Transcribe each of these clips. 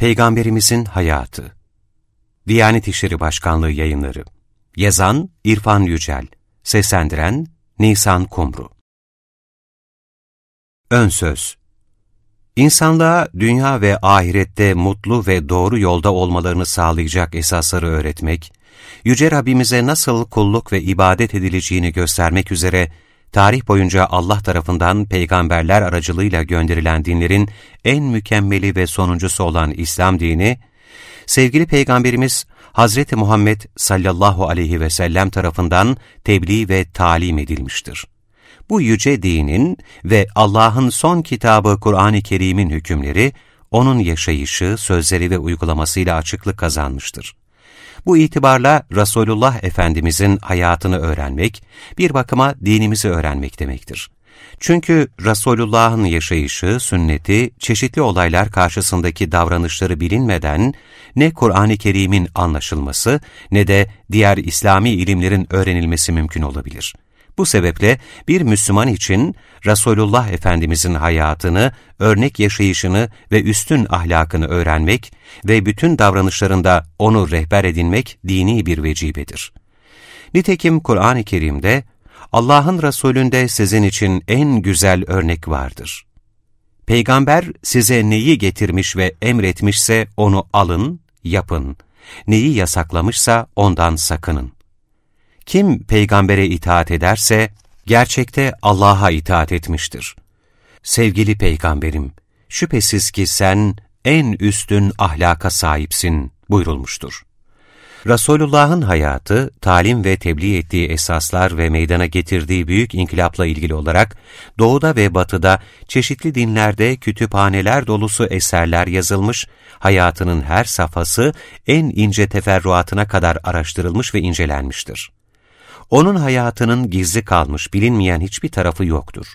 Peygamberimizin Hayatı. Diyanet İşleri Başkanlığı Yayınları. Yazan İrfan Yücel. Seslendiren Nisan Kumru. Ön Söz. İnsanlığa dünya ve ahirette mutlu ve doğru yolda olmalarını sağlayacak esasları öğretmek, Yüce Rabbimize nasıl kulluk ve ibadet edileceğini göstermek üzere tarih boyunca Allah tarafından peygamberler aracılığıyla gönderilen dinlerin en mükemmeli ve sonuncusu olan İslam dini, sevgili Peygamberimiz Hazreti Muhammed sallallahu aleyhi ve sellem tarafından tebliğ ve talim edilmiştir. Bu yüce dinin ve Allah'ın son kitabı Kur'an-ı Kerim'in hükümleri, onun yaşayışı, sözleri ve uygulamasıyla açıklık kazanmıştır. Bu itibarla Resulullah Efendimizin hayatını öğrenmek, bir bakıma dinimizi öğrenmek demektir. Çünkü Resulullah'ın yaşayışı, sünneti, çeşitli olaylar karşısındaki davranışları bilinmeden ne Kur'an-ı Kerim'in anlaşılması ne de diğer İslami ilimlerin öğrenilmesi mümkün olabilir. Bu sebeple bir Müslüman için Resulullah Efendimizin hayatını, örnek yaşayışını ve üstün ahlakını öğrenmek ve bütün davranışlarında onu rehber edinmek dini bir vecibedir. Nitekim Kur'an-ı Kerim'de Allah'ın Resulünde sizin için en güzel örnek vardır. Peygamber size neyi getirmiş ve emretmişse onu alın, yapın. Neyi yasaklamışsa ondan sakının. Kim peygambere itaat ederse, gerçekte Allah'a itaat etmiştir. Sevgili peygamberim, şüphesiz ki sen en üstün ahlaka sahipsin buyurulmuştur. Resulullah'ın hayatı, talim ve tebliğ ettiği esaslar ve meydana getirdiği büyük inkılapla ilgili olarak doğuda ve batıda çeşitli dinlerde kütüphaneler dolusu eserler yazılmış, hayatının her safhası en ince teferruatına kadar araştırılmış ve incelenmiştir. Onun hayatının gizli kalmış, bilinmeyen hiçbir tarafı yoktur.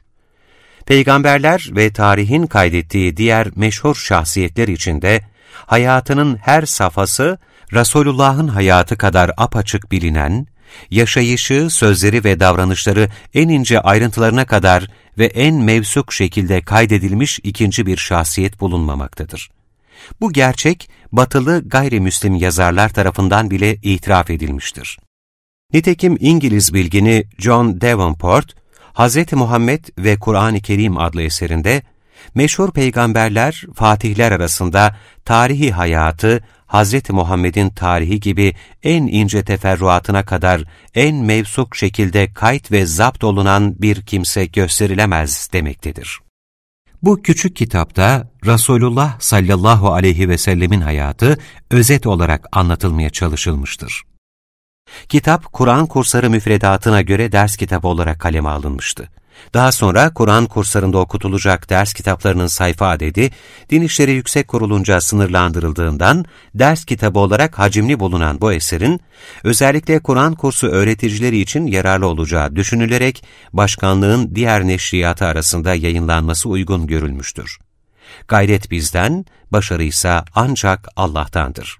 Peygamberler ve tarihin kaydettiği diğer meşhur şahsiyetler içinde hayatının her safhası Resulullah'ın hayatı kadar apaçık bilinen, yaşayışı, sözleri ve davranışları en ince ayrıntılarına kadar ve en mevsuk şekilde kaydedilmiş ikinci bir şahsiyet bulunmamaktadır. Bu gerçek, batılı gayrimüslim yazarlar tarafından bile itiraf edilmiştir. Nitekim İngiliz bilgini John Davenport, Hz. Muhammed ve Kur'an-ı Kerim adlı eserinde, meşhur peygamberler, fatihler arasında tarihi hayatı, Hz. Muhammed'in tarihi gibi en ince teferruatına kadar en mevsuk şekilde kayıt ve zapt olunan bir kimse gösterilemez demektedir. Bu küçük kitapta Resulullah sallallahu aleyhi ve sellemin hayatı özet olarak anlatılmaya çalışılmıştır. Kitap, Kur'an kursları müfredatına göre ders kitabı olarak kaleme alınmıştı. Daha sonra Kur'an kurslarında okutulacak ders kitaplarının sayfa adedi, Din İşleri Yüksek Kurulunca sınırlandırıldığından ders kitabı olarak hacimli bulunan bu eserin, özellikle Kur'an kursu öğreticileri için yararlı olacağı düşünülerek başkanlığın diğer neşriyatı arasında yayınlanması uygun görülmüştür. Gayret bizden, başarı ise ancak Allah'tandır.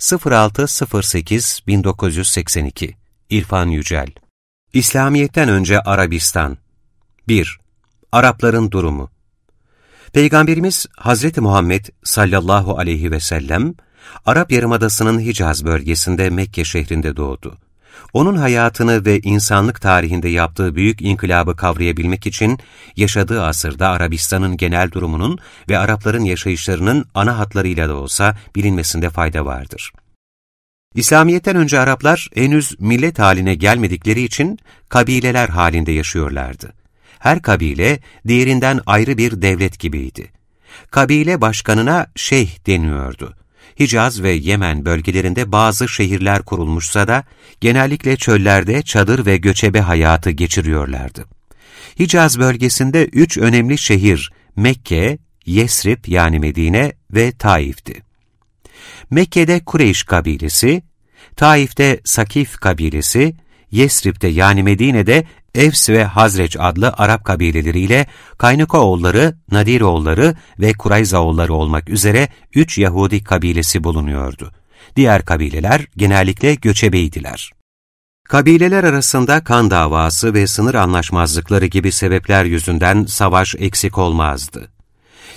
06.08.1982 İrfan Yücel İslamiyet'ten önce Arabistan 1. Arapların durumu Peygamberimiz Hazreti Muhammed sallallahu aleyhi ve sellem, Arap Yarımadası'nın Hicaz bölgesinde Mekke şehrinde doğdu. Onun hayatını ve insanlık tarihinde yaptığı büyük inkılabı kavrayabilmek için yaşadığı asırda Arabistan'ın genel durumunun ve Arapların yaşayışlarının ana hatlarıyla da olsa bilinmesinde fayda vardır. İslamiyet'ten önce Araplar henüz millet haline gelmedikleri için kabileler halinde yaşıyorlardı. Her kabile diğerinden ayrı bir devlet gibiydi. Kabile başkanına şeyh deniyordu. Hicaz ve Yemen bölgelerinde bazı şehirler kurulmuşsa da genellikle çöllerde çadır ve göçebe hayatı geçiriyorlardı. Hicaz bölgesinde üç önemli şehir Mekke, Yesrib yani Medine ve Taif'ti. Mekke'de Kureyş kabilesi, Taif'te Sakif kabilesi, Yesrib'de yani Medine'de Evs ve Hazreç adlı Arap kabileleriyle Kaynıkoğulları, Nadiroğulları ve Kurayzaoğulları olmak üzere üç Yahudi kabilesi bulunuyordu. Diğer kabileler genellikle göçebeydiler. Kabileler arasında kan davası ve sınır anlaşmazlıkları gibi sebepler yüzünden savaş eksik olmazdı.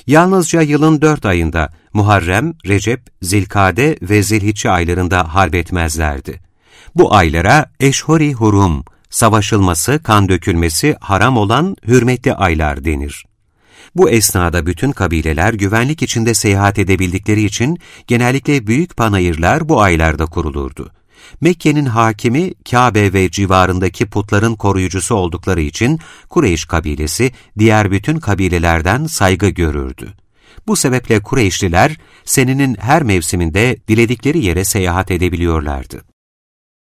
Yalnızca yılın dört ayında Muharrem, Recep, Zilkade ve Zilhicce aylarında harp etmezlerdi. Bu aylara eşhori hurum, savaşılması, kan dökülmesi haram olan hürmetli aylar denir. Bu esnada bütün kabileler güvenlik içinde seyahat edebildikleri için genellikle büyük panayırlar bu aylarda kurulurdu. Mekke'nin hakimi Kabe ve civarındaki putların koruyucusu oldukları için Kureyş kabilesi diğer bütün kabilelerden saygı görürdü. Bu sebeple Kureyşliler senenin her mevsiminde diledikleri yere seyahat edebiliyorlardı.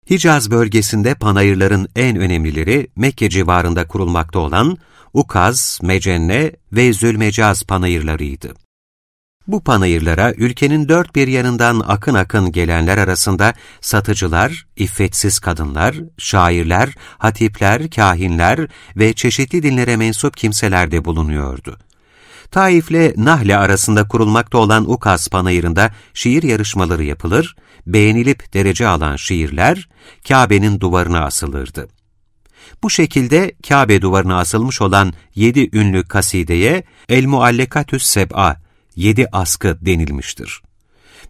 Hicaz bölgesinde panayırların en önemlileri Mekke civarında kurulmakta olan Ukaz, Mecenne ve Zülmecaz panayırlarıydı. Bu panayırlara ülkenin dört bir yanından akın akın gelenler arasında satıcılar, iffetsiz kadınlar, şairler, hatipler, kahinler ve çeşitli dinlere mensup kimseler de bulunuyordu. Taif'le Nahle arasında kurulmakta olan Ukaz panayırında şiir yarışmaları yapılır, beğenilip derece alan şiirler Kabe'nin duvarına asılırdı. Bu şekilde Kabe duvarına asılmış olan yedi ünlü kasideye El-Muallekatüs Seb'a, yedi askı denilmiştir.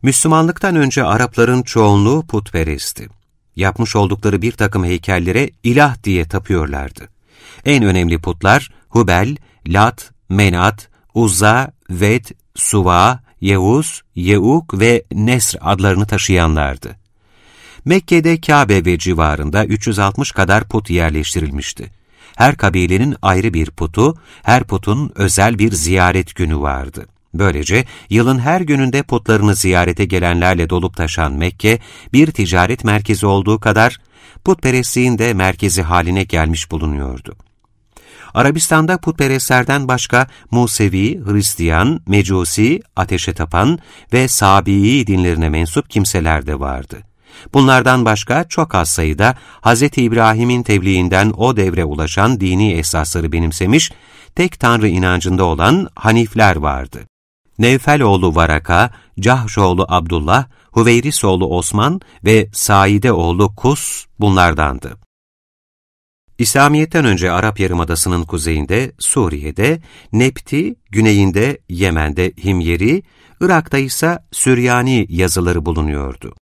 Müslümanlıktan önce Arapların çoğunluğu putperestti. Yapmış oldukları bir takım heykellere ilah diye tapıyorlardı. En önemli putlar Hubel, Lat, Menat, Uzza, Ved, Suva, Yevuz, Yeuk ve Nesr adlarını taşıyanlardı. Mekke'de Kabe ve civarında 360 kadar put yerleştirilmişti. Her kabilenin ayrı bir putu, her putun özel bir ziyaret günü vardı. Böylece yılın her gününde putlarını ziyarete gelenlerle dolup taşan Mekke, bir ticaret merkezi olduğu kadar putperestliğin de merkezi haline gelmiş bulunuyordu. Arabistan'da putperestlerden başka Musevi, Hristiyan, Mecusi, ateşe tapan ve Sabi'i dinlerine mensup kimseler de vardı. Bunlardan başka çok az sayıda Hz. İbrahim'in tebliğinden o devre ulaşan dini esasları benimsemiş, tek tanrı inancında olan Hanifler vardı. Nevfel oğlu Varaka, Cahş oğlu Abdullah, Hüveyris oğlu Osman ve Saide oğlu Kus bunlardandı. İslamiyet'ten önce Arap Yarımadası'nın kuzeyinde, Suriye'de, Nepti, güneyinde, Yemen'de Himyeri, Irak'ta ise Süryani yazıları bulunuyordu.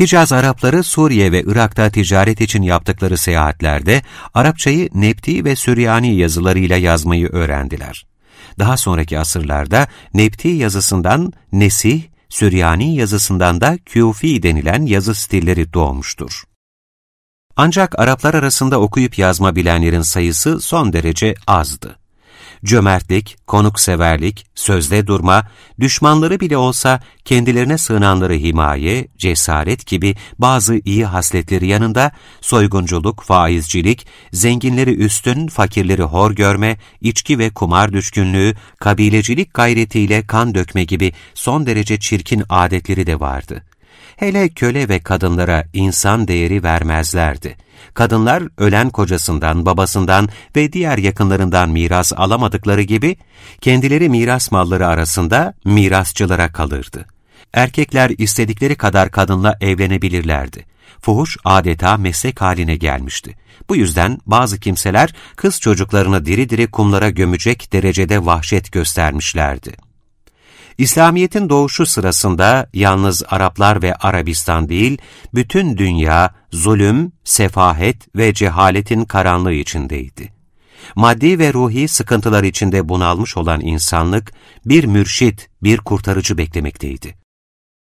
Hicaz Arapları Suriye ve Irak'ta ticaret için yaptıkları seyahatlerde Arapçayı Nepti ve Süryani yazılarıyla yazmayı öğrendiler. Daha sonraki asırlarda Nepti yazısından Nesih, Süryani yazısından da Küfi denilen yazı stilleri doğmuştur. Ancak Araplar arasında okuyup yazma bilenlerin sayısı son derece azdı. Cömertlik, konukseverlik, sözde durma, düşmanları bile olsa kendilerine sığınanları himaye, cesaret gibi bazı iyi hasletleri yanında soygunculuk, faizcilik, zenginleri üstün, fakirleri hor görme, içki ve kumar düşkünlüğü, kabilecilik gayretiyle kan dökme gibi son derece çirkin adetleri de vardı. Hele köle ve kadınlara insan değeri vermezlerdi. Kadınlar ölen kocasından, babasından ve diğer yakınlarından miras alamadıkları gibi kendileri miras malları arasında mirasçılara kalırdı. Erkekler istedikleri kadar kadınla evlenebilirlerdi. Fuhuş adeta meslek haline gelmişti. Bu yüzden bazı kimseler kız çocuklarını diri diri kumlara gömecek derecede vahşet göstermişlerdi. İslamiyet'in doğuşu sırasında yalnız Araplar ve Arabistan değil, bütün dünya zulüm, sefahet ve cehaletin karanlığı içindeydi. Maddi ve ruhi sıkıntılar içinde bunalmış olan insanlık, bir mürşit, bir kurtarıcı beklemekteydi.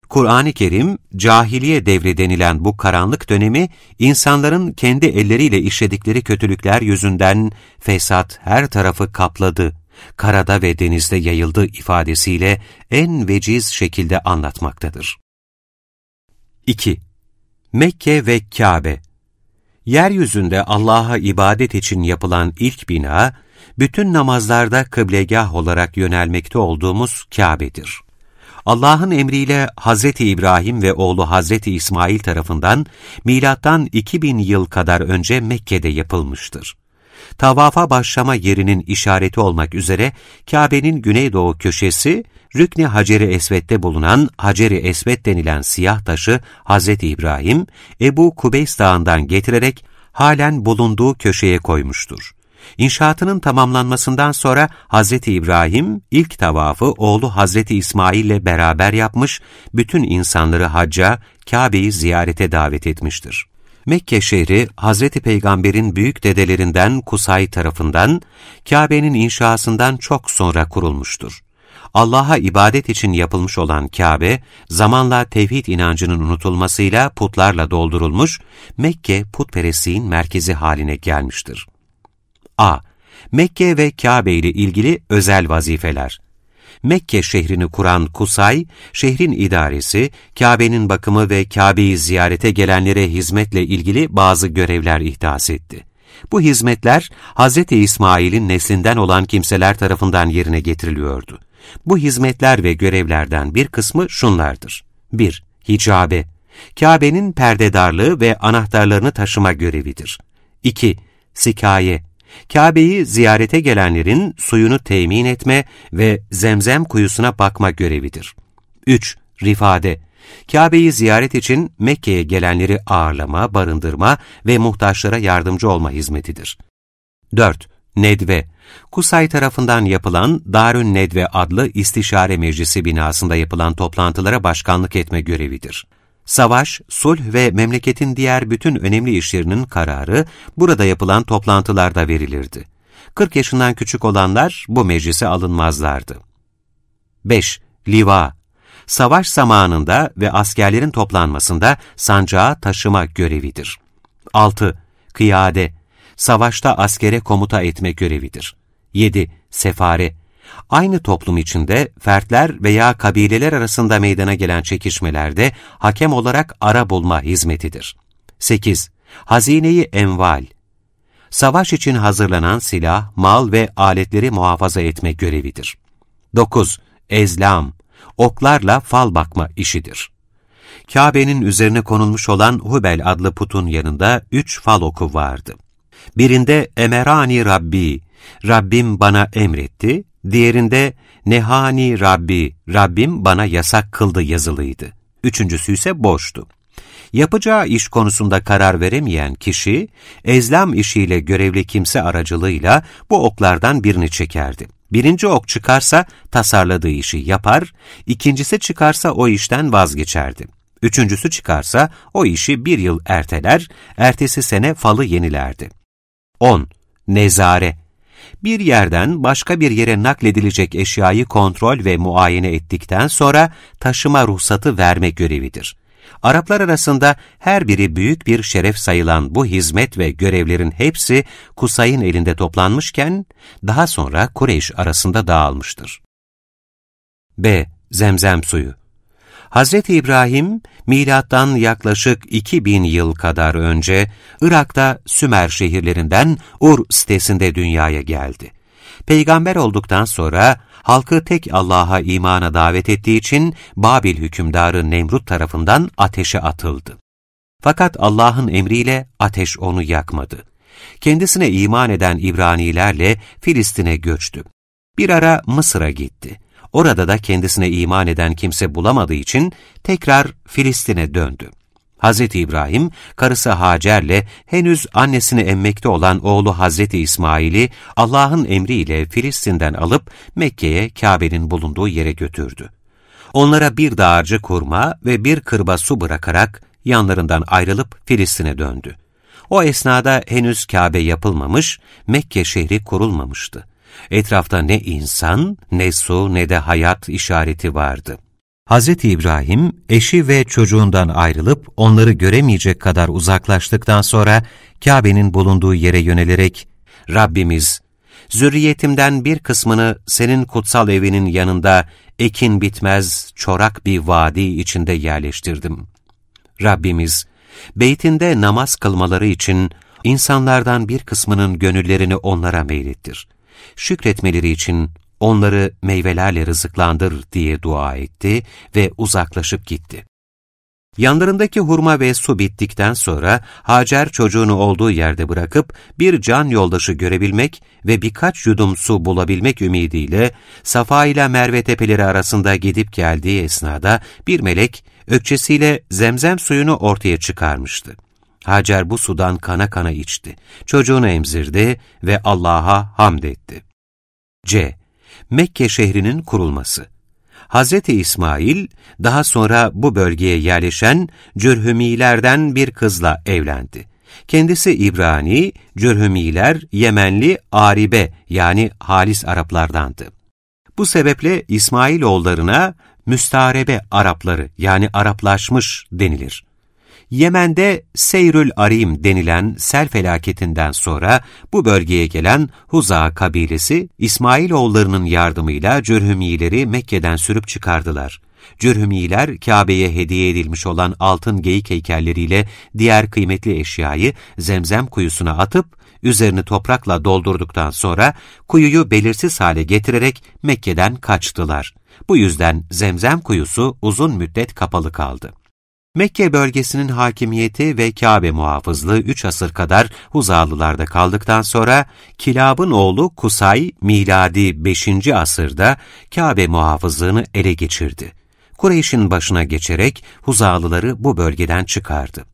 Kur'an-ı Kerim, cahiliye devri denilen bu karanlık dönemi, insanların kendi elleriyle işledikleri kötülükler yüzünden fesat her tarafı kapladı karada ve denizde yayıldığı ifadesiyle en veciz şekilde anlatmaktadır. 2. Mekke ve Kabe Yeryüzünde Allah'a ibadet için yapılan ilk bina, bütün namazlarda kıblegah olarak yönelmekte olduğumuz Kabe'dir. Allah'ın emriyle Hazreti İbrahim ve oğlu Hazreti İsmail tarafından milattan 2000 yıl kadar önce Mekke'de yapılmıştır tavafa başlama yerinin işareti olmak üzere Kabe'nin güneydoğu köşesi, Rükni Hacer-i Esved'de bulunan Hacer-i Esved denilen siyah taşı Hz. İbrahim, Ebu Kubeys Dağı'ndan getirerek halen bulunduğu köşeye koymuştur. İnşaatının tamamlanmasından sonra Hazreti İbrahim ilk tavafı oğlu Hazreti İsmail ile beraber yapmış, bütün insanları hacca, Kabe'yi ziyarete davet etmiştir. Mekke şehri Hazreti Peygamber'in büyük dedelerinden Kusay tarafından Kabe'nin inşasından çok sonra kurulmuştur. Allah'a ibadet için yapılmış olan Kabe, zamanla tevhid inancının unutulmasıyla putlarla doldurulmuş, Mekke putperestliğin merkezi haline gelmiştir. A. Mekke ve Kabe ile ilgili özel vazifeler. Mekke şehrini kuran Kusay, şehrin idaresi, Kabe'nin bakımı ve Kabe'yi ziyarete gelenlere hizmetle ilgili bazı görevler ihdas etti. Bu hizmetler, Hz. İsmail'in neslinden olan kimseler tarafından yerine getiriliyordu. Bu hizmetler ve görevlerden bir kısmı şunlardır. 1. Hicabe Kabe'nin perdedarlığı ve anahtarlarını taşıma görevidir. 2. Sikaye Kabe'yi ziyarete gelenlerin suyunu temin etme ve zemzem kuyusuna bakma görevidir. 3. Rifade Kabe'yi ziyaret için Mekke'ye gelenleri ağırlama, barındırma ve muhtaçlara yardımcı olma hizmetidir. 4. Nedve Kusay tarafından yapılan Darün Nedve adlı istişare meclisi binasında yapılan toplantılara başkanlık etme görevidir. Savaş, sulh ve memleketin diğer bütün önemli işlerinin kararı burada yapılan toplantılarda verilirdi. 40 yaşından küçük olanlar bu meclise alınmazlardı. 5. Liva Savaş zamanında ve askerlerin toplanmasında sancağı taşıma görevidir. 6. Kıyade Savaşta askere komuta etme görevidir. 7. Sefare Aynı toplum içinde fertler veya kabileler arasında meydana gelen çekişmelerde hakem olarak ara bulma hizmetidir. 8. Hazineyi enval Savaş için hazırlanan silah, mal ve aletleri muhafaza etme görevidir. 9. Ezlam Oklarla fal bakma işidir. Kabe'nin üzerine konulmuş olan Hubel adlı putun yanında üç fal oku vardı. Birinde Emerani Rabbi, Rabbim bana emretti, diğerinde Nehani Rabbi, Rabbim bana yasak kıldı yazılıydı. Üçüncüsü ise boştu. Yapacağı iş konusunda karar veremeyen kişi, ezlam işiyle görevli kimse aracılığıyla bu oklardan birini çekerdi. Birinci ok çıkarsa tasarladığı işi yapar, ikincisi çıkarsa o işten vazgeçerdi. Üçüncüsü çıkarsa o işi bir yıl erteler, ertesi sene falı yenilerdi. 10. Nezare bir yerden başka bir yere nakledilecek eşyayı kontrol ve muayene ettikten sonra taşıma ruhsatı verme görevidir. Araplar arasında her biri büyük bir şeref sayılan bu hizmet ve görevlerin hepsi Kusay'ın elinde toplanmışken, daha sonra Kureyş arasında dağılmıştır. B. Zemzem suyu Hz. İbrahim, milattan yaklaşık 2000 yıl kadar önce Irak'ta Sümer şehirlerinden Ur sitesinde dünyaya geldi. Peygamber olduktan sonra halkı tek Allah'a imana davet ettiği için Babil hükümdarı Nemrut tarafından ateşe atıldı. Fakat Allah'ın emriyle ateş onu yakmadı. Kendisine iman eden İbranilerle Filistin'e göçtü. Bir ara Mısır'a gitti. Orada da kendisine iman eden kimse bulamadığı için tekrar Filistin'e döndü. Hz. İbrahim, karısı Hacer'le henüz annesini emmekte olan oğlu Hz. İsmail'i Allah'ın emriyle Filistin'den alıp Mekke'ye Kabe'nin bulunduğu yere götürdü. Onlara bir dağarcı kurma ve bir kırba su bırakarak yanlarından ayrılıp Filistin'e döndü. O esnada henüz Kabe yapılmamış, Mekke şehri kurulmamıştı. Etrafta ne insan, ne su, ne de hayat işareti vardı. Hz. İbrahim, eşi ve çocuğundan ayrılıp onları göremeyecek kadar uzaklaştıktan sonra Kabe'nin bulunduğu yere yönelerek, Rabbimiz, zürriyetimden bir kısmını senin kutsal evinin yanında ekin bitmez çorak bir vadi içinde yerleştirdim. Rabbimiz, beytinde namaz kılmaları için insanlardan bir kısmının gönüllerini onlara meylettir şükretmeleri için onları meyvelerle rızıklandır diye dua etti ve uzaklaşıp gitti. Yanlarındaki hurma ve su bittikten sonra Hacer çocuğunu olduğu yerde bırakıp bir can yoldaşı görebilmek ve birkaç yudum su bulabilmek ümidiyle Safa ile Merve tepeleri arasında gidip geldiği esnada bir melek ökçesiyle zemzem suyunu ortaya çıkarmıştı. Hacer bu sudan kana kana içti. Çocuğunu emzirdi ve Allah'a hamd etti. C. Mekke şehrinin kurulması Hazreti İsmail, daha sonra bu bölgeye yerleşen Cürhümilerden bir kızla evlendi. Kendisi İbrani, Cürhümiler Yemenli Aribe yani halis Araplardandı. Bu sebeple İsmailoğullarına müstarebe Arapları yani Araplaşmış denilir. Yemen'de Seyrül Arim denilen sel felaketinden sonra bu bölgeye gelen Huza kabilesi İsmailoğullarının yardımıyla Cürhümileri Mekke'den sürüp çıkardılar. Cürhümiler Kabe'ye hediye edilmiş olan altın geyik heykelleriyle diğer kıymetli eşyayı zemzem kuyusuna atıp üzerini toprakla doldurduktan sonra kuyuyu belirsiz hale getirerek Mekke'den kaçtılar. Bu yüzden zemzem kuyusu uzun müddet kapalı kaldı. Mekke bölgesinin hakimiyeti ve Kabe muhafızlığı 3 asır kadar Huzalılarda kaldıktan sonra Kilab'ın oğlu Kusay miladi 5. asırda Kabe muhafızlığını ele geçirdi. Kureyş'in başına geçerek Huzalıları bu bölgeden çıkardı.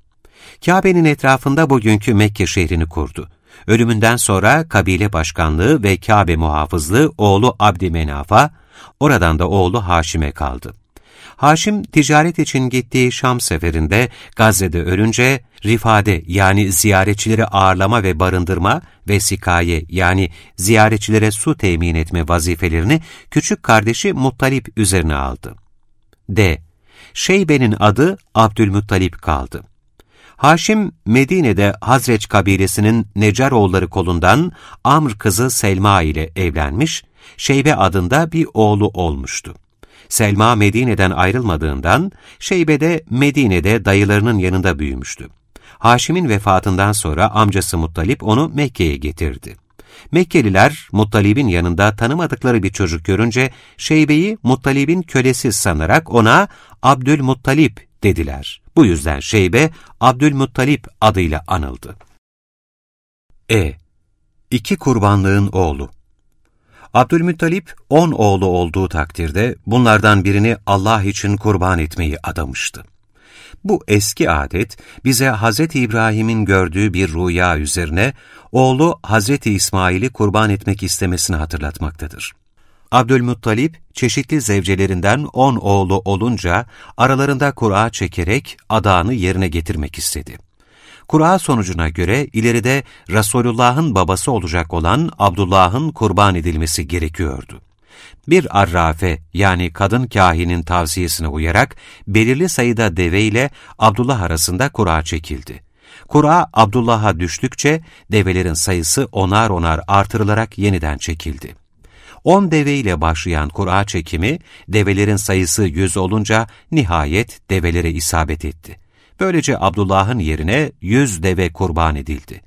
Kabe'nin etrafında bugünkü Mekke şehrini kurdu. Ölümünden sonra kabile başkanlığı ve Kabe muhafızlığı oğlu Abdümenaf'a, oradan da oğlu Haşim'e kaldı. Haşim ticaret için gittiği Şam seferinde Gazze'de ölünce rifade yani ziyaretçileri ağırlama ve barındırma ve sikaye yani ziyaretçilere su temin etme vazifelerini küçük kardeşi Muttalip üzerine aldı. D. Şeybe'nin adı Abdülmuttalip kaldı. Haşim, Medine'de Hazreç kabilesinin Necaroğulları kolundan Amr kızı Selma ile evlenmiş, Şeybe adında bir oğlu olmuştu. Selma Medine'den ayrılmadığından Şeybe Medine'de dayılarının yanında büyümüştü. Haşim'in vefatından sonra amcası Muttalip onu Mekke'ye getirdi. Mekkeliler Muttalib'in yanında tanımadıkları bir çocuk görünce Şeybe'yi Muttalib'in kölesi sanarak ona Abdülmuttalip dediler. Bu yüzden Şeybe Abdülmuttalip adıyla anıldı. E. İki kurbanlığın oğlu Abdülmuttalip on oğlu olduğu takdirde bunlardan birini Allah için kurban etmeyi adamıştı. Bu eski adet bize Hz. İbrahim'in gördüğü bir rüya üzerine oğlu Hz. İsmail'i kurban etmek istemesini hatırlatmaktadır. Abdülmuttalip çeşitli zevcelerinden on oğlu olunca aralarında kura çekerek adağını yerine getirmek istedi. Kura sonucuna göre ileride Resulullah'ın babası olacak olan Abdullah'ın kurban edilmesi gerekiyordu. Bir arrafe yani kadın kahinin tavsiyesine uyarak belirli sayıda deve ile Abdullah arasında kura çekildi. Kura Abdullah'a düştükçe develerin sayısı onar onar artırılarak yeniden çekildi. On deve ile başlayan kura çekimi develerin sayısı yüz olunca nihayet develere isabet etti. Böylece Abdullah'ın yerine yüz deve kurban edildi.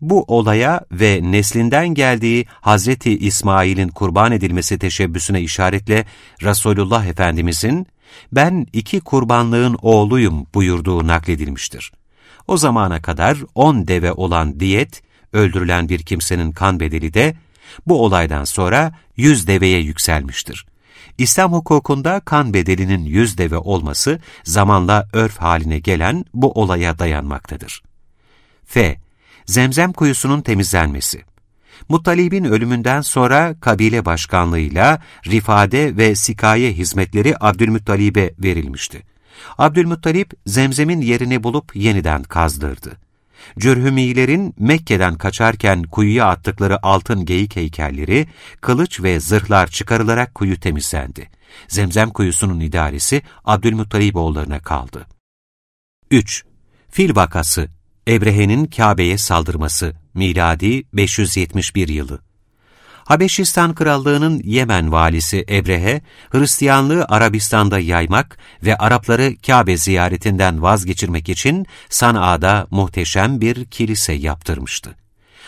Bu olaya ve neslinden geldiği Hazreti İsmail'in kurban edilmesi teşebbüsüne işaretle Resulullah Efendimizin ben iki kurbanlığın oğluyum buyurduğu nakledilmiştir. O zamana kadar on deve olan diyet, öldürülen bir kimsenin kan bedeli de bu olaydan sonra yüz deveye yükselmiştir. İslam hukukunda kan bedelinin yüz deve olması zamanla örf haline gelen bu olaya dayanmaktadır. F. Zemzem kuyusunun temizlenmesi Muttalib'in ölümünden sonra kabile başkanlığıyla rifade ve sikaye hizmetleri Abdülmuttalib'e verilmişti. Abdülmuttalip zemzemin yerini bulup yeniden kazdırdı. Cürhümilerin Mekke'den kaçarken kuyuya attıkları altın geyik heykelleri, kılıç ve zırhlar çıkarılarak kuyu temizlendi. Zemzem kuyusunun idaresi Abdülmuttaliboğullarına kaldı. 3. Fil vakası Ebrehe'nin Kabe'ye saldırması miladi 571 yılı Habeşistan Krallığı'nın Yemen valisi Ebrehe, Hristiyanlığı Arabistan'da yaymak ve Arapları Kabe ziyaretinden vazgeçirmek için San'a'da muhteşem bir kilise yaptırmıştı.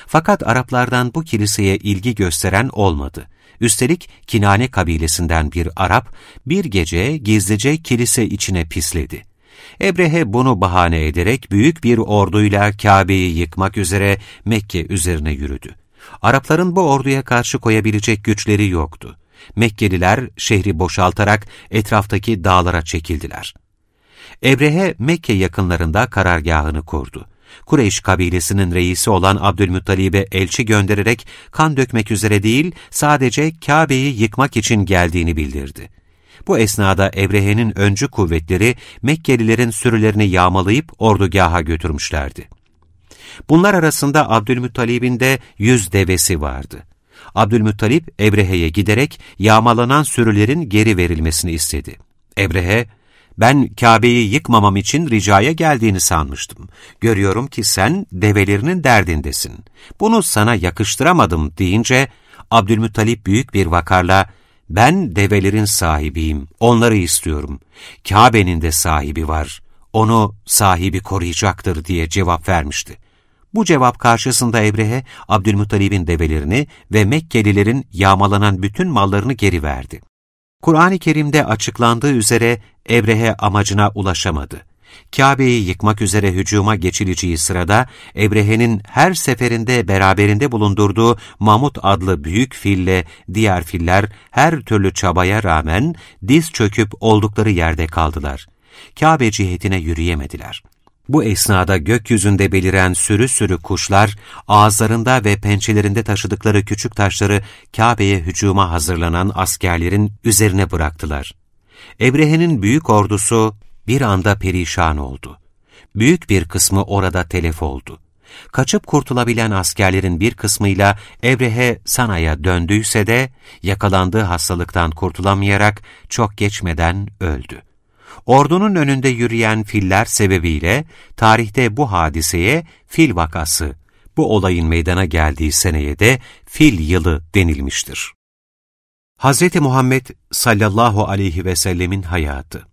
Fakat Araplardan bu kiliseye ilgi gösteren olmadı. Üstelik Kinane kabilesinden bir Arap bir gece gizlice kilise içine pisledi. Ebrehe bunu bahane ederek büyük bir orduyla Kabe'yi yıkmak üzere Mekke üzerine yürüdü. Arapların bu orduya karşı koyabilecek güçleri yoktu. Mekkeliler şehri boşaltarak etraftaki dağlara çekildiler. Ebrehe Mekke yakınlarında karargahını kurdu. Kureyş kabilesinin reisi olan Abdülmuttalib'e elçi göndererek kan dökmek üzere değil, sadece Kabe'yi yıkmak için geldiğini bildirdi. Bu esnada Ebrehe'nin öncü kuvvetleri Mekkelilerin sürülerini yağmalayıp ordugaha götürmüşlerdi. Bunlar arasında Abdülmuttalib'in de yüz devesi vardı. Abdülmuttalip Ebrehe'ye giderek yağmalanan sürülerin geri verilmesini istedi. Ebrehe, ben Kabe'yi yıkmamam için ricaya geldiğini sanmıştım. Görüyorum ki sen develerinin derdindesin. Bunu sana yakıştıramadım deyince Abdülmuttalip büyük bir vakarla ben develerin sahibiyim, onları istiyorum. Kabe'nin de sahibi var, onu sahibi koruyacaktır diye cevap vermişti. Bu cevap karşısında Ebrehe, Abdülmuttalib'in develerini ve Mekkelilerin yağmalanan bütün mallarını geri verdi. Kur'an-ı Kerim'de açıklandığı üzere Ebrehe amacına ulaşamadı. Kabe'yi yıkmak üzere hücuma geçileceği sırada Ebrehe'nin her seferinde beraberinde bulundurduğu Mamut adlı büyük fille diğer filler her türlü çabaya rağmen diz çöküp oldukları yerde kaldılar. Kabe cihetine yürüyemediler. Bu esnada gökyüzünde beliren sürü sürü kuşlar, ağızlarında ve pençelerinde taşıdıkları küçük taşları Kabe'ye hücuma hazırlanan askerlerin üzerine bıraktılar. Ebrehe'nin büyük ordusu bir anda perişan oldu. Büyük bir kısmı orada telef oldu. Kaçıp kurtulabilen askerlerin bir kısmıyla Ebrehe Sana'ya döndüyse de yakalandığı hastalıktan kurtulamayarak çok geçmeden öldü. Ordunun önünde yürüyen filler sebebiyle tarihte bu hadiseye fil vakası, bu olayın meydana geldiği seneye de fil yılı denilmiştir. Hz. Muhammed sallallahu aleyhi ve sellemin hayatı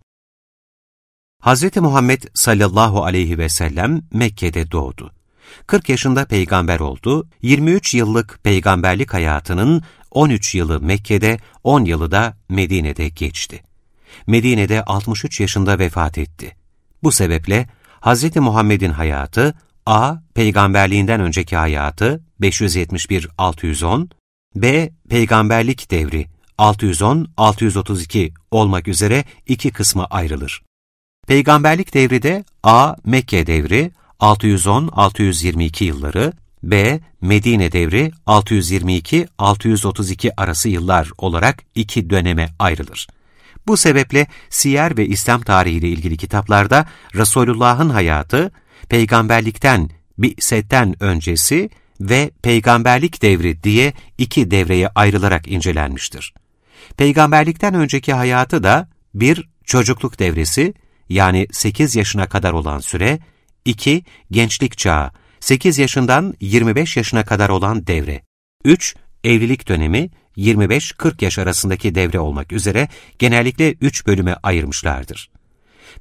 Hz. Muhammed sallallahu aleyhi ve sellem Mekke'de doğdu. 40 yaşında peygamber oldu, 23 yıllık peygamberlik hayatının 13 yılı Mekke'de, 10 yılı da Medine'de geçti. Medine'de 63 yaşında vefat etti. Bu sebeple Hz. Muhammed'in hayatı A. Peygamberliğinden önceki hayatı 571-610 B. Peygamberlik devri 610-632 olmak üzere iki kısma ayrılır. Peygamberlik devri de A. Mekke devri 610-622 yılları, B. Medine devri 622-632 arası yıllar olarak iki döneme ayrılır. Bu sebeple siyer ve İslam tarihi ile ilgili kitaplarda Resulullah'ın hayatı, peygamberlikten, bi'setten öncesi ve peygamberlik devri diye iki devreye ayrılarak incelenmiştir. Peygamberlikten önceki hayatı da bir çocukluk devresi yani 8 yaşına kadar olan süre, 2 gençlik çağı 8 yaşından 25 yaşına kadar olan devre, 3 evlilik dönemi 25-40 yaş arasındaki devre olmak üzere genellikle üç bölüme ayırmışlardır.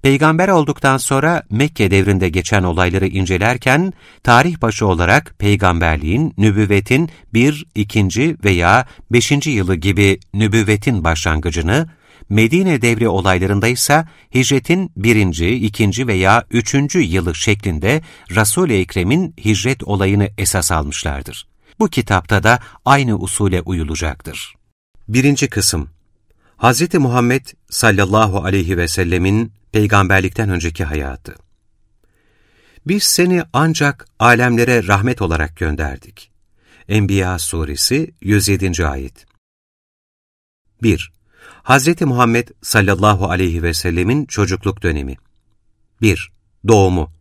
Peygamber olduktan sonra Mekke devrinde geçen olayları incelerken, tarih başı olarak peygamberliğin, nübüvvetin bir, ikinci veya beşinci yılı gibi nübüvvetin başlangıcını, Medine devri olaylarında ise hicretin birinci, ikinci veya üçüncü yılı şeklinde Resul-i Ekrem'in hicret olayını esas almışlardır. Bu kitapta da aynı usule uyulacaktır. Birinci kısım Hz. Muhammed sallallahu aleyhi ve sellemin peygamberlikten önceki hayatı Biz seni ancak alemlere rahmet olarak gönderdik. Enbiya suresi 107. ayet 1. Hz. Muhammed sallallahu aleyhi ve sellemin çocukluk dönemi 1. Doğumu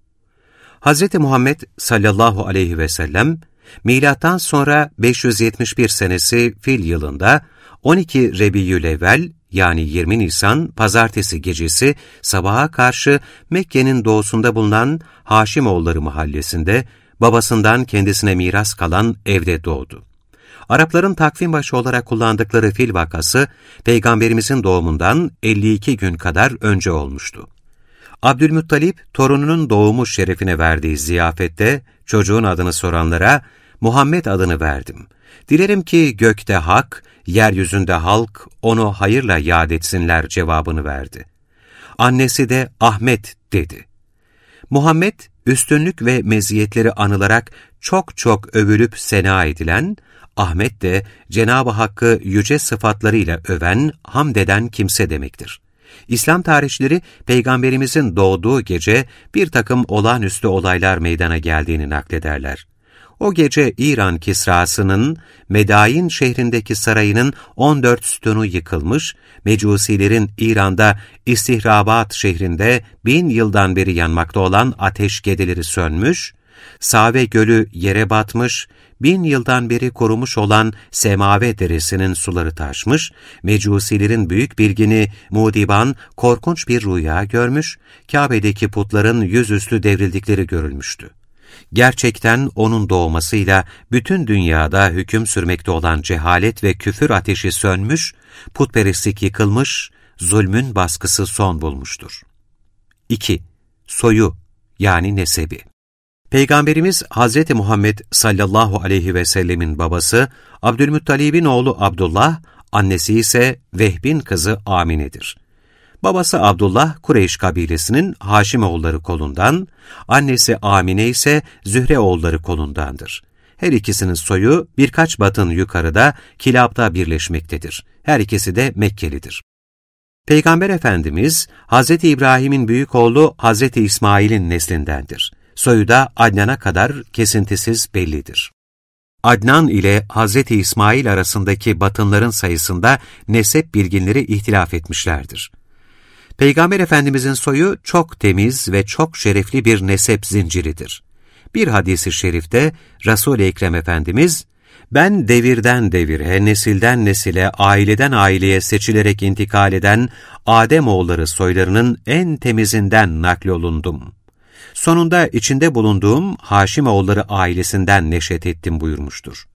Hz. Muhammed sallallahu aleyhi ve sellem Milattan sonra 571 senesi fil yılında 12 Rebiyülevvel yani 20 Nisan pazartesi gecesi sabaha karşı Mekke'nin doğusunda bulunan Haşimoğulları mahallesinde babasından kendisine miras kalan evde doğdu. Arapların takvim başı olarak kullandıkları fil vakası, Peygamberimizin doğumundan 52 gün kadar önce olmuştu. Abdülmuttalip, torununun doğumu şerefine verdiği ziyafette çocuğun adını soranlara Muhammed adını verdim. Dilerim ki gökte hak, yeryüzünde halk onu hayırla yad etsinler cevabını verdi. Annesi de Ahmet dedi. Muhammed, üstünlük ve meziyetleri anılarak çok çok övülüp sena edilen, Ahmet de Cenab-ı Hakk'ı yüce sıfatlarıyla öven, hamd eden kimse demektir. İslam tarihçileri Peygamberimizin doğduğu gece bir takım olağanüstü olaylar meydana geldiğini naklederler. O gece İran Kisrası'nın Medain şehrindeki sarayının 14 sütunu yıkılmış, Mecusilerin İran'da İstihrabat şehrinde bin yıldan beri yanmakta olan ateş gedeleri sönmüş, Save Gölü yere batmış, bin yıldan beri korumuş olan Semave Deresi'nin suları taşmış, Mecusilerin büyük bilgini Mudiban korkunç bir rüya görmüş, Kabe'deki putların yüzüstü devrildikleri görülmüştü. Gerçekten onun doğmasıyla bütün dünyada hüküm sürmekte olan cehalet ve küfür ateşi sönmüş, putperestlik yıkılmış, zulmün baskısı son bulmuştur. 2. Soyu yani nesebi Peygamberimiz Hz. Muhammed sallallahu aleyhi ve sellemin babası Abdülmuttalib'in oğlu Abdullah, annesi ise Vehb'in kızı Amine'dir. Babası Abdullah, Kureyş kabilesinin Haşimoğulları kolundan, annesi Amine ise Zühreoğulları kolundandır. Her ikisinin soyu birkaç batın yukarıda Kilab'da birleşmektedir. Her ikisi de Mekkelidir. Peygamber Efendimiz, Hz. İbrahim'in büyük oğlu Hz. İsmail'in neslindendir. Soyu da Adnan'a kadar kesintisiz bellidir. Adnan ile Hz. İsmail arasındaki batınların sayısında nesep bilginleri ihtilaf etmişlerdir. Peygamber Efendimizin soyu çok temiz ve çok şerefli bir nesep zinciridir. Bir hadisi şerifte Resul-i Ekrem Efendimiz, ben devirden devire, nesilden nesile, aileden aileye seçilerek intikal eden Ademoğulları soylarının en temizinden naklolundum. Sonunda içinde bulunduğum Haşimoğulları ailesinden neşet ettim buyurmuştur.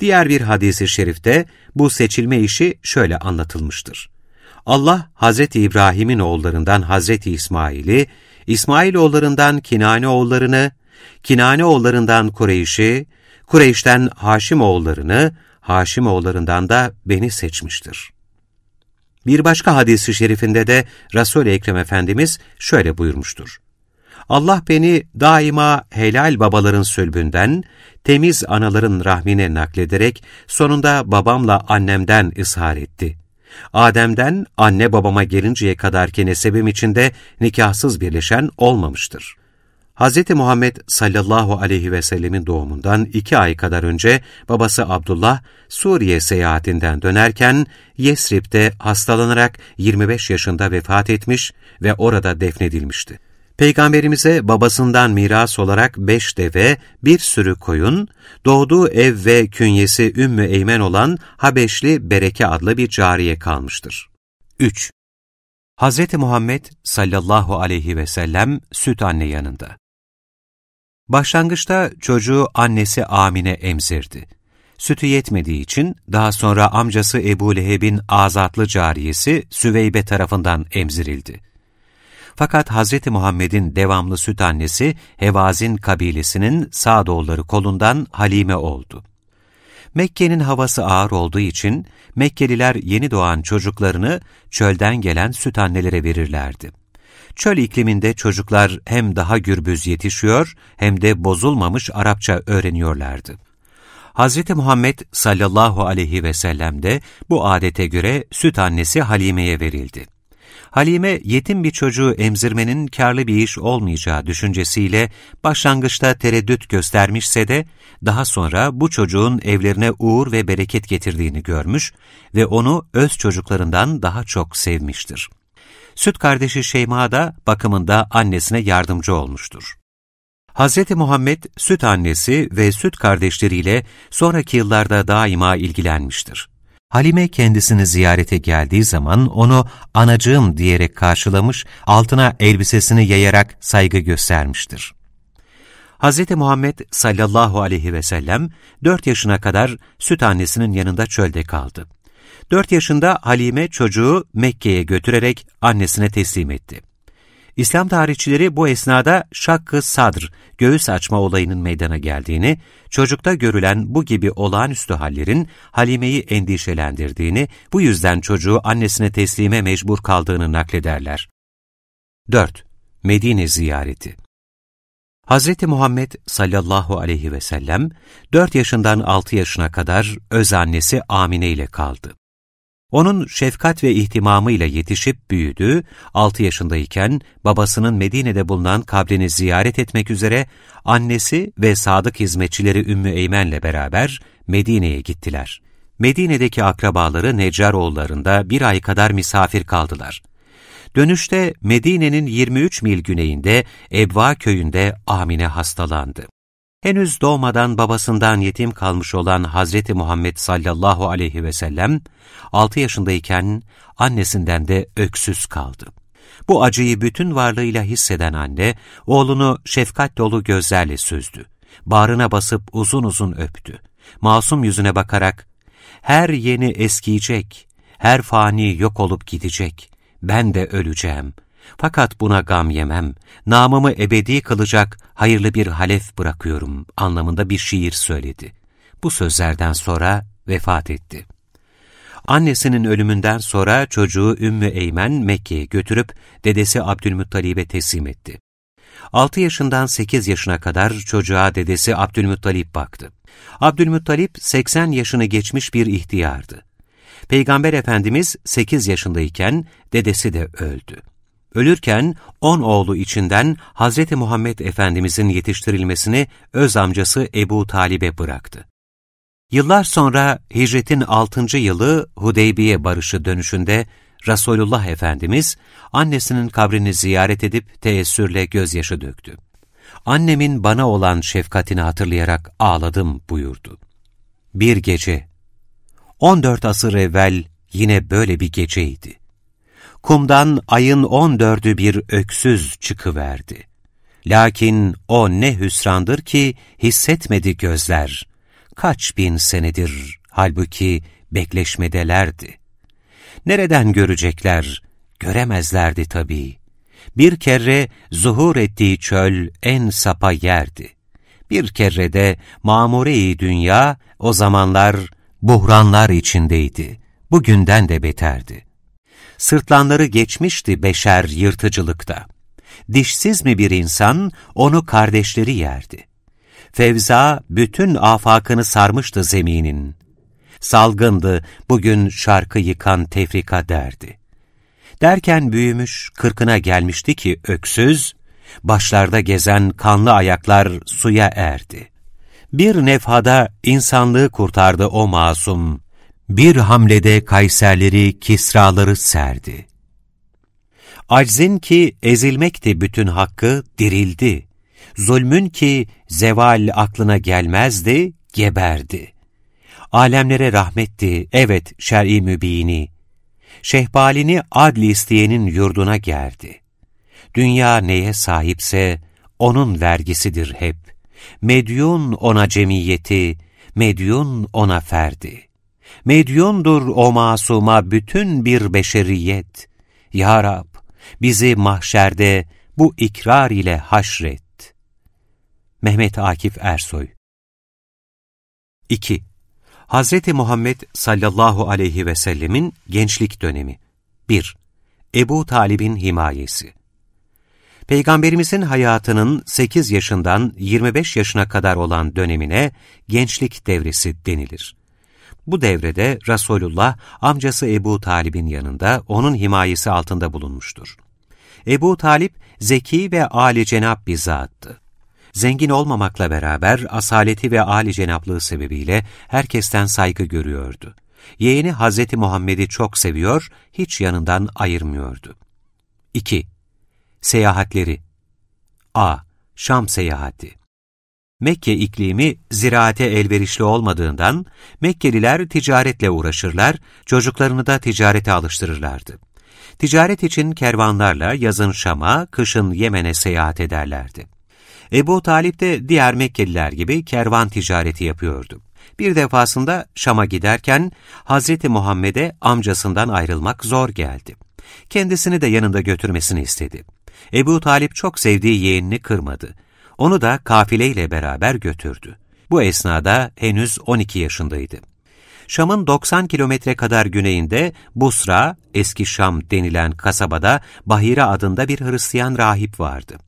Diğer bir hadisi şerifte bu seçilme işi şöyle anlatılmıştır. Allah Hz. İbrahim'in oğullarından Hz. İsmail'i, İsmail oğullarından Kinane oğullarını, Kinane oğullarından Kureyş'i, Kureyş'ten Haşim oğullarını, Haşim oğullarından da beni seçmiştir. Bir başka hadisi şerifinde de Resul-i Ekrem Efendimiz şöyle buyurmuştur. Allah beni daima helal babaların sülbünden, temiz anaların rahmine naklederek sonunda babamla annemden ishar etti. Adem'den anne babama gelinceye kadarki nesebim içinde nikahsız birleşen olmamıştır. Hz. Muhammed sallallahu aleyhi ve sellemin doğumundan iki ay kadar önce babası Abdullah Suriye seyahatinden dönerken Yesrib'de hastalanarak 25 yaşında vefat etmiş ve orada defnedilmişti. Peygamberimize babasından miras olarak beş deve, bir sürü koyun, doğduğu ev ve künyesi Ümmü Eymen olan Habeşli Bereke adlı bir cariye kalmıştır. 3. Hz. Muhammed sallallahu aleyhi ve sellem süt anne yanında. Başlangıçta çocuğu annesi Amine emzirdi. Sütü yetmediği için daha sonra amcası Ebu Leheb'in azatlı cariyesi Süveybe tarafından emzirildi. Fakat Hz. Muhammed'in devamlı süt annesi Hevazin kabilesinin Sağdoğulları kolundan Halime oldu. Mekke'nin havası ağır olduğu için Mekkeliler yeni doğan çocuklarını çölden gelen süt annelere verirlerdi. Çöl ikliminde çocuklar hem daha gürbüz yetişiyor hem de bozulmamış Arapça öğreniyorlardı. Hz. Muhammed sallallahu aleyhi ve sellem de bu adete göre süt annesi Halime'ye verildi. Halime yetim bir çocuğu emzirmenin karlı bir iş olmayacağı düşüncesiyle başlangıçta tereddüt göstermişse de daha sonra bu çocuğun evlerine uğur ve bereket getirdiğini görmüş ve onu öz çocuklarından daha çok sevmiştir. Süt kardeşi Şeyma da bakımında annesine yardımcı olmuştur. Hz. Muhammed süt annesi ve süt kardeşleriyle sonraki yıllarda daima ilgilenmiştir. Halime kendisini ziyarete geldiği zaman onu anacığım diyerek karşılamış, altına elbisesini yayarak saygı göstermiştir. Hz. Muhammed sallallahu aleyhi ve sellem dört yaşına kadar süt annesinin yanında çölde kaldı. Dört yaşında Halime çocuğu Mekke'ye götürerek annesine teslim etti. İslam tarihçileri bu esnada şakkı sadr, göğüs açma olayının meydana geldiğini, çocukta görülen bu gibi olağanüstü hallerin Halime'yi endişelendirdiğini, bu yüzden çocuğu annesine teslime mecbur kaldığını naklederler. 4. Medine ziyareti Hz. Muhammed sallallahu aleyhi ve sellem 4 yaşından 6 yaşına kadar öz annesi Amine ile kaldı. Onun şefkat ve ihtimamıyla yetişip büyüdü, 6 yaşındayken babasının Medine'de bulunan kabrini ziyaret etmek üzere annesi ve sadık hizmetçileri Ümmü Eymen'le beraber Medine'ye gittiler. Medine'deki akrabaları Neccaroğullarında bir ay kadar misafir kaldılar. Dönüşte Medine'nin 23 mil güneyinde Ebva köyünde Amine hastalandı. Henüz doğmadan babasından yetim kalmış olan Hazreti Muhammed sallallahu aleyhi ve sellem, 6 yaşındayken annesinden de öksüz kaldı. Bu acıyı bütün varlığıyla hisseden anne, oğlunu şefkat dolu gözlerle süzdü. Bağrına basıp uzun uzun öptü. Masum yüzüne bakarak, her yeni eskiyecek, her fani yok olup gidecek, ben de öleceğim. Fakat buna gam yemem, namımı ebedi kılacak hayırlı bir halef bırakıyorum anlamında bir şiir söyledi. Bu sözlerden sonra vefat etti. Annesinin ölümünden sonra çocuğu Ümmü Eymen Mekke'ye götürüp dedesi Abdülmuttalib'e teslim etti. 6 yaşından 8 yaşına kadar çocuğa dedesi Abdülmuttalip baktı. Abdülmuttalip 80 yaşını geçmiş bir ihtiyardı. Peygamber Efendimiz 8 yaşındayken dedesi de öldü. Ölürken on oğlu içinden Hazreti Muhammed Efendimizin yetiştirilmesini öz amcası Ebu Talib'e bıraktı. Yıllar sonra hicretin 6. yılı Hudeybiye barışı dönüşünde Resulullah Efendimiz annesinin kabrini ziyaret edip teessürle gözyaşı döktü. Annemin bana olan şefkatini hatırlayarak ağladım buyurdu. Bir gece, 14 asır evvel yine böyle bir geceydi. Kumdan ayın on dördü bir öksüz çıkıverdi. Lakin o ne hüsrandır ki hissetmedi gözler. Kaç bin senedir halbuki bekleşmedelerdi. Nereden görecekler? Göremezlerdi tabii. Bir kere zuhur ettiği çöl en sapa yerdi. Bir kere de mamure dünya o zamanlar buhranlar içindeydi. Bugünden de beterdi. Sırtlanları geçmişti beşer yırtıcılıkta. Dişsiz mi bir insan, onu kardeşleri yerdi. Fevza bütün afakını sarmıştı zeminin. Salgındı, bugün şarkı yıkan tefrika derdi. Derken büyümüş, kırkına gelmişti ki öksüz, başlarda gezen kanlı ayaklar suya erdi. Bir nefhada insanlığı kurtardı o masum, bir hamlede Kayserleri, Kisraları serdi. Aczin ki ezilmekti bütün hakkı, dirildi. Zulmün ki zeval aklına gelmezdi, geberdi. Alemlere rahmetti, evet şer'i mübini. Şehbalini adli isteyenin yurduna gerdi. Dünya neye sahipse, onun vergisidir hep. Medyun ona cemiyeti, medyun ona ferdi. Medyundur o masuma bütün bir beşeriyet. Ya Rab, bizi mahşerde bu ikrar ile haşret. Mehmet Akif Ersoy 2. Hazreti Muhammed sallallahu aleyhi ve sellemin gençlik dönemi 1. Ebu Talib'in himayesi Peygamberimizin hayatının 8 yaşından 25 yaşına kadar olan dönemine gençlik devresi denilir. Bu devrede Resulullah amcası Ebu Talib'in yanında onun himayesi altında bulunmuştur. Ebu Talip zeki ve âli cenap bir zattı. Zengin olmamakla beraber asaleti ve âli cenaplığı sebebiyle herkesten saygı görüyordu. Yeğeni Hazreti Muhammed'i çok seviyor, hiç yanından ayırmıyordu. 2. Seyahatleri A. Şam seyahati Mekke iklimi ziraate elverişli olmadığından Mekkeliler ticaretle uğraşırlar, çocuklarını da ticarete alıştırırlardı. Ticaret için kervanlarla yazın Şam'a, kışın Yemen'e seyahat ederlerdi. Ebu Talip de diğer Mekkeliler gibi kervan ticareti yapıyordu. Bir defasında Şam'a giderken Hazreti Muhammed'e amcasından ayrılmak zor geldi. Kendisini de yanında götürmesini istedi. Ebu Talip çok sevdiği yeğenini kırmadı onu da kafileyle beraber götürdü. Bu esnada henüz 12 yaşındaydı. Şam'ın 90 kilometre kadar güneyinde Busra, eski Şam denilen kasabada Bahire adında bir Hristiyan rahip vardı.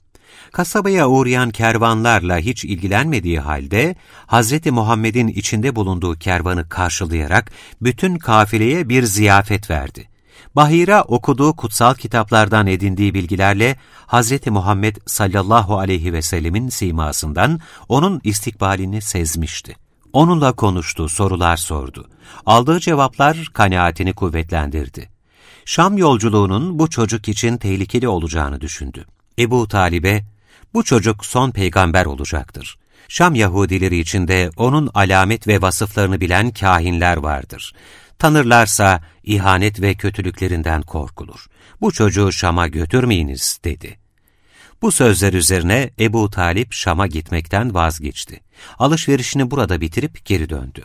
Kasabaya uğrayan kervanlarla hiç ilgilenmediği halde, Hz. Muhammed'in içinde bulunduğu kervanı karşılayarak bütün kafileye bir ziyafet verdi. Bahira okuduğu kutsal kitaplardan edindiği bilgilerle Hz. Muhammed sallallahu aleyhi ve sellemin simasından onun istikbalini sezmişti. Onunla konuştu, sorular sordu. Aldığı cevaplar kanaatini kuvvetlendirdi. Şam yolculuğunun bu çocuk için tehlikeli olacağını düşündü. Ebu Talib'e, bu çocuk son peygamber olacaktır. Şam Yahudileri içinde onun alamet ve vasıflarını bilen kahinler vardır. Tanırlarsa ihanet ve kötülüklerinden korkulur. Bu çocuğu Şam'a götürmeyiniz dedi. Bu sözler üzerine Ebu Talip Şam'a gitmekten vazgeçti. Alışverişini burada bitirip geri döndü.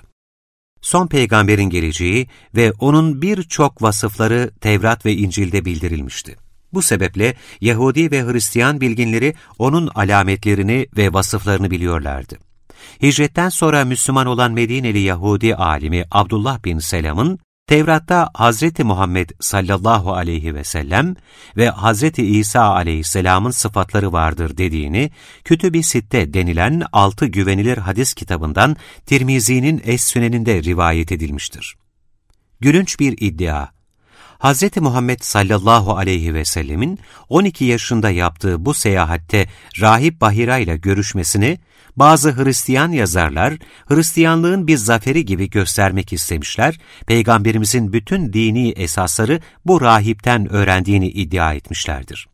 Son peygamberin geleceği ve onun birçok vasıfları Tevrat ve İncil'de bildirilmişti. Bu sebeple Yahudi ve Hristiyan bilginleri onun alametlerini ve vasıflarını biliyorlardı. Hicretten sonra Müslüman olan Medineli Yahudi alimi Abdullah bin Selam'ın Tevrat'ta Hazreti Muhammed sallallahu aleyhi ve sellem ve Hazreti İsa aleyhisselamın sıfatları vardır dediğini, Kütüb-i Sitte denilen altı güvenilir hadis kitabından Tirmizi'nin Es-Sünen'inde rivayet edilmiştir. Gülünç bir iddia. Hz. Muhammed sallallahu aleyhi ve sellemin 12 yaşında yaptığı bu seyahatte Rahip Bahira ile görüşmesini bazı Hristiyan yazarlar, Hristiyanlığın bir zaferi gibi göstermek istemişler, Peygamberimizin bütün dini esasları bu rahipten öğrendiğini iddia etmişlerdir.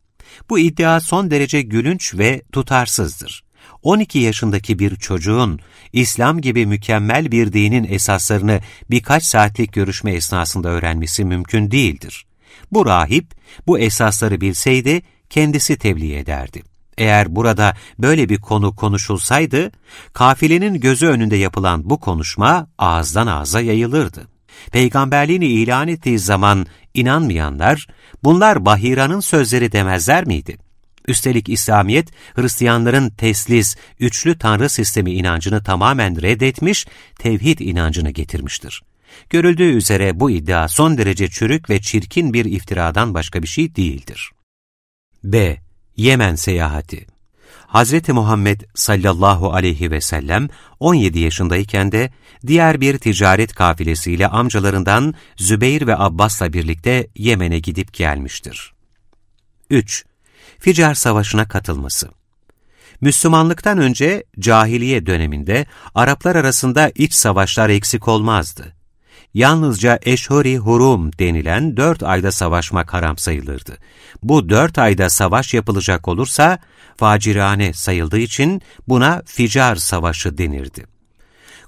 Bu iddia son derece gülünç ve tutarsızdır. 12 yaşındaki bir çocuğun İslam gibi mükemmel bir dinin esaslarını birkaç saatlik görüşme esnasında öğrenmesi mümkün değildir. Bu rahip bu esasları bilseydi kendisi tebliğ ederdi. Eğer burada böyle bir konu konuşulsaydı, kafilenin gözü önünde yapılan bu konuşma ağızdan ağza yayılırdı. Peygamberliğini ilan ettiği zaman inanmayanlar, bunlar Bahira'nın sözleri demezler miydi? Üstelik İslamiyet, Hristiyanların teslis, üçlü tanrı sistemi inancını tamamen reddetmiş, tevhid inancını getirmiştir. Görüldüğü üzere bu iddia son derece çürük ve çirkin bir iftiradan başka bir şey değildir. B. Yemen seyahati Hz. Muhammed sallallahu aleyhi ve sellem 17 yaşındayken de diğer bir ticaret kafilesiyle amcalarından Zübeyir ve Abbas'la birlikte Yemen'e gidip gelmiştir. 3. Ficar Savaşı'na katılması Müslümanlıktan önce cahiliye döneminde Araplar arasında iç savaşlar eksik olmazdı. Yalnızca Eşhuri Hurum denilen dört ayda savaşmak haram sayılırdı. Bu dört ayda savaş yapılacak olursa facirane sayıldığı için buna Ficar Savaşı denirdi.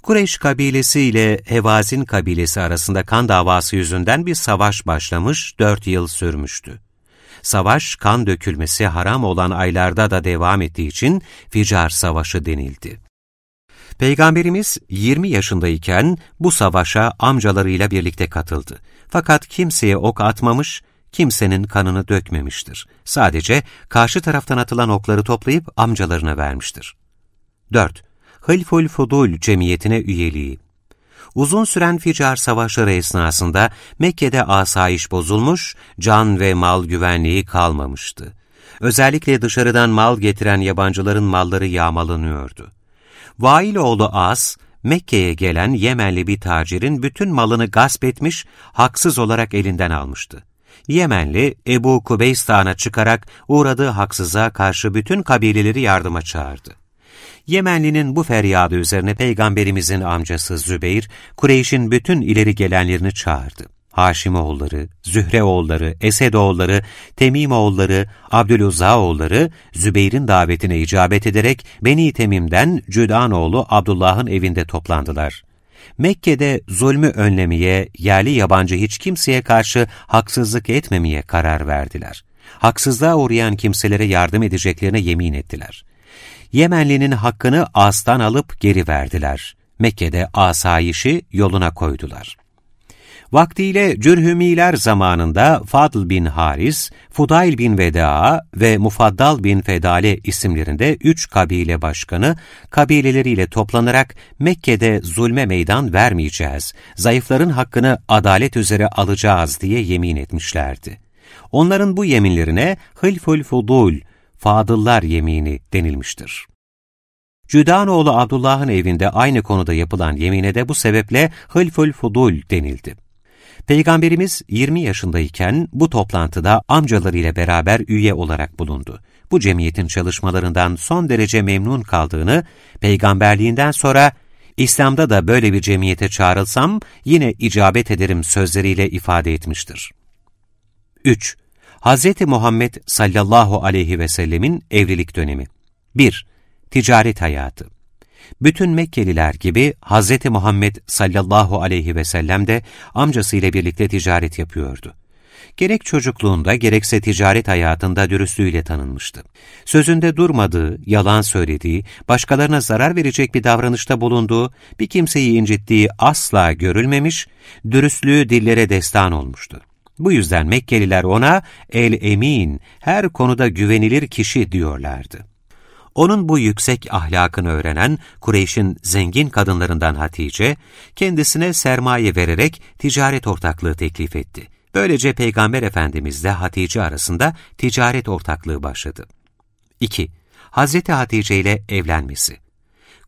Kureyş kabilesi ile Hevazin kabilesi arasında kan davası yüzünden bir savaş başlamış, dört yıl sürmüştü. Savaş, kan dökülmesi haram olan aylarda da devam ettiği için Ficar Savaşı denildi. Peygamberimiz 20 yaşındayken bu savaşa amcalarıyla birlikte katıldı. Fakat kimseye ok atmamış, kimsenin kanını dökmemiştir. Sadece karşı taraftan atılan okları toplayıp amcalarına vermiştir. 4. Hılful Fudul Cemiyeti'ne üyeliği Uzun süren Ficar savaşları esnasında Mekke'de asayiş bozulmuş, can ve mal güvenliği kalmamıştı. Özellikle dışarıdan mal getiren yabancıların malları yağmalanıyordu. Vailoğlu As, Mekke'ye gelen Yemenli bir tacirin bütün malını gasp etmiş, haksız olarak elinden almıştı. Yemenli, Ebu Kubeystan'a çıkarak uğradığı haksıza karşı bütün kabileleri yardıma çağırdı. Yemenli'nin bu feryadı üzerine Peygamberimizin amcası Zübeyir, Kureyş'in bütün ileri gelenlerini çağırdı. Haşimoğulları, Zühreoğulları, Esedoğulları, Temimoğulları, Abdüluzzaoğulları Zübeyir'in davetine icabet ederek Beni Temim'den Cüdanoğlu Abdullah'ın evinde toplandılar. Mekke'de zulmü önlemeye, yerli yabancı hiç kimseye karşı haksızlık etmemeye karar verdiler. Haksızlığa uğrayan kimselere yardım edeceklerine yemin ettiler. Yemenli'nin hakkını astan alıp geri verdiler. Mekke'de asayişi yoluna koydular. Vaktiyle Cürhümiler zamanında Fadl bin Haris, Fudayl bin Veda ve Mufaddal bin Fedale isimlerinde üç kabile başkanı kabileleriyle toplanarak Mekke'de zulme meydan vermeyeceğiz, zayıfların hakkını adalet üzere alacağız diye yemin etmişlerdi. Onların bu yeminlerine Hılful Fudul, Fadıllar yemini denilmiştir. Cüdanoğlu Abdullah'ın evinde aynı konuda yapılan yemine de bu sebeple Hılful Fudul denildi. Peygamberimiz 20 yaşındayken bu toplantıda amcalarıyla beraber üye olarak bulundu. Bu cemiyetin çalışmalarından son derece memnun kaldığını, peygamberliğinden sonra İslam'da da böyle bir cemiyete çağrılsam yine icabet ederim sözleriyle ifade etmiştir. 3. Hz. Muhammed sallallahu aleyhi ve sellemin evlilik dönemi 1. Ticaret hayatı bütün Mekkeliler gibi Hz. Muhammed sallallahu aleyhi ve sellem de amcasıyla birlikte ticaret yapıyordu. Gerek çocukluğunda gerekse ticaret hayatında dürüstlüğüyle tanınmıştı. Sözünde durmadığı, yalan söylediği, başkalarına zarar verecek bir davranışta bulunduğu, bir kimseyi incittiği asla görülmemiş, dürüstlüğü dillere destan olmuştu. Bu yüzden Mekkeliler ona el-emin, her konuda güvenilir kişi diyorlardı. Onun bu yüksek ahlakını öğrenen Kureyş'in zengin kadınlarından Hatice, kendisine sermaye vererek ticaret ortaklığı teklif etti. Böylece Peygamber Efendimizle Hatice arasında ticaret ortaklığı başladı. 2. Hazreti Hatice ile evlenmesi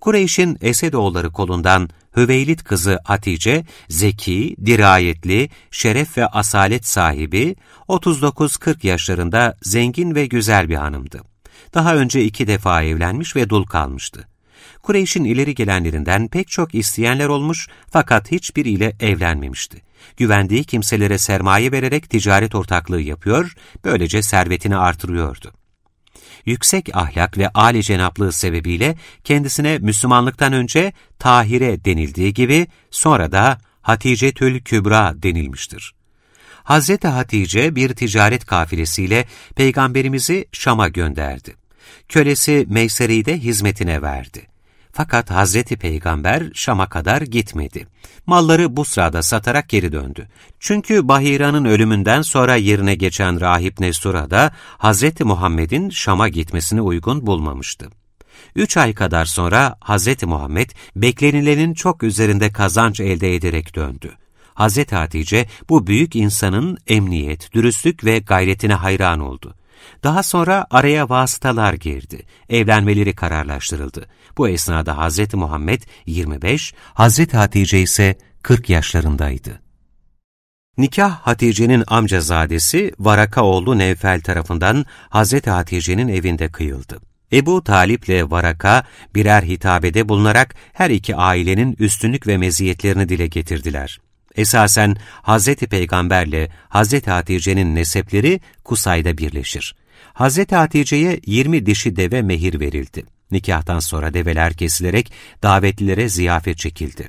Kureyş'in Esedoğulları kolundan Hüveylit kızı Hatice, zeki, dirayetli, şeref ve asalet sahibi, 39-40 yaşlarında zengin ve güzel bir hanımdı. Daha önce iki defa evlenmiş ve dul kalmıştı. Kureyş'in ileri gelenlerinden pek çok isteyenler olmuş fakat hiçbiriyle evlenmemişti. Güvendiği kimselere sermaye vererek ticaret ortaklığı yapıyor, böylece servetini artırıyordu. Yüksek ahlak ve âli cenaplığı sebebiyle kendisine Müslümanlıktan önce Tahire denildiği gibi sonra da Hatice Tül Kübra denilmiştir. Hazreti Hatice bir ticaret kafilesiyle Peygamberimizi Şam'a gönderdi. Kölesi Meyseri'yi de hizmetine verdi. Fakat Hazreti Peygamber Şam'a kadar gitmedi. Malları bu sırada satarak geri döndü. Çünkü Bahira'nın ölümünden sonra yerine geçen Rahip Nesura da Hazreti Muhammed'in Şam'a gitmesini uygun bulmamıştı. Üç ay kadar sonra Hazreti Muhammed beklenilenin çok üzerinde kazanç elde ederek döndü. Hazreti Hatice bu büyük insanın emniyet, dürüstlük ve gayretine hayran oldu. Daha sonra araya vasıtalar girdi. Evlenmeleri kararlaştırıldı. Bu esnada Hazreti Muhammed 25, Hazreti Hatice ise 40 yaşlarındaydı. Nikah Hatice'nin amcazadesi Varaka oğlu Nevfel tarafından Hazreti Hatice'nin evinde kıyıldı. Ebu Talip ile Varaka birer hitabede bulunarak her iki ailenin üstünlük ve meziyetlerini dile getirdiler. Esasen Hz. Peygamberle Hz. Hatice'nin nesepleri Kusay'da birleşir. Hz. Hatice'ye 20 dişi deve mehir verildi. Nikahtan sonra develer kesilerek davetlilere ziyafet çekildi.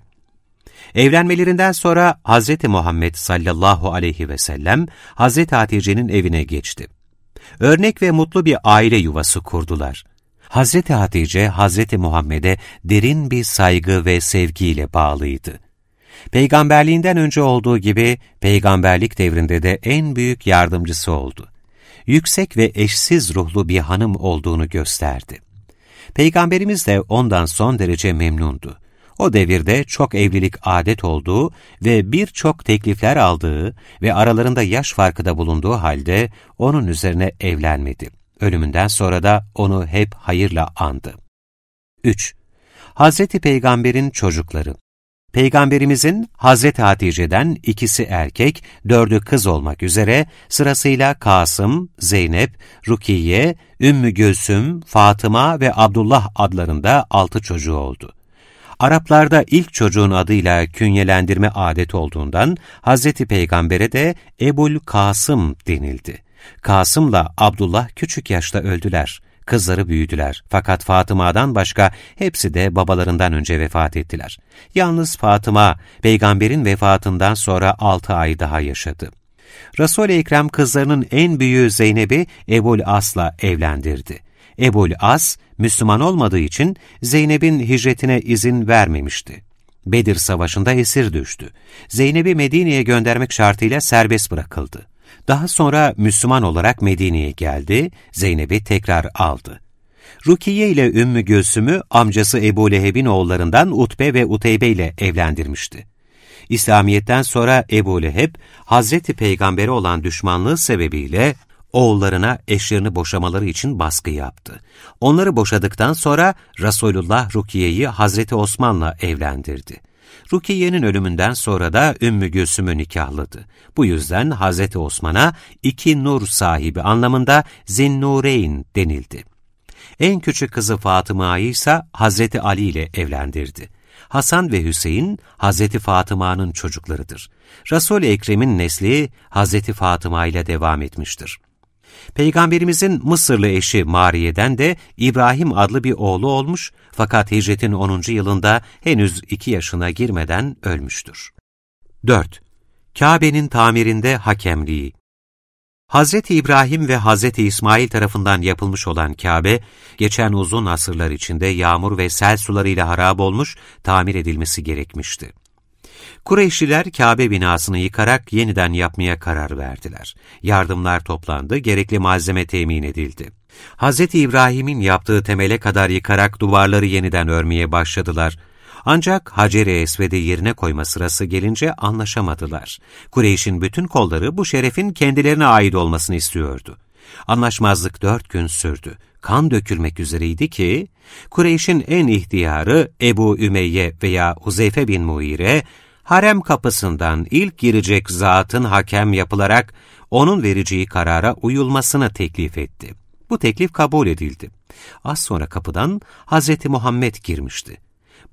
Evlenmelerinden sonra Hz. Muhammed sallallahu aleyhi ve sellem Hz. Hatice'nin evine geçti. Örnek ve mutlu bir aile yuvası kurdular. Hz. Hatice, Hz. Muhammed'e derin bir saygı ve sevgiyle bağlıydı. Peygamberliğinden önce olduğu gibi peygamberlik devrinde de en büyük yardımcısı oldu. Yüksek ve eşsiz ruhlu bir hanım olduğunu gösterdi. Peygamberimiz de ondan son derece memnundu. O devirde çok evlilik adet olduğu ve birçok teklifler aldığı ve aralarında yaş farkı da bulunduğu halde onun üzerine evlenmedi. Ölümünden sonra da onu hep hayırla andı. 3. Hazreti Peygamber'in çocukları Peygamberimizin Hazreti Hatice'den ikisi erkek, dördü kız olmak üzere sırasıyla Kasım, Zeynep, Rukiye, Ümmü Gülsüm, Fatıma ve Abdullah adlarında altı çocuğu oldu. Araplarda ilk çocuğun adıyla künyelendirme adet olduğundan Hazreti Peygamber'e de Ebul Kasım denildi. Kasım'la Abdullah küçük yaşta öldüler. Kızları büyüdüler fakat Fatıma'dan başka hepsi de babalarından önce vefat ettiler. Yalnız Fatıma, peygamberin vefatından sonra altı ay daha yaşadı. Resul-i Ekrem kızlarının en büyüğü Zeynep'i Ebul As'la evlendirdi. Ebul As, Müslüman olmadığı için Zeynep'in hicretine izin vermemişti. Bedir Savaşı'nda esir düştü. Zeynep'i Medine'ye göndermek şartıyla serbest bırakıldı. Daha sonra Müslüman olarak Medine'ye geldi, Zeynep'i tekrar aldı. Rukiye ile Ümmü Gülsüm'ü amcası Ebu Leheb'in oğullarından Utbe ve Uteybe ile evlendirmişti. İslamiyet'ten sonra Ebu Leheb, Hazreti Peygamber'e olan düşmanlığı sebebiyle oğullarına eşlerini boşamaları için baskı yaptı. Onları boşadıktan sonra Resulullah Rukiye'yi Hazreti Osman'la evlendirdi. Rukiye'nin ölümünden sonra da Ümmü Gülsüm'ü nikahladı. Bu yüzden Hazreti Osman'a iki nur sahibi anlamında Zinnureyn denildi. En küçük kızı Fatıma'yı ise Hazreti Ali ile evlendirdi. Hasan ve Hüseyin Hazreti Fatıma'nın çocuklarıdır. Resul-i Ekrem'in nesli Hazreti Fatıma ile devam etmiştir. Peygamberimizin Mısırlı eşi Mariye'den de İbrahim adlı bir oğlu olmuş fakat hicretin 10. yılında henüz 2 yaşına girmeden ölmüştür. 4. Kabe'nin tamirinde hakemliği Hazreti İbrahim ve Hazreti İsmail tarafından yapılmış olan Kabe, geçen uzun asırlar içinde yağmur ve sel sularıyla harap olmuş, tamir edilmesi gerekmişti. Kureyşliler Kabe binasını yıkarak yeniden yapmaya karar verdiler. Yardımlar toplandı, gerekli malzeme temin edildi. Hz. İbrahim'in yaptığı temele kadar yıkarak duvarları yeniden örmeye başladılar. Ancak Hacer-i Esved'i yerine koyma sırası gelince anlaşamadılar. Kureyş'in bütün kolları bu şerefin kendilerine ait olmasını istiyordu. Anlaşmazlık dört gün sürdü. Kan dökülmek üzereydi ki, Kureyş'in en ihtiyarı Ebu Ümeyye veya Huzeyfe bin Muire, harem kapısından ilk girecek zatın hakem yapılarak onun vereceği karara uyulmasını teklif etti. Bu teklif kabul edildi. Az sonra kapıdan Hazreti Muhammed girmişti.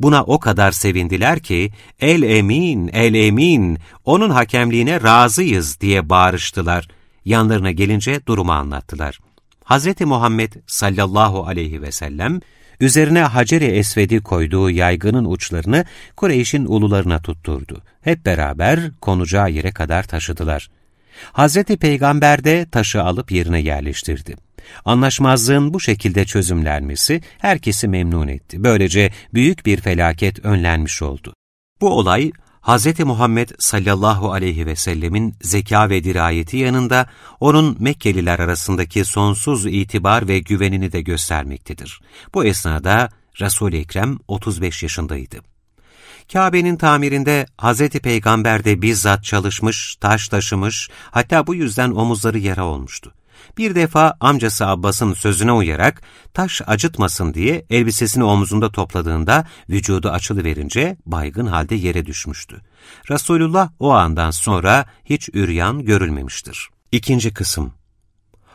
Buna o kadar sevindiler ki, el emin, el emin, onun hakemliğine razıyız diye bağırıştılar. Yanlarına gelince durumu anlattılar. Hazreti Muhammed sallallahu aleyhi ve sellem, Üzerine Hacer-i Esved'i koyduğu yaygının uçlarını Kureyş'in ulularına tutturdu. Hep beraber konacağı yere kadar taşıdılar. Hazreti Peygamber de taşı alıp yerine yerleştirdi. Anlaşmazlığın bu şekilde çözümlenmesi herkesi memnun etti. Böylece büyük bir felaket önlenmiş oldu. Bu olay Hz. Muhammed sallallahu aleyhi ve sellemin zeka ve dirayeti yanında onun Mekkeliler arasındaki sonsuz itibar ve güvenini de göstermektedir. Bu esnada Resul-i Ekrem 35 yaşındaydı. Kabe'nin tamirinde Hz. Peygamber de bizzat çalışmış, taş taşımış, hatta bu yüzden omuzları yara olmuştu. Bir defa amcası Abbas'ın sözüne uyarak taş acıtmasın diye elbisesini omzunda topladığında vücudu açılıverince baygın halde yere düşmüştü. Resulullah o andan sonra hiç üryan görülmemiştir. İkinci kısım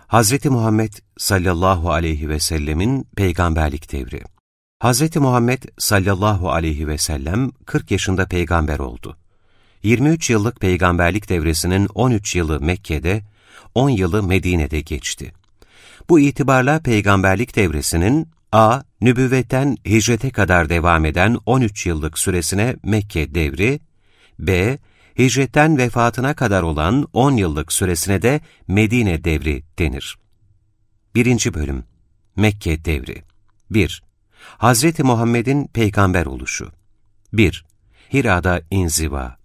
Hz. Muhammed sallallahu aleyhi ve sellemin peygamberlik devri Hz. Muhammed sallallahu aleyhi ve sellem 40 yaşında peygamber oldu. 23 yıllık peygamberlik devresinin 13 yılı Mekke'de, 10 yılı Medine'de geçti. Bu itibarla peygamberlik devresinin A. Nübüvvetten hicrete kadar devam eden 13 yıllık süresine Mekke devri, B. Hicretten vefatına kadar olan 10 yıllık süresine de Medine devri denir. 1. Bölüm Mekke devri 1. Hazreti Muhammed'in peygamber oluşu 1. Hira'da inziva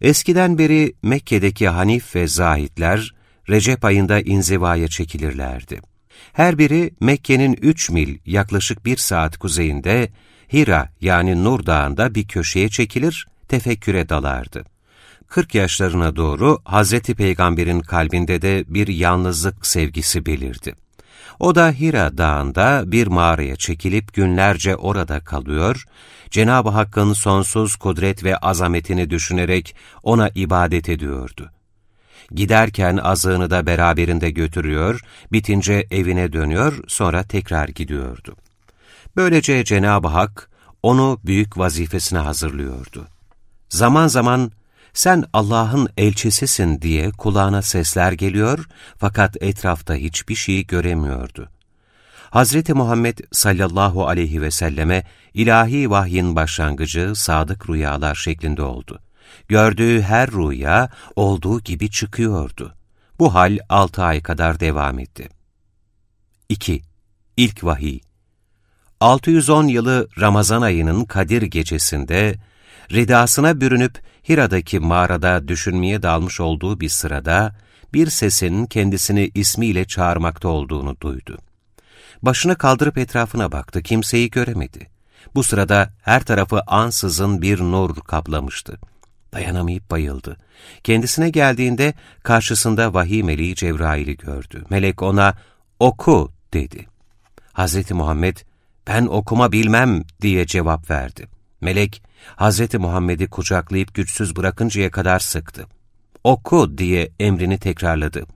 Eskiden beri Mekke'deki Hanif ve Zahitler, Recep ayında inzivaya çekilirlerdi. Her biri Mekke'nin üç mil yaklaşık bir saat kuzeyinde Hira yani Nur Dağı'nda bir köşeye çekilir, tefekküre dalardı. Kırk yaşlarına doğru Hazreti Peygamber'in kalbinde de bir yalnızlık sevgisi belirdi. O da Hira Dağı'nda bir mağaraya çekilip günlerce orada kalıyor, Cenab-ı Hakk'ın sonsuz kudret ve azametini düşünerek ona ibadet ediyordu. Giderken azığını da beraberinde götürüyor, bitince evine dönüyor, sonra tekrar gidiyordu. Böylece Cenab-ı Hak onu büyük vazifesine hazırlıyordu. Zaman zaman sen Allah'ın elçisisin diye kulağına sesler geliyor fakat etrafta hiçbir şey göremiyordu. Hazreti Muhammed sallallahu aleyhi ve selleme ilahi vahyin başlangıcı sadık rüyalar şeklinde oldu. Gördüğü her rüya olduğu gibi çıkıyordu. Bu hal altı ay kadar devam etti. 2. İlk Vahiy 610 yılı Ramazan ayının Kadir gecesinde, ridasına bürünüp Hira'daki mağarada düşünmeye dalmış olduğu bir sırada, bir sesin kendisini ismiyle çağırmakta olduğunu duydu. Başını kaldırıp etrafına baktı, kimseyi göremedi. Bu sırada her tarafı ansızın bir nur kaplamıştı. Dayanamayıp bayıldı. Kendisine geldiğinde karşısında vahiy meleği Cebrail'i gördü. Melek ona, oku dedi. Hazreti Muhammed, ben okuma bilmem diye cevap verdi. Melek, Hazreti Muhammed'i kucaklayıp güçsüz bırakıncaya kadar sıktı. Oku diye emrini tekrarladı.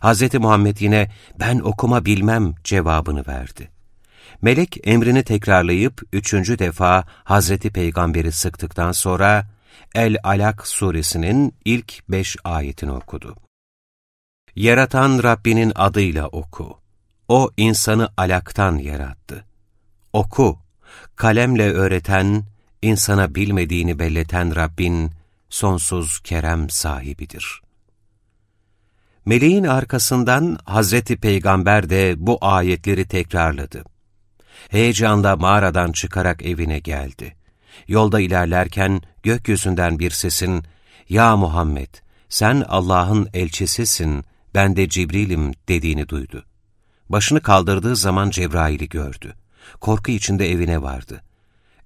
Hazreti Muhammed yine ben okuma bilmem cevabını verdi. Melek emrini tekrarlayıp üçüncü defa Hazreti Peygamber'i sıktıktan sonra El-Alak suresinin ilk beş ayetini okudu. Yaratan Rabbinin adıyla oku. O insanı alaktan yarattı. Oku, kalemle öğreten, insana bilmediğini belleten Rabbin sonsuz kerem sahibidir. Meleğin arkasından Hazreti Peygamber de bu ayetleri tekrarladı. Heyecanla mağaradan çıkarak evine geldi. Yolda ilerlerken gökyüzünden bir sesin, ''Ya Muhammed, sen Allah'ın elçisisin, ben de Cibril'im.'' dediğini duydu. Başını kaldırdığı zaman Cebrail'i gördü. Korku içinde evine vardı.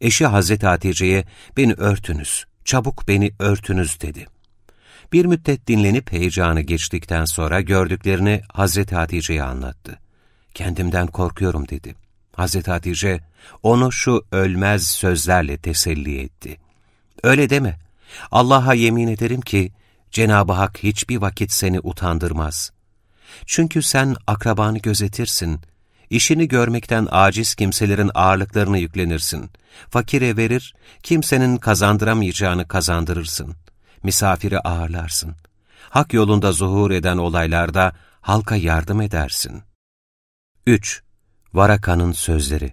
Eşi Hazreti Hatice'ye, ''Beni örtünüz, çabuk beni örtünüz.'' dedi. Bir müddet dinlenip heyecanı geçtikten sonra gördüklerini Hazreti Hatice'ye anlattı. ''Kendimden korkuyorum.'' dedi. Hazreti Hatice onu şu ölmez sözlerle teselli etti. Öyle deme. Allah'a yemin ederim ki Cenab-ı Hak hiçbir vakit seni utandırmaz. Çünkü sen akrabanı gözetirsin, işini görmekten aciz kimselerin ağırlıklarını yüklenirsin. Fakire verir, kimsenin kazandıramayacağını kazandırırsın. Misafiri ağırlarsın. Hak yolunda zuhur eden olaylarda halka yardım edersin. 3. Varaka'nın sözleri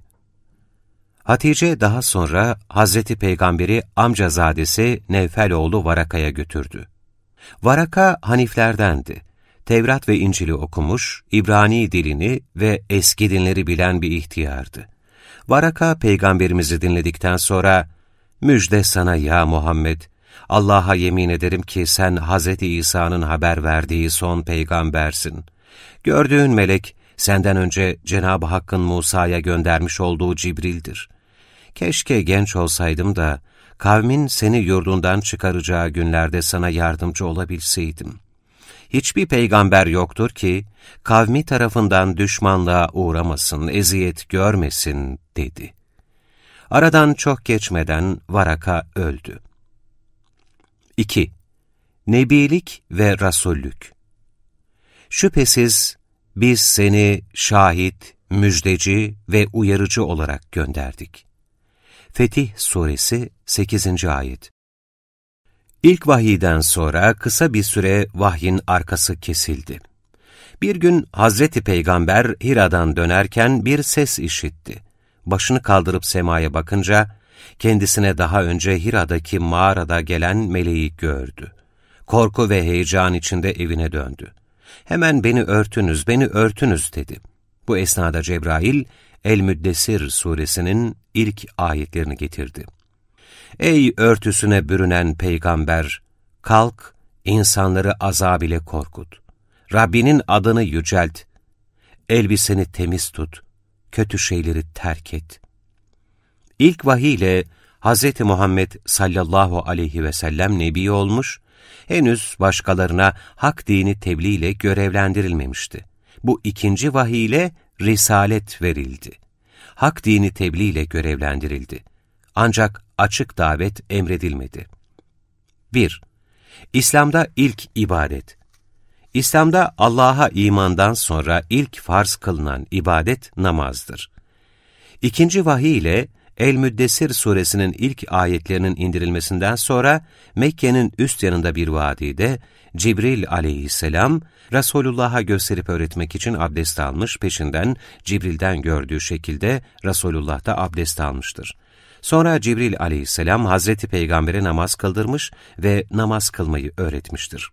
Hatice daha sonra Hazreti Peygamberi amcazadesi Nevfeloğlu Varaka'ya götürdü. Varaka Haniflerdendi. Tevrat ve İncil'i okumuş, İbrani dilini ve eski dinleri bilen bir ihtiyardı. Varaka peygamberimizi dinledikten sonra, ''Müjde sana ya Muhammed, Allah'a yemin ederim ki sen Hazreti İsa'nın haber verdiği son peygambersin. Gördüğün melek, senden önce Cenab-ı Hakk'ın Musa'ya göndermiş olduğu Cibril'dir. Keşke genç olsaydım da, kavmin seni yurdundan çıkaracağı günlerde sana yardımcı olabilseydim. Hiçbir peygamber yoktur ki, kavmi tarafından düşmanlığa uğramasın, eziyet görmesin, dedi. Aradan çok geçmeden Varaka öldü. 2. Nebilik ve Rasullük Şüphesiz biz seni şahit, müjdeci ve uyarıcı olarak gönderdik. Fetih Suresi 8. Ayet İlk vahiyden sonra kısa bir süre vahyin arkası kesildi. Bir gün Hazreti Peygamber Hira'dan dönerken bir ses işitti. Başını kaldırıp semaya bakınca, kendisine daha önce Hira'daki mağarada gelen meleği gördü. Korku ve heyecan içinde evine döndü. Hemen beni örtünüz, beni örtünüz dedi. Bu esnada Cebrail, El-Müddessir suresinin ilk ayetlerini getirdi. Ey örtüsüne bürünen peygamber! Kalk, insanları azab ile korkut. Rabbinin adını yücelt. Elbiseni temiz tut. Kötü şeyleri terk et. İlk vahiy ile Hz. Muhammed sallallahu aleyhi ve sellem nebi olmuş, henüz başkalarına hak dini tebliğ ile görevlendirilmemişti. Bu ikinci vahiy ile risalet verildi. Hak dini tebliğ ile görevlendirildi. Ancak açık davet emredilmedi. 1. İslam'da ilk ibadet İslam'da Allah'a imandan sonra ilk farz kılınan ibadet namazdır. İkinci vahiy ile El-Müddessir suresinin ilk ayetlerinin indirilmesinden sonra Mekke'nin üst yanında bir vadide Cibril aleyhisselam Resulullah'a gösterip öğretmek için abdest almış, peşinden Cibril'den gördüğü şekilde Resulullah da abdest almıştır. Sonra Cibril aleyhisselam Hazreti Peygamber'e namaz kıldırmış ve namaz kılmayı öğretmiştir.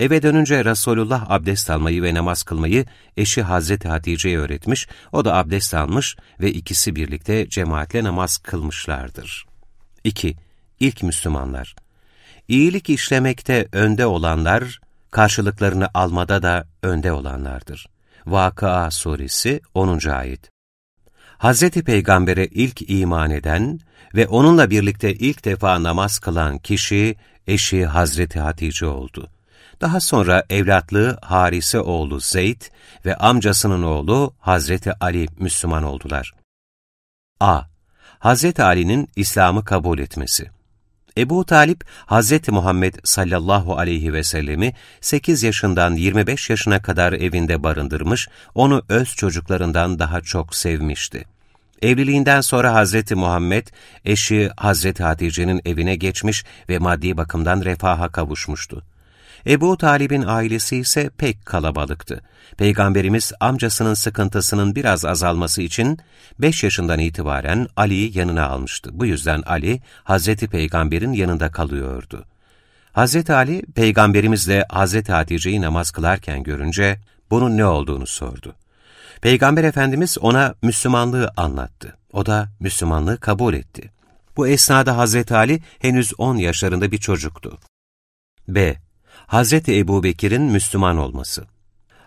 Eve dönünce Resulullah abdest almayı ve namaz kılmayı eşi Hazreti Hatice'ye öğretmiş, o da abdest almış ve ikisi birlikte cemaatle namaz kılmışlardır. 2. İlk Müslümanlar İyilik işlemekte önde olanlar, karşılıklarını almada da önde olanlardır. Vakıa Suresi 10. Ayet Hazreti Peygamber'e ilk iman eden ve onunla birlikte ilk defa namaz kılan kişi eşi Hazreti Hatice oldu. Daha sonra evlatlığı Harise oğlu Zeyd ve amcasının oğlu Hazreti Ali Müslüman oldular. A. Hazreti Ali'nin İslam'ı kabul etmesi Ebu Talip, Hazreti Muhammed sallallahu aleyhi ve sellemi 8 yaşından 25 yaşına kadar evinde barındırmış, onu öz çocuklarından daha çok sevmişti. Evliliğinden sonra Hazreti Muhammed, eşi Hazreti Hatice'nin evine geçmiş ve maddi bakımdan refaha kavuşmuştu. Ebu Talib'in ailesi ise pek kalabalıktı. Peygamberimiz amcasının sıkıntısının biraz azalması için 5 yaşından itibaren Ali'yi yanına almıştı. Bu yüzden Ali, Hazreti Peygamber'in yanında kalıyordu. Hazreti Ali, Peygamberimizle Hazreti Hatice'yi namaz kılarken görünce bunun ne olduğunu sordu. Peygamber Efendimiz ona Müslümanlığı anlattı. O da Müslümanlığı kabul etti. Bu esnada Hazreti Ali henüz 10 yaşlarında bir çocuktu. B. Hazreti Ebu Bekir'in Müslüman olması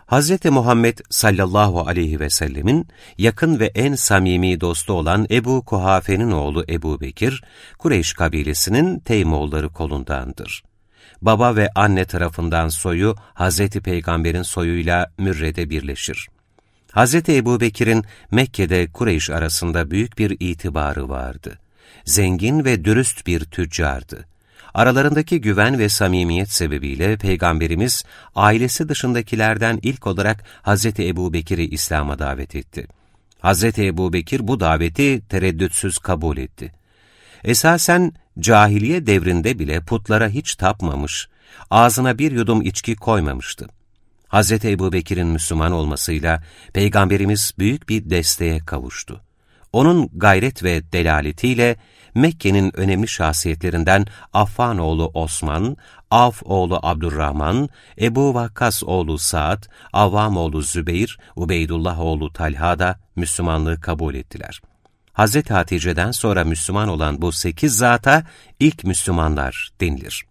Hazreti Muhammed sallallahu aleyhi ve sellemin yakın ve en samimi dostu olan Ebu Kuhafe'nin oğlu Ebu Bekir, Kureyş kabilesinin Teymoğulları kolundandır. Baba ve anne tarafından soyu Hazreti Peygamber'in soyuyla Mürre'de birleşir. Hazreti Ebu Bekir'in Mekke'de Kureyş arasında büyük bir itibarı vardı. Zengin ve dürüst bir tüccardı. Aralarındaki güven ve samimiyet sebebiyle Peygamberimiz ailesi dışındakilerden ilk olarak Hz. Ebu Bekir'i İslam'a davet etti. Hz. Ebu Bekir bu daveti tereddütsüz kabul etti. Esasen cahiliye devrinde bile putlara hiç tapmamış, ağzına bir yudum içki koymamıştı. Hz. Ebu Bekir'in Müslüman olmasıyla Peygamberimiz büyük bir desteğe kavuştu. Onun gayret ve delaletiyle Mekke'nin önemli şahsiyetlerinden Affan oğlu Osman, Af oğlu Abdurrahman, Ebu Vakkas oğlu Sa'd, Avvam oğlu Zübeyir, Ubeydullah oğlu Talha da Müslümanlığı kabul ettiler. Hz. Hatice'den sonra Müslüman olan bu sekiz zata ilk Müslümanlar denilir.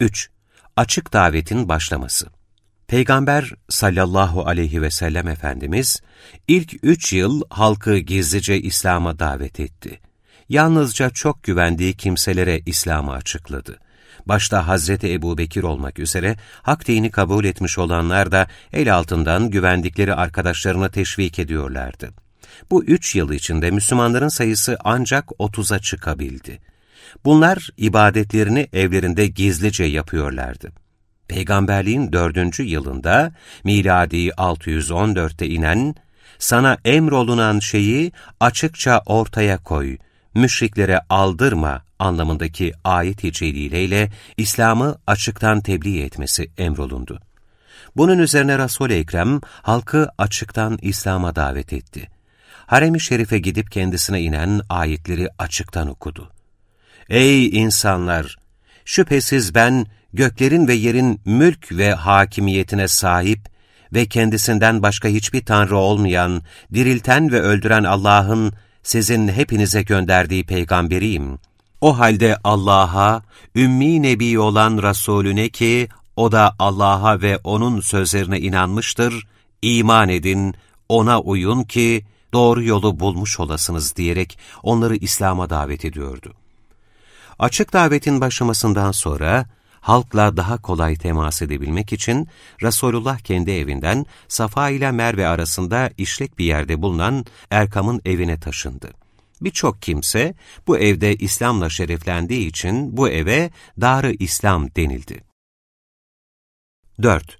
3. Açık davetin başlaması Peygamber sallallahu aleyhi ve sellem Efendimiz ilk üç yıl halkı gizlice İslam'a davet etti. Yalnızca çok güvendiği kimselere İslam'ı açıkladı. Başta Hazreti Ebu Bekir olmak üzere hak dini kabul etmiş olanlar da el altından güvendikleri arkadaşlarına teşvik ediyorlardı. Bu üç yıl içinde Müslümanların sayısı ancak otuza çıkabildi. Bunlar ibadetlerini evlerinde gizlice yapıyorlardı. Peygamberliğin dördüncü yılında, miladi 614'te inen, sana emrolunan şeyi açıkça ortaya koy, müşriklere aldırma anlamındaki ayet-i İslam'ı açıktan tebliğ etmesi emrolundu. Bunun üzerine Resul-i Ekrem halkı açıktan İslam'a davet etti. Harem-i Şerif'e gidip kendisine inen ayetleri açıktan okudu. Ey insanlar! Şüphesiz ben göklerin ve yerin mülk ve hakimiyetine sahip ve kendisinden başka hiçbir tanrı olmayan, dirilten ve öldüren Allah'ın sizin hepinize gönderdiği peygamberiyim. O halde Allah'a, ümmi nebi olan Resulüne ki, o da Allah'a ve O'nun sözlerine inanmıştır, iman edin, O'na uyun ki, doğru yolu bulmuş olasınız diyerek onları İslam'a davet ediyordu. Açık davetin başlamasından sonra, halkla daha kolay temas edebilmek için Resulullah kendi evinden Safa ile Merve arasında işlek bir yerde bulunan Erkam'ın evine taşındı. Birçok kimse bu evde İslam'la şereflendiği için bu eve Dar-ı İslam denildi. 4.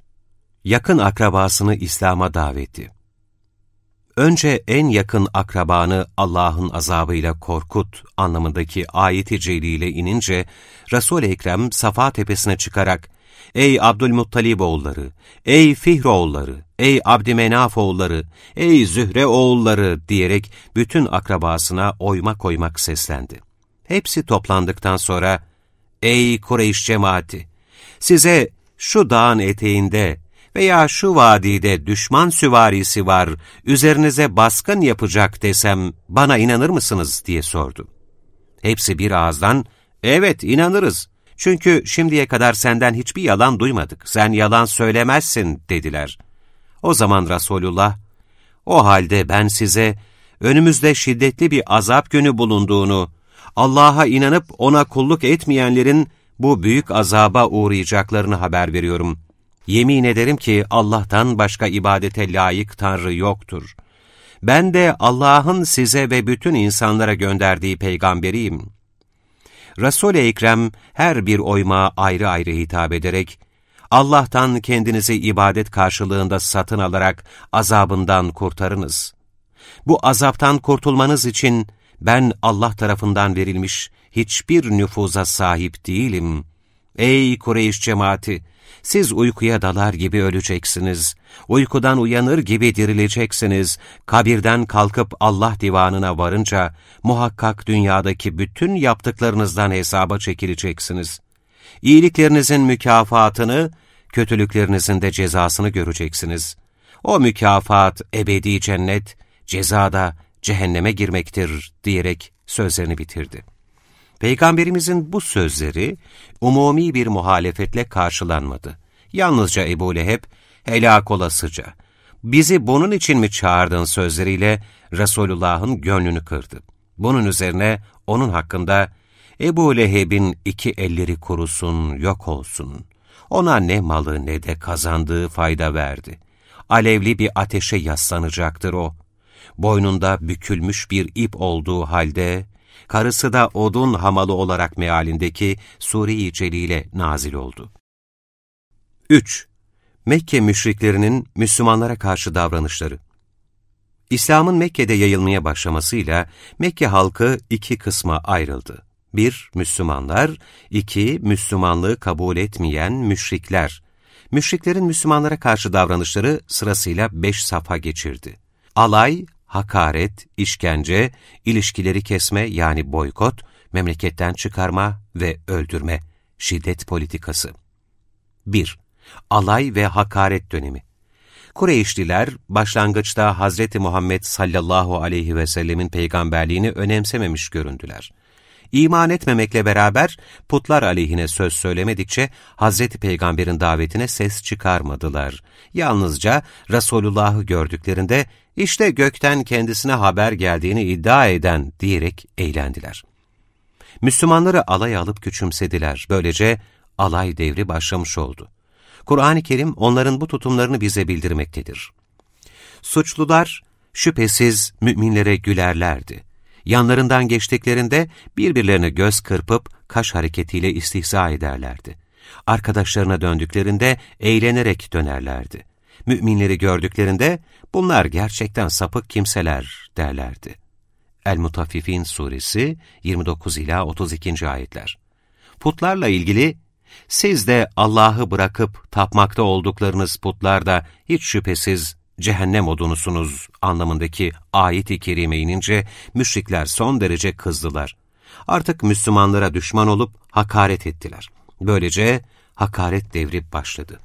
Yakın akrabasını İslam'a daveti Önce en yakın akrabanı Allah'ın azabıyla korkut anlamındaki ayet-i celile inince, Resul-i Ekrem Safa tepesine çıkarak, Ey Abdülmuttalib oğulları, ey Fihr oğulları, ey Abdümenaf oğulları, ey Zühre oğulları diyerek bütün akrabasına oyma koymak seslendi. Hepsi toplandıktan sonra, Ey Kureyş cemaati! Size şu dağın eteğinde veya şu vadide düşman süvarisi var, üzerinize baskın yapacak desem bana inanır mısınız diye sordu. Hepsi bir ağızdan, evet inanırız. Çünkü şimdiye kadar senden hiçbir yalan duymadık, sen yalan söylemezsin dediler. O zaman Resulullah, o halde ben size önümüzde şiddetli bir azap günü bulunduğunu, Allah'a inanıp ona kulluk etmeyenlerin bu büyük azaba uğrayacaklarını haber veriyorum. Yemin ederim ki Allah'tan başka ibadete layık Tanrı yoktur. Ben de Allah'ın size ve bütün insanlara gönderdiği peygamberiyim. Resul-i Ekrem her bir oyma ayrı ayrı hitap ederek, Allah'tan kendinizi ibadet karşılığında satın alarak azabından kurtarınız. Bu azaptan kurtulmanız için ben Allah tarafından verilmiş hiçbir nüfuza sahip değilim. Ey Kureyş cemaati! Siz uykuya dalar gibi öleceksiniz. Uykudan uyanır gibi dirileceksiniz. Kabirden kalkıp Allah divanına varınca muhakkak dünyadaki bütün yaptıklarınızdan hesaba çekileceksiniz. İyiliklerinizin mükafatını, kötülüklerinizin de cezasını göreceksiniz. O mükafat ebedi cennet, cezada cehenneme girmektir diyerek sözlerini bitirdi. Peygamberimizin bu sözleri umumi bir muhalefetle karşılanmadı. Yalnızca Ebu Leheb, helak olasıca, bizi bunun için mi çağırdın sözleriyle Resulullah'ın gönlünü kırdı. Bunun üzerine onun hakkında Ebu Leheb'in iki elleri kurusun, yok olsun. Ona ne malı ne de kazandığı fayda verdi. Alevli bir ateşe yaslanacaktır o. Boynunda bükülmüş bir ip olduğu halde, karısı da odun hamalı olarak mealindeki Sure-i nazil oldu. 3. Mekke müşriklerinin Müslümanlara karşı davranışları İslam'ın Mekke'de yayılmaya başlamasıyla Mekke halkı iki kısma ayrıldı. 1. Müslümanlar, 2. Müslümanlığı kabul etmeyen müşrikler. Müşriklerin Müslümanlara karşı davranışları sırasıyla beş safha geçirdi. Alay, hakaret, işkence, ilişkileri kesme yani boykot, memleketten çıkarma ve öldürme, şiddet politikası. 1. Alay ve hakaret dönemi Kureyşliler başlangıçta Hz. Muhammed sallallahu aleyhi ve sellemin peygamberliğini önemsememiş göründüler. İman etmemekle beraber putlar aleyhine söz söylemedikçe Hazreti Peygamber'in davetine ses çıkarmadılar. Yalnızca Resulullah'ı gördüklerinde işte gökten kendisine haber geldiğini iddia eden diyerek eğlendiler. Müslümanları alay alıp küçümsediler. Böylece alay devri başlamış oldu. Kur'an-ı Kerim onların bu tutumlarını bize bildirmektedir. Suçlular şüphesiz müminlere gülerlerdi. Yanlarından geçtiklerinde birbirlerine göz kırpıp kaş hareketiyle istihza ederlerdi. Arkadaşlarına döndüklerinde eğlenerek dönerlerdi. Müminleri gördüklerinde bunlar gerçekten sapık kimseler derlerdi. El-Mutaffifin suresi 29 ila 32. ayetler. Putlarla ilgili siz de Allah'ı bırakıp tapmakta olduklarınız putlar da hiç şüphesiz cehennem odunusunuz anlamındaki ayet-i kerime inince müşrikler son derece kızdılar. Artık Müslümanlara düşman olup hakaret ettiler. Böylece hakaret devri başladı.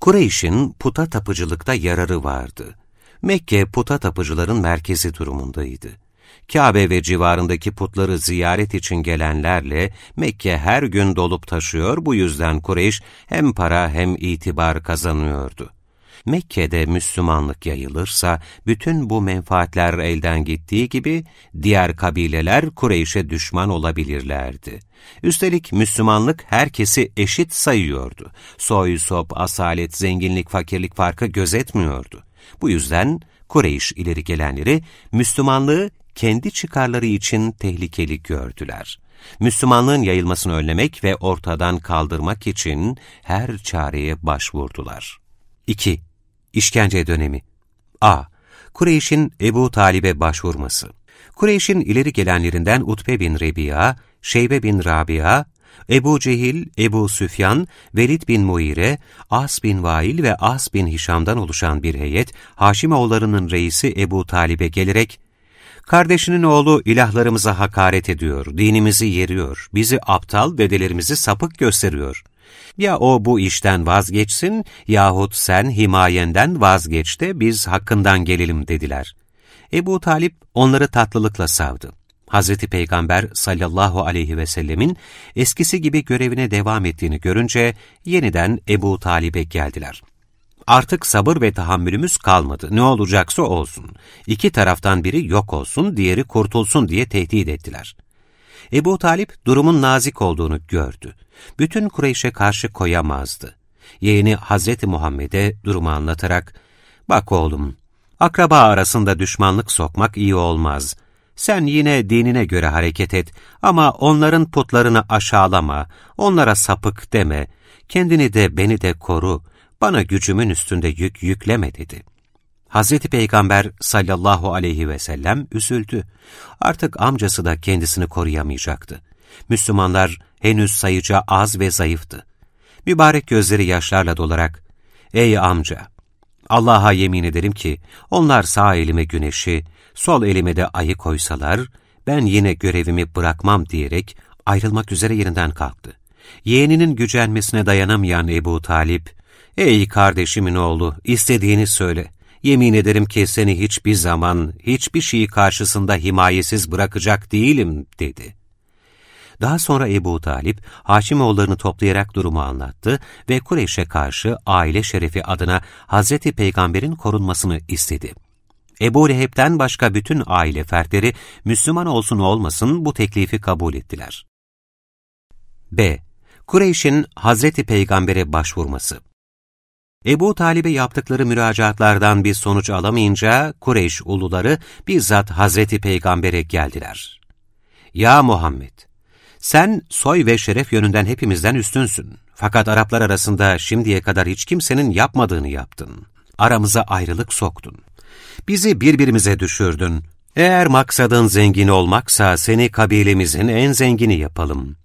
Kureyş'in puta tapıcılıkta yararı vardı. Mekke puta tapıcıların merkezi durumundaydı. Kabe ve civarındaki putları ziyaret için gelenlerle Mekke her gün dolup taşıyor, bu yüzden Kureyş hem para hem itibar kazanıyordu. Mekke'de Müslümanlık yayılırsa bütün bu menfaatler elden gittiği gibi diğer kabileler Kureyş'e düşman olabilirlerdi. Üstelik Müslümanlık herkesi eşit sayıyordu. Soy, sop, asalet, zenginlik, fakirlik farkı gözetmiyordu. Bu yüzden Kureyş ileri gelenleri Müslümanlığı kendi çıkarları için tehlikeli gördüler. Müslümanlığın yayılmasını önlemek ve ortadan kaldırmak için her çareye başvurdular. 2. İşkence dönemi A. Kureyş'in Ebu Talib'e başvurması Kureyş'in ileri gelenlerinden Utbe bin Rebi'a, Şeybe bin Rabia, Ebu Cehil, Ebu Süfyan, Velid bin Muire, As bin Vail ve As bin Hişam'dan oluşan bir heyet, Haşimoğullarının reisi Ebu Talib'e gelerek, Kardeşinin oğlu ilahlarımıza hakaret ediyor, dinimizi yeriyor, bizi aptal, dedelerimizi sapık gösteriyor. Ya o bu işten vazgeçsin yahut sen himayenden vazgeç de biz hakkından gelelim dediler. Ebu Talip onları tatlılıkla savdı. Hazreti Peygamber sallallahu aleyhi ve sellemin eskisi gibi görevine devam ettiğini görünce yeniden Ebu Talib'e geldiler. Artık sabır ve tahammülümüz kalmadı. Ne olacaksa olsun. İki taraftan biri yok olsun, diğeri kurtulsun diye tehdit ettiler. Ebu Talip durumun nazik olduğunu gördü. Bütün Kureyş'e karşı koyamazdı. Yeğeni Hazreti Muhammed'e durumu anlatarak, ''Bak oğlum, akraba arasında düşmanlık sokmak iyi olmaz. Sen yine dinine göre hareket et ama onların putlarını aşağılama, onlara sapık deme, kendini de beni de koru, bana gücümün üstünde yük yükleme.'' dedi. Hazreti Peygamber sallallahu aleyhi ve sellem üzüldü. Artık amcası da kendisini koruyamayacaktı. Müslümanlar henüz sayıca az ve zayıftı. Mübarek gözleri yaşlarla dolarak, ''Ey amca, Allah'a yemin ederim ki onlar sağ elime güneşi, sol elime de ayı koysalar, ben yine görevimi bırakmam diyerek ayrılmak üzere yerinden kalktı. Yeğeninin gücenmesine dayanamayan Ebu Talip, ''Ey kardeşimin oğlu, istediğini söyle. Yemin ederim ki seni hiçbir zaman, hiçbir şey karşısında himayesiz bırakacak değilim.'' dedi. Daha sonra Ebu Talip, Haşimoğullarını toplayarak durumu anlattı ve Kureyş'e karşı aile şerefi adına Hazreti Peygamber'in korunmasını istedi. Ebu Leheb'den başka bütün aile fertleri Müslüman olsun olmasın bu teklifi kabul ettiler. B. Kureyş'in Hazreti Peygamber'e başvurması Ebu Talib'e yaptıkları müracaatlardan bir sonuç alamayınca Kureyş uluları bizzat Hazreti Peygamber'e geldiler. Ya Muhammed! Sen soy ve şeref yönünden hepimizden üstünsün. Fakat Araplar arasında şimdiye kadar hiç kimsenin yapmadığını yaptın. Aramıza ayrılık soktun. Bizi birbirimize düşürdün. Eğer maksadın zengin olmaksa seni kabilemizin en zengini yapalım.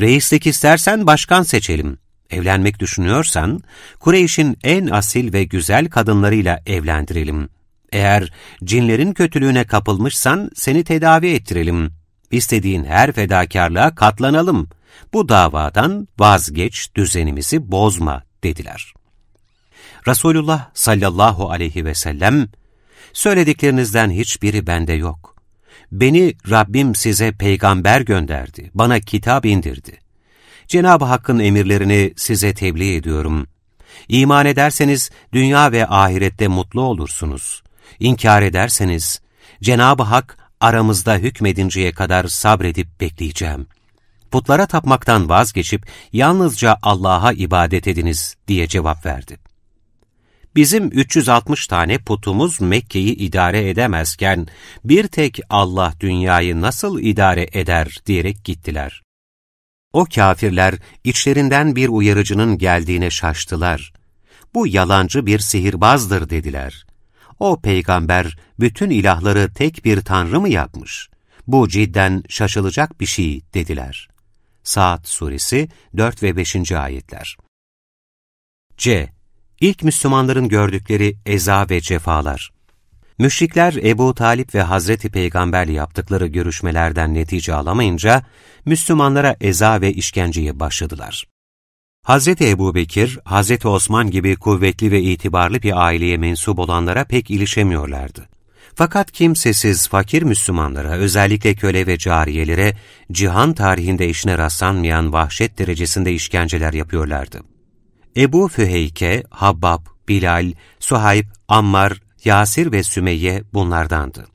Reislik istersen başkan seçelim. Evlenmek düşünüyorsan, Kureyş'in en asil ve güzel kadınlarıyla evlendirelim. Eğer cinlerin kötülüğüne kapılmışsan seni tedavi ettirelim. İstediğin her fedakarlığa katlanalım. Bu davadan vazgeç, düzenimizi bozma dediler. Resulullah sallallahu aleyhi ve sellem, söylediklerinizden hiçbiri bende yok. Beni Rabbim size peygamber gönderdi, bana kitap indirdi. Cenab-ı Hakk'ın emirlerini size tebliğ ediyorum. İman ederseniz dünya ve ahirette mutlu olursunuz. İnkar ederseniz Cenab-ı Hak aramızda hükmedinceye kadar sabredip bekleyeceğim. Putlara tapmaktan vazgeçip yalnızca Allah'a ibadet ediniz diye cevap verdi. Bizim 360 tane putumuz Mekke'yi idare edemezken bir tek Allah dünyayı nasıl idare eder diyerek gittiler. O kafirler içlerinden bir uyarıcının geldiğine şaştılar. Bu yalancı bir sihirbazdır dediler. O peygamber bütün ilahları tek bir tanrı mı yapmış? Bu cidden şaşılacak bir şey dediler. Saat suresi 4 ve 5. ayetler. C. İlk Müslümanların gördükleri eza ve cefalar. Müşrikler Ebu Talip ve Hazreti Peygamberle yaptıkları görüşmelerden netice alamayınca Müslümanlara eza ve işkenceye başladılar. Hazreti Ebu Bekir, Hazreti Osman gibi kuvvetli ve itibarlı bir aileye mensup olanlara pek ilişemiyorlardı. Fakat kimsesiz fakir Müslümanlara, özellikle köle ve cariyelere, cihan tarihinde işine rastlanmayan vahşet derecesinde işkenceler yapıyorlardı. Ebu Füheyke, Habbab, Bilal, Suhayb, Ammar, Yasir ve Sümeyye bunlardandı.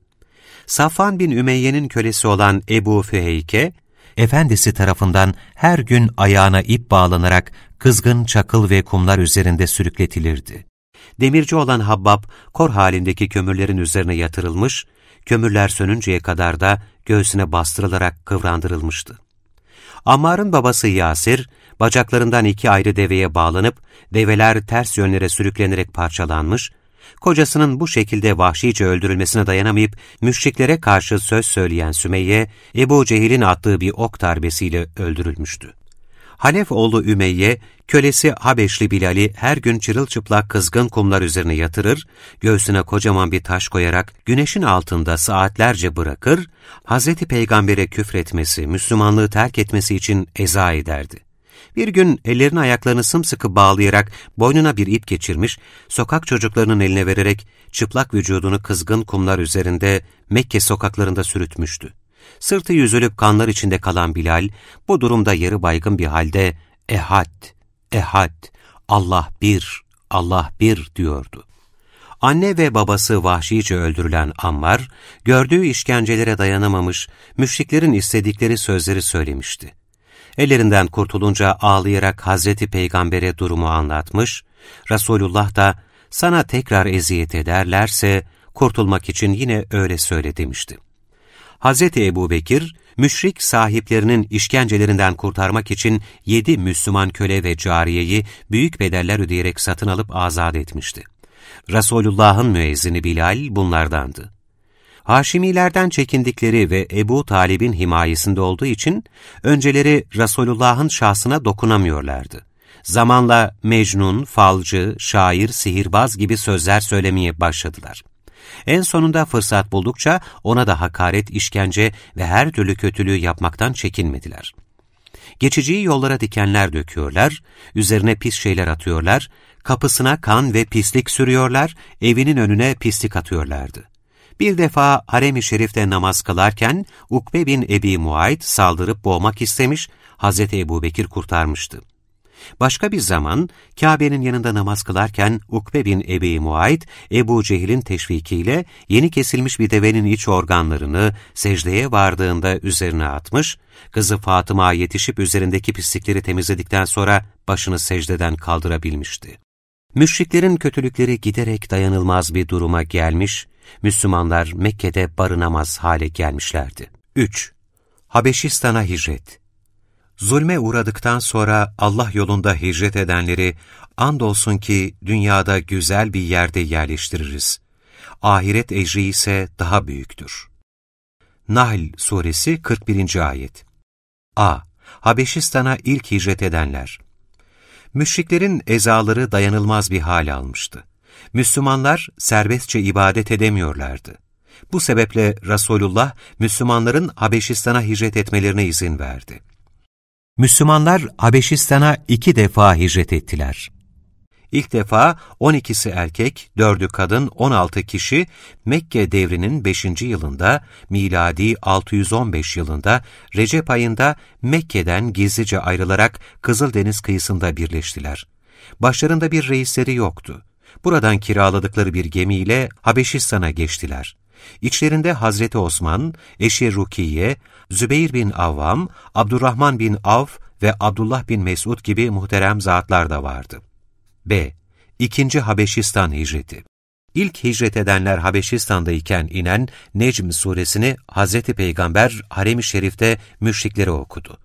Safvan bin Ümeyye'nin kölesi olan Ebu Füheyke, efendisi tarafından her gün ayağına ip bağlanarak kızgın çakıl ve kumlar üzerinde sürükletilirdi. Demirci olan Habbab, kor halindeki kömürlerin üzerine yatırılmış, kömürler sönünceye kadar da göğsüne bastırılarak kıvrandırılmıştı. Ammar'ın babası Yasir, bacaklarından iki ayrı deveye bağlanıp, develer ters yönlere sürüklenerek parçalanmış, kocasının bu şekilde vahşice öldürülmesine dayanamayıp müşriklere karşı söz söyleyen Sümeyye, Ebu Cehil'in attığı bir ok darbesiyle öldürülmüştü. Halef oğlu Ümeyye, kölesi Habeşli Bilal'i her gün çırılçıplak kızgın kumlar üzerine yatırır, göğsüne kocaman bir taş koyarak güneşin altında saatlerce bırakır, Hz. Peygamber'e küfretmesi, Müslümanlığı terk etmesi için eza ederdi. Bir gün ellerini ayaklarını sımsıkı bağlayarak boynuna bir ip geçirmiş, sokak çocuklarının eline vererek çıplak vücudunu kızgın kumlar üzerinde Mekke sokaklarında sürütmüştü. Sırtı yüzülüp kanlar içinde kalan Bilal, bu durumda yarı baygın bir halde Ehad, Ehad, Allah bir, Allah bir diyordu. Anne ve babası vahşice öldürülen Ammar, gördüğü işkencelere dayanamamış, müşriklerin istedikleri sözleri söylemişti. Ellerinden kurtulunca ağlayarak Hazreti Peygamber'e durumu anlatmış, Resulullah da sana tekrar eziyet ederlerse kurtulmak için yine öyle söyle demişti. Hazreti Ebu Bekir, müşrik sahiplerinin işkencelerinden kurtarmak için yedi Müslüman köle ve cariyeyi büyük bedeller ödeyerek satın alıp azat etmişti. Resulullah'ın müezzini Bilal bunlardandı. Haşimilerden çekindikleri ve Ebu Talib'in himayesinde olduğu için önceleri Resulullah'ın şahsına dokunamıyorlardı. Zamanla mecnun, falcı, şair, sihirbaz gibi sözler söylemeye başladılar. En sonunda fırsat buldukça ona da hakaret, işkence ve her türlü kötülüğü yapmaktan çekinmediler. Geçiciyi yollara dikenler döküyorlar, üzerine pis şeyler atıyorlar, kapısına kan ve pislik sürüyorlar, evinin önüne pislik atıyorlardı. Bir defa harem-i şerifte namaz kılarken Ukbe bin Ebi Muayt saldırıp boğmak istemiş, Hazreti Ebu Bekir kurtarmıştı. Başka bir zaman Kabe'nin yanında namaz kılarken Ukbe bin Ebi Muayt, Ebu Cehil'in teşvikiyle yeni kesilmiş bir devenin iç organlarını secdeye vardığında üzerine atmış, kızı Fatıma yetişip üzerindeki pislikleri temizledikten sonra başını secdeden kaldırabilmişti. Müşriklerin kötülükleri giderek dayanılmaz bir duruma gelmiş, Müslümanlar Mekke'de barınamaz hale gelmişlerdi. 3. Habeşistan'a hicret Zulme uğradıktan sonra Allah yolunda hicret edenleri andolsun ki dünyada güzel bir yerde yerleştiririz. Ahiret ecri ise daha büyüktür. Nahl Suresi 41. Ayet A. Habeşistan'a ilk hicret edenler Müşriklerin ezaları dayanılmaz bir hal almıştı. Müslümanlar serbestçe ibadet edemiyorlardı. Bu sebeple Resulullah, Müslümanların Habeşistan'a hicret etmelerine izin verdi. Müslümanlar Habeşistan'a iki defa hicret ettiler. İlk defa 12'si erkek, 4'ü kadın 16 kişi Mekke devrinin 5. yılında, miladi 615 yılında Recep ayında Mekke'den gizlice ayrılarak Kızıldeniz kıyısında birleştiler. Başlarında bir reisleri yoktu. Buradan kiraladıkları bir gemiyle Habeşistan'a geçtiler. İçlerinde Hazreti Osman, eşi Rukiye, Zübeyir bin Avvam, Abdurrahman bin Avf ve Abdullah bin Mesud gibi muhterem zatlar da vardı. B. İkinci Habeşistan Hicreti İlk hicret edenler Habeşistan'dayken inen Necm suresini Hazreti Peygamber Harem-i Şerif'te müşriklere okudu.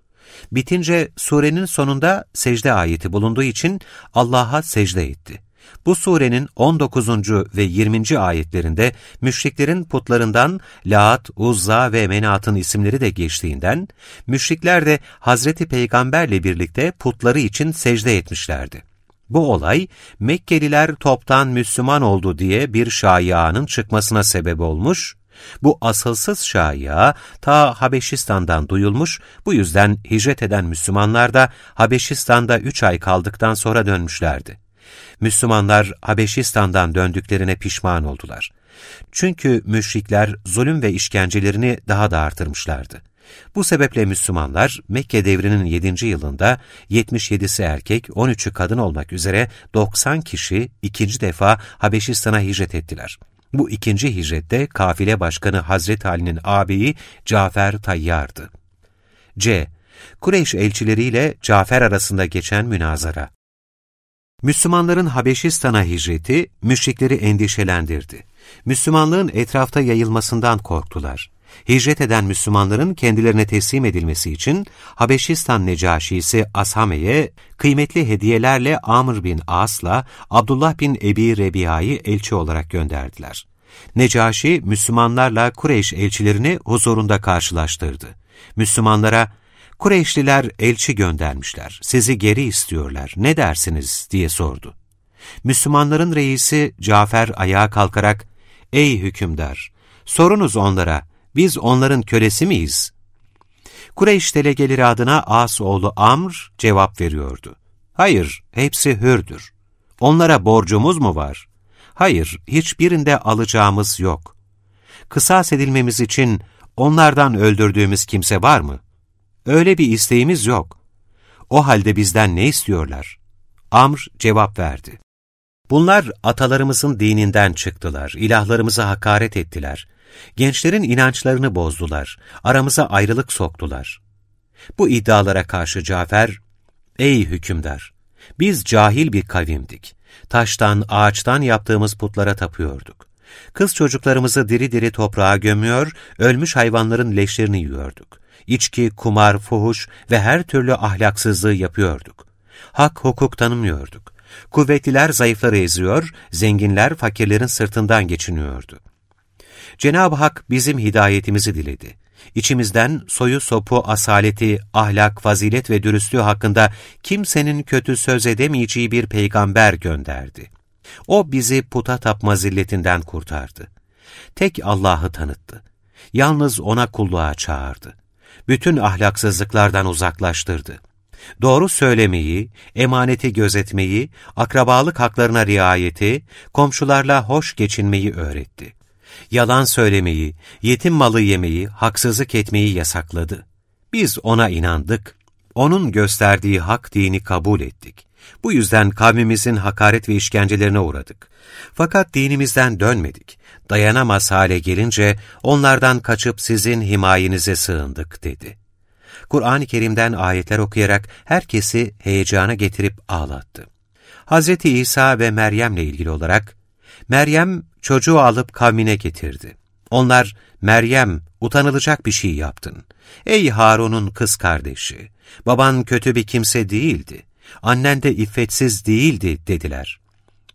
Bitince surenin sonunda secde ayeti bulunduğu için Allah'a secde etti. Bu surenin 19. ve 20. ayetlerinde müşriklerin putlarından Laat, Uzza ve Menat'ın isimleri de geçtiğinden, müşrikler de Hazreti Peygamberle birlikte putları için secde etmişlerdi. Bu olay Mekkeliler toptan Müslüman oldu diye bir şaianın çıkmasına sebep olmuş, bu asılsız şaia ta Habeşistan'dan duyulmuş, bu yüzden hicret eden Müslümanlar da Habeşistan'da üç ay kaldıktan sonra dönmüşlerdi. Müslümanlar Habeşistan'dan döndüklerine pişman oldular. Çünkü müşrikler zulüm ve işkencelerini daha da artırmışlardı. Bu sebeple Müslümanlar Mekke devrinin 7. yılında 77'si erkek, 13'ü kadın olmak üzere 90 kişi ikinci defa Habeşistan'a hicret ettiler. Bu ikinci hicrette kafile başkanı Hazreti Ali'nin ağabeyi Cafer Tayyar'dı. C. Kureyş elçileriyle Cafer arasında geçen münazara Müslümanların Habeşistan'a hicreti, müşrikleri endişelendirdi. Müslümanlığın etrafta yayılmasından korktular. Hicret eden Müslümanların kendilerine teslim edilmesi için Habeşistan Necaşisi Ashame'ye kıymetli hediyelerle Amr bin As'la Abdullah bin Ebi Rebiya'yı elçi olarak gönderdiler. Necaşi, Müslümanlarla Kureyş elçilerini huzurunda karşılaştırdı. Müslümanlara, Kureyşliler elçi göndermişler, sizi geri istiyorlar, ne dersiniz diye sordu. Müslümanların reisi Cafer ayağa kalkarak, ey hükümdar, sorunuz onlara, biz onların kölesi miyiz? Kureyş delegeleri adına As oğlu Amr cevap veriyordu. Hayır, hepsi hürdür. Onlara borcumuz mu var? Hayır, hiçbirinde alacağımız yok. Kısas edilmemiz için onlardan öldürdüğümüz kimse var mı? Öyle bir isteğimiz yok. O halde bizden ne istiyorlar? Amr cevap verdi. Bunlar atalarımızın dininden çıktılar, ilahlarımıza hakaret ettiler. Gençlerin inançlarını bozdular, aramıza ayrılık soktular. Bu iddialara karşı Cafer, Ey hükümdar! Biz cahil bir kavimdik. Taştan, ağaçtan yaptığımız putlara tapıyorduk. Kız çocuklarımızı diri diri toprağa gömüyor, ölmüş hayvanların leşlerini yiyorduk. İçki, kumar, fuhuş ve her türlü ahlaksızlığı yapıyorduk. Hak, hukuk tanımıyorduk. Kuvvetliler zayıfları eziyor, zenginler fakirlerin sırtından geçiniyordu. Cenab-ı Hak bizim hidayetimizi diledi. İçimizden soyu sopu, asaleti, ahlak, fazilet ve dürüstlüğü hakkında kimsenin kötü söz edemeyeceği bir peygamber gönderdi. O bizi puta tapma zilletinden kurtardı. Tek Allah'ı tanıttı. Yalnız O'na kulluğa çağırdı. Bütün ahlaksızlıklardan uzaklaştırdı. Doğru söylemeyi, emaneti gözetmeyi, akrabalık haklarına riayeti, komşularla hoş geçinmeyi öğretti yalan söylemeyi, yetim malı yemeyi, haksızlık etmeyi yasakladı. Biz ona inandık, onun gösterdiği hak dini kabul ettik. Bu yüzden kavmimizin hakaret ve işkencelerine uğradık. Fakat dinimizden dönmedik. Dayanamaz hale gelince onlardan kaçıp sizin himayenize sığındık dedi. Kur'an-ı Kerim'den ayetler okuyarak herkesi heyecana getirip ağlattı. Hz. İsa ve Meryem'le ilgili olarak, Meryem çocuğu alıp kavmine getirdi. Onlar, Meryem, utanılacak bir şey yaptın. Ey Harun'un kız kardeşi, baban kötü bir kimse değildi, annen de iffetsiz değildi dediler.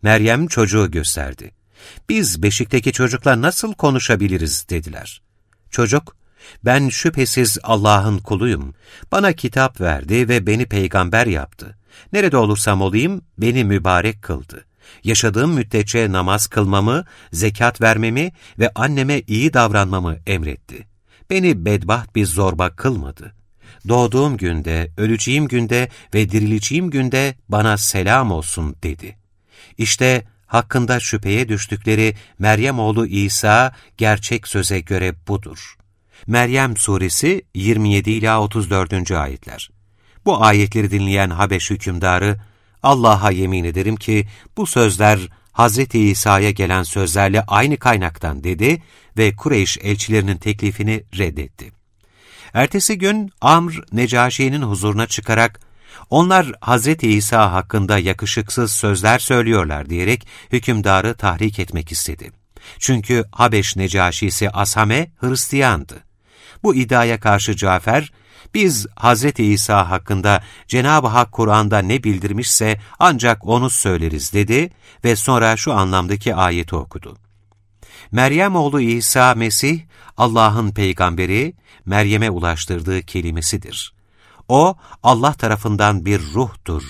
Meryem çocuğu gösterdi. Biz beşikteki çocukla nasıl konuşabiliriz dediler. Çocuk, ben şüphesiz Allah'ın kuluyum. Bana kitap verdi ve beni peygamber yaptı. Nerede olursam olayım beni mübarek kıldı. Yaşadığım müddetçe namaz kılmamı, zekat vermemi ve anneme iyi davranmamı emretti. Beni bedbaht bir zorba kılmadı. Doğduğum günde, öleceğim günde ve dirileceğim günde bana selam olsun dedi. İşte hakkında şüpheye düştükleri Meryem oğlu İsa gerçek söze göre budur. Meryem suresi 27 ila 34. ayetler. Bu ayetleri dinleyen Habeş hükümdarı Allah'a yemin ederim ki bu sözler Hz. İsa'ya gelen sözlerle aynı kaynaktan dedi ve Kureyş elçilerinin teklifini reddetti. Ertesi gün Amr, Necaşi'nin huzuruna çıkarak, onlar Hz. İsa hakkında yakışıksız sözler söylüyorlar diyerek hükümdarı tahrik etmek istedi. Çünkü Habeş Necaşisi Asame Hristiyandı. Bu iddiaya karşı Cafer, biz Hz. İsa hakkında Cenab-ı Hak Kur'an'da ne bildirmişse ancak onu söyleriz dedi ve sonra şu anlamdaki ayeti okudu. Meryem oğlu İsa Mesih, Allah'ın peygamberi, Meryem'e ulaştırdığı kelimesidir. O, Allah tarafından bir ruhtur.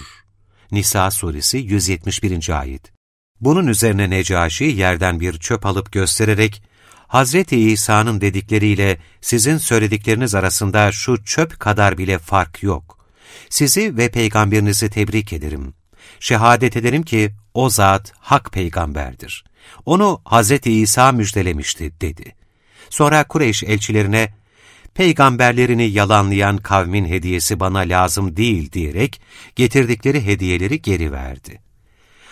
Nisa suresi 171. ayet. Bunun üzerine Necaşi yerden bir çöp alıp göstererek, Hazreti İsa'nın dedikleriyle sizin söyledikleriniz arasında şu çöp kadar bile fark yok. Sizi ve peygamberinizi tebrik ederim. Şehadet ederim ki o zat hak peygamberdir. Onu Hazreti İsa müjdelemişti dedi. Sonra Kureyş elçilerine, peygamberlerini yalanlayan kavmin hediyesi bana lazım değil diyerek getirdikleri hediyeleri geri verdi.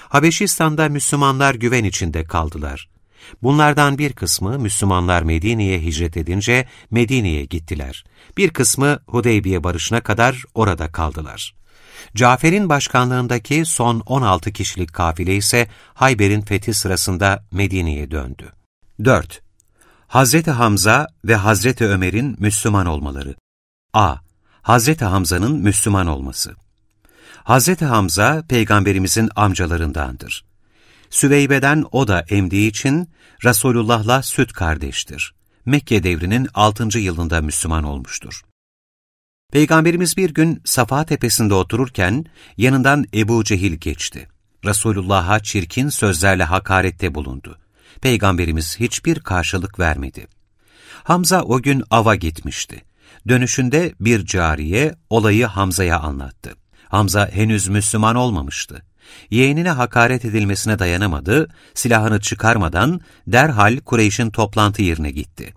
Habeşistan'da Müslümanlar güven içinde kaldılar. Bunlardan bir kısmı Müslümanlar Medine'ye hicret edince Medine'ye gittiler. Bir kısmı Hudeybiye barışına kadar orada kaldılar. Cafer'in başkanlığındaki son 16 kişilik kafile ise Hayber'in fethi sırasında Medine'ye döndü. 4. Hazreti Hamza ve Hazreti Ömer'in Müslüman olmaları A. Hazreti Hamza'nın Müslüman olması Hazreti Hamza, Peygamberimizin amcalarındandır. Süveybe'den o da emdiği için Resulullah'la süt kardeştir. Mekke devrinin 6. yılında Müslüman olmuştur. Peygamberimiz bir gün Safa tepesinde otururken yanından Ebu Cehil geçti. Resulullah'a çirkin sözlerle hakarette bulundu. Peygamberimiz hiçbir karşılık vermedi. Hamza o gün ava gitmişti. Dönüşünde bir cariye olayı Hamza'ya anlattı. Hamza henüz Müslüman olmamıştı yeğenine hakaret edilmesine dayanamadı, silahını çıkarmadan derhal Kureyş'in toplantı yerine gitti.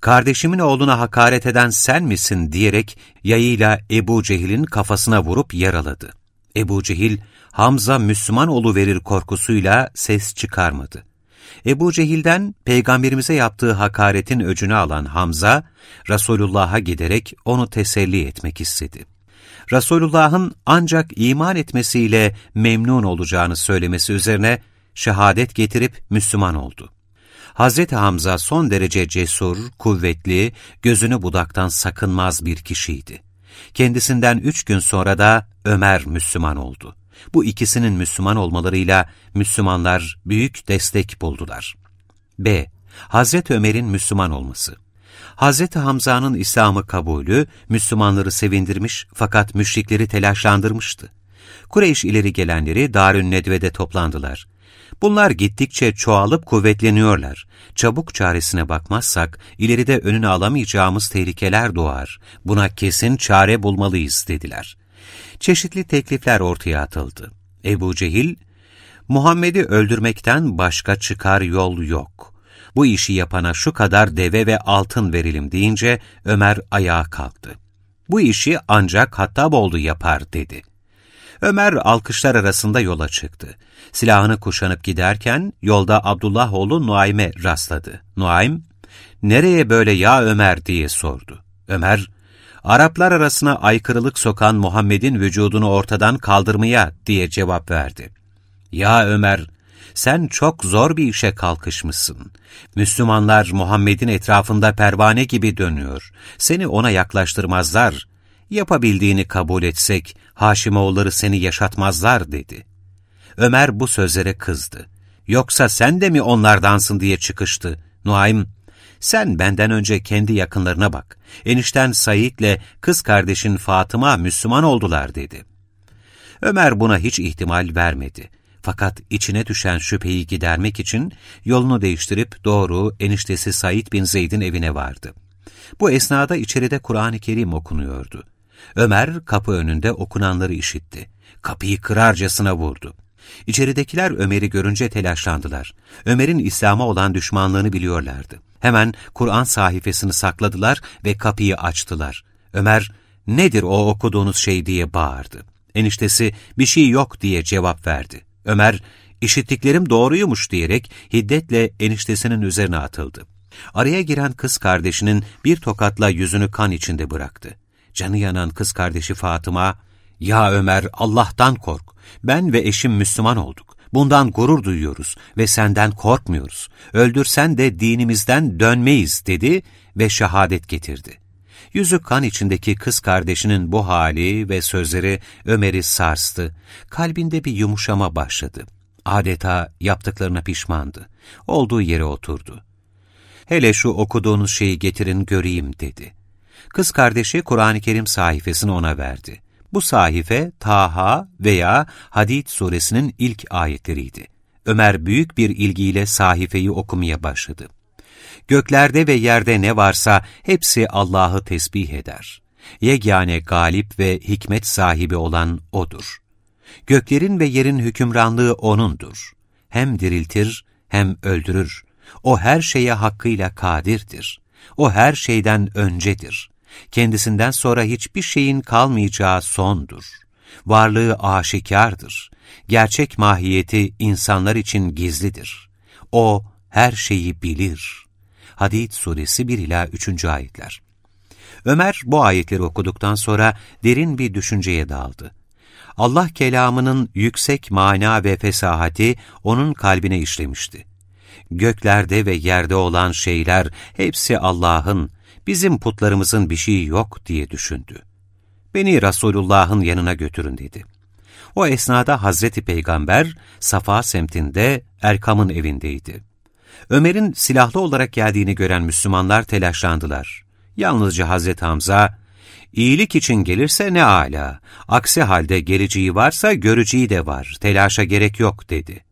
Kardeşimin oğluna hakaret eden sen misin diyerek yayıyla Ebu Cehil'in kafasına vurup yaraladı. Ebu Cehil, Hamza Müslüman verir korkusuyla ses çıkarmadı. Ebu Cehil'den peygamberimize yaptığı hakaretin öcünü alan Hamza, Resulullah'a giderek onu teselli etmek istedi. Resulullah'ın ancak iman etmesiyle memnun olacağını söylemesi üzerine şehadet getirip Müslüman oldu. Hazreti Hamza son derece cesur, kuvvetli, gözünü budaktan sakınmaz bir kişiydi. Kendisinden üç gün sonra da Ömer Müslüman oldu. Bu ikisinin Müslüman olmalarıyla Müslümanlar büyük destek buldular. B. Hazreti Ömer'in Müslüman olması Hazreti Hamza'nın İslam'ı kabulü Müslümanları sevindirmiş fakat müşrikleri telaşlandırmıştı. Kureyş ileri gelenleri Darün Nedve'de toplandılar. Bunlar gittikçe çoğalıp kuvvetleniyorlar. Çabuk çaresine bakmazsak ileride önünü alamayacağımız tehlikeler doğar. Buna kesin çare bulmalıyız dediler. Çeşitli teklifler ortaya atıldı. Ebu Cehil, Muhammed'i öldürmekten başka çıkar yol yok. Bu işi yapana şu kadar deve ve altın verelim deyince Ömer ayağa kalktı. Bu işi ancak Hattaboğlu yapar dedi. Ömer alkışlar arasında yola çıktı. Silahını kuşanıp giderken yolda Abdullah oğlu Nuaym'e rastladı. Nuaym, nereye böyle ya Ömer diye sordu. Ömer, Araplar arasına aykırılık sokan Muhammed'in vücudunu ortadan kaldırmaya diye cevap verdi. Ya Ömer, sen çok zor bir işe kalkışmışsın. Müslümanlar Muhammed'in etrafında pervane gibi dönüyor. Seni ona yaklaştırmazlar. Yapabildiğini kabul etsek, Haşimoğulları seni yaşatmazlar dedi. Ömer bu sözlere kızdı. Yoksa sen de mi onlardansın diye çıkıştı. Nuaym, sen benden önce kendi yakınlarına bak. Enişten Said'le kız kardeşin Fatıma Müslüman oldular dedi. Ömer buna hiç ihtimal vermedi. Fakat içine düşen şüpheyi gidermek için yolunu değiştirip doğru eniştesi Said bin Zeyd'in evine vardı. Bu esnada içeride Kur'an-ı Kerim okunuyordu. Ömer kapı önünde okunanları işitti. Kapıyı kırarcasına vurdu. İçeridekiler Ömer'i görünce telaşlandılar. Ömer'in İslam'a olan düşmanlığını biliyorlardı. Hemen Kur'an sahifesini sakladılar ve kapıyı açtılar. Ömer, nedir o okuduğunuz şey diye bağırdı. Eniştesi, bir şey yok diye cevap verdi. Ömer, işittiklerim doğruymuş diyerek hiddetle eniştesinin üzerine atıldı. Araya giren kız kardeşinin bir tokatla yüzünü kan içinde bıraktı. Canı yanan kız kardeşi Fatıma, ''Ya Ömer Allah'tan kork, ben ve eşim Müslüman olduk. Bundan gurur duyuyoruz ve senden korkmuyoruz. Öldürsen de dinimizden dönmeyiz.'' dedi ve şehadet getirdi. Yüzü kan içindeki kız kardeşinin bu hali ve sözleri Ömer'i sarstı. Kalbinde bir yumuşama başladı. Adeta yaptıklarına pişmandı. Olduğu yere oturdu. Hele şu okuduğunuz şeyi getirin göreyim dedi. Kız kardeşi Kur'an-ı Kerim sayfasını ona verdi. Bu sahife Taha veya Hadid suresinin ilk ayetleriydi. Ömer büyük bir ilgiyle sahifeyi okumaya başladı. Göklerde ve yerde ne varsa hepsi Allah'ı tesbih eder. Yegane galip ve hikmet sahibi olan O'dur. Göklerin ve yerin hükümranlığı O'nundur. Hem diriltir hem öldürür. O her şeye hakkıyla kadirdir. O her şeyden öncedir kendisinden sonra hiçbir şeyin kalmayacağı sondur. Varlığı aşikardır. Gerçek mahiyeti insanlar için gizlidir. O her şeyi bilir. Hadid suresi 1 ila 3. ayetler. Ömer bu ayetleri okuduktan sonra derin bir düşünceye daldı. Allah kelamının yüksek mana ve fesahati onun kalbine işlemişti. Göklerde ve yerde olan şeyler hepsi Allah'ın, bizim putlarımızın bir şeyi yok diye düşündü. Beni Resulullah'ın yanına götürün dedi. O esnada Hazreti Peygamber Safa semtinde Erkam'ın evindeydi. Ömer'in silahlı olarak geldiğini gören Müslümanlar telaşlandılar. Yalnızca Hazreti Hamza, iyilik için gelirse ne âlâ, aksi halde geleceği varsa göreceği de var, telaşa gerek yok dedi.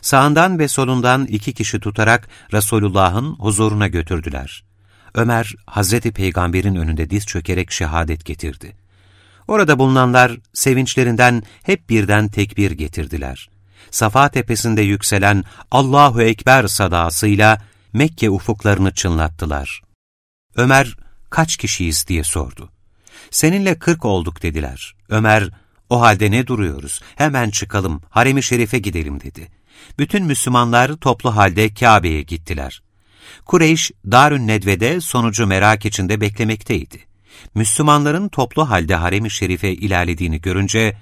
Sağından ve solundan iki kişi tutarak Resulullah'ın huzuruna götürdüler. Ömer, Hazreti Peygamber'in önünde diz çökerek şehadet getirdi. Orada bulunanlar sevinçlerinden hep birden tekbir getirdiler. Safa tepesinde yükselen Allahu Ekber sadasıyla Mekke ufuklarını çınlattılar. Ömer, kaç kişiyiz diye sordu. Seninle kırk olduk dediler. Ömer, O halde ne duruyoruz? Hemen çıkalım, harem-i şerife gidelim dedi. Bütün Müslümanlar toplu halde Kabe'ye gittiler. Kureyş, Darün Nedve'de sonucu merak içinde beklemekteydi. Müslümanların toplu halde harem-i şerife ilerlediğini görünce,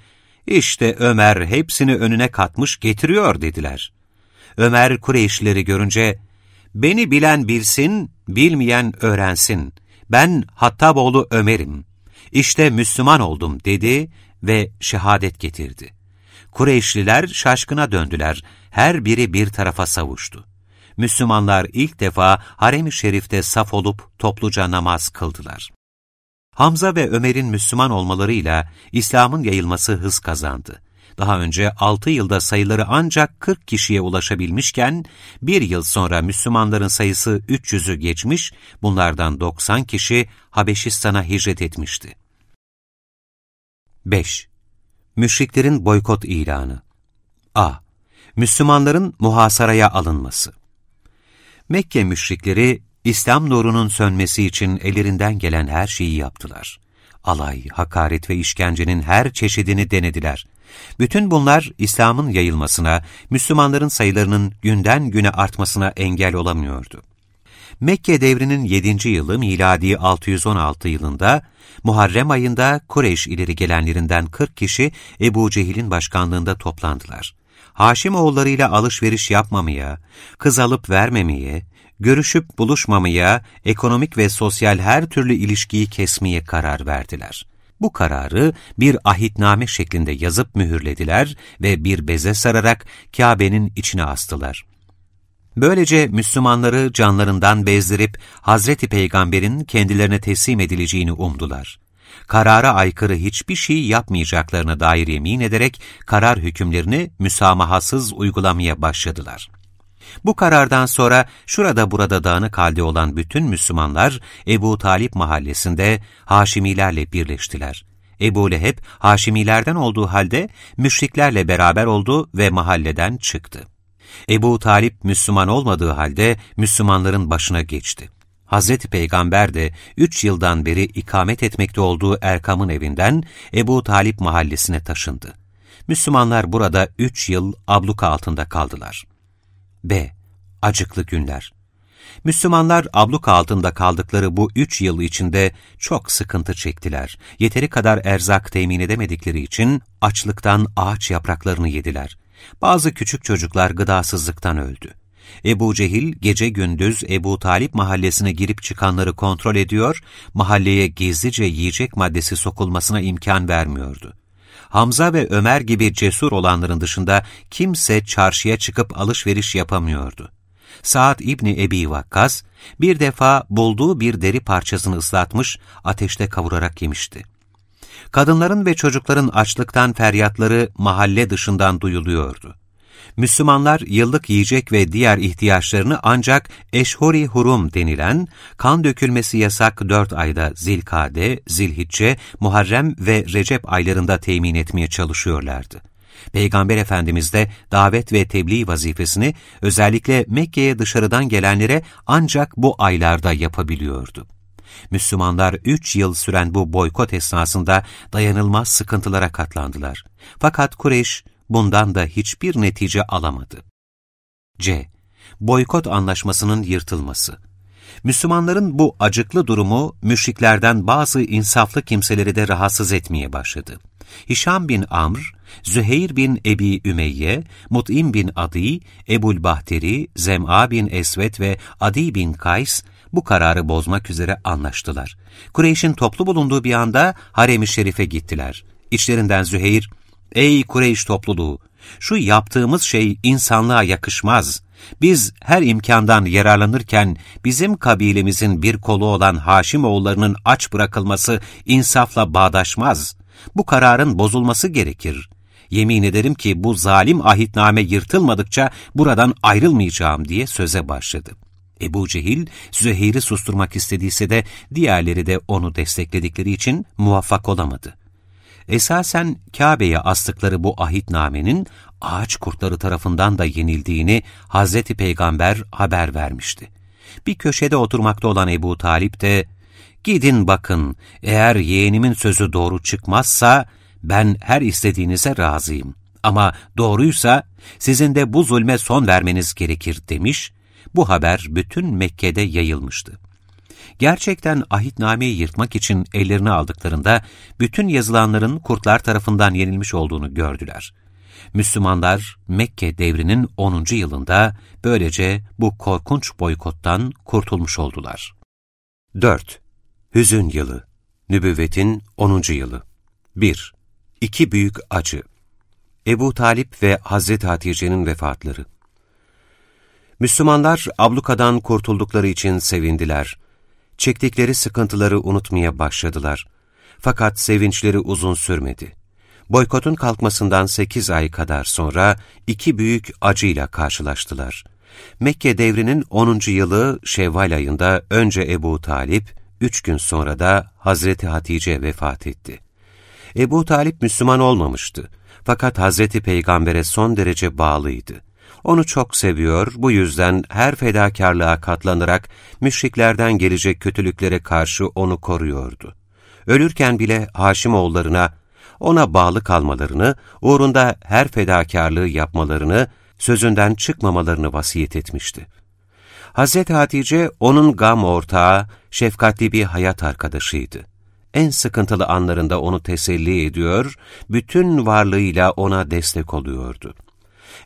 işte Ömer hepsini önüne katmış getiriyor dediler. Ömer Kureyşlileri görünce, beni bilen bilsin, bilmeyen öğrensin. Ben Hattaboğlu Ömer'im. İşte Müslüman oldum dedi ve şehadet getirdi. Kureyşliler şaşkına döndüler, her biri bir tarafa savuştu. Müslümanlar ilk defa harem-i şerifte saf olup topluca namaz kıldılar. Hamza ve Ömer'in Müslüman olmalarıyla İslam'ın yayılması hız kazandı. Daha önce 6 yılda sayıları ancak 40 kişiye ulaşabilmişken, bir yıl sonra Müslümanların sayısı 300'ü geçmiş, bunlardan 90 kişi Habeşistan'a hicret etmişti. 5. Müşriklerin boykot ilanı A. Müslümanların muhasaraya alınması Mekke müşrikleri, İslam nurunun sönmesi için ellerinden gelen her şeyi yaptılar. Alay, hakaret ve işkencenin her çeşidini denediler. Bütün bunlar İslam'ın yayılmasına, Müslümanların sayılarının günden güne artmasına engel olamıyordu. Mekke devrinin 7. yılı miladi 616 yılında Muharrem ayında Kureyş ileri gelenlerinden 40 kişi Ebu Cehil'in başkanlığında toplandılar. Haşim oğullarıyla alışveriş yapmamaya, kız alıp vermemeye, görüşüp buluşmamaya, ekonomik ve sosyal her türlü ilişkiyi kesmeye karar verdiler. Bu kararı bir ahitname şeklinde yazıp mühürlediler ve bir beze sararak Kabe'nin içine astılar. Böylece Müslümanları canlarından bezdirip Hazreti Peygamber'in kendilerine teslim edileceğini umdular. Karara aykırı hiçbir şey yapmayacaklarına dair yemin ederek karar hükümlerini müsamahasız uygulamaya başladılar. Bu karardan sonra şurada burada dağınık halde olan bütün Müslümanlar Ebu Talip mahallesinde Haşimilerle birleştiler. Ebu Leheb Haşimilerden olduğu halde müşriklerle beraber oldu ve mahalleden çıktı. Ebu Talip Müslüman olmadığı halde Müslümanların başına geçti. Hazreti Peygamber de üç yıldan beri ikamet etmekte olduğu Erkam'ın evinden Ebu Talip mahallesine taşındı. Müslümanlar burada üç yıl abluka altında kaldılar. B. Acıklı günler Müslümanlar abluka altında kaldıkları bu üç yıl içinde çok sıkıntı çektiler. Yeteri kadar erzak temin edemedikleri için açlıktan ağaç yapraklarını yediler. Bazı küçük çocuklar gıdasızlıktan öldü. Ebu Cehil gece gündüz Ebu Talip mahallesine girip çıkanları kontrol ediyor, mahalleye gizlice yiyecek maddesi sokulmasına imkan vermiyordu. Hamza ve Ömer gibi cesur olanların dışında kimse çarşıya çıkıp alışveriş yapamıyordu. Saad İbni Ebi Vakkas bir defa bulduğu bir deri parçasını ıslatmış, ateşte kavurarak yemişti. Kadınların ve çocukların açlıktan feryatları mahalle dışından duyuluyordu. Müslümanlar yıllık yiyecek ve diğer ihtiyaçlarını ancak eşhori hurum denilen, kan dökülmesi yasak dört ayda Zilkade, Zilhicce, Muharrem ve Recep aylarında temin etmeye çalışıyorlardı. Peygamber Efendimiz de davet ve tebliğ vazifesini özellikle Mekke'ye dışarıdan gelenlere ancak bu aylarda yapabiliyordu. Müslümanlar üç yıl süren bu boykot esnasında dayanılmaz sıkıntılara katlandılar. Fakat Kureyş bundan da hiçbir netice alamadı. C. Boykot anlaşmasının yırtılması Müslümanların bu acıklı durumu müşriklerden bazı insaflı kimseleri de rahatsız etmeye başladı. Hişam bin Amr, Züheyr bin Ebi Ümeyye, Mut'im bin Adi, Ebul Bahteri, Zem'a bin Esvet ve Adi bin Kays bu kararı bozmak üzere anlaştılar. Kureyş'in toplu bulunduğu bir anda Harem-i Şerif'e gittiler. İçlerinden Züheyr, ''Ey Kureyş topluluğu, şu yaptığımız şey insanlığa yakışmaz. Biz her imkandan yararlanırken bizim kabilemizin bir kolu olan Haşimoğullarının aç bırakılması insafla bağdaşmaz. Bu kararın bozulması gerekir. Yemin ederim ki bu zalim ahitname yırtılmadıkça buradan ayrılmayacağım diye söze başladı. Ebu Cehil, Züheyr'i susturmak istediyse de diğerleri de onu destekledikleri için muvaffak olamadı. Esasen Kabe'ye astıkları bu ahitnamenin ağaç kurtları tarafından da yenildiğini Hazreti Peygamber haber vermişti. Bir köşede oturmakta olan Ebu Talip de, ''Gidin bakın, eğer yeğenimin sözü doğru çıkmazsa, ben her istediğinize razıyım. Ama doğruysa sizin de bu zulme son vermeniz gerekir demiş, bu haber bütün Mekke'de yayılmıştı. Gerçekten ahitnameyi yırtmak için ellerine aldıklarında bütün yazılanların kurtlar tarafından yenilmiş olduğunu gördüler. Müslümanlar Mekke devrinin 10. yılında böylece bu korkunç boykottan kurtulmuş oldular. 4. Hüzün Yılı Nübüvvetin 10. Yılı 1. İki Büyük Acı Ebu Talip ve Hazreti Hatice'nin vefatları Müslümanlar ablukadan kurtuldukları için sevindiler. Çektikleri sıkıntıları unutmaya başladılar. Fakat sevinçleri uzun sürmedi. Boykotun kalkmasından sekiz ay kadar sonra iki büyük acıyla karşılaştılar. Mekke devrinin 10. yılı Şevval ayında önce Ebu Talip, üç gün sonra da Hazreti Hatice vefat etti. Ebu Talip Müslüman olmamıştı. Fakat Hazreti Peygamber'e son derece bağlıydı. Onu çok seviyor, bu yüzden her fedakarlığa katlanarak müşriklerden gelecek kötülüklere karşı onu koruyordu. Ölürken bile Haşimoğullarına ona bağlı kalmalarını, uğrunda her fedakarlığı yapmalarını, sözünden çıkmamalarını vasiyet etmişti. Hazreti Hatice onun gam ortağı, şefkatli bir hayat arkadaşıydı. En sıkıntılı anlarında onu teselli ediyor, bütün varlığıyla ona destek oluyordu.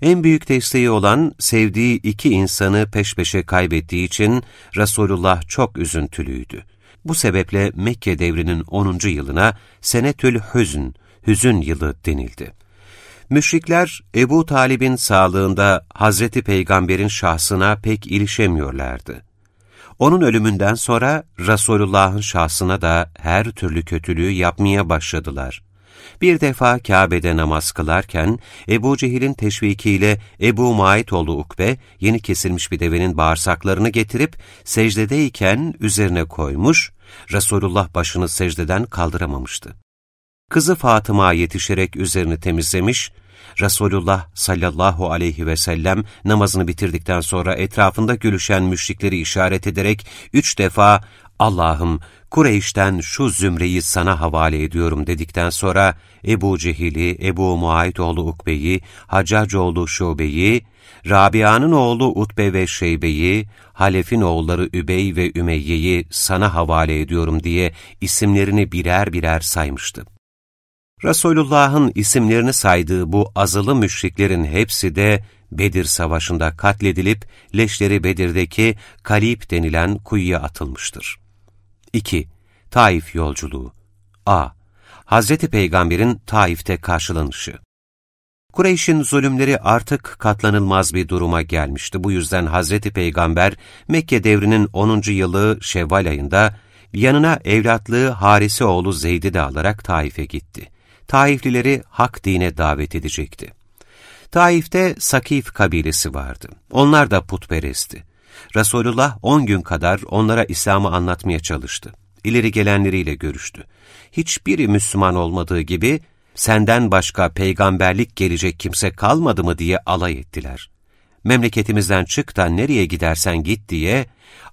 En büyük desteği olan sevdiği iki insanı peş peşe kaybettiği için Resulullah çok üzüntülüydü. Bu sebeple Mekke devrinin 10. yılına Senetül Hüzn, hüzün yılı denildi. Müşrikler Ebu Talib'in sağlığında Hazreti Peygamber'in şahsına pek ilişemiyorlardı. Onun ölümünden sonra Resulullah'ın şahsına da her türlü kötülüğü yapmaya başladılar. Bir defa Kabe'de namaz kılarken Ebu Cehil'in teşvikiyle Ebu Maitoğlu Ukbe yeni kesilmiş bir devenin bağırsaklarını getirip secdedeyken üzerine koymuş, Resulullah başını secdeden kaldıramamıştı. Kızı Fatıma yetişerek üzerini temizlemiş, Resulullah sallallahu aleyhi ve sellem namazını bitirdikten sonra etrafında gülüşen müşrikleri işaret ederek üç defa Allah'ım Kureyş'ten şu zümreyi sana havale ediyorum dedikten sonra Ebu Cehil'i, Ebu Muayitoğlu Ukbe'yi, Haccacoğlu Şube'yi, Rabia'nın oğlu Utbe ve Şeybe'yi, Halef'in oğulları Übey ve Ümeyye'yi sana havale ediyorum diye isimlerini birer birer saymıştı. Resulullah'ın isimlerini saydığı bu azılı müşriklerin hepsi de Bedir Savaşı'nda katledilip leşleri Bedir'deki Kalip denilen kuyuya atılmıştır. 2. Taif Yolculuğu A. Hazreti Peygamber'in Taif'te karşılanışı Kureyş'in zulümleri artık katlanılmaz bir duruma gelmişti. Bu yüzden Hazreti Peygamber Mekke devrinin 10. yılı Şevval ayında yanına evlatlığı Harise oğlu Zeyd'i de alarak Taif'e gitti. Taiflileri hak dine davet edecekti. Taif'te Sakif kabilesi vardı. Onlar da putperestti. Resulullah on gün kadar onlara İslam'ı anlatmaya çalıştı. İleri gelenleriyle görüştü. Hiçbiri Müslüman olmadığı gibi, senden başka peygamberlik gelecek kimse kalmadı mı diye alay ettiler. Memleketimizden çık da nereye gidersen git diye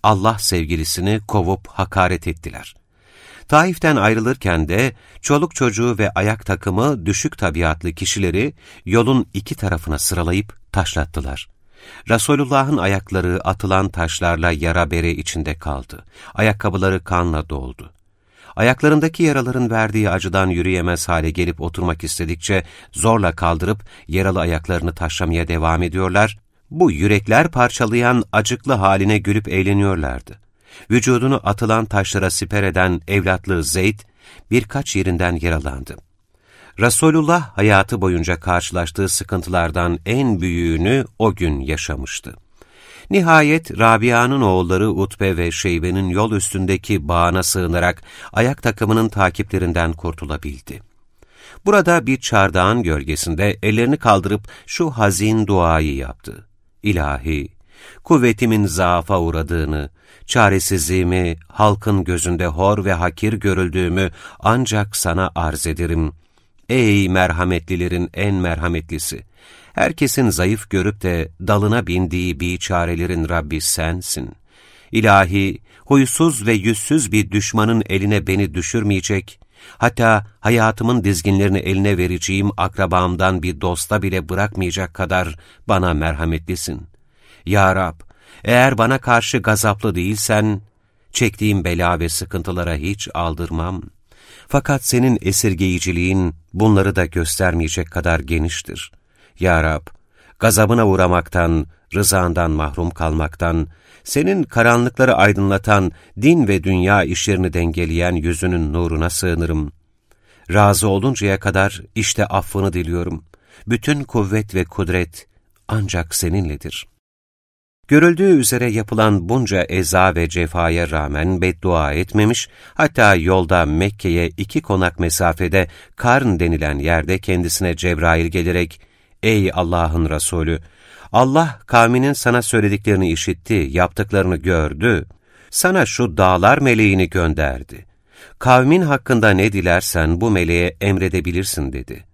Allah sevgilisini kovup hakaret ettiler. Taif'ten ayrılırken de çoluk çocuğu ve ayak takımı düşük tabiatlı kişileri yolun iki tarafına sıralayıp taşlattılar. Resulullah'ın ayakları atılan taşlarla yara bere içinde kaldı. Ayakkabıları kanla doldu. Ayaklarındaki yaraların verdiği acıdan yürüyemez hale gelip oturmak istedikçe zorla kaldırıp yaralı ayaklarını taşlamaya devam ediyorlar, bu yürekler parçalayan acıklı haline gülüp eğleniyorlardı. Vücudunu atılan taşlara siper eden evlatlığı Zeyd birkaç yerinden yaralandı. Resulullah hayatı boyunca karşılaştığı sıkıntılardan en büyüğünü o gün yaşamıştı. Nihayet Rabia'nın oğulları Utbe ve Şeybe'nin yol üstündeki bağına sığınarak ayak takımının takiplerinden kurtulabildi. Burada bir çardağın gölgesinde ellerini kaldırıp şu hazin duayı yaptı. İlahi, kuvvetimin zaafa uğradığını, çaresizliğimi, halkın gözünde hor ve hakir görüldüğümü ancak sana arz ederim. Ey merhametlilerin en merhametlisi! Herkesin zayıf görüp de dalına bindiği biçarelerin Rabbi sensin. İlahi, huysuz ve yüzsüz bir düşmanın eline beni düşürmeyecek, hatta hayatımın dizginlerini eline vereceğim akrabamdan bir dosta bile bırakmayacak kadar bana merhametlisin. Ya Rab, eğer bana karşı gazaplı değilsen, çektiğim bela ve sıkıntılara hiç aldırmam. Fakat senin esirgeyiciliğin bunları da göstermeyecek kadar geniştir. Ya Rab, gazabına uğramaktan, rızandan mahrum kalmaktan, senin karanlıkları aydınlatan, din ve dünya işlerini dengeleyen yüzünün nuruna sığınırım. Razı oluncaya kadar işte affını diliyorum. Bütün kuvvet ve kudret ancak seninledir. Görüldüğü üzere yapılan bunca eza ve cefaya rağmen beddua etmemiş, hatta yolda Mekke'ye iki konak mesafede Karn denilen yerde kendisine Cebrail gelerek, ''Ey Allah'ın Resulü, Allah kavminin sana söylediklerini işitti, yaptıklarını gördü. Sana şu dağlar meleğini gönderdi. Kavmin hakkında ne dilersen bu meleğe emredebilirsin dedi.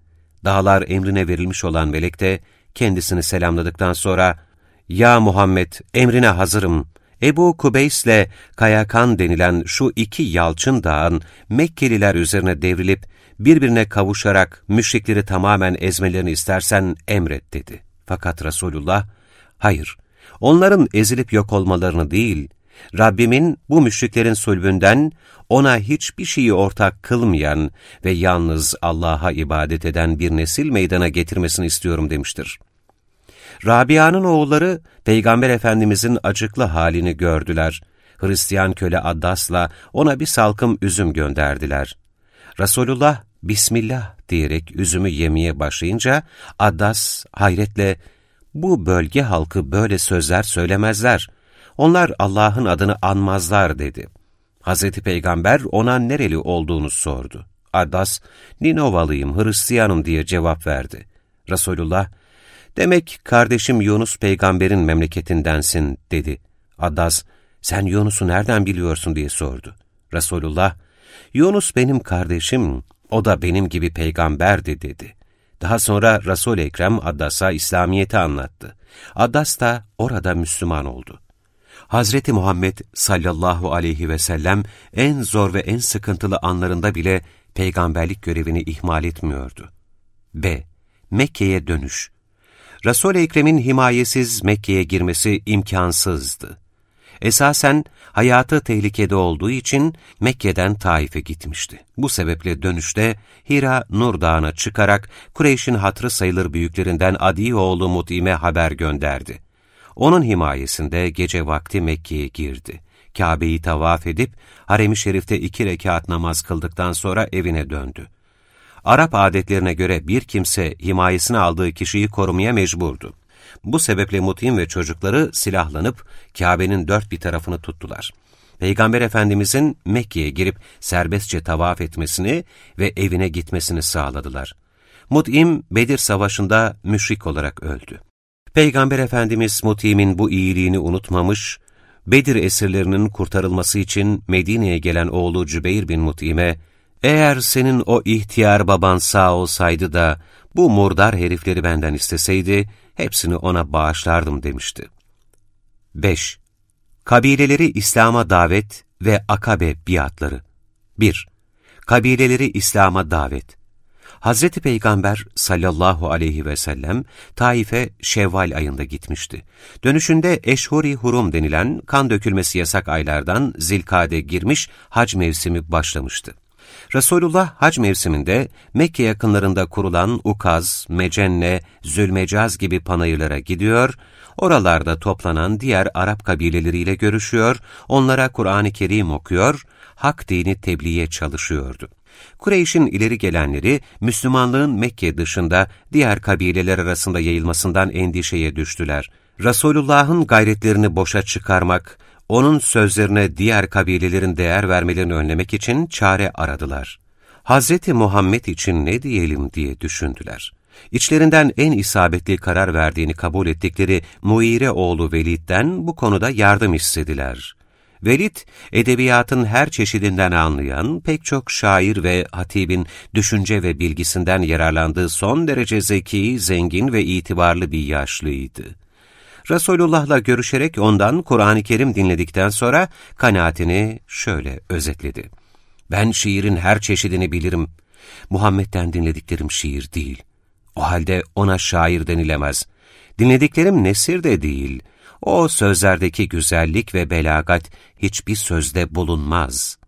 Dağlar emrine verilmiş olan melek de kendisini selamladıktan sonra, ''Ya Muhammed, emrine hazırım. Ebu Kubeys'le Kayakan denilen şu iki yalçın dağın Mekkeliler üzerine devrilip birbirine kavuşarak müşrikleri tamamen ezmelerini istersen emret.'' dedi. Fakat Resulullah, hayır, onların ezilip yok olmalarını değil, Rabbimin bu müşriklerin sulbünden ona hiçbir şeyi ortak kılmayan ve yalnız Allah'a ibadet eden bir nesil meydana getirmesini istiyorum demiştir. Rabia'nın oğulları Peygamber Efendimizin acıklı halini gördüler. Hristiyan köle Addas'la ona bir salkım üzüm gönderdiler. Resulullah Bismillah diyerek üzümü yemeye başlayınca Addas hayretle bu bölge halkı böyle sözler söylemezler. Onlar Allah'ın adını anmazlar dedi. Hazreti Peygamber ona nereli olduğunu sordu. Addas, Ninovalıyım, Hristiyanım diye cevap verdi. Resulullah, demek kardeşim Yunus peygamberin memleketindensin dedi. Addas, sen Yunus'u nereden biliyorsun diye sordu. Resulullah, Yunus benim kardeşim, o da benim gibi peygamberdi dedi. Daha sonra Resul-i Ekrem Addas'a İslamiyet'i anlattı. Addas da orada Müslüman oldu. Hazreti Muhammed sallallahu aleyhi ve sellem en zor ve en sıkıntılı anlarında bile peygamberlik görevini ihmal etmiyordu. B. Mekke'ye dönüş. Resul-i Ekrem'in himayesiz Mekke'ye girmesi imkansızdı. Esasen hayatı tehlikede olduğu için Mekke'den Taif'e gitmişti. Bu sebeple dönüşte Hira Nur Dağı'na çıkarak Kureyş'in hatrı sayılır büyüklerinden Adi oğlu Mut'ime haber gönderdi. Onun himayesinde gece vakti Mekke'ye girdi. Kabe'yi tavaf edip harem-i şerifte iki rekat namaz kıldıktan sonra evine döndü. Arap adetlerine göre bir kimse himayesine aldığı kişiyi korumaya mecburdu. Bu sebeple Mut'im ve çocukları silahlanıp Kabe'nin dört bir tarafını tuttular. Peygamber Efendimizin Mekke'ye girip serbestçe tavaf etmesini ve evine gitmesini sağladılar. Mut'im Bedir Savaşı'nda müşrik olarak öldü. Peygamber Efendimiz Mut'im'in bu iyiliğini unutmamış, Bedir esirlerinin kurtarılması için Medine'ye gelen oğlu Cübeyr bin Mut'im'e, eğer senin o ihtiyar baban sağ olsaydı da bu murdar herifleri benden isteseydi, hepsini ona bağışlardım demişti. 5. Kabileleri İslam'a davet ve akabe biatları 1. Kabileleri İslam'a davet Hazreti Peygamber sallallahu aleyhi ve sellem Taif'e Şevval ayında gitmişti. Dönüşünde Eşhuri Hurum denilen kan dökülmesi yasak aylardan Zilkade girmiş hac mevsimi başlamıştı. Resulullah hac mevsiminde Mekke yakınlarında kurulan Ukaz, Mecenne, Zülmecaz gibi panayırlara gidiyor, oralarda toplanan diğer Arap kabileleriyle görüşüyor, onlara Kur'an-ı Kerim okuyor, hak dini tebliğe çalışıyordu. Kureyş'in ileri gelenleri Müslümanlığın Mekke dışında diğer kabileler arasında yayılmasından endişeye düştüler. Resulullah'ın gayretlerini boşa çıkarmak, onun sözlerine diğer kabilelerin değer vermelerini önlemek için çare aradılar. Hazreti Muhammed için ne diyelim diye düşündüler. İçlerinden en isabetli karar verdiğini kabul ettikleri Muire oğlu Velid'den bu konuda yardım istediler. Velid, edebiyatın her çeşidinden anlayan, pek çok şair ve hatibin düşünce ve bilgisinden yararlandığı son derece zeki, zengin ve itibarlı bir yaşlıydı. Resulullah'la görüşerek ondan Kur'an-ı Kerim dinledikten sonra kanaatini şöyle özetledi. Ben şiirin her çeşidini bilirim. Muhammed'den dinlediklerim şiir değil. O halde ona şair denilemez. Dinlediklerim nesir de değil. O sözlerdeki güzellik ve belagat hiçbir sözde bulunmaz.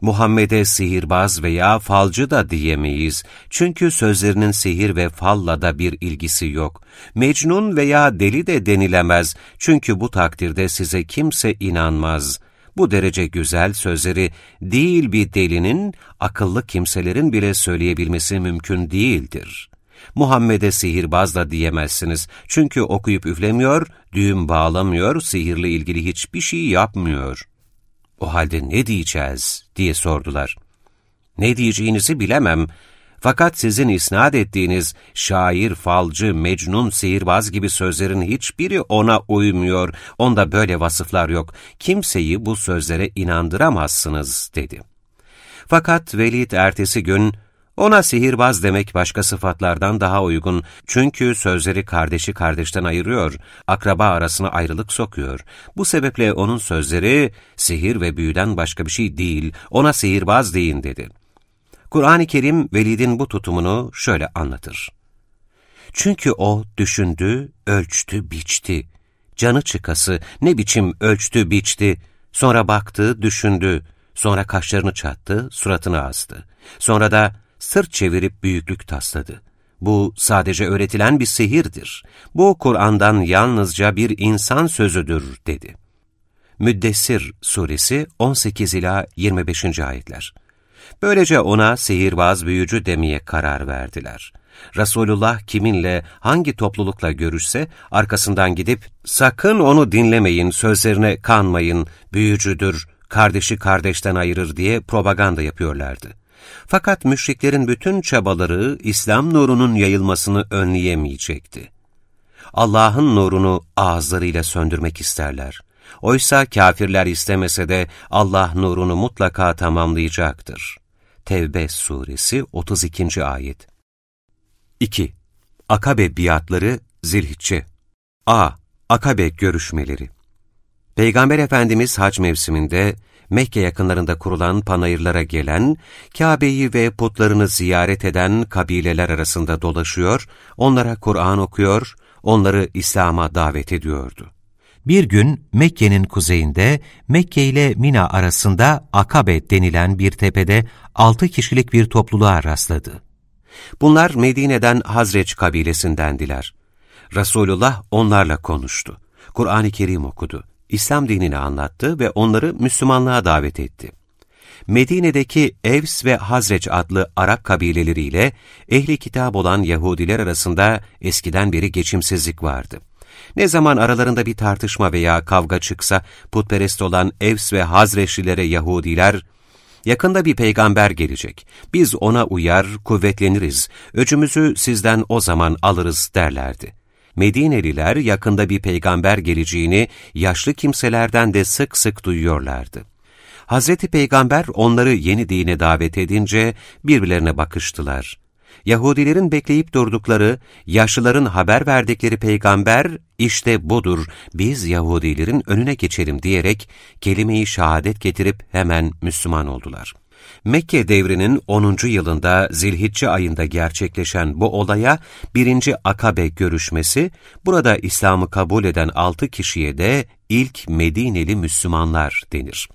Muhammed'e sihirbaz veya falcı da diyemeyiz. Çünkü sözlerinin sihir ve falla da bir ilgisi yok. Mecnun veya deli de denilemez. Çünkü bu takdirde size kimse inanmaz. Bu derece güzel sözleri değil bir delinin, akıllı kimselerin bile söyleyebilmesi mümkün değildir. Muhammed'e sihirbaz da diyemezsiniz. Çünkü okuyup üflemiyor, düğüm bağlamıyor, sihirle ilgili hiçbir şey yapmıyor. O halde ne diyeceğiz diye sordular. Ne diyeceğinizi bilemem. Fakat sizin isnat ettiğiniz şair, falcı, mecnun, sihirbaz gibi sözlerin hiçbiri ona uymuyor. Onda böyle vasıflar yok. Kimseyi bu sözlere inandıramazsınız dedi. Fakat Velid ertesi gün ona sihirbaz demek başka sıfatlardan daha uygun. Çünkü sözleri kardeşi kardeşten ayırıyor, akraba arasına ayrılık sokuyor. Bu sebeple onun sözleri sihir ve büyüden başka bir şey değil, ona sihirbaz deyin dedi. Kur'an-ı Kerim Velid'in bu tutumunu şöyle anlatır. Çünkü o düşündü, ölçtü, biçti. Canı çıkası ne biçim ölçtü, biçti. Sonra baktı, düşündü. Sonra kaşlarını çattı, suratını astı. Sonra da sırt çevirip büyüklük tasladı. Bu sadece öğretilen bir sihirdir. Bu Kur'an'dan yalnızca bir insan sözüdür dedi. Müddessir suresi 18 ila 25. ayetler. Böylece ona sihirbaz büyücü demeye karar verdiler. Resulullah kiminle, hangi toplulukla görüşse arkasından gidip sakın onu dinlemeyin, sözlerine kanmayın, büyücüdür, kardeşi kardeşten ayırır diye propaganda yapıyorlardı. Fakat müşriklerin bütün çabaları İslam nurunun yayılmasını önleyemeyecekti. Allah'ın nurunu ağızlarıyla söndürmek isterler. Oysa kafirler istemese de Allah nurunu mutlaka tamamlayacaktır. Tevbe suresi 32. ayet 2. Akabe biatları Zilhicce A. Akabe görüşmeleri Peygamber Efendimiz hac mevsiminde Mekke yakınlarında kurulan panayırlara gelen, Kabe'yi ve putlarını ziyaret eden kabileler arasında dolaşıyor, onlara Kur'an okuyor, onları İslam'a davet ediyordu. Bir gün Mekke'nin kuzeyinde Mekke ile Mina arasında Akabe denilen bir tepede altı kişilik bir topluluğa rastladı. Bunlar Medine'den Hazreç kabilesindendiler. Resulullah onlarla konuştu. Kur'an-ı Kerim okudu. İslam dinini anlattı ve onları Müslümanlığa davet etti. Medine'deki Evs ve Hazreç adlı Arap kabileleriyle ehli kitap olan Yahudiler arasında eskiden beri geçimsizlik vardı. Ne zaman aralarında bir tartışma veya kavga çıksa putperest olan Evs ve Hazreçlilere Yahudiler, yakında bir peygamber gelecek, biz ona uyar, kuvvetleniriz, öcümüzü sizden o zaman alırız derlerdi. Medineliler yakında bir peygamber geleceğini yaşlı kimselerden de sık sık duyuyorlardı. Hazreti Peygamber onları yeni dine davet edince birbirlerine bakıştılar. Yahudilerin bekleyip durdukları, yaşlıların haber verdikleri peygamber işte budur, biz Yahudilerin önüne geçelim diyerek kelime-i şehadet getirip hemen Müslüman oldular.'' Mekke devrinin 10. yılında Zilhicce ayında gerçekleşen bu olaya birinci Akabe görüşmesi, burada İslam'ı kabul eden altı kişiye de ilk Medineli Müslümanlar denir.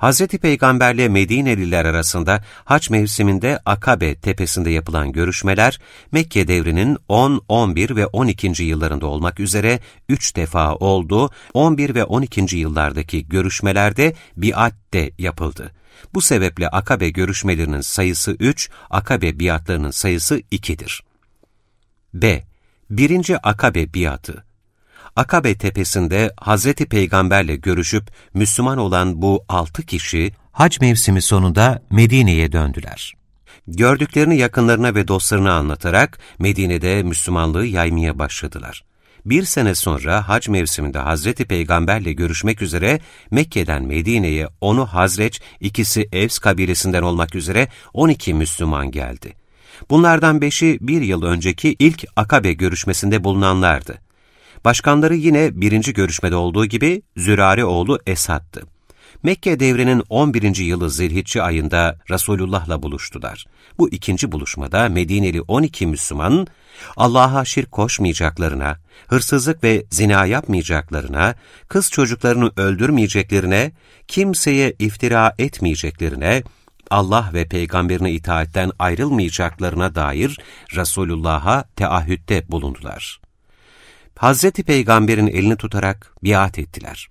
Hz. Peygamberle Medineliler arasında haç mevsiminde Akabe tepesinde yapılan görüşmeler, Mekke devrinin 10, 11 ve 12. yıllarında olmak üzere üç defa oldu, 11 ve 12. yıllardaki görüşmelerde biat de yapıldı. Bu sebeple Akabe görüşmelerinin sayısı 3, Akabe biatlarının sayısı 2'dir. B. Birinci Akabe biatı Akabe tepesinde Hazreti Peygamberle görüşüp Müslüman olan bu altı kişi, hac mevsimi sonunda Medine'ye döndüler. Gördüklerini yakınlarına ve dostlarına anlatarak Medine'de Müslümanlığı yaymaya başladılar. Bir sene sonra hac mevsiminde Hazreti Peygamberle görüşmek üzere Mekke'den Medine'ye onu Hazreç, ikisi Evs kabilesinden olmak üzere 12 Müslüman geldi. Bunlardan beşi bir yıl önceki ilk Akabe görüşmesinde bulunanlardı. Başkanları yine birinci görüşmede olduğu gibi Zürare oğlu Esad'dı. Mekke devrinin 11. yılı Zilhicce ayında Resulullah'la buluştular. Bu ikinci buluşmada Medineli 12 Müslüman, Allah'a şirk koşmayacaklarına, hırsızlık ve zina yapmayacaklarına, kız çocuklarını öldürmeyeceklerine, kimseye iftira etmeyeceklerine, Allah ve peygamberine itaatten ayrılmayacaklarına dair Resulullah'a teahhütte bulundular. Hazreti Peygamber'in elini tutarak biat ettiler.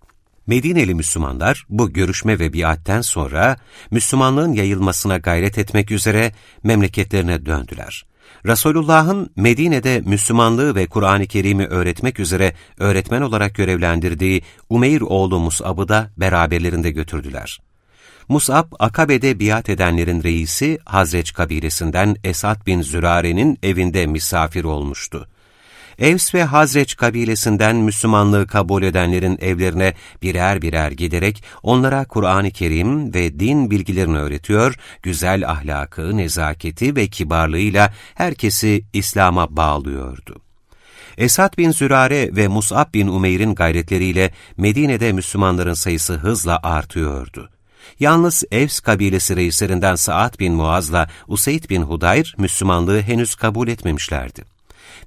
Medineli Müslümanlar bu görüşme ve biatten sonra Müslümanlığın yayılmasına gayret etmek üzere memleketlerine döndüler. Resulullah'ın Medine'de Müslümanlığı ve Kur'an-ı Kerim'i öğretmek üzere öğretmen olarak görevlendirdiği Umeyr oğlu Mus'ab'ı da beraberlerinde götürdüler. Mus'ab, Akabe'de biat edenlerin reisi Hazreç kabilesinden Esad bin Zürare'nin evinde misafir olmuştu. Evs ve Hazreç kabilesinden Müslümanlığı kabul edenlerin evlerine birer birer giderek onlara Kur'an-ı Kerim ve din bilgilerini öğretiyor, güzel ahlakı, nezaketi ve kibarlığıyla herkesi İslam'a bağlıyordu. Esad bin Zürare ve Mus'ab bin Umeyr'in gayretleriyle Medine'de Müslümanların sayısı hızla artıyordu. Yalnız Evs kabilesi reislerinden Sa'ad bin Muaz'la Useyd bin Hudayr Müslümanlığı henüz kabul etmemişlerdi.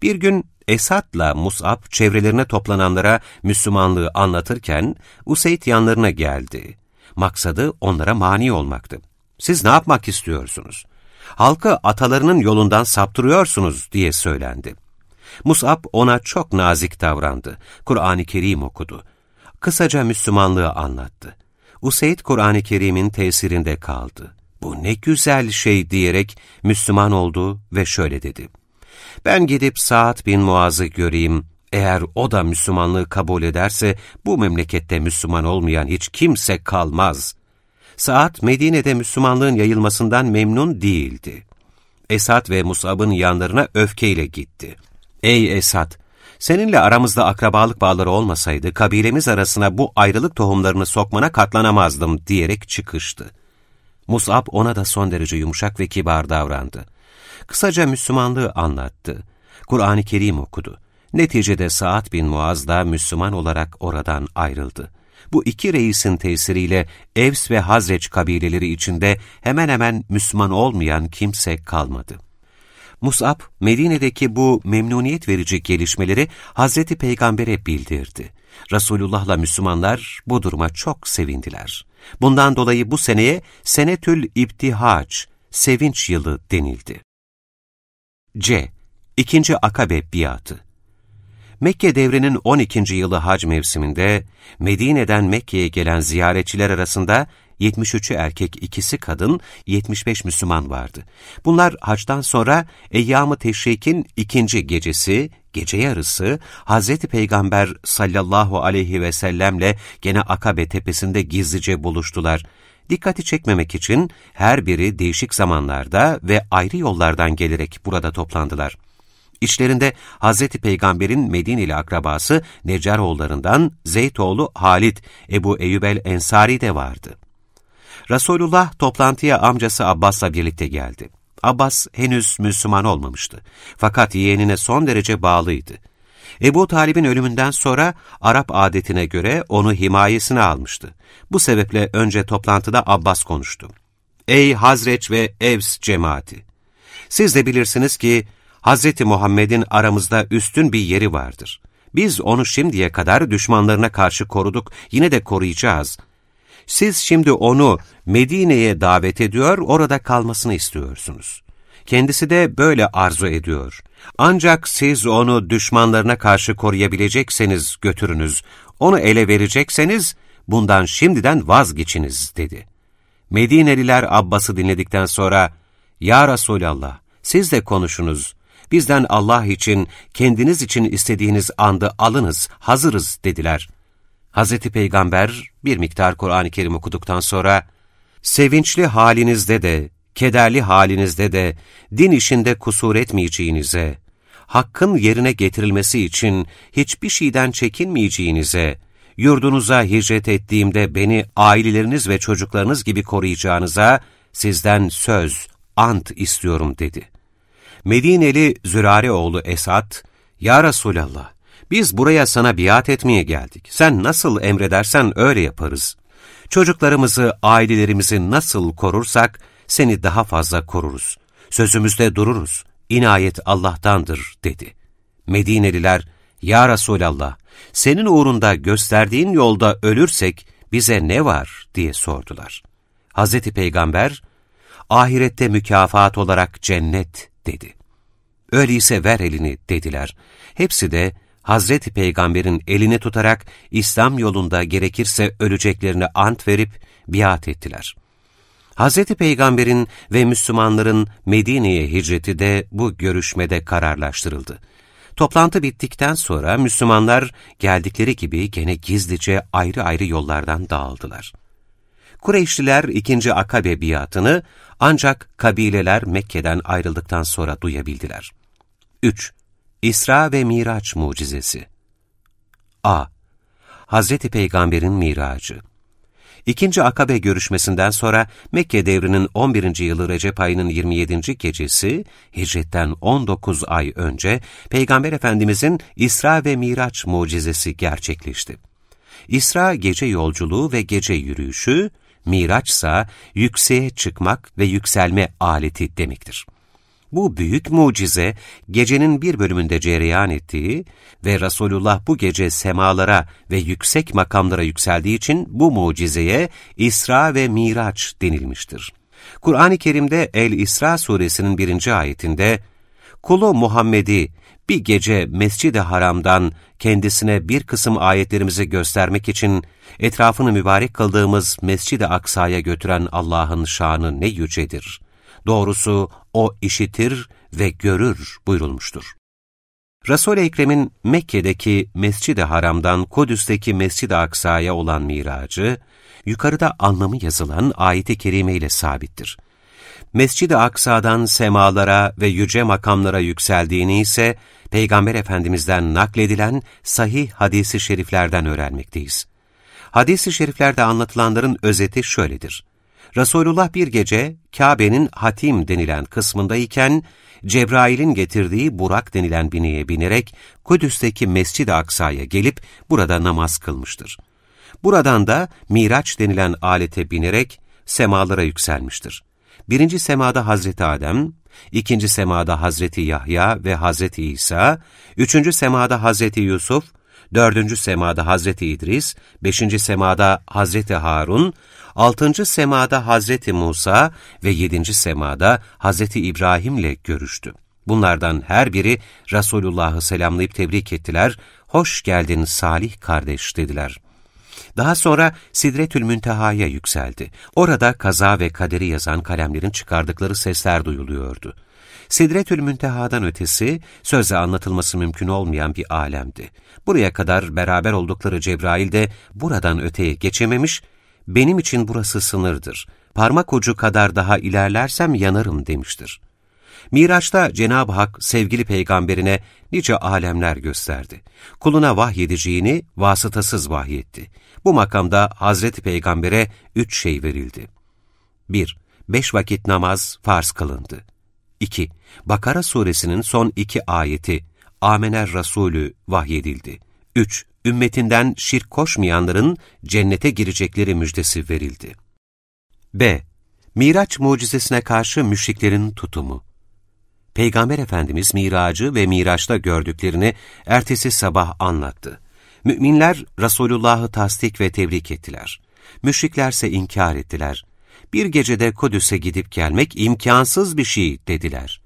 Bir gün Esad'la Mus'ab çevrelerine toplananlara Müslümanlığı anlatırken Useyd yanlarına geldi. Maksadı onlara mani olmaktı. Siz ne yapmak istiyorsunuz? Halkı atalarının yolundan saptırıyorsunuz diye söylendi. Mus'ab ona çok nazik davrandı. Kur'an-ı Kerim okudu. Kısaca Müslümanlığı anlattı. Useyd Kur'an-ı Kerim'in tesirinde kaldı. Bu ne güzel şey diyerek Müslüman oldu ve şöyle dedi. Ben gidip Sa'd bin Muaz'ı göreyim. Eğer o da Müslümanlığı kabul ederse bu memlekette Müslüman olmayan hiç kimse kalmaz. Sa'd Medine'de Müslümanlığın yayılmasından memnun değildi. Esad ve Musab'ın yanlarına öfkeyle gitti. Ey Esad! Seninle aramızda akrabalık bağları olmasaydı kabilemiz arasına bu ayrılık tohumlarını sokmana katlanamazdım diyerek çıkıştı. Musab ona da son derece yumuşak ve kibar davrandı. Kısaca Müslümanlığı anlattı. Kur'an-ı Kerim okudu. Neticede Sa'd bin Muaz da Müslüman olarak oradan ayrıldı. Bu iki reisin tesiriyle Evs ve Hazreç kabileleri içinde hemen hemen Müslüman olmayan kimse kalmadı. Mus'ab, Medine'deki bu memnuniyet verici gelişmeleri Hazreti Peygamber'e bildirdi. Resulullah'la Müslümanlar bu duruma çok sevindiler. Bundan dolayı bu seneye Senetül İbtihaç, sevinç yılı denildi. C. İkinci Akabe Biatı Mekke devrinin 12. yılı hac mevsiminde Medine'den Mekke'ye gelen ziyaretçiler arasında 73'ü erkek, ikisi kadın, 75 Müslüman vardı. Bunlar haçtan sonra Eyyam-ı Teşrik'in ikinci gecesi, gece yarısı Hazreti Peygamber sallallahu aleyhi ve sellemle gene Akabe tepesinde gizlice buluştular. Dikkati çekmemek için her biri değişik zamanlarda ve ayrı yollardan gelerek burada toplandılar. İçlerinde Hazreti Peygamber'in Medineli akrabası Necaroğullarından Zeytoğlu Halit, Ebu Eyyubel Ensari de vardı. Resulullah toplantıya amcası Abbas'la birlikte geldi. Abbas henüz Müslüman olmamıştı. Fakat yeğenine son derece bağlıydı. Ebu Talib'in ölümünden sonra Arap adetine göre onu himayesine almıştı. Bu sebeple önce toplantıda Abbas konuştu. Ey Hazreç ve Evs cemaati! Siz de bilirsiniz ki Hazreti Muhammed'in aramızda üstün bir yeri vardır. Biz onu şimdiye kadar düşmanlarına karşı koruduk, yine de koruyacağız. Siz şimdi onu Medine'ye davet ediyor, orada kalmasını istiyorsunuz. Kendisi de böyle arzu ediyor. Ancak siz onu düşmanlarına karşı koruyabilecekseniz götürünüz, onu ele verecekseniz bundan şimdiden vazgeçiniz dedi. Medineliler Abbas'ı dinledikten sonra, Ya Resulallah, siz de konuşunuz, bizden Allah için, kendiniz için istediğiniz andı alınız, hazırız dediler. Hz. Peygamber bir miktar Kur'an-ı Kerim okuduktan sonra, sevinçli halinizde de, kederli halinizde de, din işinde kusur etmeyeceğinize, hakkın yerine getirilmesi için hiçbir şeyden çekinmeyeceğinize, yurdunuza hicret ettiğimde beni aileleriniz ve çocuklarınız gibi koruyacağınıza sizden söz, ant istiyorum dedi. Medineli Zürare oğlu Esad, Ya Resulallah, biz buraya sana biat etmeye geldik. Sen nasıl emredersen öyle yaparız. Çocuklarımızı, ailelerimizi nasıl korursak seni daha fazla koruruz. Sözümüzde dururuz. İnayet Allah'tandır dedi. Medineliler, Ya Resulallah, senin uğrunda gösterdiğin yolda ölürsek bize ne var diye sordular. Hazreti Peygamber, ahirette mükafat olarak cennet dedi. Öyleyse ver elini dediler. Hepsi de Hazreti Peygamber'in elini tutarak İslam yolunda gerekirse öleceklerini ant verip biat ettiler. Hazreti Peygamber'in ve Müslümanların Medine'ye hicreti de bu görüşmede kararlaştırıldı. Toplantı bittikten sonra Müslümanlar geldikleri gibi gene gizlice ayrı ayrı yollardan dağıldılar. Kureyşliler ikinci Akabe biatını ancak kabileler Mekke'den ayrıldıktan sonra duyabildiler. 3. İsra ve Miraç mucizesi A. Hazreti Peygamber'in miracı İkinci Akabe görüşmesinden sonra Mekke devrinin 11. yılı Recep ayının 27. gecesi, hicretten 19 ay önce Peygamber Efendimizin İsra ve Miraç mucizesi gerçekleşti. İsra gece yolculuğu ve gece yürüyüşü, Miraçsa yükseğe çıkmak ve yükselme aleti demektir. Bu büyük mucize gecenin bir bölümünde cereyan ettiği ve Resulullah bu gece semalara ve yüksek makamlara yükseldiği için bu mucizeye İsra ve Miraç denilmiştir. Kur'an-ı Kerim'de El-İsra suresinin birinci ayetinde, Kulu Muhammed'i bir gece Mescid-i Haram'dan kendisine bir kısım ayetlerimizi göstermek için etrafını mübarek kıldığımız Mescid-i Aksa'ya götüren Allah'ın şanı ne yücedir. Doğrusu O işitir ve görür buyurulmuştur. Resul-i Ekrem'in Mekke'deki Mescid-i Haram'dan Kudüs'teki Mescid-i Aksa'ya olan miracı, yukarıda anlamı yazılan ayet-i kerime ile sabittir. Mescid-i Aksa'dan semalara ve yüce makamlara yükseldiğini ise Peygamber Efendimiz'den nakledilen sahih hadisi şeriflerden öğrenmekteyiz. Hadis-i şeriflerde anlatılanların özeti şöyledir. Resulullah bir gece Kabe'nin hatim denilen kısmındayken Cebrail'in getirdiği Burak denilen bineye binerek Kudüs'teki Mescid-i Aksa'ya gelip burada namaz kılmıştır. Buradan da Miraç denilen alete binerek semalara yükselmiştir. Birinci semada Hazreti Adem, ikinci semada Hazreti Yahya ve Hazreti İsa, üçüncü semada Hazreti Yusuf, dördüncü semada Hazreti İdris, beşinci semada Hazreti Harun, altıncı semada Hazreti Musa ve yedinci semada Hazreti İbrahim'le görüştü. Bunlardan her biri Resulullah'ı selamlayıp tebrik ettiler, hoş geldin Salih kardeş dediler. Daha sonra Sidretül Münteha'ya yükseldi. Orada kaza ve kaderi yazan kalemlerin çıkardıkları sesler duyuluyordu. Sidretül Münteha'dan ötesi, sözle anlatılması mümkün olmayan bir alemdi. Buraya kadar beraber oldukları Cebrail de buradan öteye geçememiş, benim için burası sınırdır, parmak ucu kadar daha ilerlersem yanarım demiştir. Miraç'ta Cenab-ı Hak sevgili peygamberine nice alemler gösterdi. Kuluna vahyedeceğini vasıtasız vahyetti. Bu makamda Hazreti Peygamber'e üç şey verildi. 1. Beş vakit namaz farz kılındı. 2. Bakara suresinin son iki ayeti Amener Rasulü vahyedildi. 3. Ümmetinden şirk koşmayanların cennete girecekleri müjdesi verildi. B. Miraç mucizesine karşı müşriklerin tutumu Peygamber Efendimiz miracı ve miraçta gördüklerini ertesi sabah anlattı. Müminler Resulullah'ı tasdik ve tebrik ettiler. Müşriklerse inkar ettiler. Bir gecede Kudüs'e gidip gelmek imkansız bir şey dediler.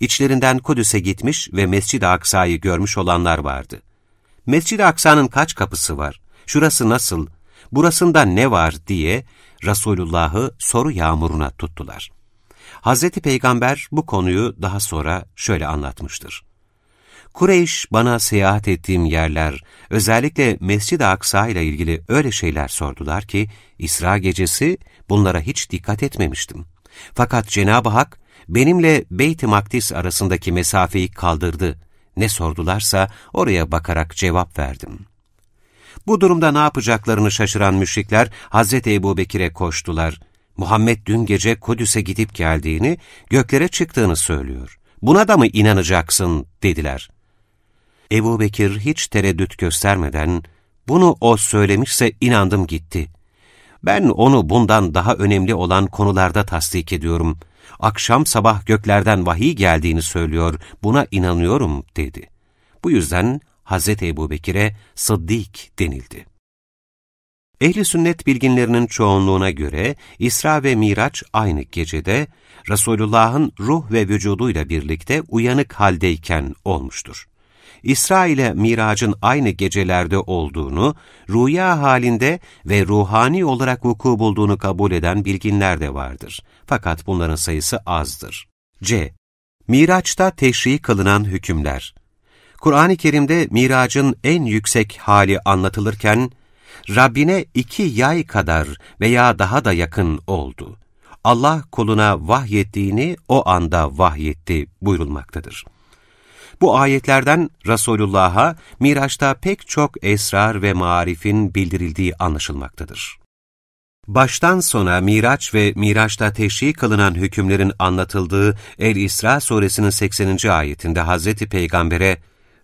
İçlerinden Kudüs'e gitmiş ve Mescid-i Aksa'yı görmüş olanlar vardı. Mescid-i Aksa'nın kaç kapısı var? Şurası nasıl? Burasında ne var diye Resulullah'ı soru yağmuruna tuttular. Hazreti Peygamber bu konuyu daha sonra şöyle anlatmıştır. Kureyş bana seyahat ettiğim yerler, özellikle Mescid-i Aksa ile ilgili öyle şeyler sordular ki, İsra gecesi bunlara hiç dikkat etmemiştim. Fakat Cenab-ı Hak, benimle Beyt-i Makdis arasındaki mesafeyi kaldırdı. Ne sordularsa oraya bakarak cevap verdim. Bu durumda ne yapacaklarını şaşıran müşrikler Hazreti Ebu Bekir'e koştular. Muhammed dün gece Kudüs'e gidip geldiğini, göklere çıktığını söylüyor. Buna da mı inanacaksın dediler. Ebu Bekir hiç tereddüt göstermeden, bunu o söylemişse inandım gitti. Ben onu bundan daha önemli olan konularda tasdik ediyorum. Akşam sabah göklerden vahiy geldiğini söylüyor, buna inanıyorum dedi. Bu yüzden Hz. Ebu Bekir'e Sıddik denildi. Ehli sünnet bilginlerinin çoğunluğuna göre İsra ve Miraç aynı gecede Resulullah'ın ruh ve vücuduyla birlikte uyanık haldeyken olmuştur. İsra ile Mirac'ın aynı gecelerde olduğunu, rüya halinde ve ruhani olarak vuku bulduğunu kabul eden bilginler de vardır. Fakat bunların sayısı azdır. C. Miraç'ta teşri kılınan hükümler Kur'an-ı Kerim'de Mirac'ın en yüksek hali anlatılırken, Rabbine iki yay kadar veya daha da yakın oldu. Allah kuluna vahyettiğini o anda vahyetti buyurulmaktadır. Bu ayetlerden Resulullah'a Miraç'ta pek çok esrar ve marifin bildirildiği anlaşılmaktadır. Baştan sona Miraç ve Miraç'ta teşri kılınan hükümlerin anlatıldığı El-İsra suresinin 80. ayetinde Hazreti Peygamber'e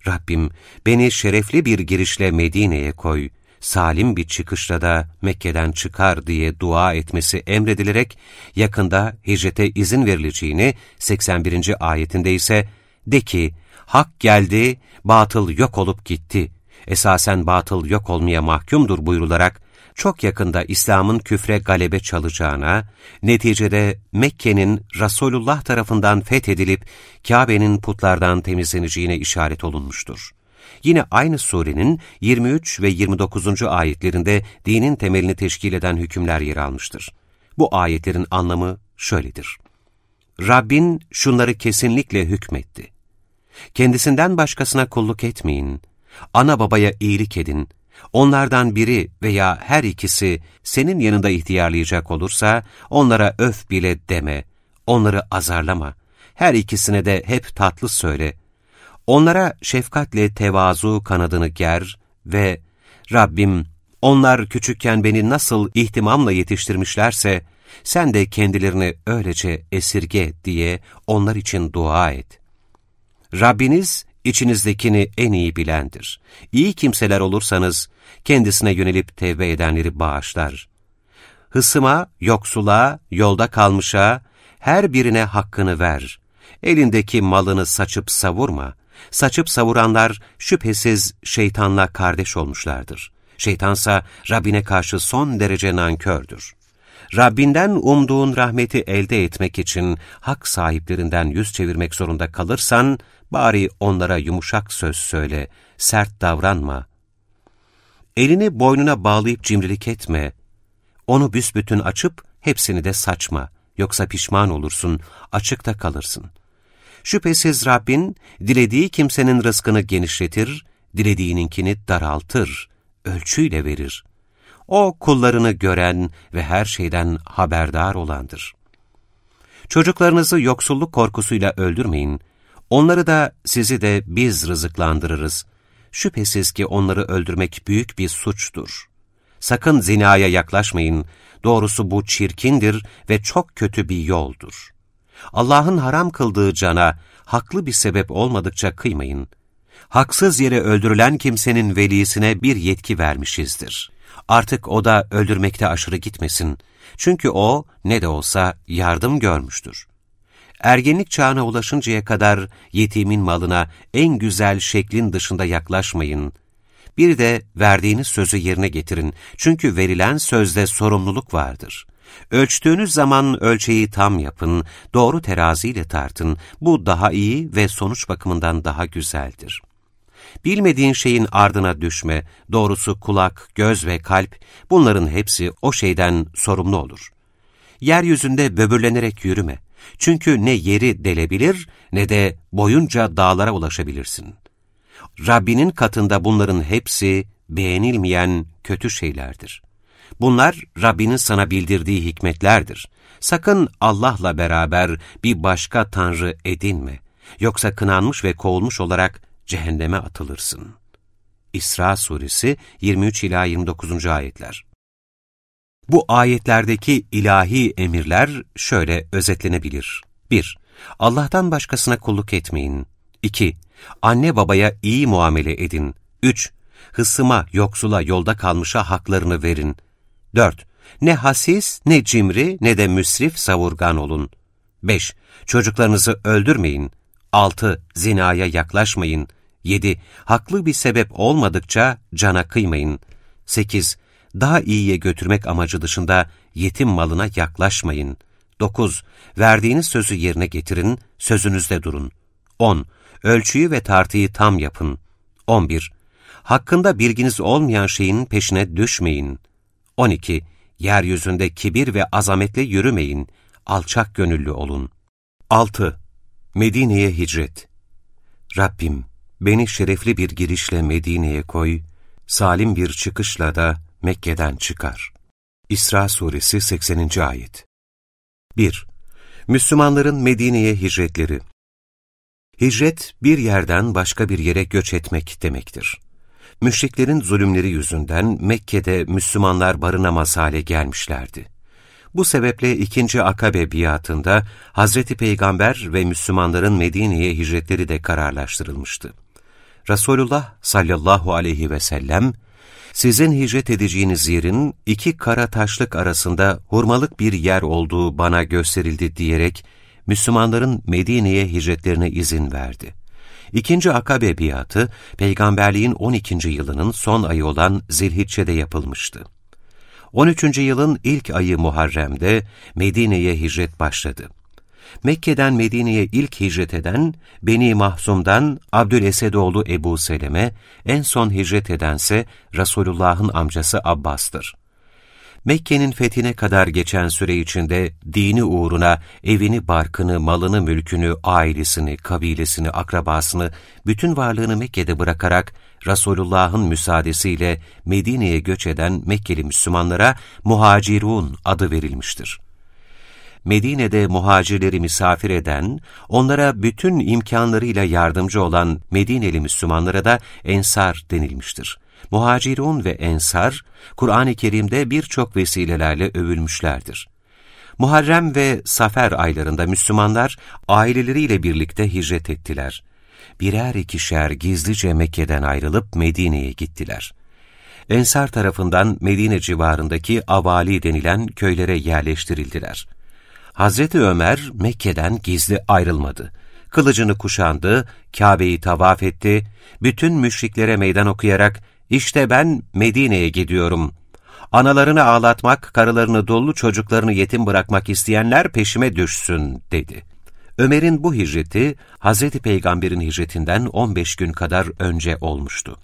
Rabbim beni şerefli bir girişle Medine'ye koy, salim bir çıkışla da Mekke'den çıkar diye dua etmesi emredilerek yakında hicrete izin verileceğini 81. ayetinde ise de ki hak geldi, batıl yok olup gitti. Esasen batıl yok olmaya mahkumdur buyrularak çok yakında İslam'ın küfre galebe çalacağına, neticede Mekke'nin Resulullah tarafından fethedilip Kabe'nin putlardan temizleneceğine işaret olunmuştur. Yine aynı surenin 23 ve 29. ayetlerinde dinin temelini teşkil eden hükümler yer almıştır. Bu ayetlerin anlamı şöyledir. Rabbin şunları kesinlikle hükmetti. Kendisinden başkasına kulluk etmeyin, ana babaya iyilik edin, onlardan biri veya her ikisi senin yanında ihtiyarlayacak olursa onlara öf bile deme, onları azarlama, her ikisine de hep tatlı söyle. Onlara şefkatle tevazu kanadını ger ve Rabbim onlar küçükken beni nasıl ihtimamla yetiştirmişlerse sen de kendilerini öylece esirge diye onlar için dua et. Rabbiniz içinizdekini en iyi bilendir. İyi kimseler olursanız kendisine yönelip tevbe edenleri bağışlar. Hısıma, yoksula, yolda kalmışa, her birine hakkını ver. Elindeki malını saçıp savurma. Saçıp savuranlar şüphesiz şeytanla kardeş olmuşlardır. Şeytansa Rabbine karşı son derece nankördür. Rabbinden umduğun rahmeti elde etmek için hak sahiplerinden yüz çevirmek zorunda kalırsan, bari onlara yumuşak söz söyle, sert davranma. Elini boynuna bağlayıp cimrilik etme. Onu büsbütün açıp hepsini de saçma. Yoksa pişman olursun, açıkta kalırsın. Şüphesiz Rabbin, dilediği kimsenin rızkını genişletir, dilediğininkini daraltır, ölçüyle verir. O kullarını gören ve her şeyden haberdar olandır. Çocuklarınızı yoksulluk korkusuyla öldürmeyin. Onları da sizi de biz rızıklandırırız. Şüphesiz ki onları öldürmek büyük bir suçtur. Sakın zinaya yaklaşmayın. Doğrusu bu çirkindir ve çok kötü bir yoldur. Allah'ın haram kıldığı cana haklı bir sebep olmadıkça kıymayın. Haksız yere öldürülen kimsenin velisine bir yetki vermişizdir. Artık o da öldürmekte aşırı gitmesin. Çünkü o ne de olsa yardım görmüştür. Ergenlik çağına ulaşıncaya kadar yetimin malına en güzel şeklin dışında yaklaşmayın. Bir de verdiğiniz sözü yerine getirin. Çünkü verilen sözde sorumluluk vardır. Ölçtüğünüz zaman ölçeği tam yapın, doğru teraziyle tartın. Bu daha iyi ve sonuç bakımından daha güzeldir. Bilmediğin şeyin ardına düşme, doğrusu kulak, göz ve kalp, bunların hepsi o şeyden sorumlu olur. Yeryüzünde böbürlenerek yürüme. Çünkü ne yeri delebilir ne de boyunca dağlara ulaşabilirsin. Rabbinin katında bunların hepsi beğenilmeyen kötü şeylerdir. Bunlar Rabbinin sana bildirdiği hikmetlerdir. Sakın Allah'la beraber bir başka tanrı edinme. Yoksa kınanmış ve kovulmuş olarak cehenneme atılırsın. İsra suresi 23 ila 29. ayetler. Bu ayetlerdeki ilahi emirler şöyle özetlenebilir. 1. Allah'tan başkasına kulluk etmeyin. 2. Anne babaya iyi muamele edin. 3. Hısıma, yoksula, yolda kalmışa haklarını verin. 4. Ne hasis, ne cimri, ne de müsrif savurgan olun. 5. Çocuklarınızı öldürmeyin. 6. Zinaya yaklaşmayın. 7. Haklı bir sebep olmadıkça cana kıymayın. 8. Daha iyiye götürmek amacı dışında yetim malına yaklaşmayın. 9. Verdiğiniz sözü yerine getirin, sözünüzde durun. 10. Ölçüyü ve tartıyı tam yapın. 11. Hakkında bilginiz olmayan şeyin peşine düşmeyin. 12. Yeryüzünde kibir ve azametle yürümeyin. Alçak gönüllü olun. 6. Medine'ye hicret. Rabbim, beni şerefli bir girişle Medine'ye koy, salim bir çıkışla da Mekke'den çıkar. İsra Suresi 80. Ayet 1. Müslümanların Medine'ye hicretleri Hicret, bir yerden başka bir yere göç etmek demektir. Müşriklerin zulümleri yüzünden Mekke'de Müslümanlar barınamaz hale gelmişlerdi. Bu sebeple ikinci Akabe biatında Hazreti Peygamber ve Müslümanların Medine'ye hicretleri de kararlaştırılmıştı. Resulullah sallallahu aleyhi ve sellem, sizin hicret edeceğiniz yerin iki kara taşlık arasında hurmalık bir yer olduğu bana gösterildi diyerek, Müslümanların Medine'ye hicretlerine izin verdi. İkinci Akabe biatı, peygamberliğin 12. yılının son ayı olan Zilhicce'de yapılmıştı. 13. yılın ilk ayı Muharrem'de Medine'ye hicret başladı. Mekke'den Medine'ye ilk hicret eden Beni Mahzum'dan Abdülesedoğlu Ebu Seleme, en son hicret edense Resulullah'ın amcası Abbas'tır. Mekke'nin fethine kadar geçen süre içinde dini uğruna evini, barkını, malını, mülkünü, ailesini, kabilesini, akrabasını, bütün varlığını Mekke'de bırakarak Resulullah'ın müsaadesiyle Medine'ye göç eden Mekkeli Müslümanlara muhacirun adı verilmiştir. Medine'de muhacirleri misafir eden, onlara bütün imkanlarıyla yardımcı olan Medineli Müslümanlara da ensar denilmiştir. Muhacirun ve ensar, Kur'an-ı Kerim'de birçok vesilelerle övülmüşlerdir. Muharrem ve Safer aylarında Müslümanlar aileleriyle birlikte hicret ettiler. Birer ikişer gizlice Mekke'den ayrılıp Medine'ye gittiler. Ensar tarafından Medine civarındaki Avali denilen köylere yerleştirildiler. Hazreti Ömer Mekke'den gizli ayrılmadı. Kılıcını kuşandı, Kabe'yi tavaf etti, bütün müşriklere meydan okuyarak işte ben Medine'ye gidiyorum. Analarını ağlatmak, karılarını dolu çocuklarını yetim bırakmak isteyenler peşime düşsün, dedi. Ömer'in bu hicreti, Hz. Peygamber'in hicretinden 15 gün kadar önce olmuştu.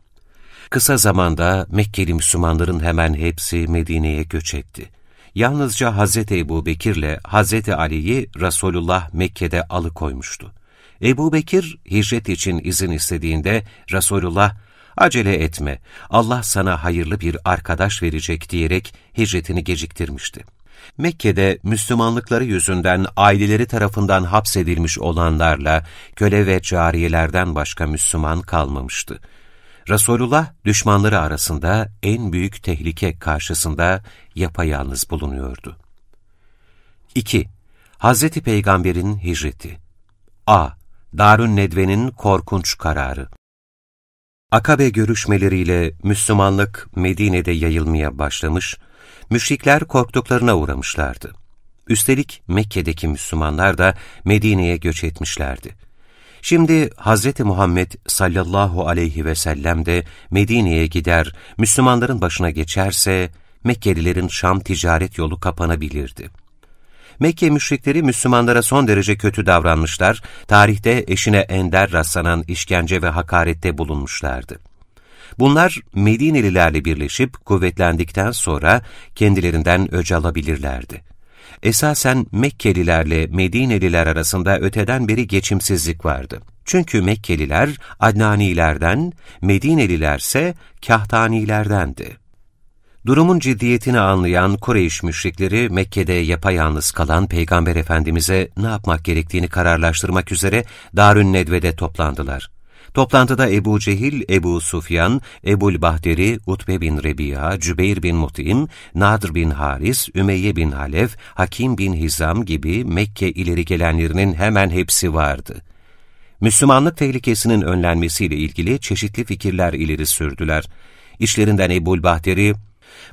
Kısa zamanda Mekkeli Müslümanların hemen hepsi Medine'ye göç etti. Yalnızca Hz. Ebu Bekir'le Hz. Ali'yi Resulullah Mekke'de alıkoymuştu. Ebu Bekir hicret için izin istediğinde Resulullah acele etme, Allah sana hayırlı bir arkadaş verecek diyerek hicretini geciktirmişti. Mekke'de Müslümanlıkları yüzünden aileleri tarafından hapsedilmiş olanlarla köle ve cariyelerden başka Müslüman kalmamıştı. Resulullah düşmanları arasında en büyük tehlike karşısında yapayalnız bulunuyordu. 2. Hazreti Peygamber'in hicreti A. Darün Nedve'nin korkunç kararı Akabe görüşmeleriyle Müslümanlık Medine'de yayılmaya başlamış, müşrikler korktuklarına uğramışlardı. Üstelik Mekke'deki Müslümanlar da Medine'ye göç etmişlerdi. Şimdi Hz. Muhammed sallallahu aleyhi ve sellem de Medine'ye gider, Müslümanların başına geçerse Mekkelilerin Şam ticaret yolu kapanabilirdi. Mekke müşrikleri Müslümanlara son derece kötü davranmışlar, tarihte eşine ender rastlanan işkence ve hakarette bulunmuşlardı. Bunlar Medinelilerle birleşip kuvvetlendikten sonra kendilerinden öc alabilirlerdi. Esasen Mekkelilerle Medineliler arasında öteden beri geçimsizlik vardı. Çünkü Mekkeliler Adnanilerden, Medinelilerse Kahtanilerdendi. Durumun ciddiyetini anlayan Kureyş müşrikleri Mekke'de yapayalnız kalan Peygamber Efendimiz'e ne yapmak gerektiğini kararlaştırmak üzere Darün Nedve'de toplandılar. Toplantıda Ebu Cehil, Ebu Sufyan, Ebul Bahteri, Utbe bin Rebiya, Cübeyr bin Mut'im, Nadr bin Haris, Ümeyye bin Halef, Hakim bin Hizam gibi Mekke ileri gelenlerinin hemen hepsi vardı. Müslümanlık tehlikesinin önlenmesiyle ilgili çeşitli fikirler ileri sürdüler. İşlerinden Ebul Bahteri,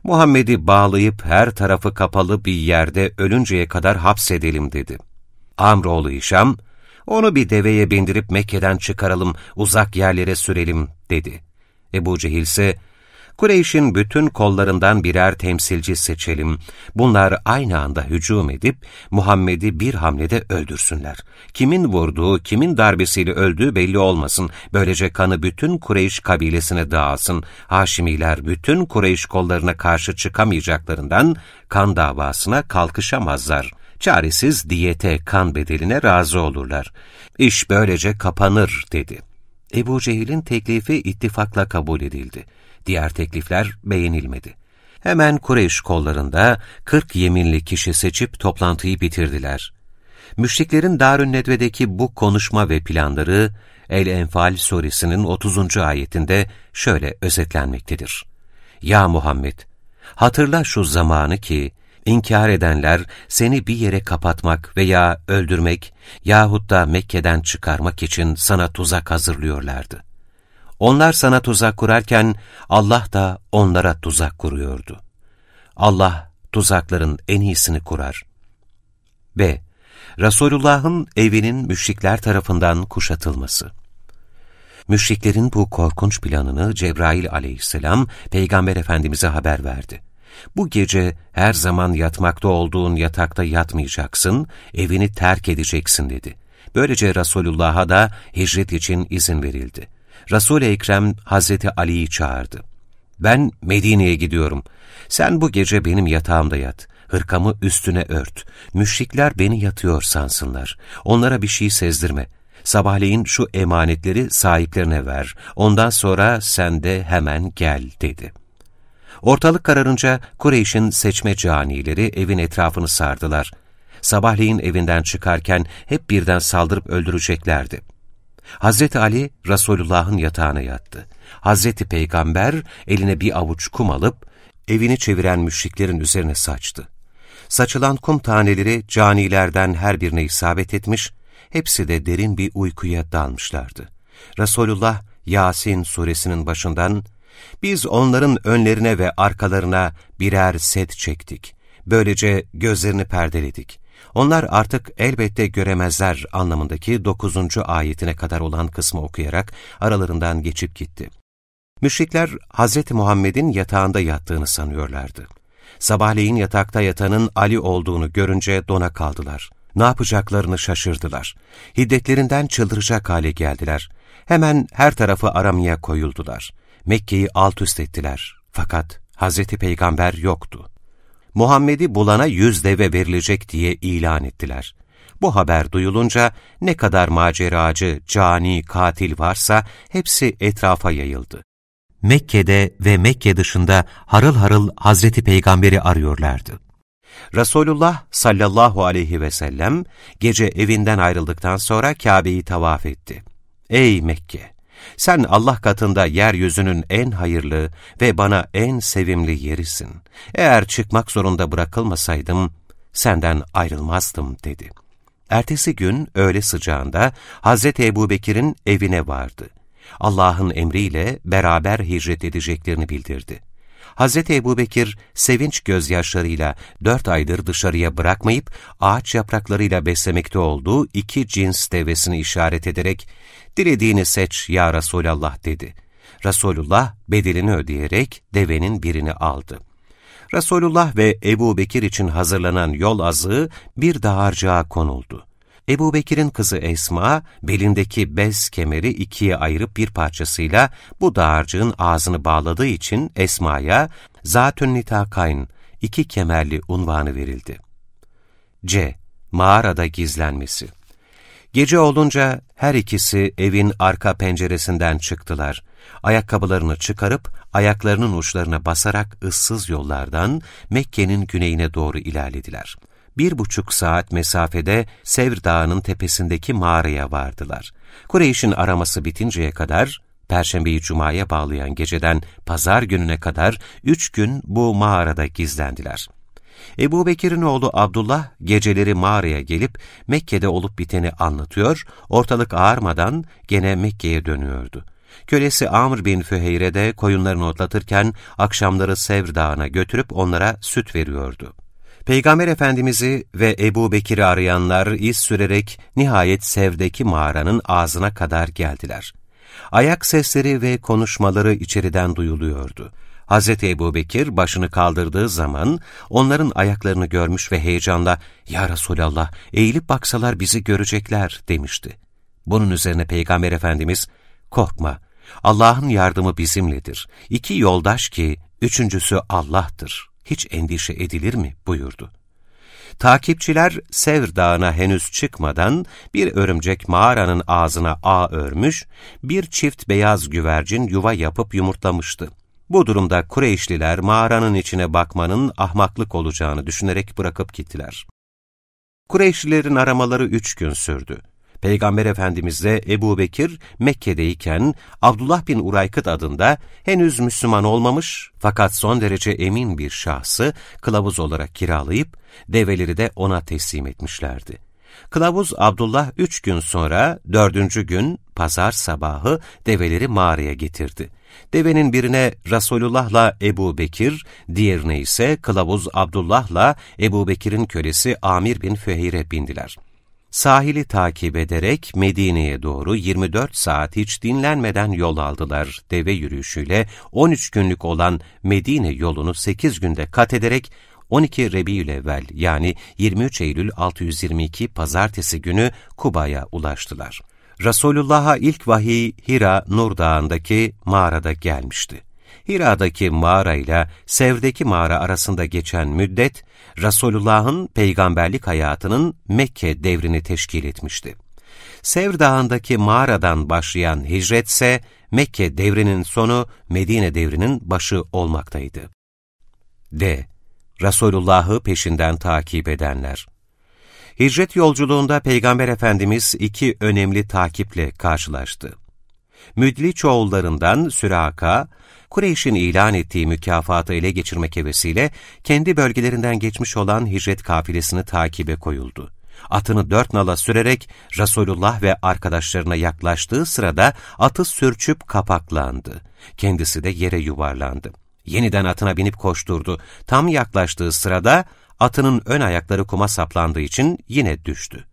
Muhammed'i bağlayıp her tarafı kapalı bir yerde ölünceye kadar hapsedelim dedi. Amroğlu İşam, onu bir deveye bindirip Mekke'den çıkaralım, uzak yerlere sürelim dedi. Ebu Cehil ise, Kureyş'in bütün kollarından birer temsilci seçelim. Bunlar aynı anda hücum edip Muhammed'i bir hamlede öldürsünler. Kimin vurduğu, kimin darbesiyle öldüğü belli olmasın. Böylece kanı bütün Kureyş kabilesine dağılsın. Haşimiler bütün Kureyş kollarına karşı çıkamayacaklarından kan davasına kalkışamazlar. Çaresiz diyete, kan bedeline razı olurlar. İş böylece kapanır dedi. Ebu Cehil'in teklifi ittifakla kabul edildi. Diğer teklifler beğenilmedi. Hemen Kureyş kollarında 40 yeminli kişi seçip toplantıyı bitirdiler. Müşriklerin Darün Nedve'deki bu konuşma ve planları El-Enfal suresinin 30. ayetinde şöyle özetlenmektedir. Ya Muhammed! Hatırla şu zamanı ki, inkar edenler seni bir yere kapatmak veya öldürmek yahut da Mekke'den çıkarmak için sana tuzak hazırlıyorlardı. Onlar sana tuzak kurarken Allah da onlara tuzak kuruyordu. Allah tuzakların en iyisini kurar. B. Resulullah'ın evinin müşrikler tarafından kuşatılması. Müşriklerin bu korkunç planını Cebrail aleyhisselam Peygamber Efendimiz'e haber verdi. Bu gece her zaman yatmakta olduğun yatakta yatmayacaksın, evini terk edeceksin dedi. Böylece Resulullah'a da hicret için izin verildi. Resul-i Ekrem Hazreti Ali'yi çağırdı. Ben Medine'ye gidiyorum. Sen bu gece benim yatağımda yat. Hırkamı üstüne ört. Müşrikler beni yatıyor sansınlar. Onlara bir şey sezdirme. Sabahleyin şu emanetleri sahiplerine ver. Ondan sonra sen de hemen gel dedi. Ortalık kararınca Kureyş'in seçme canileri evin etrafını sardılar. Sabahleyin evinden çıkarken hep birden saldırıp öldüreceklerdi. Hazreti Ali Resulullah'ın yatağına yattı. Hazreti Peygamber eline bir avuç kum alıp evini çeviren müşriklerin üzerine saçtı. Saçılan kum taneleri canilerden her birine isabet etmiş, hepsi de derin bir uykuya dalmışlardı. Resulullah Yasin suresinin başından biz onların önlerine ve arkalarına birer set çektik. Böylece gözlerini perdeledik. Onlar artık elbette göremezler anlamındaki 9. ayetine kadar olan kısmı okuyarak aralarından geçip gitti. Müşrikler Hz. Muhammed'in yatağında yattığını sanıyorlardı. Sabahleyin yatakta yatanın Ali olduğunu görünce dona kaldılar. Ne yapacaklarını şaşırdılar. Hiddetlerinden çıldıracak hale geldiler. Hemen her tarafı aramaya koyuldular. Mekke'yi alt üst ettiler. Fakat Hz. Peygamber yoktu. Muhammed'i bulana yüz deve verilecek diye ilan ettiler. Bu haber duyulunca ne kadar maceracı, cani, katil varsa hepsi etrafa yayıldı. Mekke'de ve Mekke dışında harıl harıl Hazreti Peygamber'i arıyorlardı. Resulullah sallallahu aleyhi ve sellem gece evinden ayrıldıktan sonra Kabe'yi tavaf etti. Ey Mekke! Sen Allah katında yeryüzünün en hayırlı ve bana en sevimli yerisin. Eğer çıkmak zorunda bırakılmasaydım, senden ayrılmazdım dedi. Ertesi gün öğle sıcağında Hazreti Ebu Bekir'in evine vardı. Allah'ın emriyle beraber hicret edeceklerini bildirdi. Hazreti Ebu Bekir sevinç gözyaşlarıyla dört aydır dışarıya bırakmayıp ağaç yapraklarıyla beslemekte olduğu iki cins devesini işaret ederek dilediğini seç ya Resulallah dedi. Resulullah bedelini ödeyerek devenin birini aldı. Resulullah ve Ebu Bekir için hazırlanan yol azığı bir dağarcığa konuldu. Ebu Bekir'in kızı Esma, belindeki bez kemeri ikiye ayırıp bir parçasıyla bu dağarcığın ağzını bağladığı için Esma'ya Zatün Nitakayn, iki kemerli unvanı verildi. C. Mağarada gizlenmesi Gece olunca her ikisi evin arka penceresinden çıktılar. Ayakkabılarını çıkarıp ayaklarının uçlarına basarak ıssız yollardan Mekke'nin güneyine doğru ilerlediler. Bir buçuk saat mesafede Sevr Dağı'nın tepesindeki mağaraya vardılar. Kureyş'in araması bitinceye kadar, Perşembeyi Cuma'ya bağlayan geceden pazar gününe kadar üç gün bu mağarada gizlendiler.'' Ebu Bekir'in oğlu Abdullah geceleri mağaraya gelip Mekke'de olup biteni anlatıyor, ortalık ağarmadan gene Mekke'ye dönüyordu. Kölesi Amr bin Füheyre de koyunlarını otlatırken akşamları Sevr Dağı'na götürüp onlara süt veriyordu. Peygamber Efendimiz'i ve Ebu Bekir'i arayanlar iz sürerek nihayet Sev'deki mağaranın ağzına kadar geldiler. Ayak sesleri ve konuşmaları içeriden duyuluyordu. Hz. Ebu Bekir başını kaldırdığı zaman onların ayaklarını görmüş ve heyecanla ''Ya Resulallah, eğilip baksalar bizi görecekler.'' demişti. Bunun üzerine Peygamber Efendimiz ''Korkma, Allah'ın yardımı bizimledir. İki yoldaş ki, üçüncüsü Allah'tır. Hiç endişe edilir mi?'' buyurdu. Takipçiler Sevr Dağı'na henüz çıkmadan bir örümcek mağaranın ağzına ağ örmüş, bir çift beyaz güvercin yuva yapıp yumurtlamıştı. Bu durumda Kureyşliler mağaranın içine bakmanın ahmaklık olacağını düşünerek bırakıp gittiler. Kureyşlilerin aramaları üç gün sürdü. Peygamber Efendimizle Ebu Bekir Mekke'deyken Abdullah bin Uraykıt adında henüz Müslüman olmamış fakat son derece emin bir şahsı kılavuz olarak kiralayıp develeri de ona teslim etmişlerdi. Kılavuz Abdullah üç gün sonra dördüncü gün pazar sabahı develeri mağaraya getirdi. Devenin birine Resulullah'la Ebu Bekir, diğerine ise kılavuz Abdullah'la Ebu Bekir'in kölesi Amir bin Füheyre bindiler. Sahili takip ederek Medine'ye doğru 24 saat hiç dinlenmeden yol aldılar. Deve yürüyüşüyle 13 günlük olan Medine yolunu 8 günde kat ederek 12 Rebiülevvel yani 23 Eylül 622 pazartesi günü Kuba'ya ulaştılar. Resulullah'a ilk vahiy Hira Nur Dağı'ndaki mağarada gelmişti. Hira'daki mağara ile Sev'deki mağara arasında geçen müddet, Resulullah'ın peygamberlik hayatının Mekke devrini teşkil etmişti. Sevr Dağı'ndaki mağaradan başlayan hicret ise Mekke devrinin sonu Medine devrinin başı olmaktaydı. D. Resulullah'ı peşinden takip edenler Hicret yolculuğunda Peygamber Efendimiz iki önemli takiple karşılaştı. Müdliç oğullarından Süraka, Kureyş'in ilan ettiği mükafatı ele geçirmek hevesiyle kendi bölgelerinden geçmiş olan hicret kafilesini takibe koyuldu. Atını dört nala sürerek Resulullah ve arkadaşlarına yaklaştığı sırada atı sürçüp kapaklandı. Kendisi de yere yuvarlandı. Yeniden atına binip koşturdu. Tam yaklaştığı sırada atının ön ayakları kuma saplandığı için yine düştü.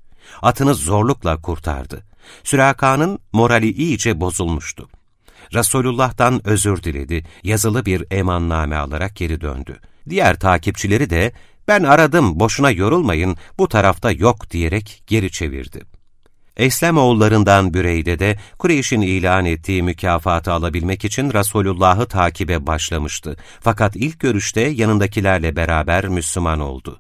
Atını zorlukla kurtardı. Süraka'nın morali iyice bozulmuştu. Resulullah'tan özür diledi, yazılı bir emanname alarak geri döndü. Diğer takipçileri de ben aradım boşuna yorulmayın bu tarafta yok diyerek geri çevirdi. Eslem oğullarından Büreyde de Kureyş'in ilan ettiği mükafatı alabilmek için Resulullah'ı takibe başlamıştı. Fakat ilk görüşte yanındakilerle beraber Müslüman oldu.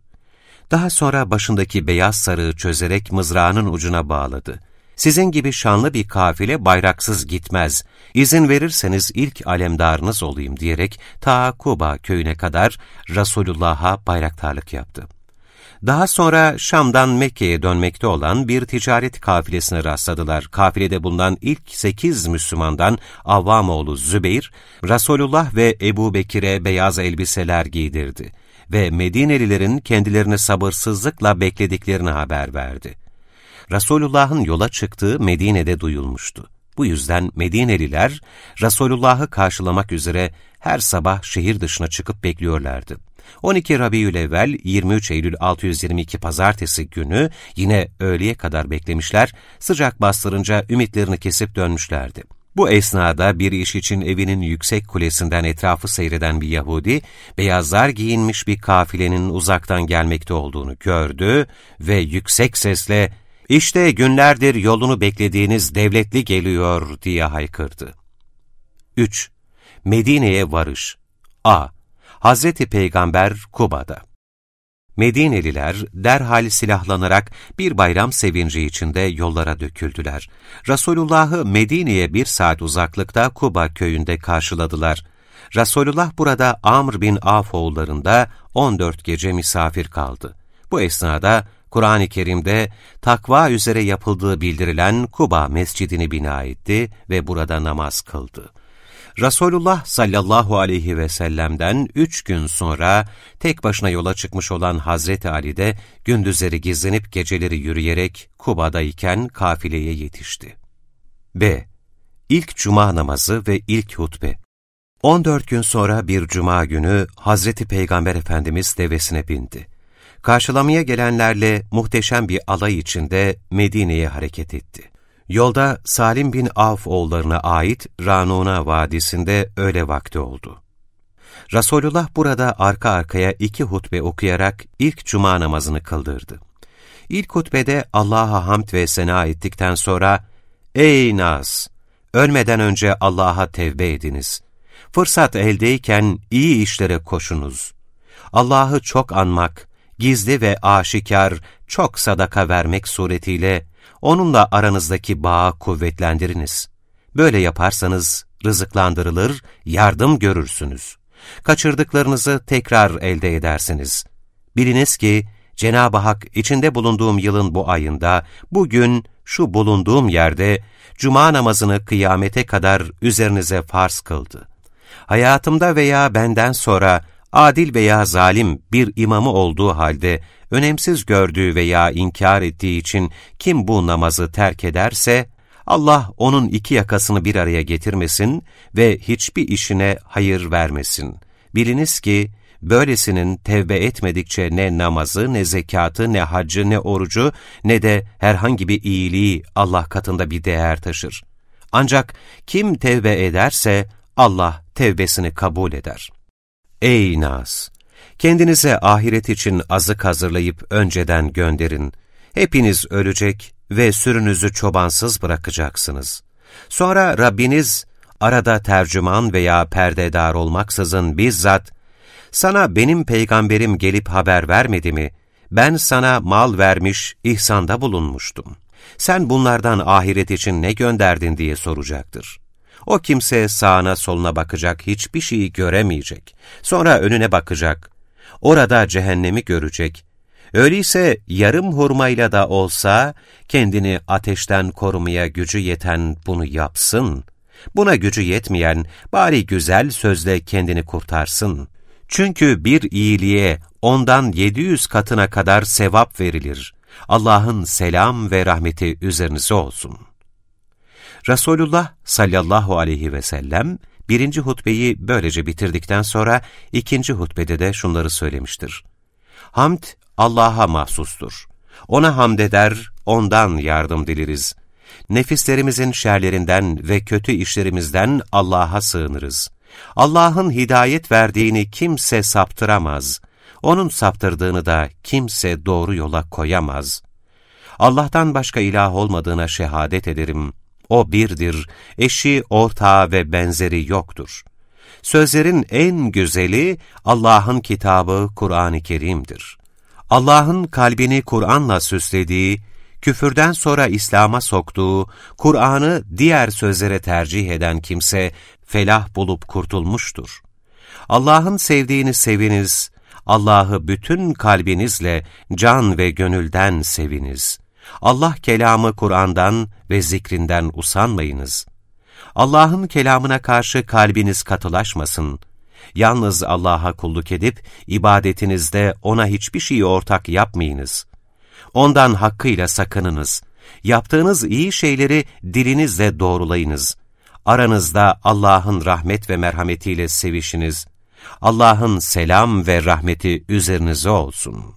Daha sonra başındaki beyaz sarığı çözerek mızrağının ucuna bağladı. Sizin gibi şanlı bir kafile bayraksız gitmez. İzin verirseniz ilk alemdarınız olayım diyerek ta Kuba köyüne kadar Resulullah'a bayraktarlık yaptı. Daha sonra Şam'dan Mekke'ye dönmekte olan bir ticaret kafilesine rastladılar. Kafilede bulunan ilk sekiz Müslümandan Avvamoğlu Zübeyir, Resulullah ve Ebu Bekir'e beyaz elbiseler giydirdi ve Medinelilerin kendilerini sabırsızlıkla beklediklerini haber verdi. Resulullah'ın yola çıktığı Medine'de duyulmuştu. Bu yüzden Medineliler Resulullah'ı karşılamak üzere her sabah şehir dışına çıkıp bekliyorlardı. 12 Rabiülevvel 23 Eylül 622 pazartesi günü yine öğleye kadar beklemişler, sıcak bastırınca ümitlerini kesip dönmüşlerdi. Bu esnada bir iş için evinin yüksek kulesinden etrafı seyreden bir Yahudi, beyazlar giyinmiş bir kafilenin uzaktan gelmekte olduğunu gördü ve yüksek sesle ''İşte günlerdir yolunu beklediğiniz devletli geliyor.'' diye haykırdı. 3. Medine'ye varış A. Hazreti Peygamber Kuba'da Medineliler derhal silahlanarak bir bayram sevinci içinde yollara döküldüler. Resulullah'ı Medine'ye bir saat uzaklıkta Kuba köyünde karşıladılar. Resulullah burada Amr bin Af oğullarında 14 gece misafir kaldı. Bu esnada Kur'an-ı Kerim'de takva üzere yapıldığı bildirilen Kuba mescidini bina etti ve burada namaz kıldı. Resulullah sallallahu aleyhi ve sellem'den üç gün sonra tek başına yola çıkmış olan Hazreti Ali de gündüzleri gizlenip geceleri yürüyerek Kuba'dayken kafileye yetişti. B. İlk cuma namazı ve ilk hutbe 14 gün sonra bir cuma günü Hazreti Peygamber Efendimiz devesine bindi. Karşılamaya gelenlerle muhteşem bir alay içinde Medine'ye hareket etti. Yolda Salim bin Avf oğullarına ait Ranuna Vadisi'nde öğle vakti oldu. Resulullah burada arka arkaya iki hutbe okuyarak ilk cuma namazını kıldırdı. İlk hutbede Allah'a hamd ve sena ettikten sonra, Ey Nas! Ölmeden önce Allah'a tevbe ediniz. Fırsat eldeyken iyi işlere koşunuz. Allah'ı çok anmak, gizli ve aşikar çok sadaka vermek suretiyle onunla aranızdaki bağı kuvvetlendiriniz. Böyle yaparsanız rızıklandırılır, yardım görürsünüz. Kaçırdıklarınızı tekrar elde edersiniz. Biliniz ki Cenab-ı Hak içinde bulunduğum yılın bu ayında, bugün şu bulunduğum yerde cuma namazını kıyamete kadar üzerinize farz kıldı. Hayatımda veya benden sonra adil veya zalim bir imamı olduğu halde önemsiz gördüğü veya inkar ettiği için kim bu namazı terk ederse, Allah onun iki yakasını bir araya getirmesin ve hiçbir işine hayır vermesin. Biliniz ki, böylesinin tevbe etmedikçe ne namazı, ne zekatı, ne haccı, ne orucu, ne de herhangi bir iyiliği Allah katında bir değer taşır. Ancak kim tevbe ederse Allah tevbesini kabul eder. Ey Nas! Kendinize ahiret için azık hazırlayıp önceden gönderin. Hepiniz ölecek ve sürünüzü çobansız bırakacaksınız. Sonra Rabbiniz, arada tercüman veya perdedar olmaksızın bizzat, sana benim peygamberim gelip haber vermedi mi? Ben sana mal vermiş, ihsanda bulunmuştum. Sen bunlardan ahiret için ne gönderdin diye soracaktır. O kimse sağına soluna bakacak, hiçbir şeyi göremeyecek. Sonra önüne bakacak. Orada cehennemi görecek. Öyleyse yarım hurmayla da olsa kendini ateşten korumaya gücü yeten bunu yapsın. Buna gücü yetmeyen bari güzel sözle kendini kurtarsın. Çünkü bir iyiliğe ondan 700 katına kadar sevap verilir. Allah'ın selam ve rahmeti üzerinize olsun. Resulullah sallallahu aleyhi ve sellem birinci hutbeyi böylece bitirdikten sonra ikinci hutbede de şunları söylemiştir. Hamd Allah'a mahsustur. Ona hamd eder, ondan yardım dileriz. Nefislerimizin şerlerinden ve kötü işlerimizden Allah'a sığınırız. Allah'ın hidayet verdiğini kimse saptıramaz. Onun saptırdığını da kimse doğru yola koyamaz. Allah'tan başka ilah olmadığına şehadet ederim. O birdir, eşi, ortağı ve benzeri yoktur. Sözlerin en güzeli Allah'ın kitabı Kur'an-ı Kerim'dir. Allah'ın kalbini Kur'an'la süslediği, küfürden sonra İslam'a soktuğu, Kur'an'ı diğer sözlere tercih eden kimse felah bulup kurtulmuştur. Allah'ın sevdiğini seviniz, Allah'ı bütün kalbinizle, can ve gönülden seviniz. Allah kelamı Kur'an'dan ve zikrinden usanmayınız. Allah'ın kelamına karşı kalbiniz katılaşmasın. Yalnız Allah'a kulluk edip, ibadetinizde O'na hiçbir şeyi ortak yapmayınız. Ondan hakkıyla sakınınız. Yaptığınız iyi şeyleri dilinizle doğrulayınız. Aranızda Allah'ın rahmet ve merhametiyle sevişiniz. Allah'ın selam ve rahmeti üzerinize olsun.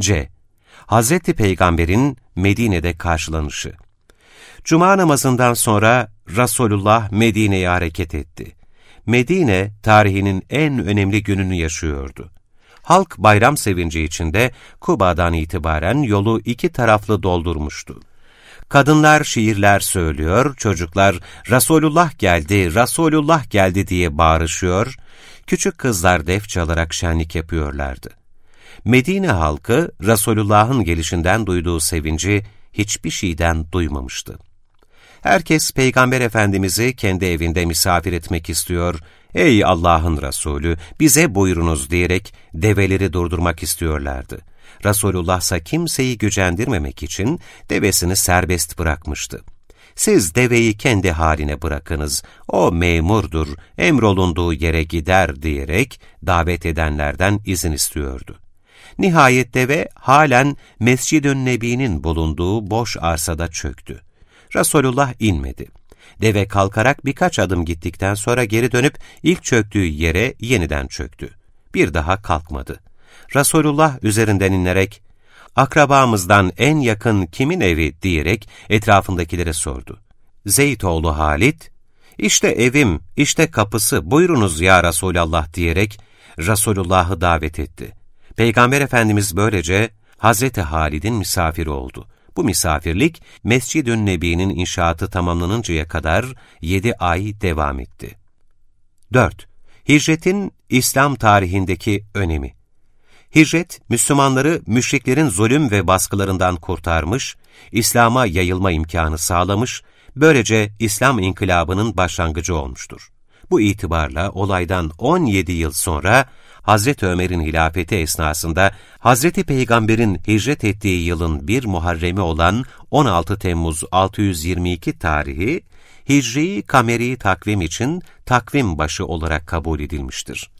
C. Hazreti Peygamber'in Medine'de karşılanışı Cuma namazından sonra Resulullah Medine'ye hareket etti. Medine, tarihinin en önemli gününü yaşıyordu. Halk bayram sevinci içinde Kuba'dan itibaren yolu iki taraflı doldurmuştu. Kadınlar şiirler söylüyor, çocuklar Resulullah geldi, Resulullah geldi diye bağırışıyor, küçük kızlar def çalarak şenlik yapıyorlardı. Medine halkı Resulullah'ın gelişinden duyduğu sevinci hiçbir şeyden duymamıştı. Herkes Peygamber Efendimiz'i kendi evinde misafir etmek istiyor, ''Ey Allah'ın Resulü, bize buyurunuz.'' diyerek develeri durdurmak istiyorlardı. Resulullah ise kimseyi gücendirmemek için devesini serbest bırakmıştı. Siz deveyi kendi haline bırakınız, o memurdur, emrolunduğu yere gider diyerek davet edenlerden izin istiyordu. Nihayet deve halen Mescid-ü Nebi'nin bulunduğu boş arsada çöktü. Resulullah inmedi. Deve kalkarak birkaç adım gittikten sonra geri dönüp ilk çöktüğü yere yeniden çöktü. Bir daha kalkmadı. Resulullah üzerinden inerek, akrabamızdan en yakın kimin evi diyerek etrafındakilere sordu. Zeyd oğlu Halit, işte evim, işte kapısı, buyurunuz ya Resulallah diyerek Resulullah'ı davet etti. Peygamber Efendimiz böylece Hazreti Halid'in misafiri oldu. Bu misafirlik Mescid-ü Nebi'nin inşaatı tamamlanıncaya kadar yedi ay devam etti. 4. Hicretin İslam tarihindeki önemi Hicret, Müslümanları müşriklerin zulüm ve baskılarından kurtarmış, İslam'a yayılma imkanı sağlamış, böylece İslam inkılabının başlangıcı olmuştur. Bu itibarla olaydan 17 yıl sonra Hazreti Ömer'in hilafeti esnasında Hazreti Peygamber'in hicret ettiği yılın bir Muharremi olan 16 Temmuz 622 tarihi, Hicri Kameri takvim için takvim başı olarak kabul edilmiştir.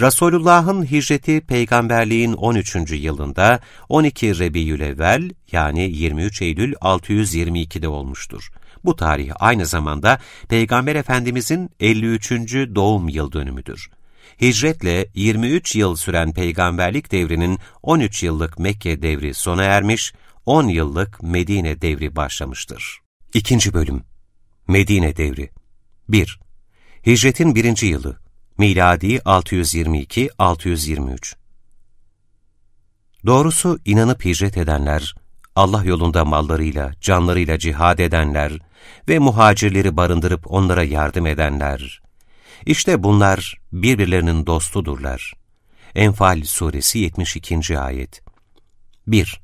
Resulullah'ın hicreti peygamberliğin 13. yılında 12 Rebiyülevvel yani 23 Eylül 622'de olmuştur. Bu tarih aynı zamanda Peygamber Efendimizin 53. doğum yıl dönümüdür. Hicretle 23 yıl süren peygamberlik devrinin 13 yıllık Mekke devri sona ermiş, 10 yıllık Medine devri başlamıştır. İkinci bölüm Medine devri 1. Hicretin birinci yılı Miladi 622-623 Doğrusu inanıp hicret edenler, Allah yolunda mallarıyla, canlarıyla cihad edenler ve muhacirleri barındırıp onlara yardım edenler, işte bunlar birbirlerinin dostudurlar. Enfal Suresi 72. Ayet 1.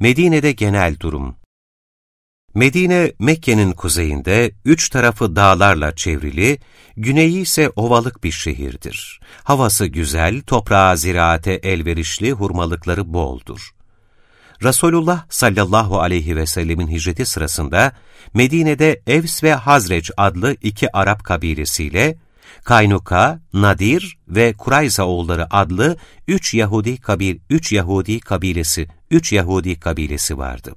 Medine'de genel durum Medine, Mekke'nin kuzeyinde, üç tarafı dağlarla çevrili, güneyi ise ovalık bir şehirdir. Havası güzel, toprağa ziraate elverişli, hurmalıkları boldur. Resulullah sallallahu aleyhi ve sellemin hicreti sırasında Medine'de Evs ve Hazreç adlı iki Arap kabilesiyle Kaynuka, Nadir ve Kurayza oğulları adlı üç Yahudi kabil üç Yahudi kabilesi, üç Yahudi kabilesi vardı.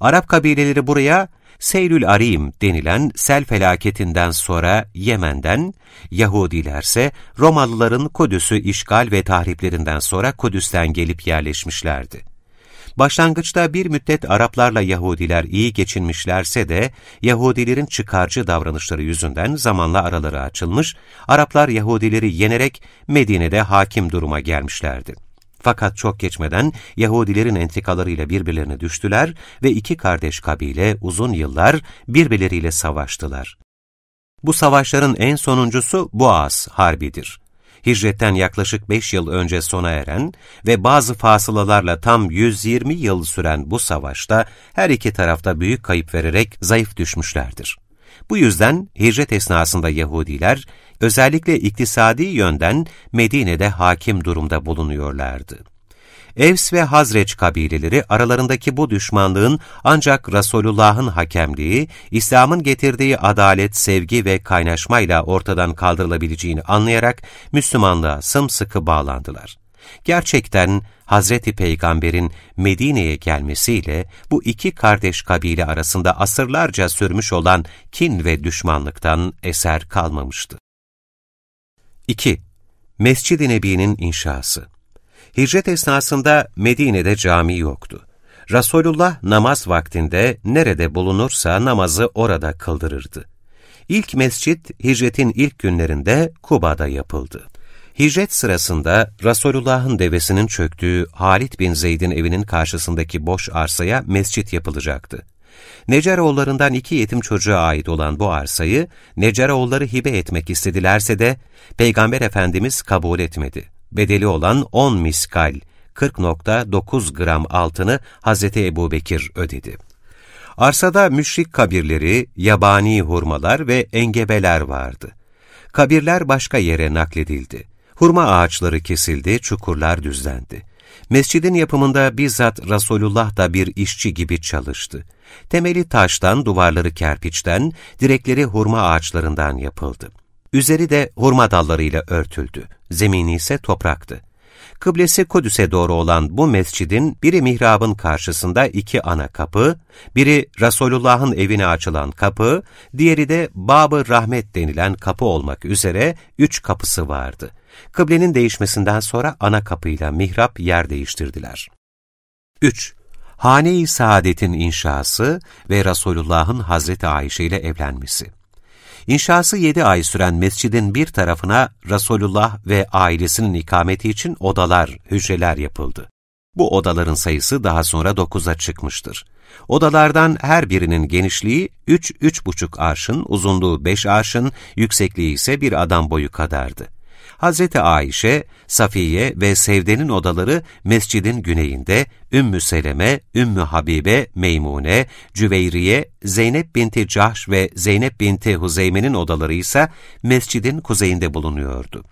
Arap kabileleri buraya Seylül Arim denilen sel felaketinden sonra Yemen'den, Yahudilerse Romalıların Kudüs'ü işgal ve tahriplerinden sonra Kudüs'ten gelip yerleşmişlerdi. Başlangıçta bir müddet Araplarla Yahudiler iyi geçinmişlerse de Yahudilerin çıkarcı davranışları yüzünden zamanla araları açılmış, Araplar Yahudileri yenerek Medine'de hakim duruma gelmişlerdi. Fakat çok geçmeden Yahudilerin entikalarıyla birbirlerine düştüler ve iki kardeş kabile uzun yıllar birbirleriyle savaştılar. Bu savaşların en sonuncusu Boğaz Harbi'dir hicretten yaklaşık 5 yıl önce sona eren ve bazı fasılalarla tam 120 yıl süren bu savaşta her iki tarafta büyük kayıp vererek zayıf düşmüşlerdir. Bu yüzden hicret esnasında Yahudiler özellikle iktisadi yönden Medine'de hakim durumda bulunuyorlardı. Evs ve Hazreç kabileleri aralarındaki bu düşmanlığın ancak Resulullah'ın hakemliği, İslam'ın getirdiği adalet, sevgi ve kaynaşmayla ortadan kaldırılabileceğini anlayarak Müslümanlığa sımsıkı bağlandılar. Gerçekten Hazreti Peygamber'in Medine'ye gelmesiyle bu iki kardeş kabile arasında asırlarca sürmüş olan kin ve düşmanlıktan eser kalmamıştı. 2. Mescid-i Nebi'nin inşası Hicret esnasında Medine'de cami yoktu. Resulullah namaz vaktinde nerede bulunursa namazı orada kıldırırdı. İlk mescit hicretin ilk günlerinde Kuba'da yapıldı. Hicret sırasında Resulullah'ın devesinin çöktüğü Halit bin Zeyd'in evinin karşısındaki boş arsaya mescit yapılacaktı. Necaroğullarından iki yetim çocuğa ait olan bu arsayı Necaroğulları hibe etmek istedilerse de Peygamber Efendimiz kabul etmedi bedeli olan 10 miskal, 40.9 gram altını Hz. Ebu Bekir ödedi. Arsada müşrik kabirleri, yabani hurmalar ve engebeler vardı. Kabirler başka yere nakledildi. Hurma ağaçları kesildi, çukurlar düzlendi. Mescidin yapımında bizzat Resulullah da bir işçi gibi çalıştı. Temeli taştan, duvarları kerpiçten, direkleri hurma ağaçlarından yapıldı. Üzeri de hurma dallarıyla örtüldü. Zemini ise topraktı. Kıblesi Kudüs'e doğru olan bu mescidin biri mihrabın karşısında iki ana kapı, biri Resulullah'ın evine açılan kapı, diğeri de Bab-ı Rahmet denilen kapı olmak üzere üç kapısı vardı. Kıblenin değişmesinden sonra ana kapıyla mihrap yer değiştirdiler. 3. Hane-i Saadet'in inşası ve Resulullah'ın Hazreti Ayşe ile evlenmesi. İnşası yedi ay süren mescidin bir tarafına Resulullah ve ailesinin ikameti için odalar, hücreler yapıldı. Bu odaların sayısı daha sonra dokuza çıkmıştır. Odalardan her birinin genişliği 3-3,5 arşın, uzunluğu 5 arşın, yüksekliği ise bir adam boyu kadardı. Hazreti Ayşe, Safiye ve Sevde'nin odaları mescidin güneyinde, Ümmü Seleme, Ümmü Habibe, Meymune, Cüveyriye, Zeynep binti Cahş ve Zeynep binti Huzeyme'nin odaları ise mescidin kuzeyinde bulunuyordu.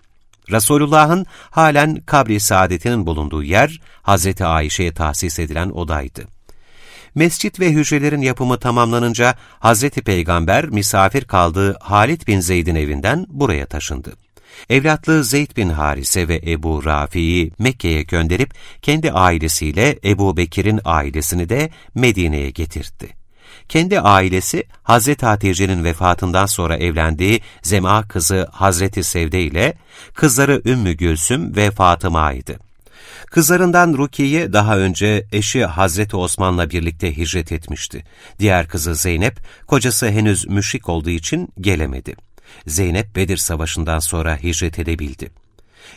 Resulullah'ın halen kabri saadetinin bulunduğu yer, Hazreti Ayşe'ye tahsis edilen odaydı. Mescit ve hücrelerin yapımı tamamlanınca Hazreti Peygamber misafir kaldığı Halid bin Zeyd'in evinden buraya taşındı evlatlığı Zeyd bin Harise ve Ebu Rafi'yi Mekke'ye gönderip kendi ailesiyle Ebu Bekir'in ailesini de Medine'ye getirtti. Kendi ailesi Hazreti Hatice'nin vefatından sonra evlendiği Zema kızı Hazreti Sevde ile kızları Ümmü Gülsüm ve Fatıma'ydı. Kızlarından Rukiye daha önce eşi Hazreti Osman'la birlikte hicret etmişti. Diğer kızı Zeynep, kocası henüz müşrik olduğu için gelemedi. Zeynep Bedir Savaşı'ndan sonra hicret edebildi.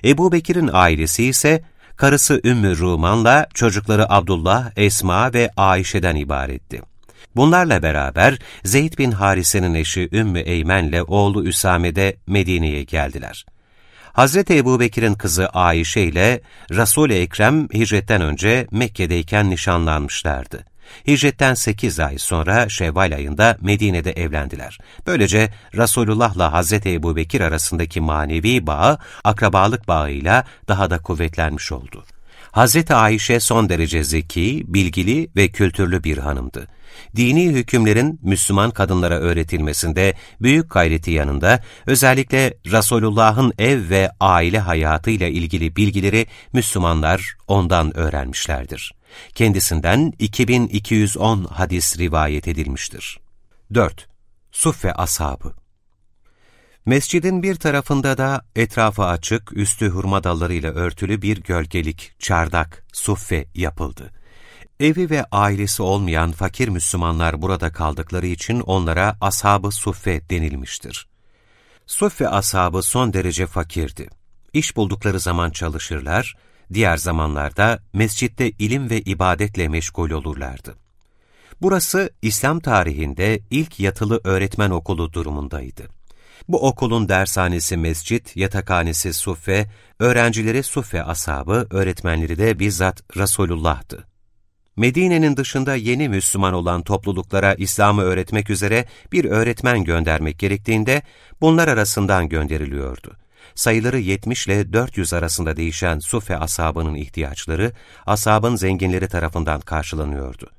Ebu Bekir'in ailesi ise karısı Ümmü Ruman'la çocukları Abdullah, Esma ve Ayşe'den ibaretti. Bunlarla beraber Zeyd bin Harise'nin eşi Ümmü Eymen'le oğlu Üsame de Medine'ye geldiler. Hazreti Ebu Bekir'in kızı Ayşe ile Resul-i Ekrem hicretten önce Mekke'deyken nişanlanmışlardı. Hicretten 8 ay sonra Şevval ayında Medine'de evlendiler. Böylece Resulullah'la Hazreti Ebu Bekir arasındaki manevi bağ, akrabalık bağıyla daha da kuvvetlenmiş oldu. Hazreti Ayşe son derece zeki, bilgili ve kültürlü bir hanımdı. Dini hükümlerin Müslüman kadınlara öğretilmesinde büyük gayreti yanında özellikle Resulullah'ın ev ve aile hayatıyla ilgili bilgileri Müslümanlar ondan öğrenmişlerdir. Kendisinden 2210 hadis rivayet edilmiştir. 4. Suffe Ashabı Mescidin bir tarafında da etrafı açık, üstü hurma dallarıyla örtülü bir gölgelik, çardak, suffe yapıldı. Evi ve ailesi olmayan fakir Müslümanlar burada kaldıkları için onlara ashab-ı suffe denilmiştir. Suffe ashabı son derece fakirdi. İş buldukları zaman çalışırlar, diğer zamanlarda mescitte ilim ve ibadetle meşgul olurlardı. Burası İslam tarihinde ilk yatılı öğretmen okulu durumundaydı. Bu okulun dershanesi mescit, yatakhanesi suffe, öğrencileri suffe ashabı, öğretmenleri de bizzat Resulullah'tı. Medine'nin dışında yeni Müslüman olan topluluklara İslam'ı öğretmek üzere bir öğretmen göndermek gerektiğinde bunlar arasından gönderiliyordu. Sayıları 70 ile 400 arasında değişen Sufe asabının ihtiyaçları, asabın zenginleri tarafından karşılanıyordu.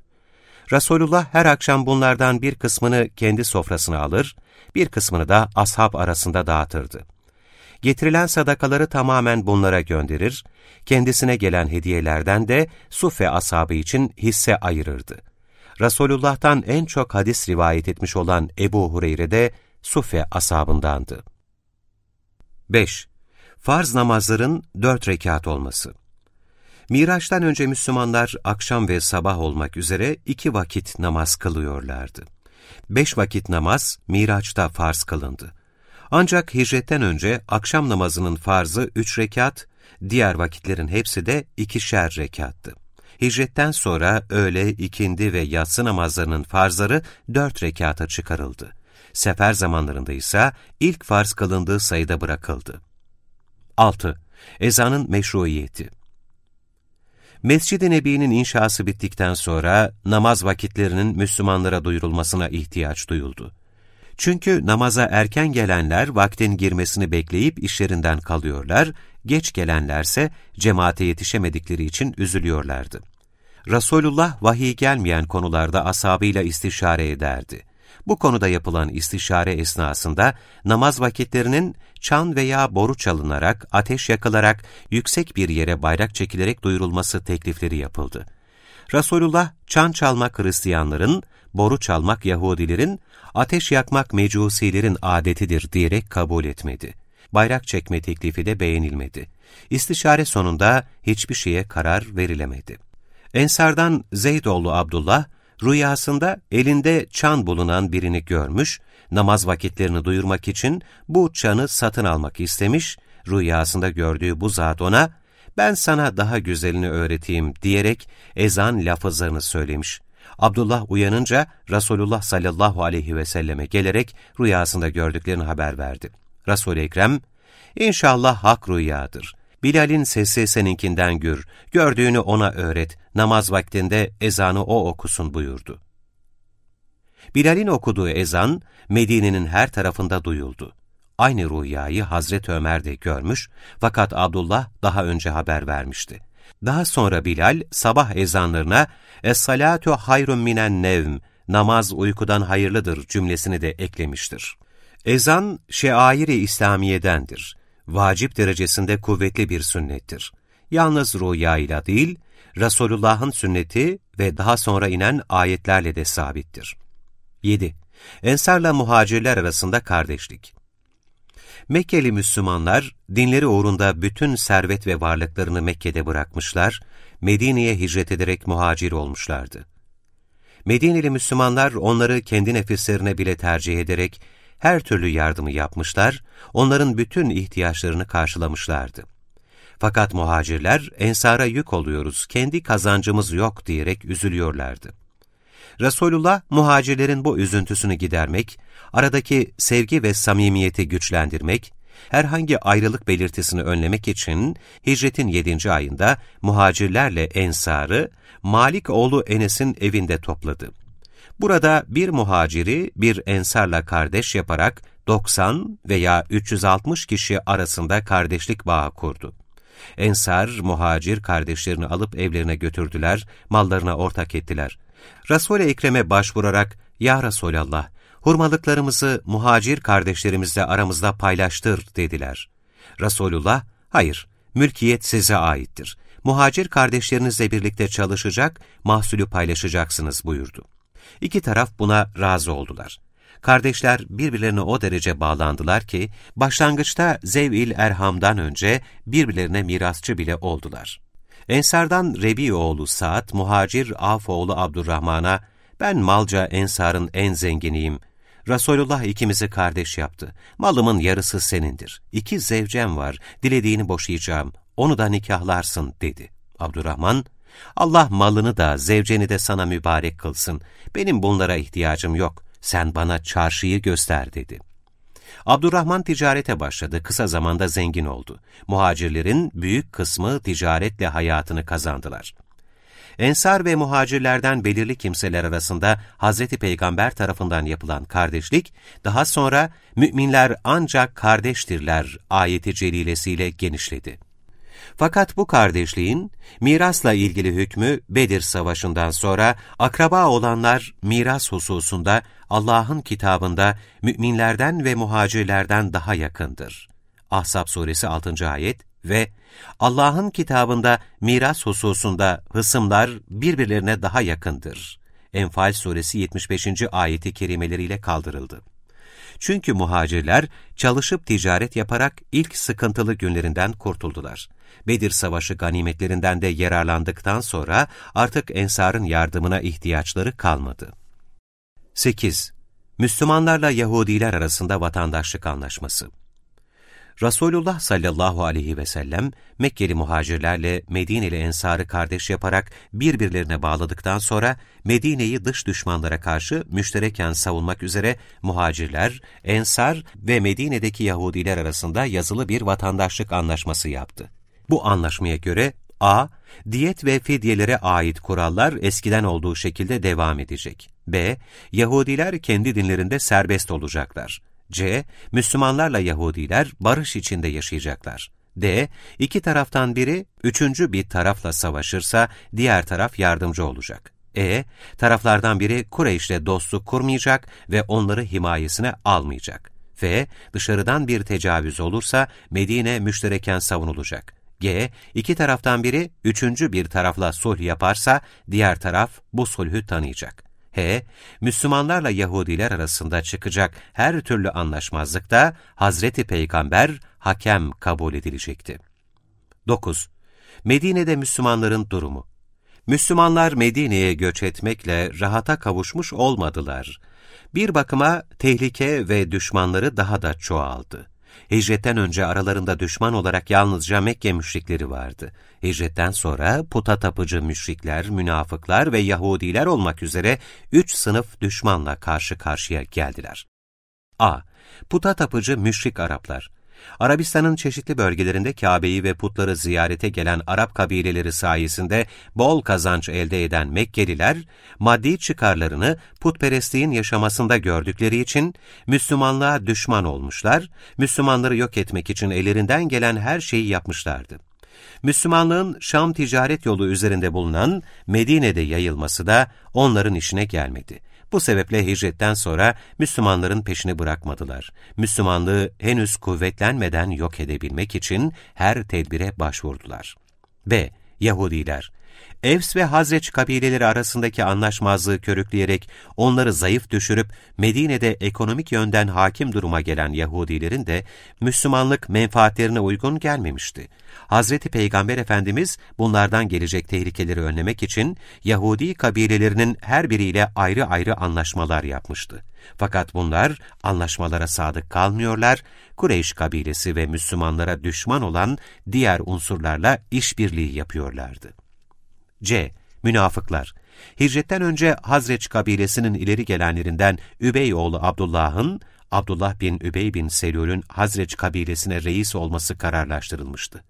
Resulullah her akşam bunlardan bir kısmını kendi sofrasına alır, bir kısmını da ashab arasında dağıtırdı. Getirilen sadakaları tamamen bunlara gönderir, kendisine gelen hediyelerden de Sufe ashabı için hisse ayırırdı. Resulullah'tan en çok hadis rivayet etmiş olan Ebu Hureyre de Sufe ashabındandı. 5. Farz namazların dört rekat olması Miraç'tan önce Müslümanlar akşam ve sabah olmak üzere iki vakit namaz kılıyorlardı. Beş vakit namaz Miraç'ta farz kılındı. Ancak hicretten önce akşam namazının farzı üç rekat, diğer vakitlerin hepsi de ikişer rekattı. Hicretten sonra öğle, ikindi ve yatsı namazlarının farzları dört rekata çıkarıldı. Sefer zamanlarında ise ilk farz kılındığı sayıda bırakıldı. 6. Ezanın meşruiyeti Mescid-i Nebi'nin inşası bittikten sonra namaz vakitlerinin Müslümanlara duyurulmasına ihtiyaç duyuldu. Çünkü namaza erken gelenler vaktin girmesini bekleyip işlerinden kalıyorlar, geç gelenlerse cemaate yetişemedikleri için üzülüyorlardı. Resulullah vahiy gelmeyen konularda ashabıyla istişare ederdi. Bu konuda yapılan istişare esnasında namaz vakitlerinin çan veya boru çalınarak, ateş yakılarak, yüksek bir yere bayrak çekilerek duyurulması teklifleri yapıldı. Resulullah çan çalmak Hristiyanların, boru çalmak Yahudilerin, ateş yakmak mecusilerin adetidir diyerek kabul etmedi. Bayrak çekme teklifi de beğenilmedi. İstişare sonunda hiçbir şeye karar verilemedi. Ensardan Zeydoğlu Abdullah, rüyasında elinde çan bulunan birini görmüş, namaz vakitlerini duyurmak için bu çanı satın almak istemiş, rüyasında gördüğü bu zat ona, ben sana daha güzelini öğreteyim diyerek ezan lafızlarını söylemiş. Abdullah uyanınca Resulullah sallallahu aleyhi ve selleme gelerek rüyasında gördüklerini haber verdi. Resul-i Ekrem, İnşallah hak rüyadır. Bilal'in sesi seninkinden gür, gördüğünü ona öğret, namaz vaktinde ezanı o okusun buyurdu. Bilal'in okuduğu ezan, Medine'nin her tarafında duyuldu. Aynı rüyayı Hazreti Ömer de görmüş fakat Abdullah daha önce haber vermişti. Daha sonra Bilal sabah ezanlarına Es-salatu hayrun minen nevm, namaz uykudan hayırlıdır cümlesini de eklemiştir. Ezan, şeairi İslamiyedendir. Vacip derecesinde kuvvetli bir sünnettir. Yalnız rüyayla değil, Resulullah'ın sünneti ve daha sonra inen ayetlerle de sabittir. 7. Ensarla muhacirler arasında kardeşlik. Mekkeli Müslümanlar, dinleri uğrunda bütün servet ve varlıklarını Mekke'de bırakmışlar, Medine'ye hicret ederek muhacir olmuşlardı. Medineli Müslümanlar onları kendi nefislerine bile tercih ederek her türlü yardımı yapmışlar, onların bütün ihtiyaçlarını karşılamışlardı. Fakat muhacirler, ensara yük oluyoruz, kendi kazancımız yok diyerek üzülüyorlardı. Resulullah, muhacirlerin bu üzüntüsünü gidermek, aradaki sevgi ve samimiyeti güçlendirmek, herhangi ayrılık belirtisini önlemek için hicretin yedinci ayında muhacirlerle ensarı Malik oğlu Enes'in evinde topladı. Burada bir muhaciri bir ensarla kardeş yaparak 90 veya 360 kişi arasında kardeşlik bağı kurdu. Ensar, muhacir kardeşlerini alıp evlerine götürdüler, mallarına ortak ettiler. Resul-i Ekrem'e başvurarak, ''Ya Resulallah, hurmalıklarımızı muhacir kardeşlerimizle aramızda paylaştır.'' dediler. Resulullah, ''Hayır, mülkiyet size aittir. Muhacir kardeşlerinizle birlikte çalışacak, mahsulü paylaşacaksınız.'' buyurdu. İki taraf buna razı oldular. Kardeşler birbirlerine o derece bağlandılar ki, başlangıçta Zev'il Erham'dan önce birbirlerine mirasçı bile oldular. Ensardan Rebi oğlu Saad, muhacir Af oğlu Abdurrahman'a, ben malca Ensar'ın en zenginiyim. Resulullah ikimizi kardeş yaptı. Malımın yarısı senindir. İki zevcem var, dilediğini boşayacağım. Onu da nikahlarsın, dedi. Abdurrahman, Allah malını da, zevceni de sana mübarek kılsın. Benim bunlara ihtiyacım yok. Sen bana çarşıyı göster, dedi. Abdurrahman ticarete başladı, kısa zamanda zengin oldu. Muhacirlerin büyük kısmı ticaretle hayatını kazandılar. Ensar ve muhacirlerden belirli kimseler arasında Hz. Peygamber tarafından yapılan kardeşlik, daha sonra müminler ancak kardeştirler ayeti celilesiyle genişledi. Fakat bu kardeşliğin mirasla ilgili hükmü Bedir Savaşı'ndan sonra akraba olanlar miras hususunda Allah'ın kitabında müminlerden ve muhacirlerden daha yakındır. Ahzab suresi 6. ayet ve Allah'ın kitabında miras hususunda hısımlar birbirlerine daha yakındır. Enfal suresi 75. ayeti kerimeleriyle kaldırıldı. Çünkü muhacirler çalışıp ticaret yaparak ilk sıkıntılı günlerinden kurtuldular. Bedir Savaşı ganimetlerinden de yararlandıktan sonra artık Ensar'ın yardımına ihtiyaçları kalmadı. 8. Müslümanlarla Yahudiler arasında vatandaşlık anlaşması Resulullah sallallahu aleyhi ve sellem Mekkeli muhacirlerle Medineli ensarı kardeş yaparak birbirlerine bağladıktan sonra Medine'yi dış düşmanlara karşı müştereken savunmak üzere muhacirler, ensar ve Medine'deki Yahudiler arasında yazılı bir vatandaşlık anlaşması yaptı. Bu anlaşmaya göre A. Diyet ve fidyelere ait kurallar eskiden olduğu şekilde devam edecek. B. Yahudiler kendi dinlerinde serbest olacaklar. C. Müslümanlarla Yahudiler barış içinde yaşayacaklar. D. İki taraftan biri, üçüncü bir tarafla savaşırsa diğer taraf yardımcı olacak. E. Taraflardan biri Kureyş'le dostluk kurmayacak ve onları himayesine almayacak. F. Dışarıdan bir tecavüz olursa Medine müştereken savunulacak. G. İki taraftan biri üçüncü bir tarafla sulh yaparsa diğer taraf bu sulhü tanıyacak. H. Müslümanlarla Yahudiler arasında çıkacak her türlü anlaşmazlıkta Hazreti Peygamber hakem kabul edilecekti. 9. Medine'de Müslümanların durumu Müslümanlar Medine'ye göç etmekle rahata kavuşmuş olmadılar. Bir bakıma tehlike ve düşmanları daha da çoğaldı. Hicretten önce aralarında düşman olarak yalnızca Mekke müşrikleri vardı. Hicretten sonra puta tapıcı müşrikler, münafıklar ve Yahudiler olmak üzere üç sınıf düşmanla karşı karşıya geldiler. A. Puta tapıcı müşrik Araplar. Arabistan'ın çeşitli bölgelerinde Kabe'yi ve putları ziyarete gelen Arap kabileleri sayesinde bol kazanç elde eden Mekkeliler, maddi çıkarlarını putperestliğin yaşamasında gördükleri için Müslümanlığa düşman olmuşlar, Müslümanları yok etmek için ellerinden gelen her şeyi yapmışlardı. Müslümanlığın Şam ticaret yolu üzerinde bulunan Medine'de yayılması da onların işine gelmedi. Bu sebeple hicretten sonra Müslümanların peşini bırakmadılar. Müslümanlığı henüz kuvvetlenmeden yok edebilmek için her tedbire başvurdular. B. Yahudiler Evs ve Hazreç kabileleri arasındaki anlaşmazlığı körükleyerek onları zayıf düşürüp Medine'de ekonomik yönden hakim duruma gelen Yahudilerin de Müslümanlık menfaatlerine uygun gelmemişti. Hazreti Peygamber Efendimiz bunlardan gelecek tehlikeleri önlemek için Yahudi kabilelerinin her biriyle ayrı ayrı anlaşmalar yapmıştı. Fakat bunlar anlaşmalara sadık kalmıyorlar, Kureyş kabilesi ve Müslümanlara düşman olan diğer unsurlarla işbirliği yapıyorlardı. C. Münafıklar Hicretten önce Hazreç kabilesinin ileri gelenlerinden Übey oğlu Abdullah'ın, Abdullah bin Übey bin Selül'ün Hazreç kabilesine reis olması kararlaştırılmıştı.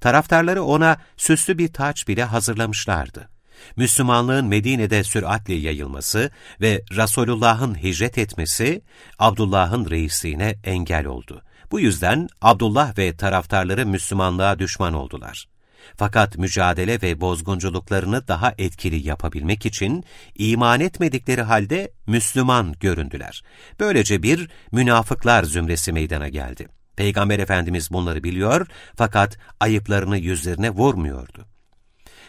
Taraftarları ona süslü bir taç bile hazırlamışlardı. Müslümanlığın Medine'de süratle yayılması ve Resulullah'ın hicret etmesi Abdullah'ın reisliğine engel oldu. Bu yüzden Abdullah ve taraftarları Müslümanlığa düşman oldular. Fakat mücadele ve bozgunculuklarını daha etkili yapabilmek için iman etmedikleri halde Müslüman göründüler. Böylece bir münafıklar zümresi meydana geldi. Peygamber Efendimiz bunları biliyor fakat ayıplarını yüzlerine vurmuyordu.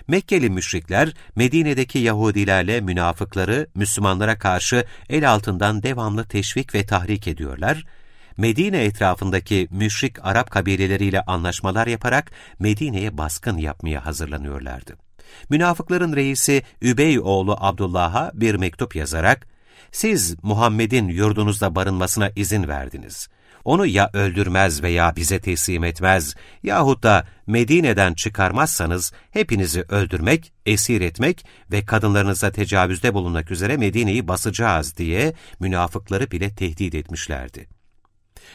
Mekkeli müşrikler Medine'deki Yahudilerle münafıkları Müslümanlara karşı el altından devamlı teşvik ve tahrik ediyorlar Medine etrafındaki müşrik Arap kabileleriyle anlaşmalar yaparak Medine'ye baskın yapmaya hazırlanıyorlardı. Münafıkların reisi Übey oğlu Abdullah'a bir mektup yazarak, siz Muhammed'in yurdunuzda barınmasına izin verdiniz. Onu ya öldürmez veya bize teslim etmez yahut da Medine'den çıkarmazsanız hepinizi öldürmek, esir etmek ve kadınlarınıza tecavüzde bulunmak üzere Medine'yi basacağız diye münafıkları bile tehdit etmişlerdi.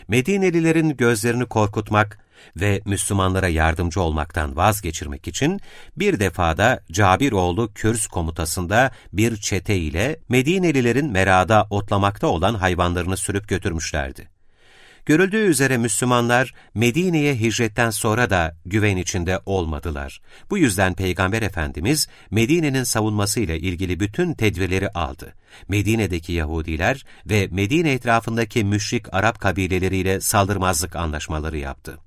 Medinelilerin gözlerini korkutmak ve Müslümanlara yardımcı olmaktan vazgeçirmek için bir defada Cabiroğlu Kürs komutasında bir çete ile Medinelilerin merada otlamakta olan hayvanlarını sürüp götürmüşlerdi. Görüldüğü üzere Müslümanlar Medine'ye hicretten sonra da güven içinde olmadılar. Bu yüzden Peygamber Efendimiz Medine'nin savunmasıyla ilgili bütün tedbirleri aldı. Medine'deki Yahudiler ve Medine etrafındaki müşrik Arap kabileleriyle saldırmazlık anlaşmaları yaptı.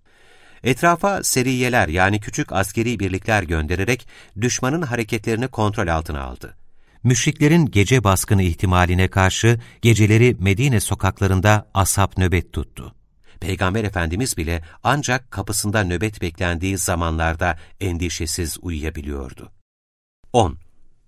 Etrafa seriyeler yani küçük askeri birlikler göndererek düşmanın hareketlerini kontrol altına aldı müşriklerin gece baskını ihtimaline karşı geceleri Medine sokaklarında asap nöbet tuttu. Peygamber Efendimiz bile ancak kapısında nöbet beklendiği zamanlarda endişesiz uyuyabiliyordu. 10.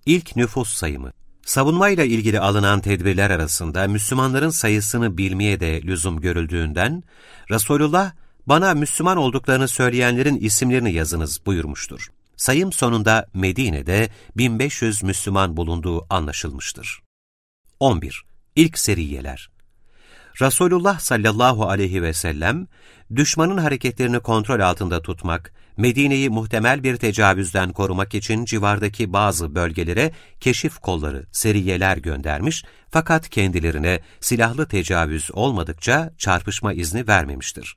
İlk nüfus sayımı Savunmayla ilgili alınan tedbirler arasında Müslümanların sayısını bilmeye de lüzum görüldüğünden, Resulullah, bana Müslüman olduklarını söyleyenlerin isimlerini yazınız buyurmuştur sayım sonunda Medine'de 1500 Müslüman bulunduğu anlaşılmıştır. 11. İlk seriyeler Resulullah sallallahu aleyhi ve sellem, düşmanın hareketlerini kontrol altında tutmak, Medine'yi muhtemel bir tecavüzden korumak için civardaki bazı bölgelere keşif kolları, seriyeler göndermiş fakat kendilerine silahlı tecavüz olmadıkça çarpışma izni vermemiştir.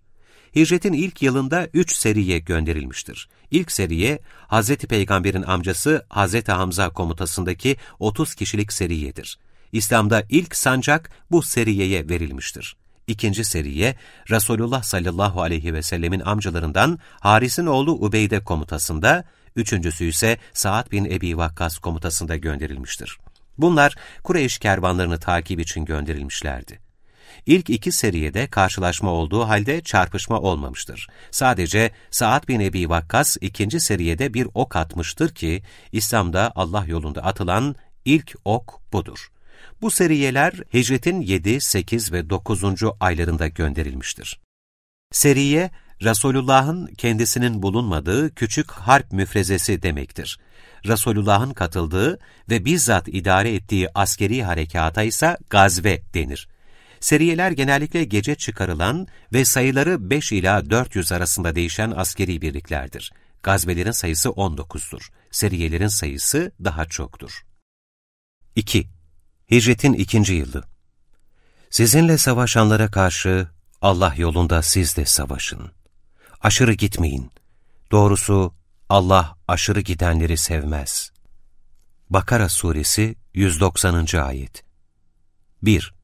Hicretin ilk yılında üç seriye gönderilmiştir. İlk seriye, Hz. Peygamber'in amcası Hz. Hamza komutasındaki 30 kişilik seriyedir. İslam'da ilk sancak bu seriyeye verilmiştir. İkinci seriye, Resulullah sallallahu aleyhi ve sellemin amcalarından Haris'in oğlu Ubeyde komutasında, üçüncüsü ise Sa'd bin Ebi Vakkas komutasında gönderilmiştir. Bunlar Kureyş kervanlarını takip için gönderilmişlerdi. İlk iki seriyede karşılaşma olduğu halde çarpışma olmamıştır. Sadece Sa'd bin Ebi Vakkas ikinci seriyede bir ok atmıştır ki, İslam'da Allah yolunda atılan ilk ok budur. Bu seriyeler hicretin 7, 8 ve 9. aylarında gönderilmiştir. Seriye, Resulullah'ın kendisinin bulunmadığı küçük harp müfrezesi demektir. Resulullah'ın katıldığı ve bizzat idare ettiği askeri harekata ise gazve denir. Seriyeler genellikle gece çıkarılan ve sayıları 5 ila 400 arasında değişen askeri birliklerdir. Gazvelerin sayısı 19'dur. Seriyelerin sayısı daha çoktur. 2. Hicretin ikinci yılı Sizinle savaşanlara karşı Allah yolunda siz de savaşın. Aşırı gitmeyin. Doğrusu Allah aşırı gidenleri sevmez. Bakara Suresi 190. Ayet 1.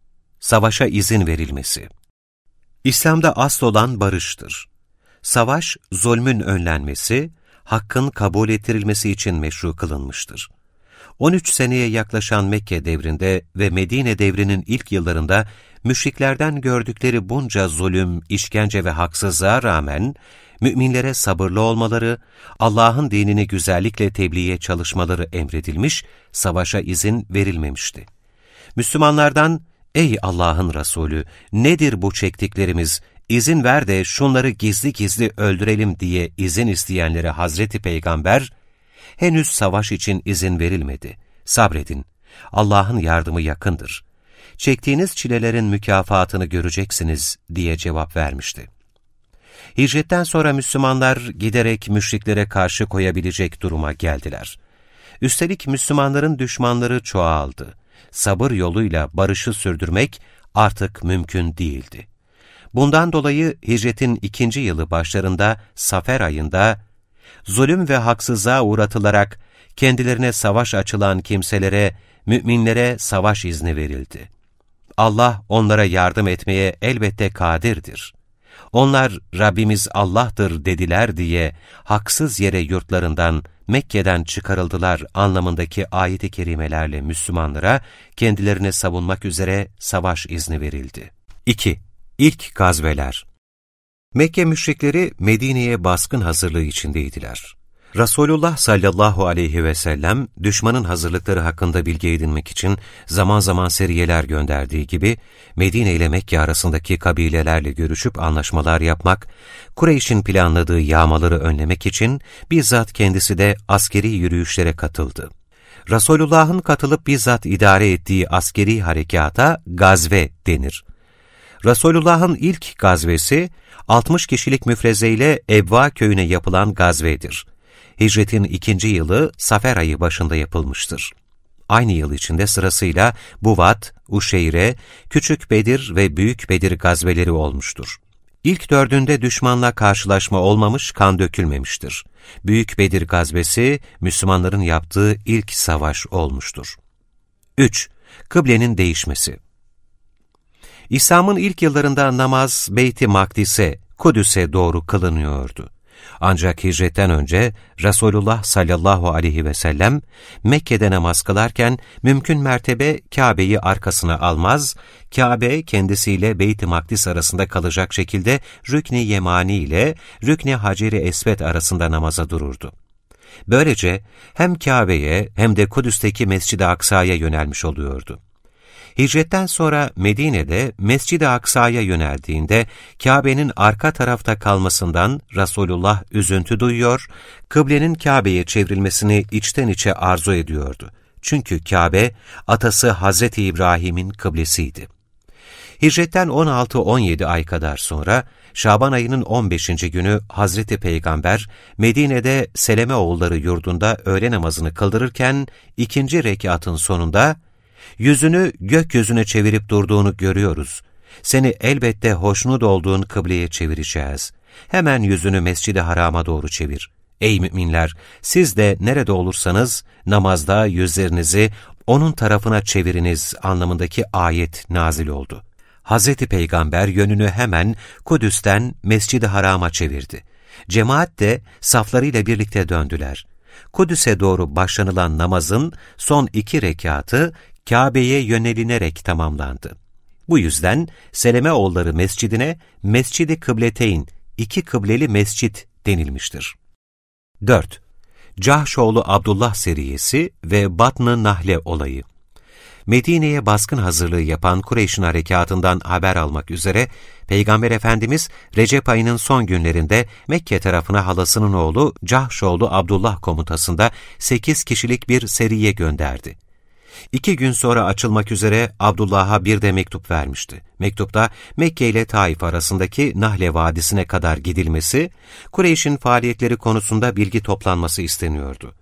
Savaşa izin verilmesi İslam'da asıl olan barıştır. Savaş, zulmün önlenmesi, hakkın kabul ettirilmesi için meşru kılınmıştır. 13 seneye yaklaşan Mekke devrinde ve Medine devrinin ilk yıllarında müşriklerden gördükleri bunca zulüm, işkence ve haksızlığa rağmen müminlere sabırlı olmaları, Allah'ın dinini güzellikle tebliğe çalışmaları emredilmiş, savaşa izin verilmemişti. Müslümanlardan, ''Ey Allah'ın Resulü, nedir bu çektiklerimiz, izin ver de şunları gizli gizli öldürelim.'' diye izin isteyenlere Hazreti Peygamber, henüz savaş için izin verilmedi. Sabredin, Allah'ın yardımı yakındır. Çektiğiniz çilelerin mükafatını göreceksiniz diye cevap vermişti. Hicretten sonra Müslümanlar giderek müşriklere karşı koyabilecek duruma geldiler. Üstelik Müslümanların düşmanları çoğaldı. Sabır yoluyla barışı sürdürmek artık mümkün değildi. Bundan dolayı hicretin ikinci yılı başlarında Safer ayında zulüm ve haksızlığa uğratılarak kendilerine savaş açılan kimselere, müminlere savaş izni verildi. Allah onlara yardım etmeye elbette kadirdir. Onlar Rabbimiz Allah'tır dediler diye haksız yere yurtlarından Mekke'den çıkarıldılar anlamındaki ayet-i kerimelerle Müslümanlara kendilerini savunmak üzere savaş izni verildi. 2. İlk gazveler Mekke müşrikleri Medine'ye baskın hazırlığı içindeydiler. Resulullah sallallahu aleyhi ve sellem düşmanın hazırlıkları hakkında bilgi edinmek için zaman zaman seriyeler gönderdiği gibi Medine ile Mekke arasındaki kabilelerle görüşüp anlaşmalar yapmak, Kureyş'in planladığı yağmaları önlemek için bizzat kendisi de askeri yürüyüşlere katıldı. Resulullah'ın katılıp bizzat idare ettiği askeri harekata gazve denir. Resulullah'ın ilk gazvesi 60 kişilik müfrezeyle Ebva köyüne yapılan gazvedir. Hicretin ikinci yılı Safer ayı başında yapılmıştır. Aynı yıl içinde sırasıyla Buvat, Uşeyre, Küçük Bedir ve Büyük Bedir gazveleri olmuştur. İlk dördünde düşmanla karşılaşma olmamış, kan dökülmemiştir. Büyük Bedir gazvesi, Müslümanların yaptığı ilk savaş olmuştur. 3. Kıblenin değişmesi İslam'ın ilk yıllarında namaz Beyt-i Makdis'e, Kudüs'e doğru kılınıyordu. Ancak hicretten önce Resulullah sallallahu aleyhi ve sellem Mekke'de namaz kılarken mümkün mertebe Kabe'yi arkasına almaz, Kabe kendisiyle Beyt-i Makdis arasında kalacak şekilde Rükni Yemani ile Rükni Haceri Esvet arasında namaza dururdu. Böylece hem Kabe'ye hem de Kudüs'teki Mescid-i Aksa'ya yönelmiş oluyordu. Hicretten sonra Medine'de Mescid-i Aksa'ya yöneldiğinde Kabe'nin arka tarafta kalmasından Resulullah üzüntü duyuyor, kıblenin Kabe'ye çevrilmesini içten içe arzu ediyordu. Çünkü Kabe, atası Hazreti İbrahim'in kıblesiydi. Hicretten 16-17 ay kadar sonra, Şaban ayının 15. günü Hazreti Peygamber, Medine'de Seleme oğulları yurdunda öğle namazını kıldırırken, ikinci rekatın sonunda, Yüzünü gökyüzüne çevirip durduğunu görüyoruz. Seni elbette hoşnut olduğun kıbleye çevireceğiz. hemen yüzünü mescidi harama doğru çevir. Ey müminler! Siz de nerede olursanız namazda yüzlerinizi onun tarafına çeviriniz anlamındaki ayet nazil oldu. Hz. Peygamber yönünü hemen Kudüs'ten Mescid-i Haram'a çevirdi. Cemaat de saflarıyla birlikte döndüler. Kudüs'e doğru başlanılan namazın son iki rekatı Kabe'ye yönelinerek tamamlandı. Bu yüzden Selemeoğulları Mescidine Mescid-i Kıbleteyn, iki kıbleli mescit denilmiştir. 4. Cahşoğlu Abdullah seriyesi ve Batn-ı Nahle olayı Medine'ye baskın hazırlığı yapan Kureyş'in harekatından haber almak üzere Peygamber Efendimiz Recep ayının son günlerinde Mekke tarafına halasının oğlu Cahşoğlu Abdullah komutasında 8 kişilik bir seriye gönderdi. İki gün sonra açılmak üzere Abdullah'a bir de mektup vermişti. Mektupta Mekke ile Taif arasındaki Nahle Vadisi'ne kadar gidilmesi, Kureyş'in faaliyetleri konusunda bilgi toplanması isteniyordu.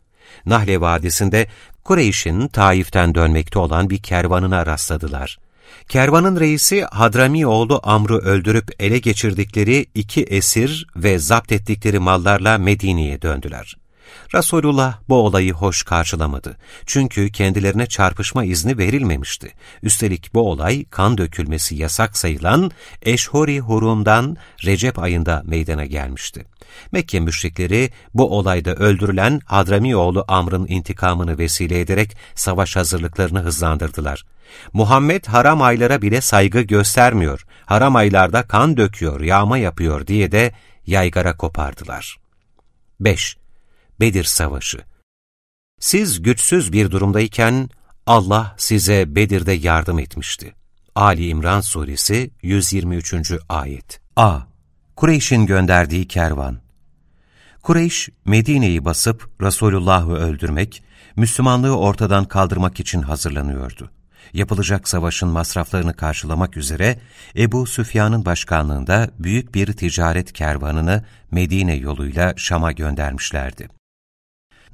Nahle Vadisi'nde Kureyş'in Taif'ten dönmekte olan bir kervanına rastladılar. Kervanın reisi Hadrami oğlu Amr'ı öldürüp ele geçirdikleri iki esir ve zapt ettikleri mallarla Medine'ye döndüler. Resulullah bu olayı hoş karşılamadı. Çünkü kendilerine çarpışma izni verilmemişti. Üstelik bu olay kan dökülmesi yasak sayılan Eşhori Hurum'dan Recep ayında meydana gelmişti. Mekke müşrikleri bu olayda öldürülen Hadrami oğlu Amr'ın intikamını vesile ederek savaş hazırlıklarını hızlandırdılar. Muhammed haram aylara bile saygı göstermiyor, haram aylarda kan döküyor, yağma yapıyor diye de yaygara kopardılar. 5. Bedir Savaşı Siz güçsüz bir durumdayken Allah size Bedir'de yardım etmişti. Ali İmran Suresi 123. Ayet A. Kureyş'in gönderdiği kervan Kureyş, Medine'yi basıp Resulullah'ı öldürmek, Müslümanlığı ortadan kaldırmak için hazırlanıyordu. Yapılacak savaşın masraflarını karşılamak üzere Ebu Süfyan'ın başkanlığında büyük bir ticaret kervanını Medine yoluyla Şam'a göndermişlerdi.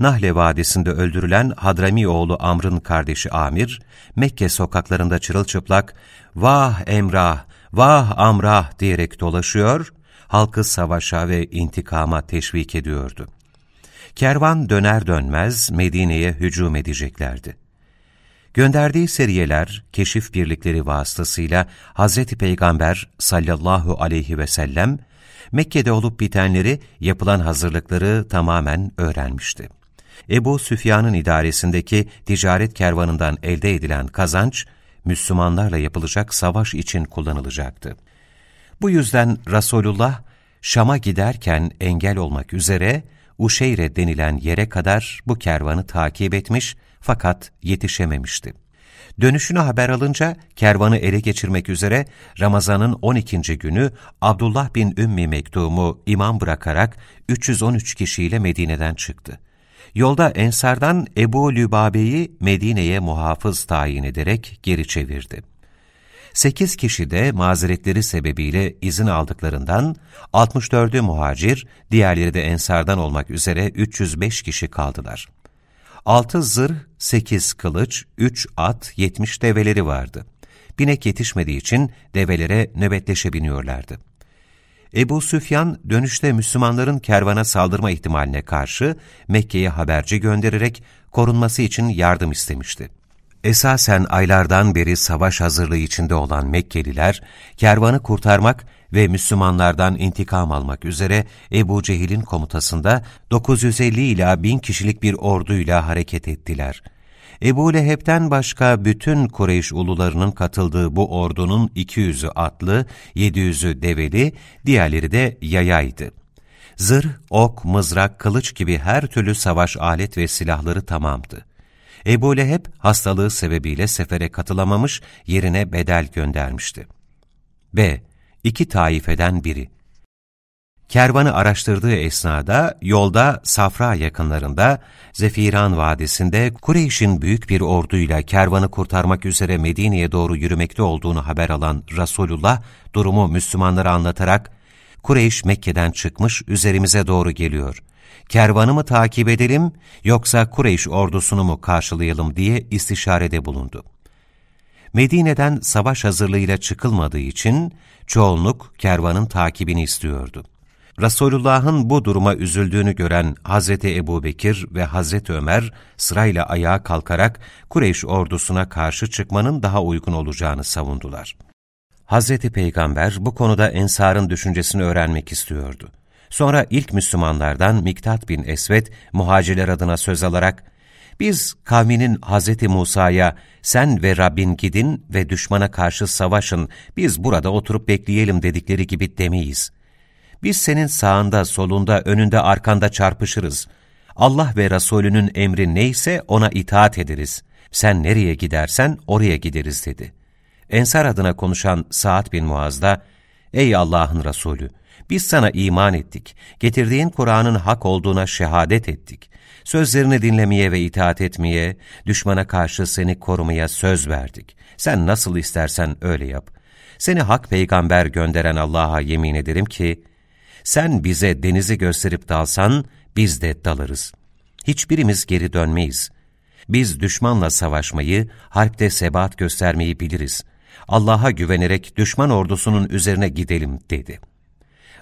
Nahle Vadisi'nde öldürülen Hadrami oğlu Amr'ın kardeşi Amir, Mekke sokaklarında çırılçıplak, ''Vah Emrah, vah Amrah'' diyerek dolaşıyor, halkı savaşa ve intikama teşvik ediyordu. Kervan döner dönmez Medine'ye hücum edeceklerdi. Gönderdiği seriyeler, keşif birlikleri vasıtasıyla Hazreti Peygamber sallallahu aleyhi ve sellem, Mekke'de olup bitenleri, yapılan hazırlıkları tamamen öğrenmişti. Ebu Süfyan'ın idaresindeki ticaret kervanından elde edilen kazanç, Müslümanlarla yapılacak savaş için kullanılacaktı. Bu yüzden Resulullah, Şam'a giderken engel olmak üzere Uşeyre denilen yere kadar bu kervanı takip etmiş fakat yetişememişti. Dönüşünü haber alınca kervanı ele geçirmek üzere Ramazan'ın 12. günü Abdullah bin Ümmi Mektum'u imam bırakarak 313 kişiyle Medine'den çıktı. Yolda Ensardan Ebu Lübabe'yi Medine'ye muhafız tayin ederek geri çevirdi. Sekiz kişi de mazeretleri sebebiyle izin aldıklarından 64'ü muhacir, diğerleri de ensardan olmak üzere 305 kişi kaldılar. Altı zırh, sekiz kılıç, üç at, yetmiş develeri vardı. Binek yetişmediği için develere nöbetleşe biniyorlardı. Ebu Süfyan dönüşte Müslümanların kervana saldırma ihtimaline karşı Mekke'ye haberci göndererek korunması için yardım istemişti. Esasen aylardan beri savaş hazırlığı içinde olan Mekkeliler, kervanı kurtarmak ve Müslümanlardan intikam almak üzere Ebu Cehil'in komutasında 950 ila 1000 kişilik bir orduyla hareket ettiler. Ebu Leheb'den başka bütün Kureyş ulularının katıldığı bu ordunun 200'ü atlı, 700'ü develi, diğerleri de yayaydı. Zırh, ok, mızrak, kılıç gibi her türlü savaş alet ve silahları tamamdı. Ebu Leheb hastalığı sebebiyle sefere katılamamış, yerine bedel göndermişti. B. İki taifeden biri. Kervanı araştırdığı esnada yolda Safra yakınlarında Zefiran Vadisi'nde Kureyş'in büyük bir orduyla kervanı kurtarmak üzere Medine'ye doğru yürümekte olduğunu haber alan Resulullah durumu Müslümanlara anlatarak Kureyş Mekke'den çıkmış üzerimize doğru geliyor kervanı mı takip edelim yoksa Kureyş ordusunu mu karşılayalım diye istişarede bulundu. Medine'den savaş hazırlığıyla çıkılmadığı için çoğunluk kervanın takibini istiyordu. Resulullah'ın bu duruma üzüldüğünü gören Hazreti Ebu Bekir ve Hazreti Ömer sırayla ayağa kalkarak Kureyş ordusuna karşı çıkmanın daha uygun olacağını savundular. Hazreti Peygamber bu konuda Ensar'ın düşüncesini öğrenmek istiyordu. Sonra ilk Müslümanlardan Miktat bin Esved muhacirler adına söz alarak, biz kavminin Hazreti Musa'ya sen ve Rabbin gidin ve düşmana karşı savaşın, biz burada oturup bekleyelim dedikleri gibi demeyiz. Biz senin sağında, solunda, önünde, arkanda çarpışırız. Allah ve Resulünün emri neyse ona itaat ederiz. Sen nereye gidersen oraya gideriz dedi. Ensar adına konuşan Sa'd bin Muaz da, Ey Allah'ın Resulü! Biz sana iman ettik. Getirdiğin Kur'an'ın hak olduğuna şehadet ettik. Sözlerini dinlemeye ve itaat etmeye, düşmana karşı seni korumaya söz verdik. Sen nasıl istersen öyle yap. Seni hak peygamber gönderen Allah'a yemin ederim ki, sen bize denizi gösterip dalsan, biz de dalarız. Hiçbirimiz geri dönmeyiz. Biz düşmanla savaşmayı, harpte sebat göstermeyi biliriz. Allah'a güvenerek düşman ordusunun üzerine gidelim dedi.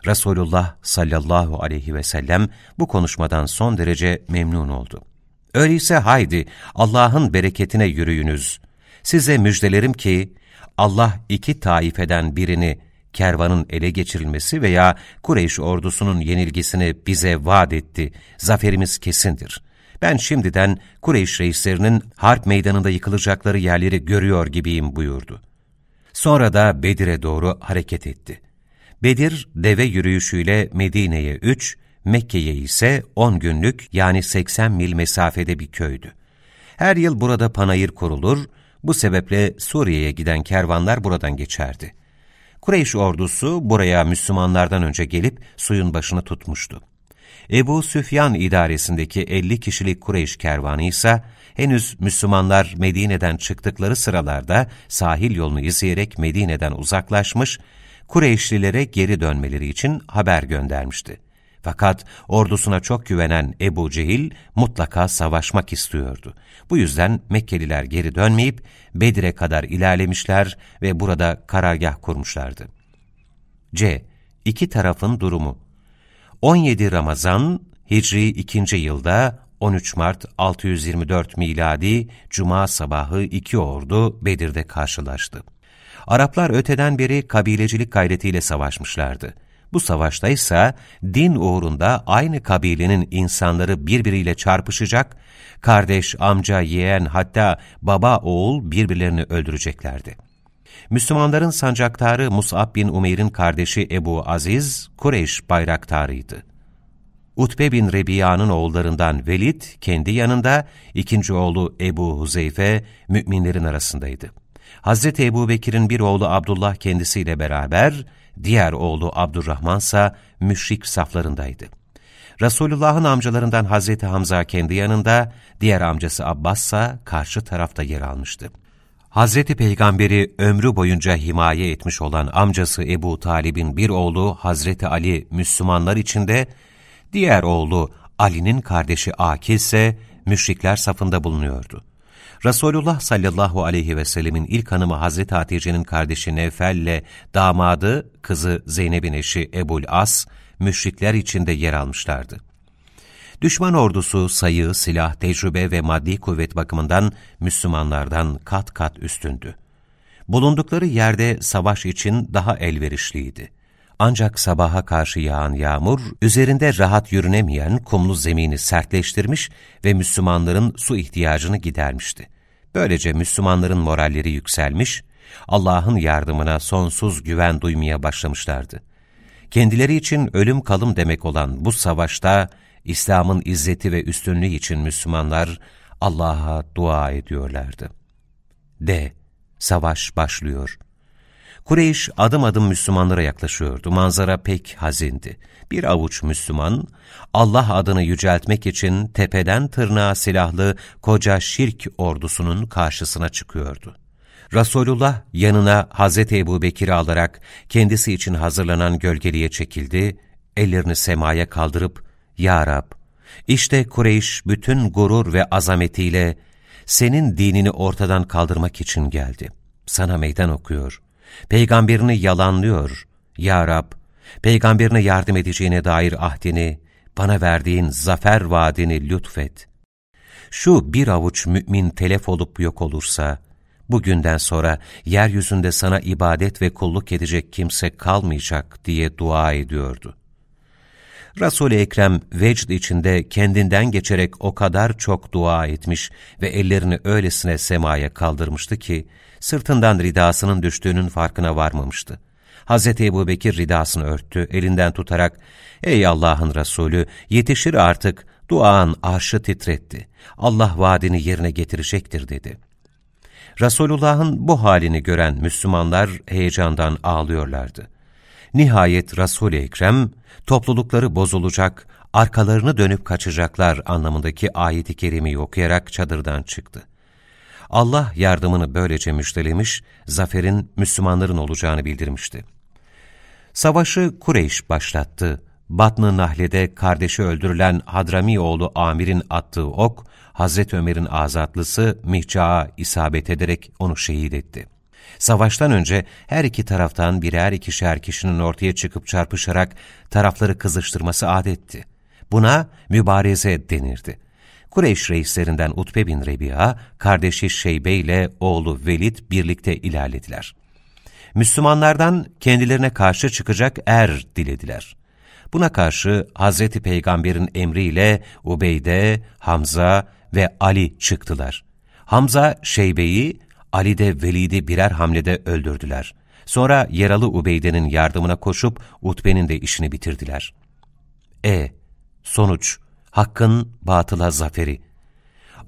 Resulullah sallallahu aleyhi ve sellem bu konuşmadan son derece memnun oldu. Öyleyse haydi Allah'ın bereketine yürüyünüz. Size müjdelerim ki Allah iki taifeden birini kervanın ele geçirilmesi veya Kureyş ordusunun yenilgisini bize vaat etti. Zaferimiz kesindir. Ben şimdiden Kureyş reislerinin harp meydanında yıkılacakları yerleri görüyor gibiyim buyurdu. Sonra da Bedir'e doğru hareket etti. Bedir, deve yürüyüşüyle Medine'ye üç, Mekke'ye ise on günlük yani 80 mil mesafede bir köydü. Her yıl burada panayır kurulur, bu sebeple Suriye'ye giden kervanlar buradan geçerdi. Kureyş ordusu buraya Müslümanlardan önce gelip suyun başını tutmuştu. Ebu Süfyan idaresindeki 50 kişilik Kureyş kervanı ise henüz Müslümanlar Medine'den çıktıkları sıralarda sahil yolunu izleyerek Medine'den uzaklaşmış, Kureyşlilere geri dönmeleri için haber göndermişti. Fakat ordusuna çok güvenen Ebu Cehil mutlaka savaşmak istiyordu. Bu yüzden Mekkeliler geri dönmeyip Bedir'e kadar ilerlemişler ve burada karargah kurmuşlardı. C. İki tarafın durumu 17 Ramazan Hicri 2. yılda 13 Mart 624 miladi Cuma sabahı iki ordu Bedir'de karşılaştı. Araplar öteden beri kabilecilik gayretiyle savaşmışlardı. Bu savaşta ise din uğrunda aynı kabilenin insanları birbiriyle çarpışacak, kardeş, amca, yeğen hatta baba, oğul birbirlerini öldüreceklerdi. Müslümanların sancaktarı Mus'ab bin Umeyr'in kardeşi Ebu Aziz, Kureyş bayraktarıydı. Utbe bin Rebiya'nın oğullarından Velid kendi yanında, ikinci oğlu Ebu Huzeyfe müminlerin arasındaydı. Hazreti Ebu Bekir'in bir oğlu Abdullah kendisiyle beraber, diğer oğlu Abdurrahman ise müşrik saflarındaydı. Resulullah'ın amcalarından Hazreti Hamza kendi yanında, diğer amcası Abbas ise karşı tarafta yer almıştı. Hazreti Peygamberi ömrü boyunca himaye etmiş olan amcası Ebu Talib'in bir oğlu Hazreti Ali Müslümanlar içinde, diğer oğlu Ali'nin kardeşi Akil ise müşrikler safında bulunuyordu. Resulullah sallallahu aleyhi ve sellemin ilk hanımı Hazreti Hatice'nin kardeşi Nevfel ile damadı, kızı Zeynep'in eşi Ebul As, müşrikler içinde yer almışlardı. Düşman ordusu sayı, silah, tecrübe ve maddi kuvvet bakımından Müslümanlardan kat kat üstündü. Bulundukları yerde savaş için daha elverişliydi. Ancak sabaha karşı yağan yağmur, üzerinde rahat yürünemeyen kumlu zemini sertleştirmiş ve Müslümanların su ihtiyacını gidermişti. Böylece Müslümanların moralleri yükselmiş, Allah'ın yardımına sonsuz güven duymaya başlamışlardı. Kendileri için ölüm kalım demek olan bu savaşta, İslam'ın izzeti ve üstünlüğü için Müslümanlar Allah'a dua ediyorlardı. D. Savaş başlıyor. Kureyş adım adım Müslümanlara yaklaşıyordu. Manzara pek hazindi. Bir avuç Müslüman, Allah adını yüceltmek için tepeden tırnağa silahlı koca şirk ordusunun karşısına çıkıyordu. Resulullah yanına Hazreti Ebu Bekir'i alarak kendisi için hazırlanan gölgeliğe çekildi, ellerini semaya kaldırıp, Ya Rab, işte Kureyş bütün gurur ve azametiyle senin dinini ortadan kaldırmak için geldi. Sana meydan okuyor. Peygamberini yalanlıyor. Ya Rab, Peygamberine yardım edeceğine dair ahdini, bana verdiğin zafer vaadini lütfet. Şu bir avuç mümin telef olup yok olursa, bugünden sonra yeryüzünde sana ibadet ve kulluk edecek kimse kalmayacak diye dua ediyordu. Resul-i Ekrem vecd içinde kendinden geçerek o kadar çok dua etmiş ve ellerini öylesine semaya kaldırmıştı ki, sırtından ridasının düştüğünün farkına varmamıştı. Hz. Ebu Bekir ridasını örttü, elinden tutarak, ''Ey Allah'ın Resulü, yetişir artık, duan arşı titretti. Allah vaadini yerine getirecektir.'' dedi. Resulullah'ın bu halini gören Müslümanlar heyecandan ağlıyorlardı. Nihayet Resul-i Ekrem, toplulukları bozulacak, arkalarını dönüp kaçacaklar anlamındaki ayet-i kerimeyi okuyarak çadırdan çıktı. Allah yardımını böylece müjdelemiş, zaferin Müslümanların olacağını bildirmişti. Savaşı Kureyş başlattı. Batn-ı Nahle'de kardeşi öldürülen Hadrami oğlu Amir'in attığı ok, Hazreti Ömer'in azatlısı Mihca'a isabet ederek onu şehit etti. Savaştan önce her iki taraftan birer ikişer kişinin ortaya çıkıp çarpışarak tarafları kızıştırması adetti. Buna mübareze denirdi. Kureyş reislerinden Utbe bin Rebi'a, kardeşi Şeybe ile oğlu Velid birlikte ilerlediler. Müslümanlardan kendilerine karşı çıkacak er dilediler. Buna karşı Hazreti Peygamber'in emriyle Ubeyde, Hamza ve Ali çıktılar. Hamza Şeybe'yi, Ali de Velid'i birer hamlede öldürdüler. Sonra yaralı Ubeyde'nin yardımına koşup Utbe'nin de işini bitirdiler. E. Sonuç, Hakkın batıla zaferi.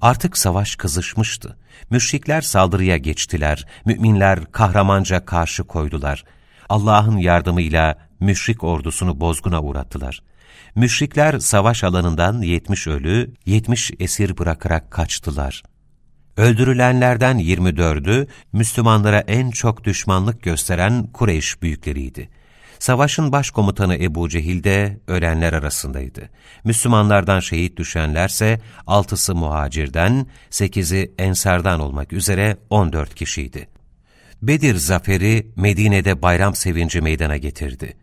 Artık savaş kızışmıştı. Müşrikler saldırıya geçtiler, müminler kahramanca karşı koydular. Allah'ın yardımıyla müşrik ordusunu bozguna uğrattılar. Müşrikler savaş alanından yetmiş ölü, yetmiş esir bırakarak kaçtılar. Öldürülenlerden 24'ü Müslümanlara en çok düşmanlık gösteren Kureyş büyükleriydi. Savaşın başkomutanı Ebu Cehil de ölenler arasındaydı. Müslümanlardan şehit düşenlerse altısı muhacirden, sekizi ensardan olmak üzere 14 kişiydi. Bedir zaferi Medine'de bayram sevinci meydana getirdi.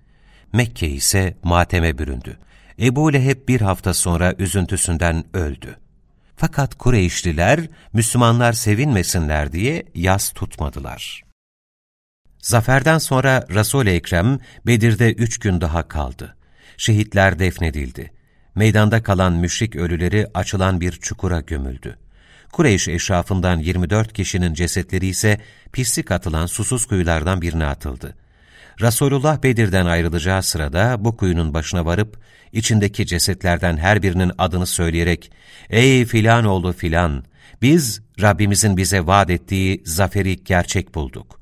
Mekke ise mateme büründü. Ebu Leheb bir hafta sonra üzüntüsünden öldü. Fakat Kureyşliler Müslümanlar sevinmesinler diye yas tutmadılar. Zaferden sonra Resul-i Ekrem Bedir'de üç gün daha kaldı. Şehitler defnedildi. Meydanda kalan müşrik ölüleri açılan bir çukura gömüldü. Kureyş eşrafından 24 kişinin cesetleri ise pislik atılan susuz kuyulardan birine atıldı. Resulullah Bedir'den ayrılacağı sırada bu kuyunun başına varıp, içindeki cesetlerden her birinin adını söyleyerek, ''Ey filan oğlu filan, biz Rabbimizin bize vaat ettiği zaferi gerçek bulduk.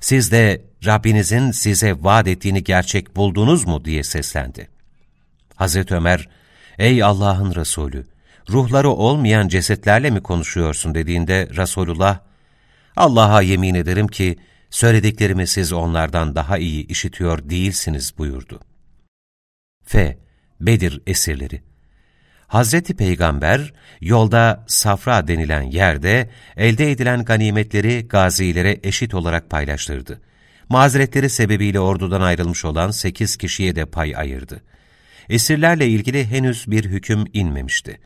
Siz de Rabbinizin size vaat ettiğini gerçek buldunuz mu?'' diye seslendi. Hazreti Ömer, ''Ey Allah'ın Resulü, ruhları olmayan cesetlerle mi konuşuyorsun?'' dediğinde Resulullah, ''Allah'a yemin ederim ki, söylediklerimi siz onlardan daha iyi işitiyor değilsiniz buyurdu. F. Bedir esirleri Hazreti Peygamber, yolda Safra denilen yerde elde edilen ganimetleri gazilere eşit olarak paylaştırdı. Mazeretleri sebebiyle ordudan ayrılmış olan sekiz kişiye de pay ayırdı. Esirlerle ilgili henüz bir hüküm inmemişti.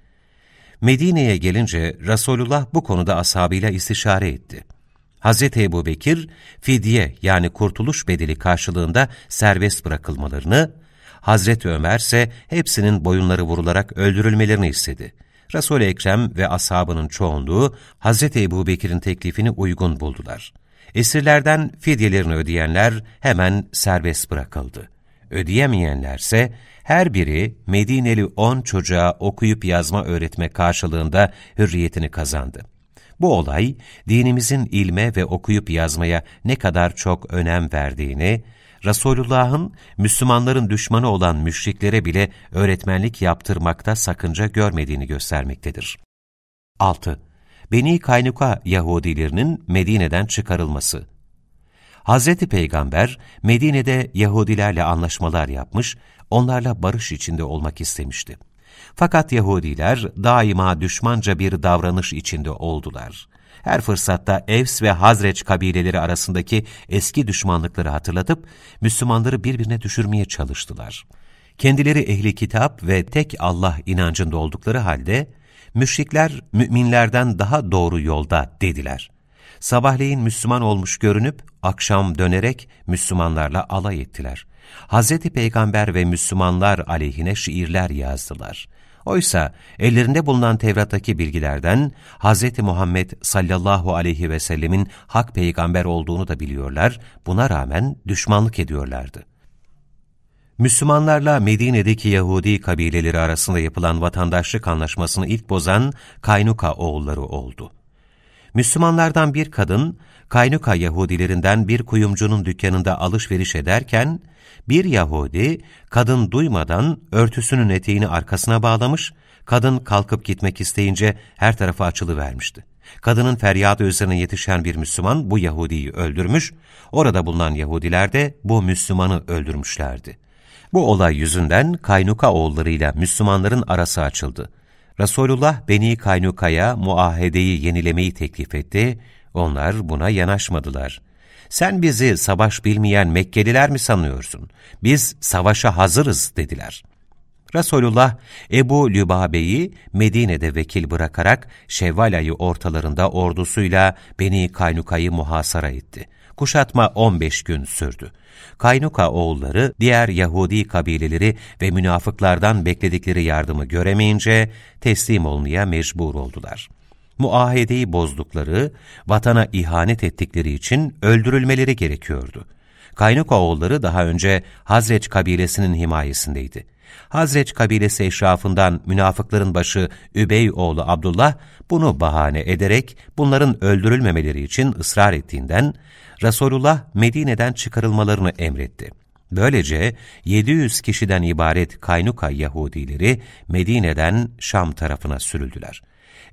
Medine'ye gelince Resulullah bu konuda ashabıyla istişare etti. Hz. Ebu Bekir, fidye yani kurtuluş bedeli karşılığında serbest bırakılmalarını, Hazreti Ömer ise hepsinin boyunları vurularak öldürülmelerini istedi. Resul-i Ekrem ve ashabının çoğunluğu Hz. Ebu Bekir'in teklifini uygun buldular. Esirlerden fidyelerini ödeyenler hemen serbest bırakıldı. Ödeyemeyenlerse her biri Medineli on çocuğa okuyup yazma öğretme karşılığında hürriyetini kazandı. Bu olay, dinimizin ilme ve okuyup yazmaya ne kadar çok önem verdiğini, Resulullah'ın Müslümanların düşmanı olan müşriklere bile öğretmenlik yaptırmakta sakınca görmediğini göstermektedir. 6. Beni Kaynuka Yahudilerinin Medine'den çıkarılması Hz. Peygamber, Medine'de Yahudilerle anlaşmalar yapmış, onlarla barış içinde olmak istemişti. Fakat Yahudiler daima düşmanca bir davranış içinde oldular. her fırsatta Evs ve Hazreç kabileleri arasındaki eski düşmanlıkları hatırlatıp Müslümanları birbirine düşürmeye çalıştılar. Kendileri ehli kitap ve tek Allah inancında oldukları halde, müşrikler müminlerden daha doğru yolda dediler. Sabahleyin Müslüman olmuş görünüp, akşam dönerek Müslümanlarla alay ettiler. Hz. Peygamber ve Müslümanlar aleyhine şiirler yazdılar. Oysa ellerinde bulunan Tevrat'taki bilgilerden Hz. Muhammed sallallahu aleyhi ve sellemin hak peygamber olduğunu da biliyorlar, buna rağmen düşmanlık ediyorlardı. Müslümanlarla Medine'deki Yahudi kabileleri arasında yapılan vatandaşlık anlaşmasını ilk bozan Kaynuka oğulları oldu. Müslümanlardan bir kadın, Kaynuka Yahudilerinden bir kuyumcunun dükkanında alışveriş ederken, bir Yahudi, kadın duymadan örtüsünün eteğini arkasına bağlamış, kadın kalkıp gitmek isteyince her tarafa açılıvermişti. Kadının feryadı üzerine yetişen bir Müslüman bu Yahudi'yi öldürmüş, orada bulunan Yahudiler de bu Müslümanı öldürmüşlerdi. Bu olay yüzünden Kaynuka oğullarıyla Müslümanların arası açıldı. Resulullah Beni Kaynuka'ya muahedeyi yenilemeyi teklif etti, onlar buna yanaşmadılar. Sen bizi savaş bilmeyen Mekkeliler mi sanıyorsun? Biz savaşa hazırız dediler. Resulullah Ebu Lübabe'yi Medine'de vekil bırakarak Şevval ayı ortalarında ordusuyla Beni Kaynuka'yı muhasara etti. Kuşatma 15 gün sürdü. Kaynuka oğulları diğer Yahudi kabileleri ve münafıklardan bekledikleri yardımı göremeyince teslim olmaya mecbur oldular. Muahedeyi bozdukları, vatana ihanet ettikleri için öldürülmeleri gerekiyordu. Kaynuka oğulları daha önce Hazreç kabilesinin himayesindeydi. Hazreç kabilesi eşrafından münafıkların başı Übey oğlu Abdullah bunu bahane ederek bunların öldürülmemeleri için ısrar ettiğinden Resulullah Medine'den çıkarılmalarını emretti. Böylece 700 kişiden ibaret Kaynuka Yahudileri Medine'den Şam tarafına sürüldüler.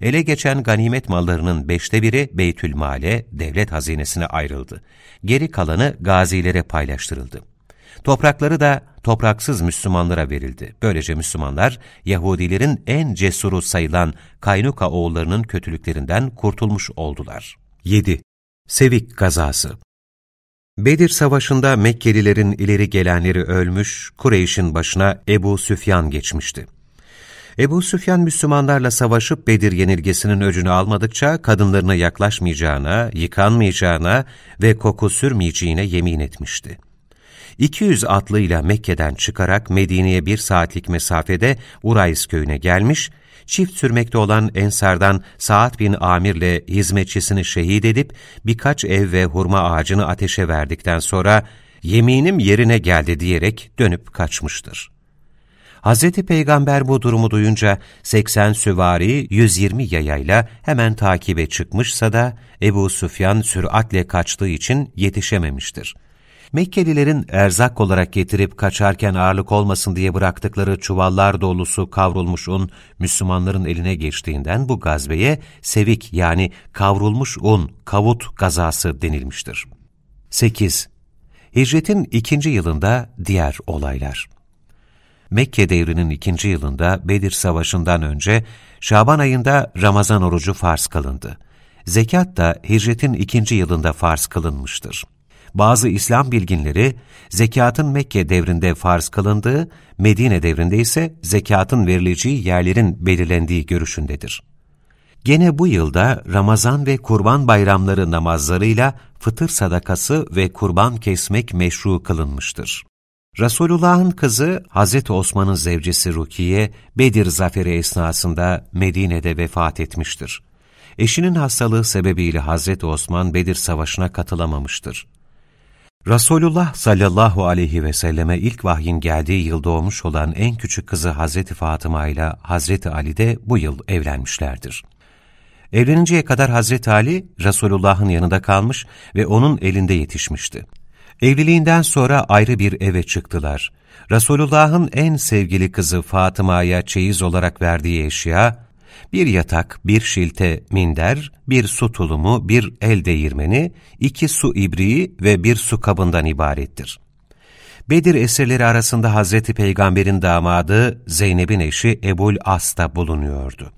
Ele geçen ganimet mallarının beşte biri Beytülmal'e, devlet hazinesine ayrıldı. Geri kalanı gazilere paylaştırıldı. Toprakları da topraksız Müslümanlara verildi. Böylece Müslümanlar, Yahudilerin en cesuru sayılan Kaynuka oğullarının kötülüklerinden kurtulmuş oldular. 7. Sevik Gazası Bedir Savaşı'nda Mekkelilerin ileri gelenleri ölmüş, Kureyş'in başına Ebu Süfyan geçmişti. Ebu Süfyan Müslümanlarla savaşıp Bedir yenilgesinin öcünü almadıkça kadınlarına yaklaşmayacağına, yıkanmayacağına ve koku sürmeyeceğine yemin etmişti. 200 atlıyla Mekke'den çıkarak Medine'ye bir saatlik mesafede Urays köyüne gelmiş, çift sürmekte olan Ensardan Saad bin Amir'le hizmetçisini şehit edip birkaç ev ve hurma ağacını ateşe verdikten sonra yeminim yerine geldi diyerek dönüp kaçmıştır. Hz. Peygamber bu durumu duyunca 80 süvari 120 yayayla hemen takibe çıkmışsa da Ebu Süfyan süratle kaçtığı için yetişememiştir. Mekkelilerin erzak olarak getirip kaçarken ağırlık olmasın diye bıraktıkları çuvallar dolusu kavrulmuş un Müslümanların eline geçtiğinden bu gazveye sevik yani kavrulmuş un, kavut gazası denilmiştir. 8. Hicretin ikinci yılında diğer olaylar. Mekke devrinin ikinci yılında Bedir Savaşı'ndan önce Şaban ayında Ramazan orucu farz kılındı. Zekat da hicretin ikinci yılında farz kılınmıştır. Bazı İslam bilginleri, zekatın Mekke devrinde farz kılındığı, Medine devrinde ise zekatın verileceği yerlerin belirlendiği görüşündedir. Gene bu yılda Ramazan ve Kurban bayramları namazlarıyla fıtır sadakası ve kurban kesmek meşru kılınmıştır. Resulullah'ın kızı Hazreti Osman'ın zevcesi Rukiye, Bedir zaferi esnasında Medine'de vefat etmiştir. Eşinin hastalığı sebebiyle Hazreti Osman Bedir Savaşı'na katılamamıştır. Resulullah sallallahu aleyhi ve selleme ilk vahyin geldiği yıl doğmuş olan en küçük kızı Hazreti Fatıma ile Hazreti Ali de bu yıl evlenmişlerdir. Evleninceye kadar Hazreti Ali, Resulullah'ın yanında kalmış ve onun elinde yetişmişti. Evliliğinden sonra ayrı bir eve çıktılar. Resulullah'ın en sevgili kızı Fatıma'ya çeyiz olarak verdiği eşya, bir yatak, bir şilte minder, bir su tulumu, bir el değirmeni, iki su ibriği ve bir su kabından ibarettir. Bedir esirleri arasında Hazreti Peygamber'in damadı Zeynep'in eşi Ebul As da bulunuyordu.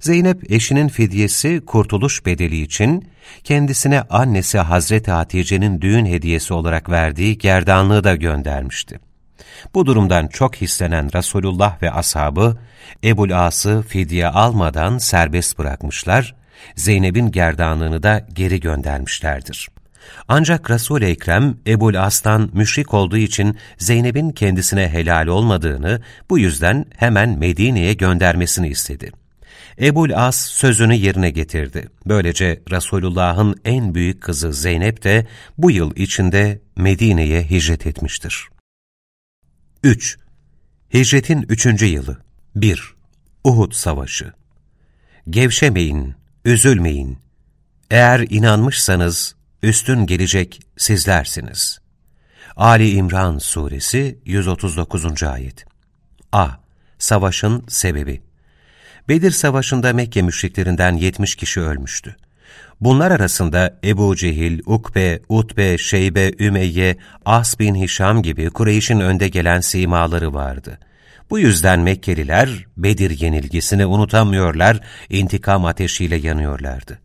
Zeynep eşinin fidyesi kurtuluş bedeli için kendisine annesi Hazreti Hatice'nin düğün hediyesi olarak verdiği gerdanlığı da göndermişti. Bu durumdan çok hislenen Resulullah ve ashabı Ebul As'ı fidye almadan serbest bırakmışlar, Zeynep'in gerdanlığını da geri göndermişlerdir. Ancak Resul-i Ekrem Ebul As'tan müşrik olduğu için Zeynep'in kendisine helal olmadığını, bu yüzden hemen Medine'ye göndermesini istedi. Ebul As sözünü yerine getirdi. Böylece Resulullah'ın en büyük kızı Zeynep de bu yıl içinde Medine'ye hicret etmiştir. 3. Hicretin üçüncü yılı 1. Uhud Savaşı Gevşemeyin, üzülmeyin. Eğer inanmışsanız üstün gelecek sizlersiniz. Ali İmran Suresi 139. Ayet A. Savaşın sebebi Bedir Savaşı'nda Mekke müşriklerinden 70 kişi ölmüştü. Bunlar arasında Ebu Cehil, Ukbe, Utbe, Şeybe, Ümeyye, As bin Hişam gibi Kureyş'in önde gelen simaları vardı. Bu yüzden Mekkeliler Bedir yenilgisini unutamıyorlar, intikam ateşiyle yanıyorlardı.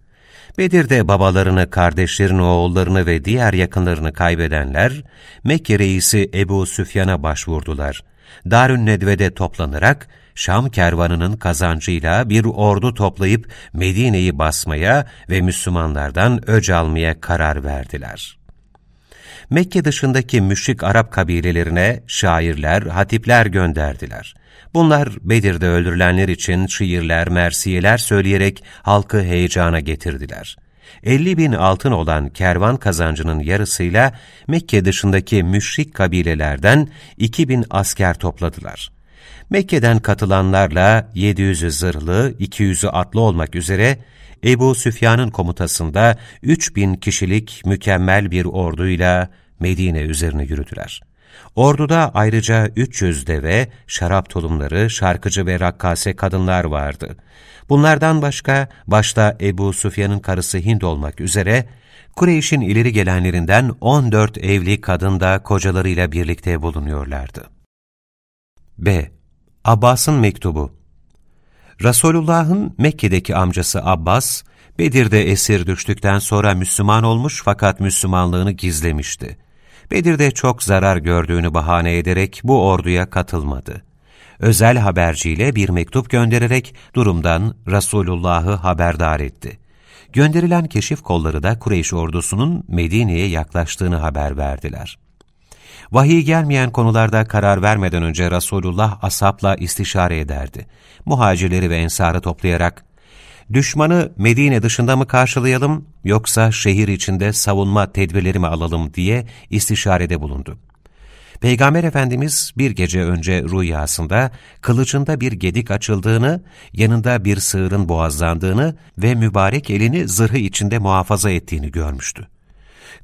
Bedir'de babalarını, kardeşlerini, oğullarını ve diğer yakınlarını kaybedenler, Mekke reisi Ebu Süfyan'a başvurdular. Darün Nedve'de toplanarak, Şam kervanının kazancıyla bir ordu toplayıp Medine'yi basmaya ve Müslümanlardan öc almaya karar verdiler. Mekke dışındaki müşrik Arap kabilelerine şairler, hatipler gönderdiler. Bunlar Bedir'de öldürülenler için şiirler, mersiyeler söyleyerek halkı heyecana getirdiler. 50 bin altın olan kervan kazancının yarısıyla Mekke dışındaki müşrik kabilelerden 2 bin asker topladılar. Mekke'den katılanlarla 700'ü zırhlı, 200'ü atlı olmak üzere Ebu Süfyan'ın komutasında 3000 kişilik mükemmel bir orduyla Medine üzerine yürüdüler. Orduda ayrıca 300 deve, şarap tulumları, şarkıcı ve rakkase kadınlar vardı. Bunlardan başka, başta Ebu Süfyan'ın karısı Hind olmak üzere, Kureyş'in ileri gelenlerinden 14 evli kadın da kocalarıyla birlikte bulunuyorlardı. B. Abbas'ın mektubu Resulullah'ın Mekke'deki amcası Abbas, Bedir'de esir düştükten sonra Müslüman olmuş fakat Müslümanlığını gizlemişti. Bedir'de çok zarar gördüğünü bahane ederek bu orduya katılmadı. Özel haberciyle bir mektup göndererek durumdan Resulullah'ı haberdar etti. Gönderilen keşif kolları da Kureyş ordusunun Medine'ye yaklaştığını haber verdiler. Vahiy gelmeyen konularda karar vermeden önce Resulullah asapla istişare ederdi. Muhacirleri ve ensarı toplayarak, düşmanı Medine dışında mı karşılayalım yoksa şehir içinde savunma tedbirleri mi alalım diye istişarede bulundu. Peygamber Efendimiz bir gece önce rüyasında kılıcında bir gedik açıldığını, yanında bir sığırın boğazlandığını ve mübarek elini zırhı içinde muhafaza ettiğini görmüştü.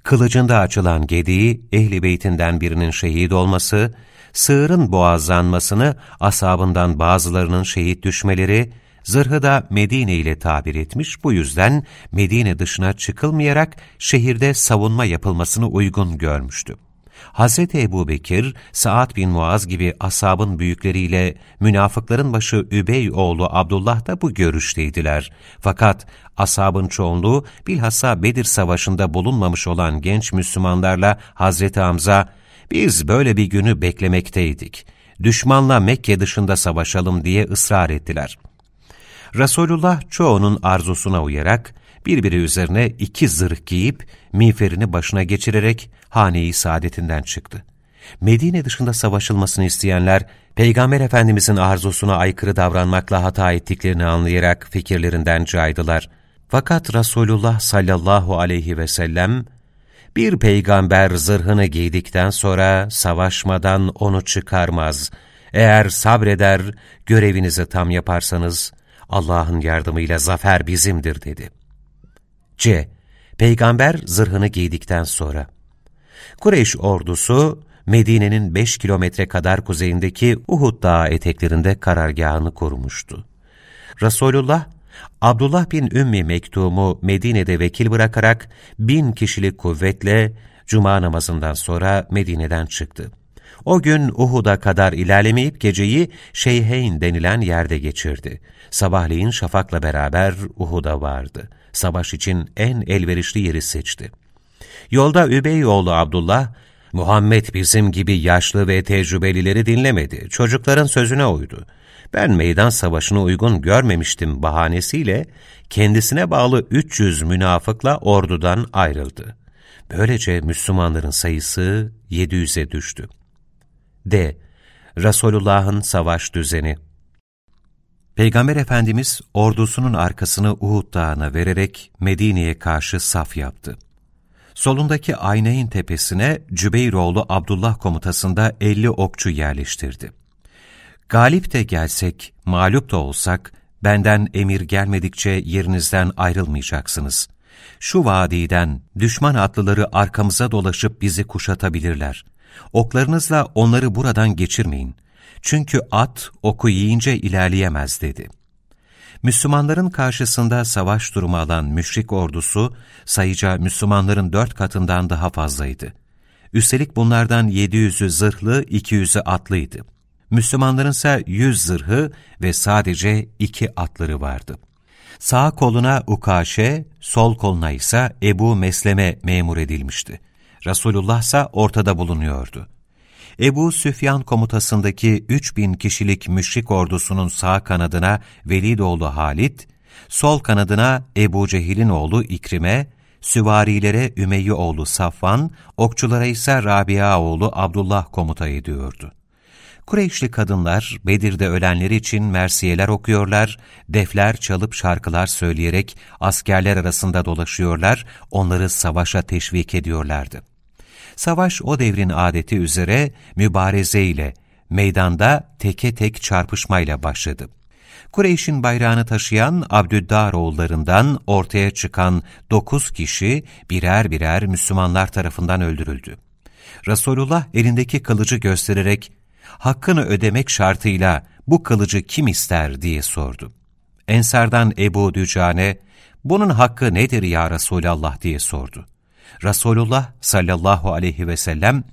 Kılıcında açılan gediği ehli beytinden birinin şehit olması, sığırın boğazlanmasını asabından bazılarının şehit düşmeleri, zırhı da Medine ile tabir etmiş, bu yüzden Medine dışına çıkılmayarak şehirde savunma yapılmasını uygun görmüştü. Hz. Ebu Bekir, Sa'd bin Muaz gibi asabın büyükleriyle münafıkların başı Übey oğlu Abdullah da bu görüşteydiler. Fakat asabın çoğunluğu bilhassa Bedir Savaşı'nda bulunmamış olan genç Müslümanlarla Hazreti Hamza, biz böyle bir günü beklemekteydik. Düşmanla Mekke dışında savaşalım diye ısrar ettiler. Resulullah çoğunun arzusuna uyarak, birbiri üzerine iki zırh giyip, miğferini başına geçirerek haneyi saadetinden çıktı. Medine dışında savaşılmasını isteyenler, Peygamber Efendimizin arzusuna aykırı davranmakla hata ettiklerini anlayarak fikirlerinden caydılar. Fakat Resulullah sallallahu aleyhi ve sellem, bir peygamber zırhını giydikten sonra savaşmadan onu çıkarmaz. Eğer sabreder, görevinizi tam yaparsanız, Allah'ın yardımıyla zafer bizimdir dedi. C. Peygamber zırhını giydikten sonra. Kureyş ordusu, Medine'nin 5 kilometre kadar kuzeyindeki Uhud Dağı eteklerinde karargahını kurmuştu. Resulullah, Abdullah bin Ümmi Mektum'u Medine'de vekil bırakarak bin kişilik kuvvetle Cuma namazından sonra Medine'den çıktı. O gün Uhud'a kadar ilerlemeyip geceyi Şeyheyn denilen yerde geçirdi. Sabahleyin şafakla beraber Uhud'a vardı. Savaş için en elverişli yeri seçti. Yolda Übeyoğlu Abdullah, Muhammed bizim gibi yaşlı ve tecrübelileri dinlemedi, çocukların sözüne uydu. Ben meydan savaşını uygun görmemiştim bahanesiyle kendisine bağlı 300 münafıkla ordudan ayrıldı. Böylece Müslümanların sayısı 700'e düştü. D. Resulullah'ın savaş düzeni Peygamber Efendimiz ordusunun arkasını Uhud Dağı'na vererek Medine'ye karşı saf yaptı. Solundaki Ayneyn tepesine Cübeyroğlu Abdullah komutasında 50 okçu yerleştirdi. Galip de gelsek, mağlup da olsak, benden emir gelmedikçe yerinizden ayrılmayacaksınız. Şu vadiden düşman atlıları arkamıza dolaşıp bizi kuşatabilirler. Oklarınızla onları buradan geçirmeyin. Çünkü at oku yiyince ilerleyemez dedi. Müslümanların karşısında savaş durumu alan müşrik ordusu sayıca Müslümanların dört katından daha fazlaydı. Üstelik bunlardan 700'ü zırhlı, 200'ü atlıydı. Müslümanların ise 100 zırhı ve sadece iki atları vardı. Sağ koluna Ukaşe, sol koluna ise Ebu Mesleme memur edilmişti. Resulullah ise ortada bulunuyordu. Ebu Süfyan komutasındaki 3000 kişilik müşrik ordusunun sağ kanadına Velidoğlu Halit, sol kanadına Ebu Cehil'in oğlu İkrime, süvarilere Ümeyye oğlu Safvan, okçulara ise Rabia oğlu Abdullah komuta ediyordu. Kureyşli kadınlar Bedir'de ölenler için mersiyeler okuyorlar, defler çalıp şarkılar söyleyerek askerler arasında dolaşıyorlar, onları savaşa teşvik ediyorlardı. Savaş o devrin adeti üzere mübareze ile, meydanda teke tek çarpışmayla başladı. Kureyş'in bayrağını taşıyan Abdüddar oğullarından ortaya çıkan dokuz kişi birer birer Müslümanlar tarafından öldürüldü. Resulullah elindeki kılıcı göstererek hakkını ödemek şartıyla bu kılıcı kim ister diye sordu. Ensardan Ebu Dücane, bunun hakkı nedir ya Resulallah diye sordu. Resulullah sallallahu aleyhi ve sellem,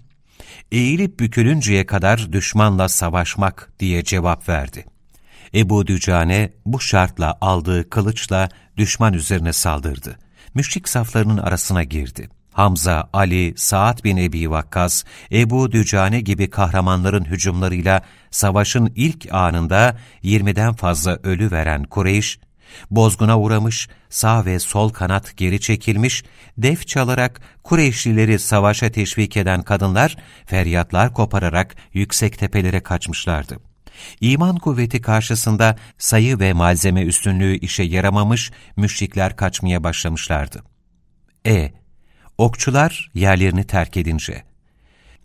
eğilip bükülünceye kadar düşmanla savaşmak diye cevap verdi. Ebu Dücane bu şartla aldığı kılıçla düşman üzerine saldırdı. Müşrik saflarının arasına girdi. Hamza, Ali, Saad bin Ebi Vakkas, Ebu Dücane gibi kahramanların hücumlarıyla savaşın ilk anında 20'den fazla ölü veren Kureyş, bozguna uğramış, sağ ve sol kanat geri çekilmiş, def çalarak Kureyşlileri savaşa teşvik eden kadınlar feryatlar kopararak yüksek tepelere kaçmışlardı. İman kuvveti karşısında sayı ve malzeme üstünlüğü işe yaramamış, müşrikler kaçmaya başlamışlardı. E. Okçular yerlerini terk edince.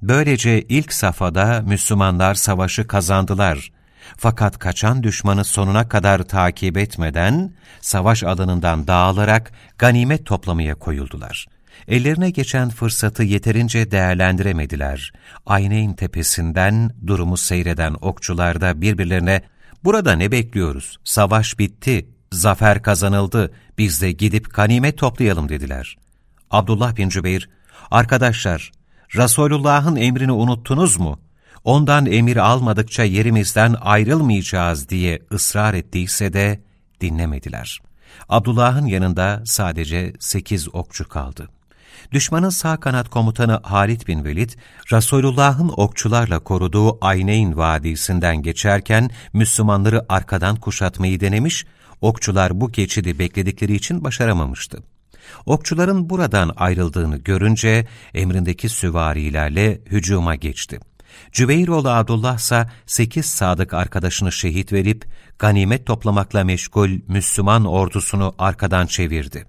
Böylece ilk safhada Müslümanlar savaşı kazandılar. Fakat kaçan düşmanı sonuna kadar takip etmeden, savaş alanından dağılarak ganimet toplamaya koyuldular. Ellerine geçen fırsatı yeterince değerlendiremediler. Ayneyn tepesinden durumu seyreden okçular da birbirlerine, ''Burada ne bekliyoruz? Savaş bitti, zafer kazanıldı, biz de gidip ganimet toplayalım.'' dediler. Abdullah bin Cübeyr, ''Arkadaşlar, Resulullah'ın emrini unuttunuz mu? Ondan emir almadıkça yerimizden ayrılmayacağız.'' diye ısrar ettiyse de dinlemediler. Abdullah'ın yanında sadece sekiz okçu kaldı. Düşmanın sağ kanat komutanı Halit bin Velid, Resulullah'ın okçularla koruduğu Ayneyn Vadisi'nden geçerken Müslümanları arkadan kuşatmayı denemiş, okçular bu geçidi bekledikleri için başaramamıştı. Okçuların buradan ayrıldığını görünce emrindeki süvarilerle hücuma geçti. Cübeyroğlu Abdullah ise sekiz sadık arkadaşını şehit verip ganimet toplamakla meşgul Müslüman ordusunu arkadan çevirdi.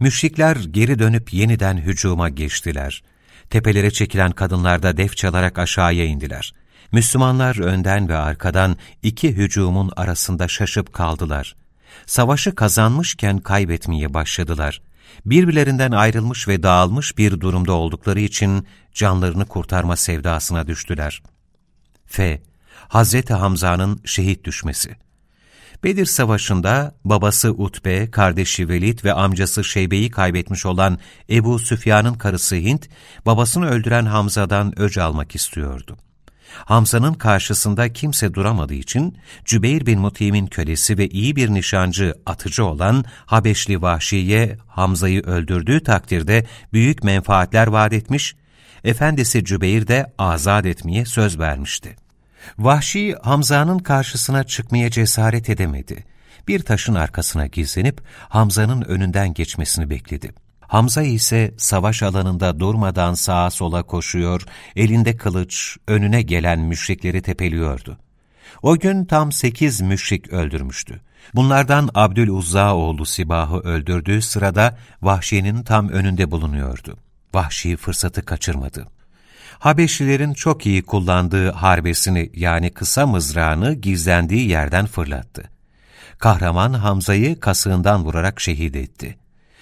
Müşrikler geri dönüp yeniden hücuma geçtiler. Tepelere çekilen kadınlar da def çalarak aşağıya indiler. Müslümanlar önden ve arkadan iki hücumun arasında şaşıp kaldılar. Savaşı kazanmışken kaybetmeye başladılar birbirlerinden ayrılmış ve dağılmış bir durumda oldukları için canlarını kurtarma sevdasına düştüler. F. Hazreti Hamza'nın şehit düşmesi Bedir Savaşı'nda babası Utbe, kardeşi Velid ve amcası Şeybe'yi kaybetmiş olan Ebu Süfyan'ın karısı Hint, babasını öldüren Hamza'dan öc almak istiyordu. Hamza'nın karşısında kimse duramadığı için Cübeyr bin Mutim'in kölesi ve iyi bir nişancı atıcı olan Habeşli Vahşi'ye Hamza'yı öldürdüğü takdirde büyük menfaatler vaat etmiş, efendisi Cübeyr de azat etmeye söz vermişti. Vahşi Hamza'nın karşısına çıkmaya cesaret edemedi. Bir taşın arkasına gizlenip Hamza'nın önünden geçmesini bekledi. Hamza ise savaş alanında durmadan sağa sola koşuyor, elinde kılıç, önüne gelen müşrikleri tepeliyordu. O gün tam sekiz müşrik öldürmüştü. Bunlardan Abdüluzza oğlu Sibah'ı öldürdüğü sırada Vahşi'nin tam önünde bulunuyordu. Vahşi fırsatı kaçırmadı. Habeşlilerin çok iyi kullandığı harbesini yani kısa mızrağını gizlendiği yerden fırlattı. Kahraman Hamza'yı kasığından vurarak şehit etti.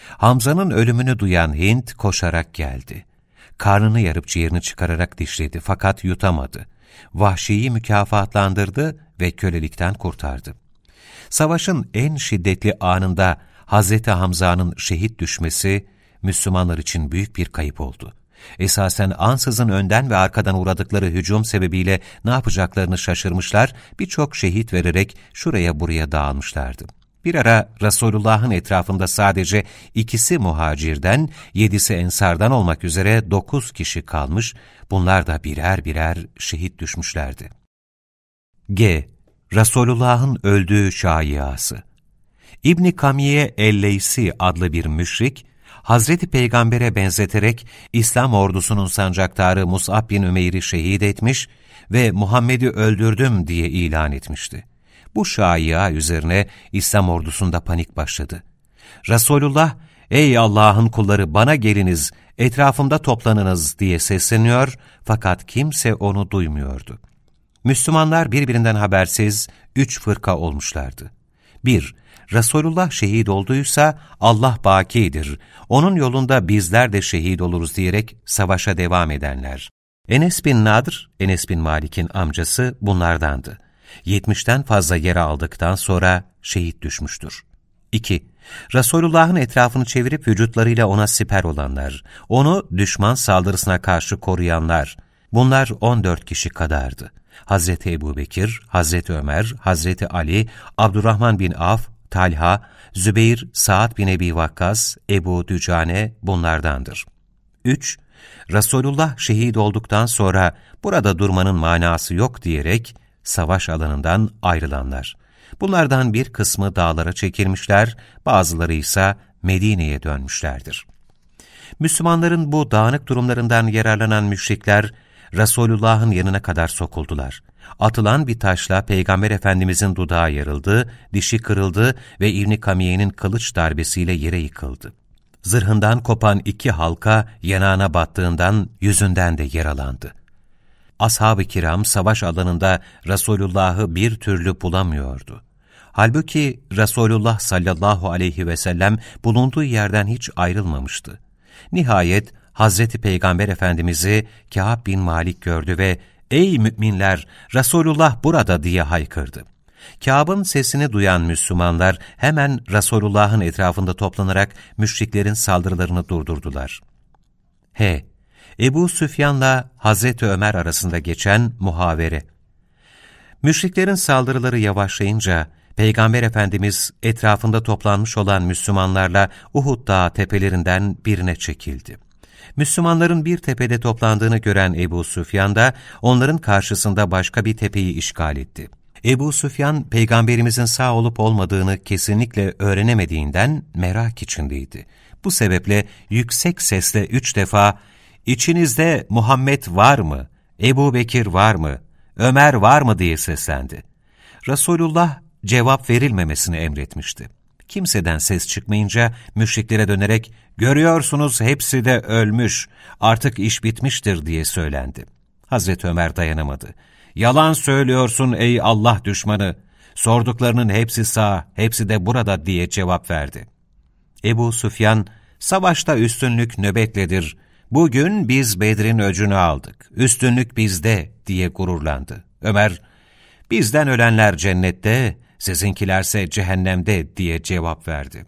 Hamza'nın ölümünü duyan Hint koşarak geldi. Karnını yarıp ciğerini çıkararak dişledi fakat yutamadı. Vahşiyi mükafatlandırdı ve kölelikten kurtardı. Savaşın en şiddetli anında Hazreti Hamza'nın şehit düşmesi Müslümanlar için büyük bir kayıp oldu. Esasen ansızın önden ve arkadan uğradıkları hücum sebebiyle ne yapacaklarını şaşırmışlar, birçok şehit vererek şuraya buraya dağılmışlardı. Bir ara Resulullah'ın etrafında sadece ikisi muhacirden, yedisi ensardan olmak üzere dokuz kişi kalmış, bunlar da birer birer şehit düşmüşlerdi. G. Resulullah'ın öldüğü şayiası İbni Kamiye Elleysi adlı bir müşrik, Hazreti Peygamber'e benzeterek İslam ordusunun sancaktarı Mus'ab bin Ümeyr'i şehit etmiş ve Muhammed'i öldürdüm diye ilan etmişti. Bu şaia üzerine İslam ordusunda panik başladı. Resulullah, ''Ey Allah'ın kulları bana geliniz, etrafımda toplanınız.'' diye sesleniyor fakat kimse onu duymuyordu. Müslümanlar birbirinden habersiz üç fırka olmuşlardı. 1- Resulullah şehit olduysa Allah bakidir, onun yolunda bizler de şehit oluruz diyerek savaşa devam edenler. Enes bin Nadr, Enes bin Malik'in amcası bunlardandı. 70'ten fazla yere aldıktan sonra şehit düşmüştür. 2. Resulullah'ın etrafını çevirip vücutlarıyla ona siper olanlar, onu düşman saldırısına karşı koruyanlar, bunlar 14 kişi kadardı. Hazreti Ebu Bekir, Hazreti Ömer, Hazreti Ali, Abdurrahman bin Af, Talha, Zübeyir, Sa'd bin Ebi Vakkas, Ebu Dücane bunlardandır. 3. Resulullah şehit olduktan sonra burada durmanın manası yok diyerek savaş alanından ayrılanlar. Bunlardan bir kısmı dağlara çekilmişler, bazıları ise Medine'ye dönmüşlerdir. Müslümanların bu dağınık durumlarından yararlanan müşrikler, Resulullah'ın yanına kadar sokuldular. Atılan bir taşla Peygamber Efendimizin dudağı yarıldı, dişi kırıldı ve İbni Kamiye'nin kılıç darbesiyle yere yıkıldı. Zırhından kopan iki halka yanağına battığından yüzünden de yaralandı. Ashab-ı kiram savaş alanında Resulullah'ı bir türlü bulamıyordu. Halbuki Resulullah sallallahu aleyhi ve sellem bulunduğu yerden hiç ayrılmamıştı. Nihayet Hazreti Peygamber Efendimiz'i Kâb bin Malik gördü ve ''Ey müminler, Resulullah burada!'' diye haykırdı. Kâb'ın sesini duyan Müslümanlar hemen Resulullah'ın etrafında toplanarak müşriklerin saldırılarını durdurdular. H. Ebu Süfyan'la Hazreti Ömer arasında geçen muhavere. Müşriklerin saldırıları yavaşlayınca, Peygamber Efendimiz etrafında toplanmış olan Müslümanlarla Uhud Dağı tepelerinden birine çekildi. Müslümanların bir tepede toplandığını gören Ebu Süfyan da onların karşısında başka bir tepeyi işgal etti. Ebu Süfyan, peygamberimizin sağ olup olmadığını kesinlikle öğrenemediğinden merak içindeydi. Bu sebeple yüksek sesle üç defa İçinizde Muhammed var mı? Ebu Bekir var mı? Ömer var mı diye seslendi. Resulullah cevap verilmemesini emretmişti. Kimseden ses çıkmayınca müşriklere dönerek görüyorsunuz hepsi de ölmüş, artık iş bitmiştir diye söylendi. Hazreti Ömer dayanamadı. Yalan söylüyorsun ey Allah düşmanı, sorduklarının hepsi sağ, hepsi de burada diye cevap verdi. Ebu Süfyan, savaşta üstünlük nöbetledir, Bugün biz Bedir'in öcünü aldık, üstünlük bizde diye gururlandı. Ömer, bizden ölenler cennette, sizinkilerse cehennemde diye cevap verdi.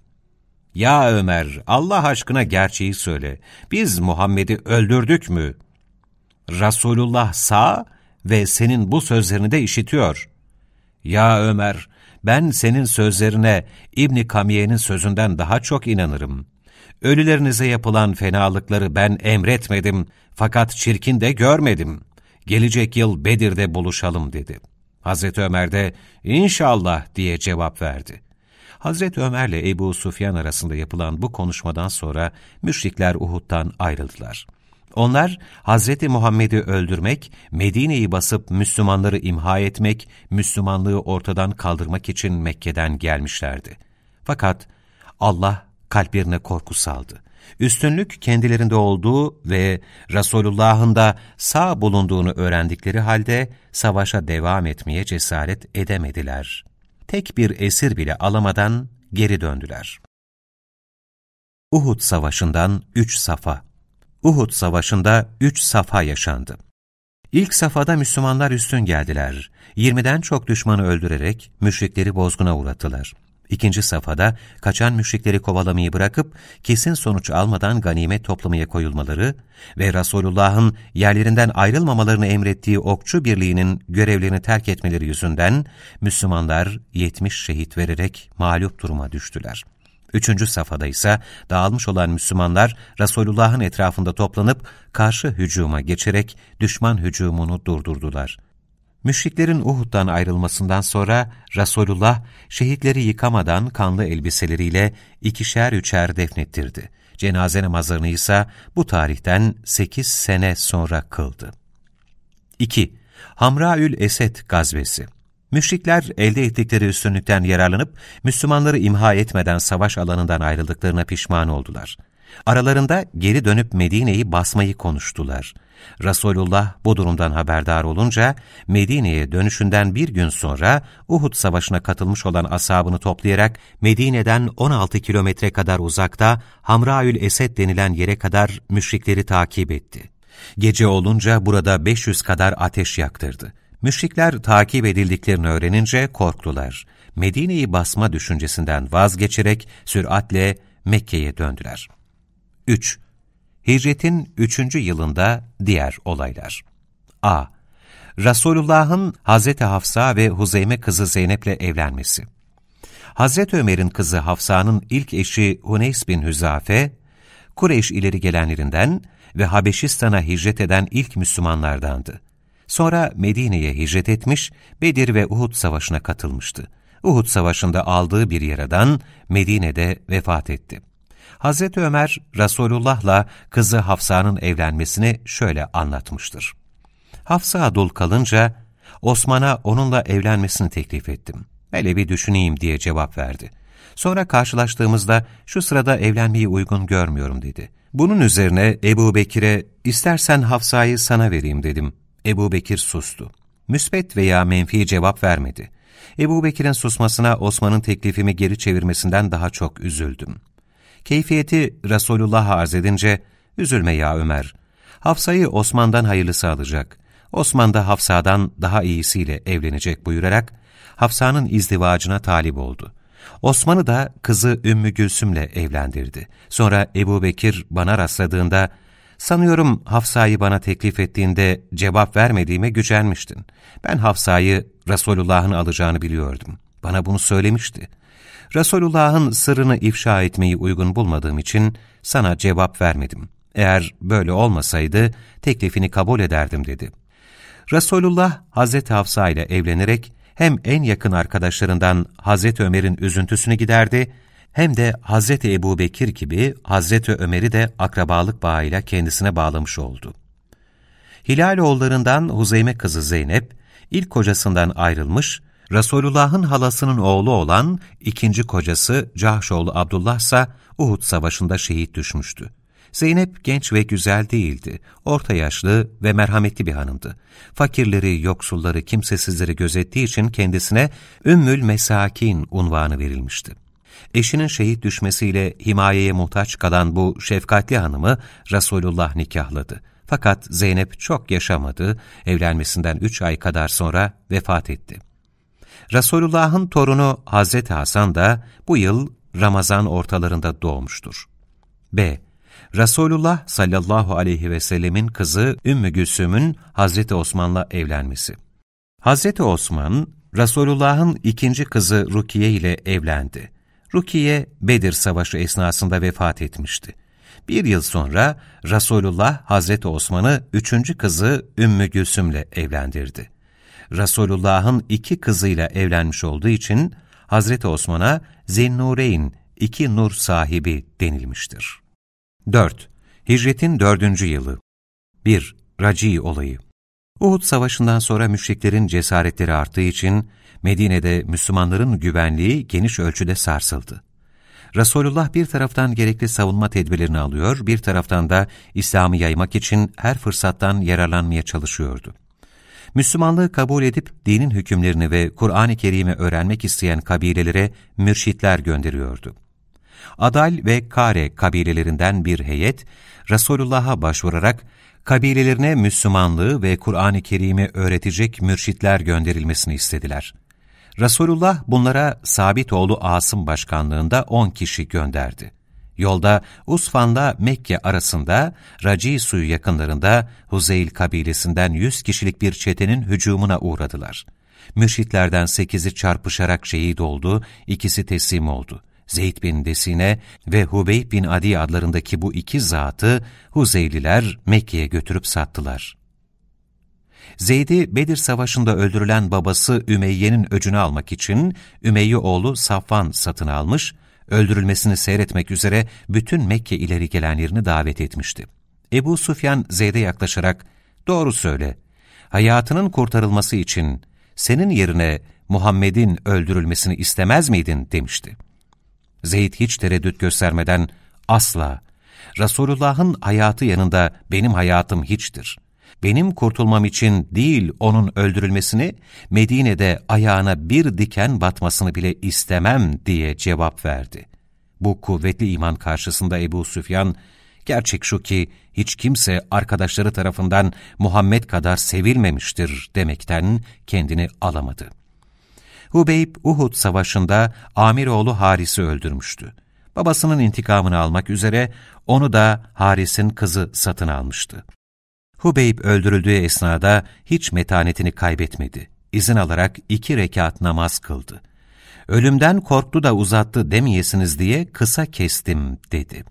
Ya Ömer, Allah aşkına gerçeği söyle, biz Muhammed'i öldürdük mü? Resulullah sağ, ve senin bu sözlerini de işitiyor. Ya Ömer, ben senin sözlerine İbni Kamiye'nin sözünden daha çok inanırım. Ölülerinize yapılan fenalıkları ben emretmedim fakat çirkin de görmedim. Gelecek yıl Bedir'de buluşalım dedi. Hazreti Ömer de inşallah diye cevap verdi. Hazreti Ömer'le Ebu Sufyan arasında yapılan bu konuşmadan sonra müşrikler Uhud'dan ayrıldılar. Onlar Hazreti Muhammed'i öldürmek, Medine'yi basıp Müslümanları imha etmek, Müslümanlığı ortadan kaldırmak için Mekke'den gelmişlerdi. Fakat Allah kalplerine korku saldı. Üstünlük kendilerinde olduğu ve Resulullah'ın da sağ bulunduğunu öğrendikleri halde savaşa devam etmeye cesaret edemediler. Tek bir esir bile alamadan geri döndüler. Uhud Savaşı'ndan üç safa Uhud Savaşı'nda üç safa yaşandı. İlk safhada Müslümanlar üstün geldiler. 20'den çok düşmanı öldürerek müşrikleri bozguna uğrattılar. İkinci safhada kaçan müşrikleri kovalamayı bırakıp kesin sonuç almadan ganimet toplamaya koyulmaları ve Resulullah'ın yerlerinden ayrılmamalarını emrettiği okçu birliğinin görevlerini terk etmeleri yüzünden Müslümanlar 70 şehit vererek mağlup duruma düştüler. Üçüncü safhada ise dağılmış olan Müslümanlar Resulullah'ın etrafında toplanıp karşı hücuma geçerek düşman hücumunu durdurdular. Müşriklerin Uhud'dan ayrılmasından sonra Resulullah şehitleri yıkamadan kanlı elbiseleriyle ikişer üçer defnettirdi. Cenaze namazlarını ise bu tarihten sekiz sene sonra kıldı. 2. Hamraül Esed gazvesi Müşrikler elde ettikleri üstünlükten yararlanıp Müslümanları imha etmeden savaş alanından ayrıldıklarına pişman oldular. Aralarında geri dönüp Medine'yi basmayı konuştular. Resulullah bu durumdan haberdar olunca Medine'ye dönüşünden bir gün sonra Uhud Savaşı'na katılmış olan asabını toplayarak Medine'den 16 kilometre kadar uzakta Hamraül Esed denilen yere kadar müşrikleri takip etti. Gece olunca burada 500 kadar ateş yaktırdı. Müşrikler takip edildiklerini öğrenince korktular. Medine'yi basma düşüncesinden vazgeçerek süratle Mekke'ye döndüler. 3. Hicretin 3. yılında diğer olaylar. A. Resulullah'ın Hazreti Hafsa ve Huzeyme kızı Zeynep'le evlenmesi. Hazreti Ömer'in kızı Hafsa'nın ilk eşi Huneys bin Hüzafe, Kureyş ileri gelenlerinden ve Habeşistan'a hicret eden ilk Müslümanlardandı. Sonra Medine'ye hicret etmiş, Bedir ve Uhud savaşına katılmıştı. Uhud savaşında aldığı bir yaradan Medine'de vefat etti. Hazreti Ömer, Resulullah'la kızı Hafsa'nın evlenmesini şöyle anlatmıştır. Hafsa dul kalınca, Osman'a onunla evlenmesini teklif ettim. Hele bir düşüneyim diye cevap verdi. Sonra karşılaştığımızda şu sırada evlenmeyi uygun görmüyorum dedi. Bunun üzerine Ebu Bekir'e istersen Hafsa'yı sana vereyim dedim. Ebu Bekir sustu. Müsbet veya menfi cevap vermedi. Ebu Bekir'in susmasına Osman'ın teklifimi geri çevirmesinden daha çok üzüldüm. Keyfiyeti Resulullah'a arz edince, üzülme ya Ömer, Hafsa'yı Osman'dan hayırlısı alacak, Osman da Hafsa'dan daha iyisiyle evlenecek buyurarak, Hafsa'nın izdivacına talip oldu. Osman'ı da kızı Ümmü Gülsüm'le evlendirdi. Sonra Ebu Bekir bana rastladığında, Sanıyorum Hafsa'yı bana teklif ettiğinde cevap vermediğime gücenmiştin. Ben Hafsa'yı Resulullah'ın alacağını biliyordum. Bana bunu söylemişti. Resulullah'ın sırrını ifşa etmeyi uygun bulmadığım için sana cevap vermedim. Eğer böyle olmasaydı teklifini kabul ederdim dedi. Resulullah Hazreti Hafsa ile evlenerek hem en yakın arkadaşlarından Hazreti Ömer'in üzüntüsünü giderdi hem de Hazreti Ebu Bekir gibi Hazreti Ömer'i de akrabalık bağıyla kendisine bağlamış oldu. Hilaloğullarından Huzeyme kızı Zeynep, ilk kocasından ayrılmış, Resulullah'ın halasının oğlu olan ikinci kocası Cahşoğlu Abdullah ise Uhud Savaşı'nda şehit düşmüştü. Zeynep genç ve güzel değildi, orta yaşlı ve merhametli bir hanımdı. Fakirleri, yoksulları, kimsesizleri gözettiği için kendisine Ümmül Mesakin unvanı verilmişti. Eşinin şehit düşmesiyle himayeye muhtaç kalan bu şefkatli hanımı Resulullah nikahladı. Fakat Zeynep çok yaşamadı, evlenmesinden üç ay kadar sonra vefat etti. Resulullah'ın torunu Hazreti Hasan da bu yıl Ramazan ortalarında doğmuştur. B. Resulullah sallallahu aleyhi ve sellemin kızı Ümmü Gülsüm'ün Hazreti Osman'la evlenmesi. Hazreti Osman, Resulullah'ın ikinci kızı Rukiye ile evlendi. Rukiye, Bedir Savaşı esnasında vefat etmişti. Bir yıl sonra Resulullah Hazreti Osman'ı üçüncü kızı Ümmü Gülsüm'le evlendirdi. Resulullah'ın iki kızıyla evlenmiş olduğu için Hazreti Osman'a Zennureyn, iki nur sahibi denilmiştir. 4. Hicretin dördüncü yılı 1. Raci olayı Uhud Savaşı'ndan sonra müşriklerin cesaretleri arttığı için Medine'de Müslümanların güvenliği geniş ölçüde sarsıldı. Resulullah bir taraftan gerekli savunma tedbirlerini alıyor, bir taraftan da İslam'ı yaymak için her fırsattan yararlanmaya çalışıyordu. Müslümanlığı kabul edip dinin hükümlerini ve Kur'an-ı Kerim'i öğrenmek isteyen kabilelere mürşitler gönderiyordu. Adal ve Kare kabilelerinden bir heyet, Resulullah'a başvurarak kabilelerine Müslümanlığı ve Kur'an-ı Kerim'i öğretecek mürşitler gönderilmesini istediler. Resulullah bunlara Sabitoğlu Asım başkanlığında on kişi gönderdi. Yolda Usfan'la Mekke arasında Raci suyu yakınlarında Huzeyl kabilesinden yüz kişilik bir çetenin hücumuna uğradılar. Mürşitlerden sekizi çarpışarak şehit oldu, ikisi teslim oldu. Zeyd bin Desine ve Hubeyb bin Adi adlarındaki bu iki zatı Huzeyliler Mekke'ye götürüp sattılar. Zeyd'i Bedir Savaşı'nda öldürülen babası Ümeyye'nin öcünü almak için Ümeyye oğlu Safvan satın almış, öldürülmesini seyretmek üzere bütün Mekke ileri gelenlerini davet etmişti. Ebu Sufyan Zeyd'e yaklaşarak, ''Doğru söyle, hayatının kurtarılması için senin yerine Muhammed'in öldürülmesini istemez miydin?'' demişti. Zeyd hiç tereddüt göstermeden, ''Asla, Resulullah'ın hayatı yanında benim hayatım hiçtir. Benim kurtulmam için değil onun öldürülmesini, Medine'de ayağına bir diken batmasını bile istemem diye cevap verdi. Bu kuvvetli iman karşısında Ebu Süfyan, gerçek şu ki hiç kimse arkadaşları tarafından Muhammed kadar sevilmemiştir demekten kendini alamadı. Hubeyb, Uhud savaşında Amiroğlu Haris'i öldürmüştü. Babasının intikamını almak üzere onu da Haris'in kızı satın almıştı. Hubeyb öldürüldüğü esnada hiç metanetini kaybetmedi. İzin alarak iki rekat namaz kıldı. Ölümden korktu da uzattı demeyesiniz diye kısa kestim dedi.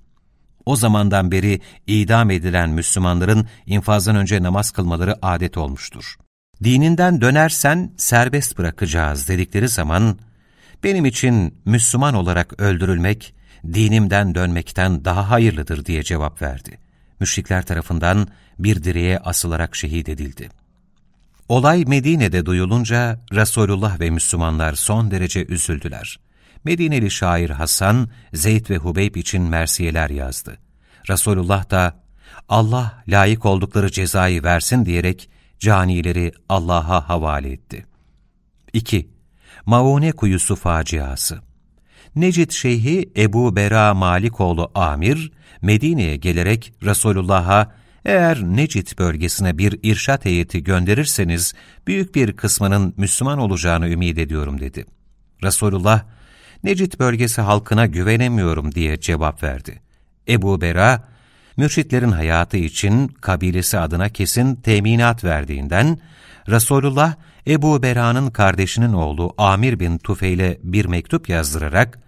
O zamandan beri idam edilen Müslümanların infazdan önce namaz kılmaları adet olmuştur. Dininden dönersen serbest bırakacağız dedikleri zaman, benim için Müslüman olarak öldürülmek, dinimden dönmekten daha hayırlıdır diye cevap verdi. Müşrikler tarafından bir direğe asılarak şehit edildi. Olay Medine'de duyulunca Resulullah ve Müslümanlar son derece üzüldüler. Medineli şair Hasan, Zeyd ve Hubeyb için mersiyeler yazdı. Resulullah da Allah layık oldukları cezayı versin diyerek canileri Allah'a havale etti. 2. Maune Kuyusu Faciası Necid Şeyhi Ebu Bera Malikoğlu Amir, Medine'ye gelerek Resulullah'a eğer Necit bölgesine bir irşat heyeti gönderirseniz büyük bir kısmının Müslüman olacağını ümit ediyorum dedi. Resulullah, Necit bölgesi halkına güvenemiyorum diye cevap verdi. Ebu Bera, mürşitlerin hayatı için kabilesi adına kesin teminat verdiğinden, Resulullah, Ebu Bera'nın kardeşinin oğlu Amir bin Tufeil'e bir mektup yazdırarak,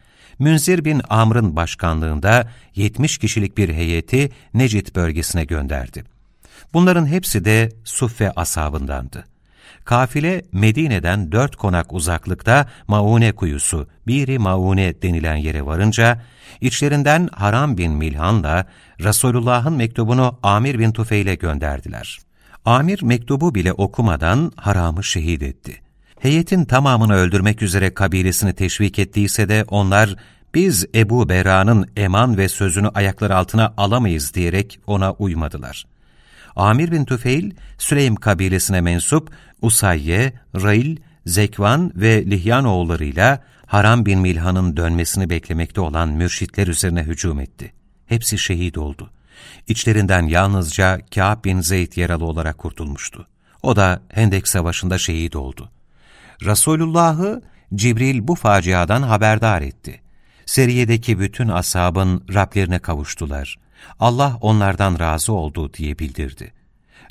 Münzir bin Amr'ın başkanlığında 70 kişilik bir heyeti Necit bölgesine gönderdi. Bunların hepsi de Suffe asabındandı. Kafile Medine'den dört konak uzaklıkta Maune kuyusu, Biri Maune denilen yere varınca, içlerinden Haram bin Milhan'la Resulullah'ın mektubunu Amir bin Tufeil'e gönderdiler. Amir mektubu bile okumadan Haram'ı şehit etti. Heyetin tamamını öldürmek üzere kabilesini teşvik ettiyse de onlar, biz Ebu Bera'nın eman ve sözünü ayaklar altına alamayız diyerek ona uymadılar. Amir bin Tüfeil, Süleym kabilesine mensup Usayye, Rail, Zekvan ve Lihyan oğullarıyla Haram bin Milhan'ın dönmesini beklemekte olan mürşitler üzerine hücum etti. Hepsi şehit oldu. İçlerinden yalnızca Kâb bin Zeyd yaralı olarak kurtulmuştu. O da Hendek Savaşı'nda şehit oldu. Resulullah'ı Cibril bu faciadan haberdar etti. Seriye'deki bütün asabın Rablerine kavuştular. Allah onlardan razı oldu diye bildirdi.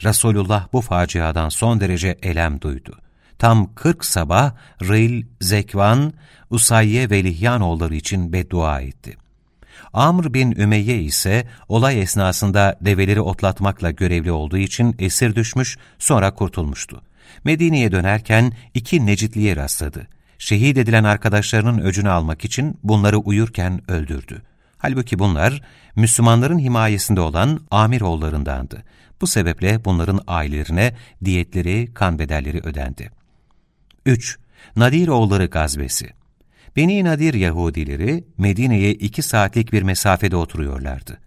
Resulullah bu faciadan son derece elem duydu. Tam kırk sabah Ril, Zekvan, Usayye ve Lihyanoğulları için beddua etti. Amr bin Ümeyye ise olay esnasında develeri otlatmakla görevli olduğu için esir düşmüş, sonra kurtulmuştu. Medine'ye dönerken iki Necitli'ye rastladı. Şehit edilen arkadaşlarının öcünü almak için bunları uyurken öldürdü. Halbuki bunlar Müslümanların himayesinde olan Amiroğullarındandı. Bu sebeple bunların ailelerine diyetleri, kan bedelleri ödendi. 3. Nadiroğulları gazvesi Beni Nadir Yahudileri Medine'ye iki saatlik bir mesafede oturuyorlardı.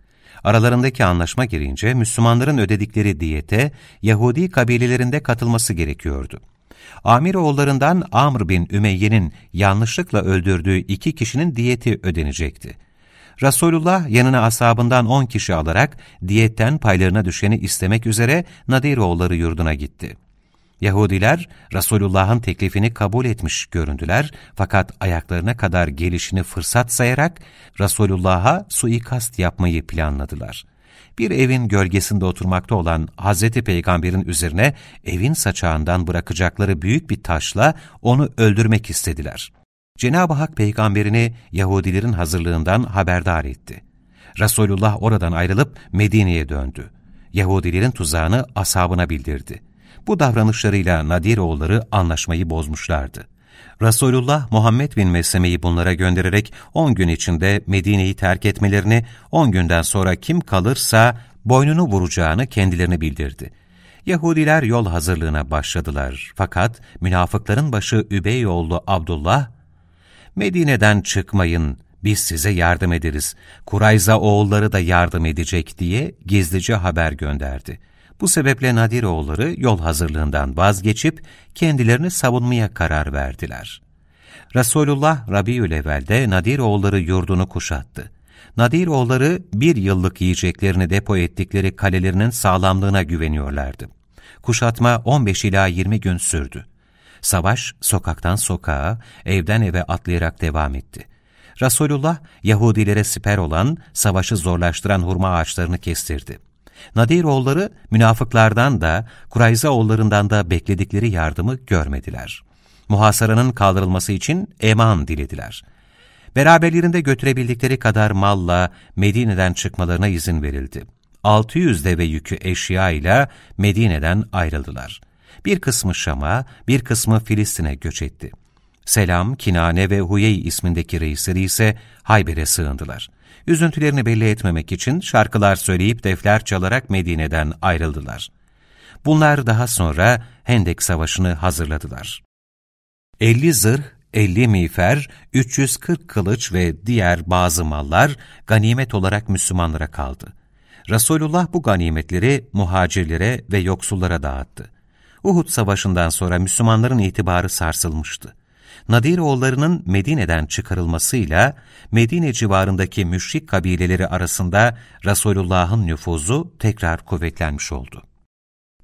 Aralarındaki anlaşma girince Müslümanların ödedikleri diyete Yahudi kabilelerinde katılması gerekiyordu. Amiroğullarından Amr bin Ümeyye'nin yanlışlıkla öldürdüğü iki kişinin diyeti ödenecekti. Resulullah yanına asabından on kişi alarak diyetten paylarına düşeni istemek üzere Nadiroğulları yurduna gitti. Yahudiler Resulullah'ın teklifini kabul etmiş göründüler fakat ayaklarına kadar gelişini fırsat sayarak Resulullah'a suikast yapmayı planladılar. Bir evin gölgesinde oturmakta olan Hazreti Peygamber'in üzerine evin saçağından bırakacakları büyük bir taşla onu öldürmek istediler. Cenab-ı Hak peygamberini Yahudilerin hazırlığından haberdar etti. Resulullah oradan ayrılıp Medine'ye döndü. Yahudilerin tuzağını ashabına bildirdi. Bu davranışlarıyla Nadiroğulları anlaşmayı bozmuşlardı. Resulullah Muhammed bin Mesleme'yi bunlara göndererek 10 gün içinde Medine'yi terk etmelerini, 10 günden sonra kim kalırsa boynunu vuracağını kendilerine bildirdi. Yahudiler yol hazırlığına başladılar. Fakat münafıkların başı Übeyoğlu Abdullah, Medine'den çıkmayın, biz size yardım ederiz, Kurayza oğulları da yardım edecek diye gizlice haber gönderdi. Bu sebeple Nadiroğulları yol hazırlığından vazgeçip kendilerini savunmaya karar verdiler. Resulullah Rabiülevvel'de Nadiroğulları yurdunu kuşattı. Nadiroğulları bir yıllık yiyeceklerini depo ettikleri kalelerinin sağlamlığına güveniyorlardı. Kuşatma 15 ila 20 gün sürdü. Savaş sokaktan sokağa, evden eve atlayarak devam etti. Resulullah Yahudilere siper olan, savaşı zorlaştıran hurma ağaçlarını kestirdi. Nadiroğulları münafıklardan da Kurayzaoğullarından da bekledikleri yardımı görmediler. Muhasaranın kaldırılması için eman dilediler. Beraberlerinde götürebildikleri kadar malla Medine'den çıkmalarına izin verildi. 600 deve yükü eşya ile Medine'den ayrıldılar. Bir kısmı Şam'a, bir kısmı Filistin'e göç etti. Selam, Kinane ve Huyey ismindeki reisleri ise Hayber'e sığındılar. Üzüntülerini belli etmemek için şarkılar söyleyip defler çalarak Medine'den ayrıldılar. Bunlar daha sonra Hendek Savaşı'nı hazırladılar. 50 zırh, 50 miğfer, 340 kılıç ve diğer bazı mallar ganimet olarak Müslümanlara kaldı. Resulullah bu ganimetleri muhacirlere ve yoksullara dağıttı. Uhud Savaşı'ndan sonra Müslümanların itibarı sarsılmıştı. Nadiroğullarının Medine'den çıkarılmasıyla Medine civarındaki müşrik kabileleri arasında Resulullah'ın nüfuzu tekrar kuvvetlenmiş oldu.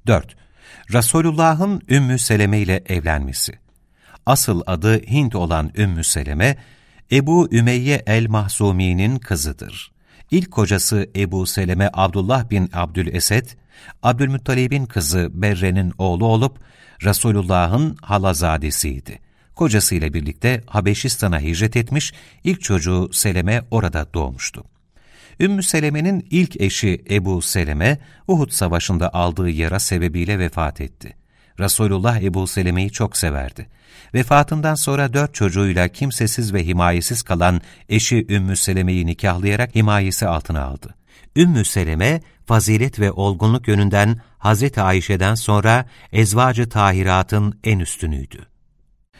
4. Resulullah'ın Ümmü Seleme ile evlenmesi Asıl adı Hint olan Ümmü Seleme, Ebu Ümeyye el-Mahzumi'nin kızıdır. İlk kocası Ebu Seleme Abdullah bin Abdülesed, Abdülmuttalib'in kızı Berre'nin oğlu olup Resulullah'ın halazadesiydi. Kocasıyla birlikte Habeşistan'a hicret etmiş, ilk çocuğu Seleme orada doğmuştu. Ümmü Seleme'nin ilk eşi Ebu Seleme, Uhud Savaşı'nda aldığı yara sebebiyle vefat etti. Resulullah Ebu Seleme'yi çok severdi. Vefatından sonra dört çocuğuyla kimsesiz ve himayesiz kalan eşi Ümmü Seleme'yi nikahlayarak himayesi altına aldı. Ümmü Seleme, fazilet ve olgunluk yönünden Hazreti Ayşe'den sonra ezvacı tahiratın en üstünüydü.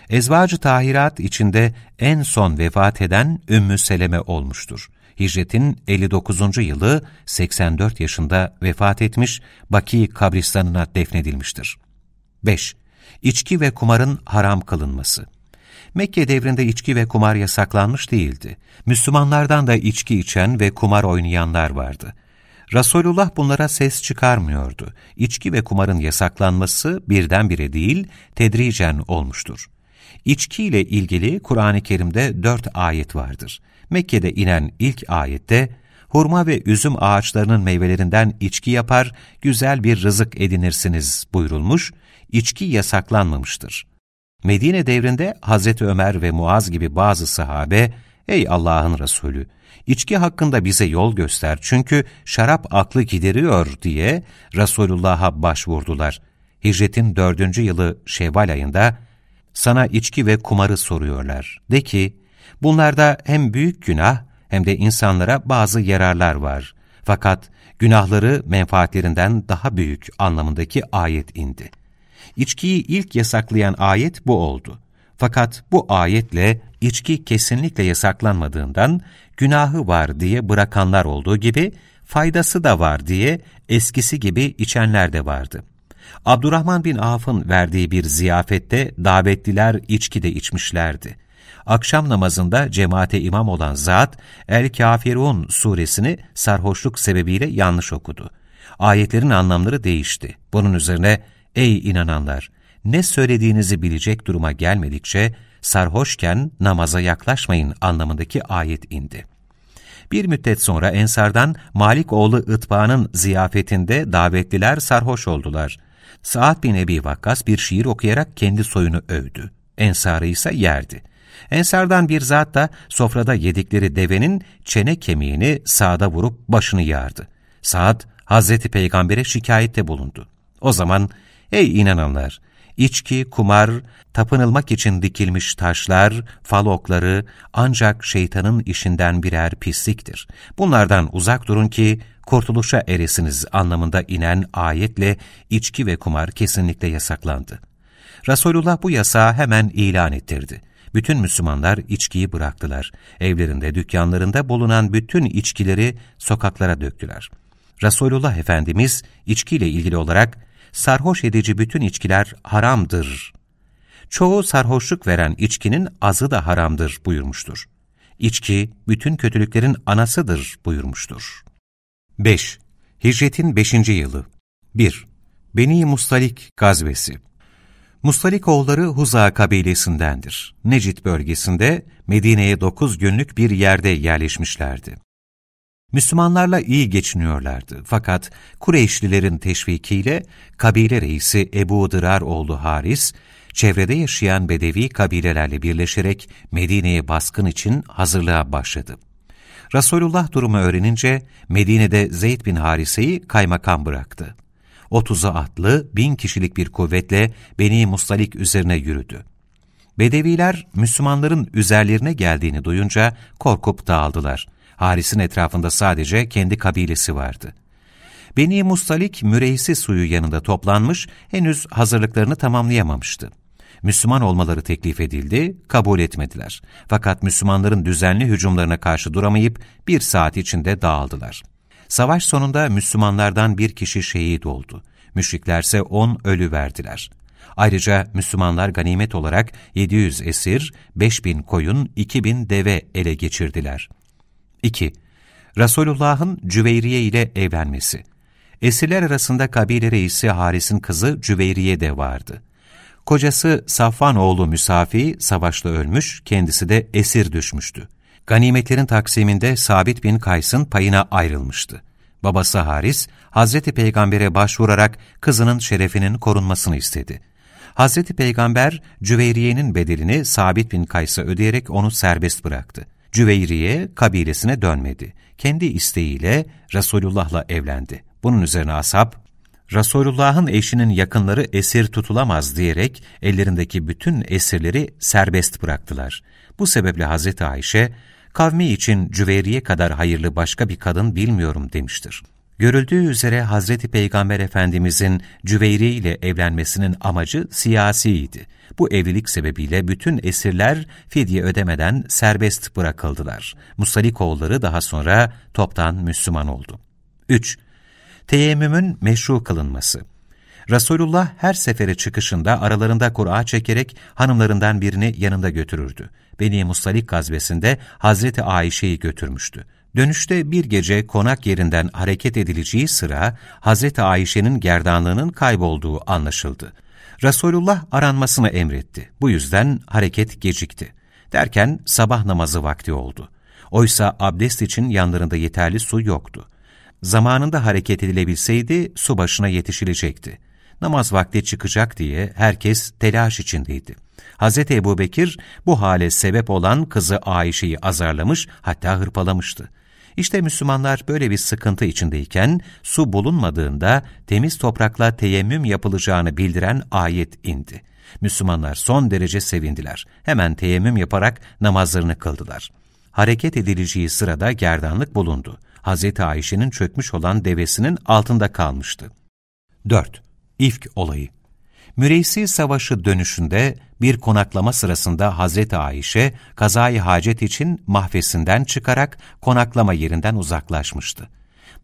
Ezvacı tahirat içinde en son vefat eden Ümmü Seleme olmuştur. Hicretin 59. yılı 84 yaşında vefat etmiş, Baki kabristanına defnedilmiştir. 5. İçki ve kumarın haram kılınması Mekke devrinde içki ve kumar yasaklanmış değildi. Müslümanlardan da içki içen ve kumar oynayanlar vardı. Resulullah bunlara ses çıkarmıyordu. İçki ve kumarın yasaklanması birdenbire değil, tedricen olmuştur. İçki ile ilgili Kur'an-ı Kerim'de dört ayet vardır. Mekke'de inen ilk ayette, hurma ve üzüm ağaçlarının meyvelerinden içki yapar, güzel bir rızık edinirsiniz buyurulmuş, içki yasaklanmamıştır. Medine devrinde Hazreti Ömer ve Muaz gibi bazı sahabe, ''Ey Allah'ın Resulü, içki hakkında bize yol göster çünkü şarap aklı gideriyor.'' diye Resulullah'a başvurdular. Hicretin dördüncü yılı Şevval ayında, ''Sana içki ve kumarı soruyorlar. De ki, bunlarda hem büyük günah hem de insanlara bazı yararlar var. Fakat günahları menfaatlerinden daha büyük anlamındaki ayet indi. İçkiyi ilk yasaklayan ayet bu oldu. Fakat bu ayetle içki kesinlikle yasaklanmadığından günahı var diye bırakanlar olduğu gibi faydası da var diye eskisi gibi içenler de vardı. Abdurrahman bin Avf'ın verdiği bir ziyafette davetliler içki de içmişlerdi. Akşam namazında cemaate imam olan zat El-Kafirun suresini sarhoşluk sebebiyle yanlış okudu. Ayetlerin anlamları değişti. Bunun üzerine ''Ey inananlar! Ne söylediğinizi bilecek duruma gelmedikçe sarhoşken namaza yaklaşmayın anlamındaki ayet indi. Bir müddet sonra Ensar'dan Malik oğlu Itba'nın ziyafetinde davetliler sarhoş oldular. Saad bin Ebi Vakkas bir şiir okuyarak kendi soyunu övdü. Ensar'ı ise yerdi. Ensardan bir zat da sofrada yedikleri devenin çene kemiğini Saad'a vurup başını yardı. Saad, Hazreti Peygamber'e şikayette bulundu. O zaman, ey inananlar, içki, kumar, tapınılmak için dikilmiş taşlar, fal okları ancak şeytanın işinden birer pisliktir. Bunlardan uzak durun ki kurtuluşa eresiniz anlamında inen ayetle içki ve kumar kesinlikle yasaklandı. Resulullah bu yasağı hemen ilan ettirdi. Bütün Müslümanlar içkiyi bıraktılar. Evlerinde, dükkanlarında bulunan bütün içkileri sokaklara döktüler. Resulullah Efendimiz içkiyle ilgili olarak sarhoş edici bütün içkiler haramdır. Çoğu sarhoşluk veren içkinin azı da haramdır buyurmuştur. İçki bütün kötülüklerin anasıdır buyurmuştur. 5. Hicretin 5. yılı 1. Beni Mustalik gazvesi Mustalik oğulları Huza kabilesindendir. Necit bölgesinde Medine'ye dokuz günlük bir yerde yerleşmişlerdi. Müslümanlarla iyi geçiniyorlardı fakat Kureyşlilerin teşvikiyle kabile reisi Ebu Dırar oğlu Haris, çevrede yaşayan Bedevi kabilelerle birleşerek Medine'ye baskın için hazırlığa başladı. Resulullah durumu öğrenince Medine'de Zeyd bin Harise'yi kaymakam bıraktı. Otuza atlı, bin kişilik bir kuvvetle Beni Mustalik üzerine yürüdü. Bedeviler Müslümanların üzerlerine geldiğini duyunca korkup dağıldılar. Haris'in etrafında sadece kendi kabilesi vardı. Beni Mustalik müreysi suyu yanında toplanmış, henüz hazırlıklarını tamamlayamamıştı. Müslüman olmaları teklif edildi, kabul etmediler. Fakat Müslümanların düzenli hücumlarına karşı duramayıp bir saat içinde dağıldılar. Savaş sonunda Müslümanlardan bir kişi şehit oldu. Müşriklerse on ölü verdiler. Ayrıca Müslümanlar ganimet olarak 700 esir, 5000 koyun, 2000 deve ele geçirdiler. 2. Resulullah'ın Cüveyriye ile evlenmesi. Esirler arasında kabile reisi Haris'in kızı Cüveyriye de vardı. Kocası Safvan oğlu Müsafi savaşta ölmüş, kendisi de esir düşmüştü. Ganimetlerin taksiminde Sabit bin Kays'ın payına ayrılmıştı. Babası Haris, Hazreti Peygamber'e başvurarak kızının şerefinin korunmasını istedi. Hazreti Peygamber, Cüveyriye'nin bedelini Sabit bin Kays'a ödeyerek onu serbest bıraktı. Cüveyriye kabilesine dönmedi. Kendi isteğiyle Resulullah'la evlendi. Bunun üzerine ashab, Resulullah'ın eşinin yakınları esir tutulamaz diyerek ellerindeki bütün esirleri serbest bıraktılar. Bu sebeple Hazreti Ayşe, kavmi için Cüveyriye kadar hayırlı başka bir kadın bilmiyorum demiştir. Görüldüğü üzere Hazreti Peygamber Efendimizin Cüveyri ile evlenmesinin amacı siyasiydi. Bu evlilik sebebiyle bütün esirler fidye ödemeden serbest bırakıldılar. Musalikoğulları daha sonra toptan Müslüman oldu. 3. Teyemmümün meşru kılınması Resulullah her sefere çıkışında aralarında Kur'a çekerek hanımlarından birini yanında götürürdü. Beni Mustalik gazvesinde Hazreti Ayşe'yi götürmüştü. Dönüşte bir gece konak yerinden hareket edileceği sıra Hazreti Ayşe'nin gerdanlığının kaybolduğu anlaşıldı. Resulullah aranmasını emretti. Bu yüzden hareket gecikti. Derken sabah namazı vakti oldu. Oysa abdest için yanlarında yeterli su yoktu. Zamanında hareket edilebilseydi su başına yetişilecekti. Namaz vakti çıkacak diye herkes telaş içindeydi. Hz. Ebu Bekir bu hale sebep olan kızı Ayşe'yi azarlamış hatta hırpalamıştı. İşte Müslümanlar böyle bir sıkıntı içindeyken su bulunmadığında temiz toprakla teyemmüm yapılacağını bildiren ayet indi. Müslümanlar son derece sevindiler. Hemen teyemmüm yaparak namazlarını kıldılar. Hareket edileceği sırada gerdanlık bulundu. Hz. Ayşe'nin çökmüş olan devesinin altında kalmıştı. 4. İfk olayı Müreysi Savaşı dönüşünde bir konaklama sırasında Hazreti Ayşe, kazayı hacet için mahfesinden çıkarak konaklama yerinden uzaklaşmıştı.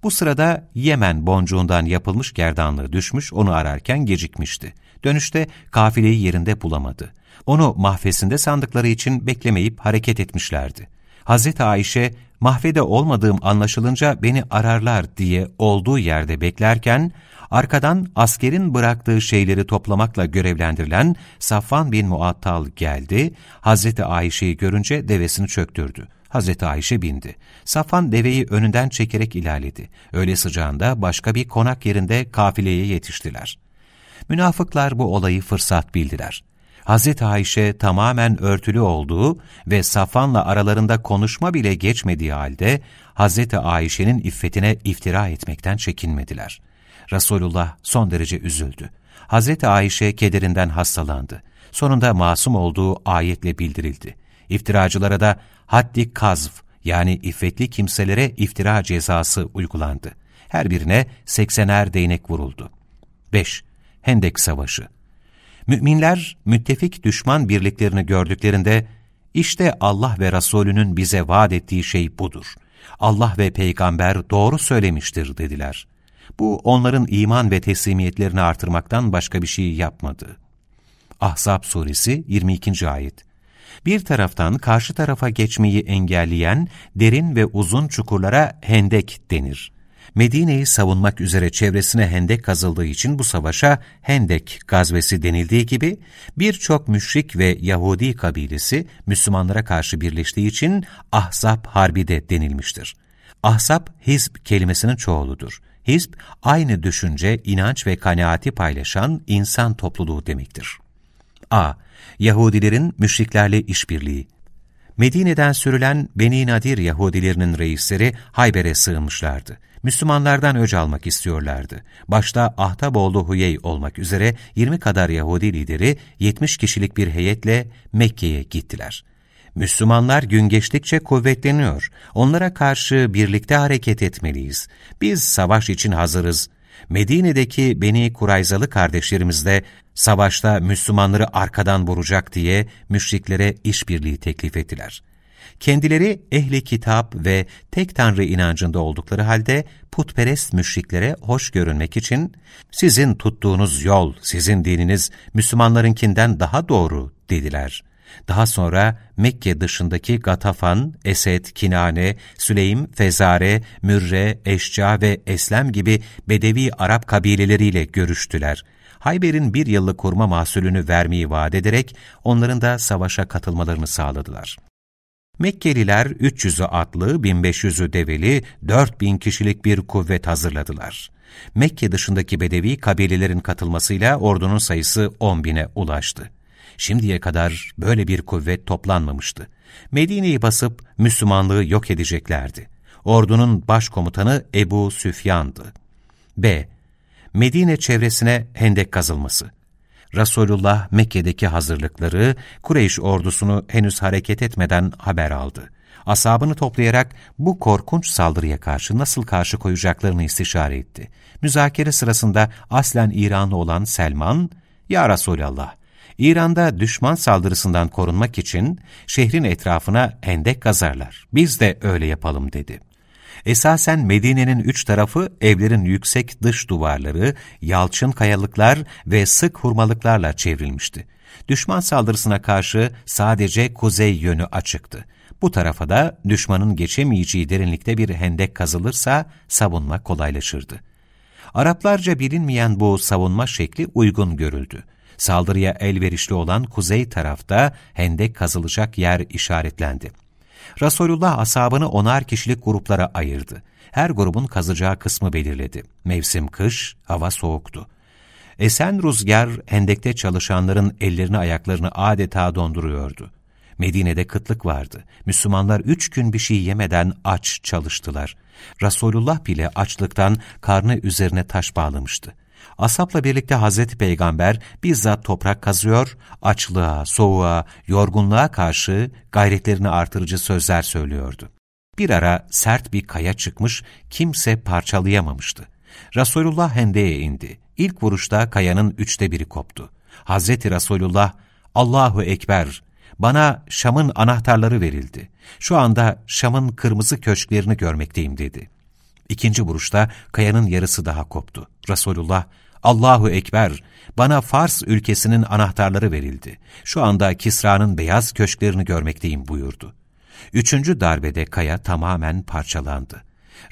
Bu sırada Yemen boncuğundan yapılmış gerdanlığı düşmüş, onu ararken gecikmişti. Dönüşte kafileyi yerinde bulamadı. Onu mahfesinde sandıkları için beklemeyip hareket etmişlerdi. Hazreti Ayşe, mahvede olmadığım anlaşılınca beni ararlar diye olduğu yerde beklerken, arkadan askerin bıraktığı şeyleri toplamakla görevlendirilen Safvan bin Muattal geldi, Hazreti Ayşe'yi görünce devesini çöktürdü. Hazreti Ayşe bindi. Safvan deveyi önünden çekerek ilerledi. Öyle sıcağında başka bir konak yerinde kafileye yetiştiler. Münafıklar bu olayı fırsat bildiler. Hazreti Ayşe tamamen örtülü olduğu ve Safan'la aralarında konuşma bile geçmediği halde Hazreti Ayşe'nin iffetine iftira etmekten çekinmediler. Resulullah son derece üzüldü. Hazreti Ayşe kederinden hastalandı. Sonunda masum olduğu ayetle bildirildi. İftiracılara da haddi kazf yani iffetli kimselere iftira cezası uygulandı. Her birine seksener değnek vuruldu. 5. Hendek Savaşı Müminler müttefik düşman birliklerini gördüklerinde işte Allah ve Resulünün bize vaat ettiği şey budur. Allah ve peygamber doğru söylemiştir dediler. Bu onların iman ve teslimiyetlerini artırmaktan başka bir şey yapmadı. Ahzab suresi 22. ayet Bir taraftan karşı tarafa geçmeyi engelleyen derin ve uzun çukurlara hendek denir. Medine'yi savunmak üzere çevresine hendek kazıldığı için bu savaşa Hendek gazvesi denildiği gibi birçok müşrik ve Yahudi kabilesi Müslümanlara karşı birleştiği için Ahzab Harbi de denilmiştir. Ahzab, hizb kelimesinin çoğuludur. Hizb, aynı düşünce, inanç ve kanaati paylaşan insan topluluğu demektir. A. Yahudilerin müşriklerle işbirliği Medine'den sürülen Beni Nadir Yahudilerinin reisleri Hayber'e sığınmışlardı. Müslümanlardan öc almak istiyorlardı. Başta Ahtaboğlu Huyey olmak üzere 20 kadar Yahudi lideri 70 kişilik bir heyetle Mekke'ye gittiler. Müslümanlar gün geçtikçe kuvvetleniyor. Onlara karşı birlikte hareket etmeliyiz. Biz savaş için hazırız. Medine'deki Beni Kurayzalı kardeşlerimiz de savaşta Müslümanları arkadan vuracak diye müşriklere işbirliği teklif ettiler. Kendileri ehli kitap ve tek tanrı inancında oldukları halde putperest müşriklere hoş görünmek için sizin tuttuğunuz yol, sizin dininiz Müslümanlarınkinden daha doğru dediler. Daha sonra Mekke dışındaki Gatafan, Esed, Kinane, Süleym, Fezare, Mürre, Eşca ve Eslem gibi Bedevi Arap kabileleriyle görüştüler. Hayber'in bir yıllık kurma mahsulünü vermeyi vaat ederek onların da savaşa katılmalarını sağladılar. Mekkeliler 300'ü atlı, 1500'ü develi, 4000 kişilik bir kuvvet hazırladılar. Mekke dışındaki Bedevi kabilelerin katılmasıyla ordunun sayısı 10 bine ulaştı. Şimdiye kadar böyle bir kuvvet toplanmamıştı. Medine'yi basıp Müslümanlığı yok edeceklerdi. Ordunun başkomutanı Ebu Süfyan'dı. B. Medine çevresine hendek kazılması. Resulullah Mekke'deki hazırlıkları, Kureyş ordusunu henüz hareket etmeden haber aldı. Asabını toplayarak bu korkunç saldırıya karşı nasıl karşı koyacaklarını istişare etti. Müzakere sırasında aslen İranlı olan Selman, ''Ya Resulallah, İran'da düşman saldırısından korunmak için şehrin etrafına hendek kazarlar. Biz de öyle yapalım dedi. Esasen Medine'nin üç tarafı evlerin yüksek dış duvarları, yalçın kayalıklar ve sık hurmalıklarla çevrilmişti. Düşman saldırısına karşı sadece kuzey yönü açıktı. Bu tarafa da düşmanın geçemeyeceği derinlikte bir hendek kazılırsa savunma kolaylaşırdı. Araplarca bilinmeyen bu savunma şekli uygun görüldü. Saldırıya elverişli olan kuzey tarafta hendek kazılacak yer işaretlendi. Resulullah asabını onar kişilik gruplara ayırdı. Her grubun kazacağı kısmı belirledi. Mevsim kış, hava soğuktu. Esen rüzgar hendekte çalışanların ellerini ayaklarını adeta donduruyordu. Medine'de kıtlık vardı. Müslümanlar üç gün bir şey yemeden aç çalıştılar. Resulullah bile açlıktan karnı üzerine taş bağlamıştı. Asapla birlikte Hazreti Peygamber bizzat toprak kazıyor, açlığa, soğuğa, yorgunluğa karşı gayretlerini artırıcı sözler söylüyordu. Bir ara sert bir kaya çıkmış, kimse parçalayamamıştı. Resulullah hendeye indi. İlk vuruşta kayanın üçte biri koptu. Hazreti Resulullah, Allahu Ekber, bana Şam'ın anahtarları verildi. Şu anda Şam'ın kırmızı köşklerini görmekteyim dedi. İkinci vuruşta kayanın yarısı daha koptu. Resulullah, Allahu Ekber, bana Fars ülkesinin anahtarları verildi. Şu anda Kisra'nın beyaz köşklerini görmekteyim buyurdu. Üçüncü darbede kaya tamamen parçalandı.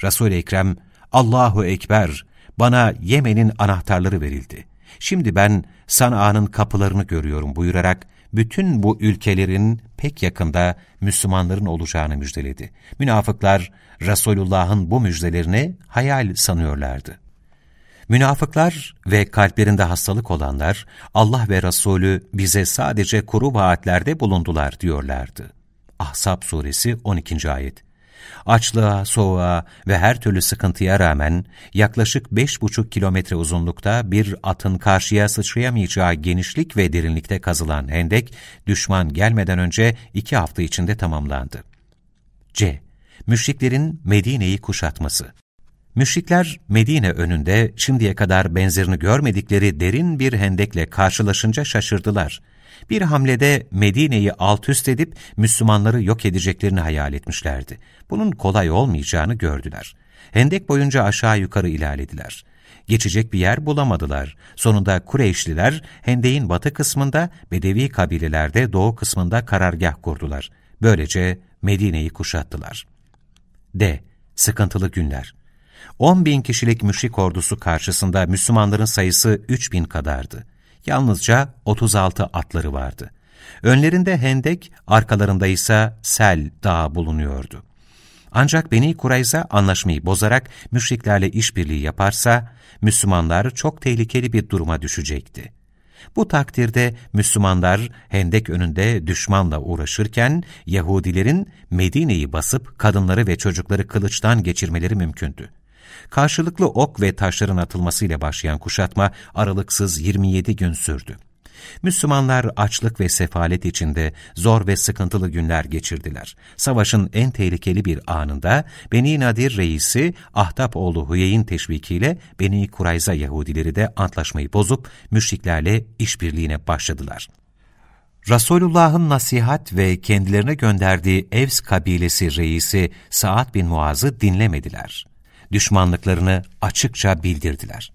Resul-i Ekrem, Allahu Ekber, bana Yemen'in anahtarları verildi. Şimdi ben Sana'nın kapılarını görüyorum buyurarak bütün bu ülkelerin pek yakında Müslümanların olacağını müjdeledi. Münafıklar Resulullah'ın bu müjdelerini hayal sanıyorlardı. Münafıklar ve kalplerinde hastalık olanlar Allah ve Resulü bize sadece kuru vaatlerde bulundular diyorlardı. Ahzab suresi 12. ayet Açlığa, soğuğa ve her türlü sıkıntıya rağmen yaklaşık beş buçuk kilometre uzunlukta bir atın karşıya sıçrayamayacağı genişlik ve derinlikte kazılan hendek, düşman gelmeden önce iki hafta içinde tamamlandı. C. Müşriklerin Medine'yi kuşatması Müşrikler Medine önünde şimdiye kadar benzerini görmedikleri derin bir hendekle karşılaşınca şaşırdılar bir hamlede Medine'yi alt üst edip Müslümanları yok edeceklerini hayal etmişlerdi. Bunun kolay olmayacağını gördüler. Hendek boyunca aşağı yukarı ilerlediler. Geçecek bir yer bulamadılar. Sonunda Kureyşliler hendeğin batı kısmında, Bedevi kabilelerde doğu kısmında karargah kurdular. Böylece Medine'yi kuşattılar. D. Sıkıntılı günler 10 bin kişilik müşrik ordusu karşısında Müslümanların sayısı 3 bin kadardı. Yalnızca 36 atları vardı. Önlerinde hendek, arkalarında ise sel dağı bulunuyordu. Ancak Beni Kurayza anlaşmayı bozarak müşriklerle işbirliği yaparsa, Müslümanlar çok tehlikeli bir duruma düşecekti. Bu takdirde Müslümanlar hendek önünde düşmanla uğraşırken Yahudilerin Medine'yi basıp kadınları ve çocukları kılıçtan geçirmeleri mümkündü. Karşılıklı ok ve taşların atılmasıyla başlayan kuşatma aralıksız 27 gün sürdü. Müslümanlar açlık ve sefalet içinde zor ve sıkıntılı günler geçirdiler. Savaşın en tehlikeli bir anında Beni Nadir reisi Ahtap oğlu Hüyeyin teşvikiyle Beni Kurayza Yahudileri de antlaşmayı bozup müşriklerle işbirliğine başladılar. Resulullah'ın nasihat ve kendilerine gönderdiği Evs kabilesi reisi Saad bin Muaz'ı dinlemediler düşmanlıklarını açıkça bildirdiler.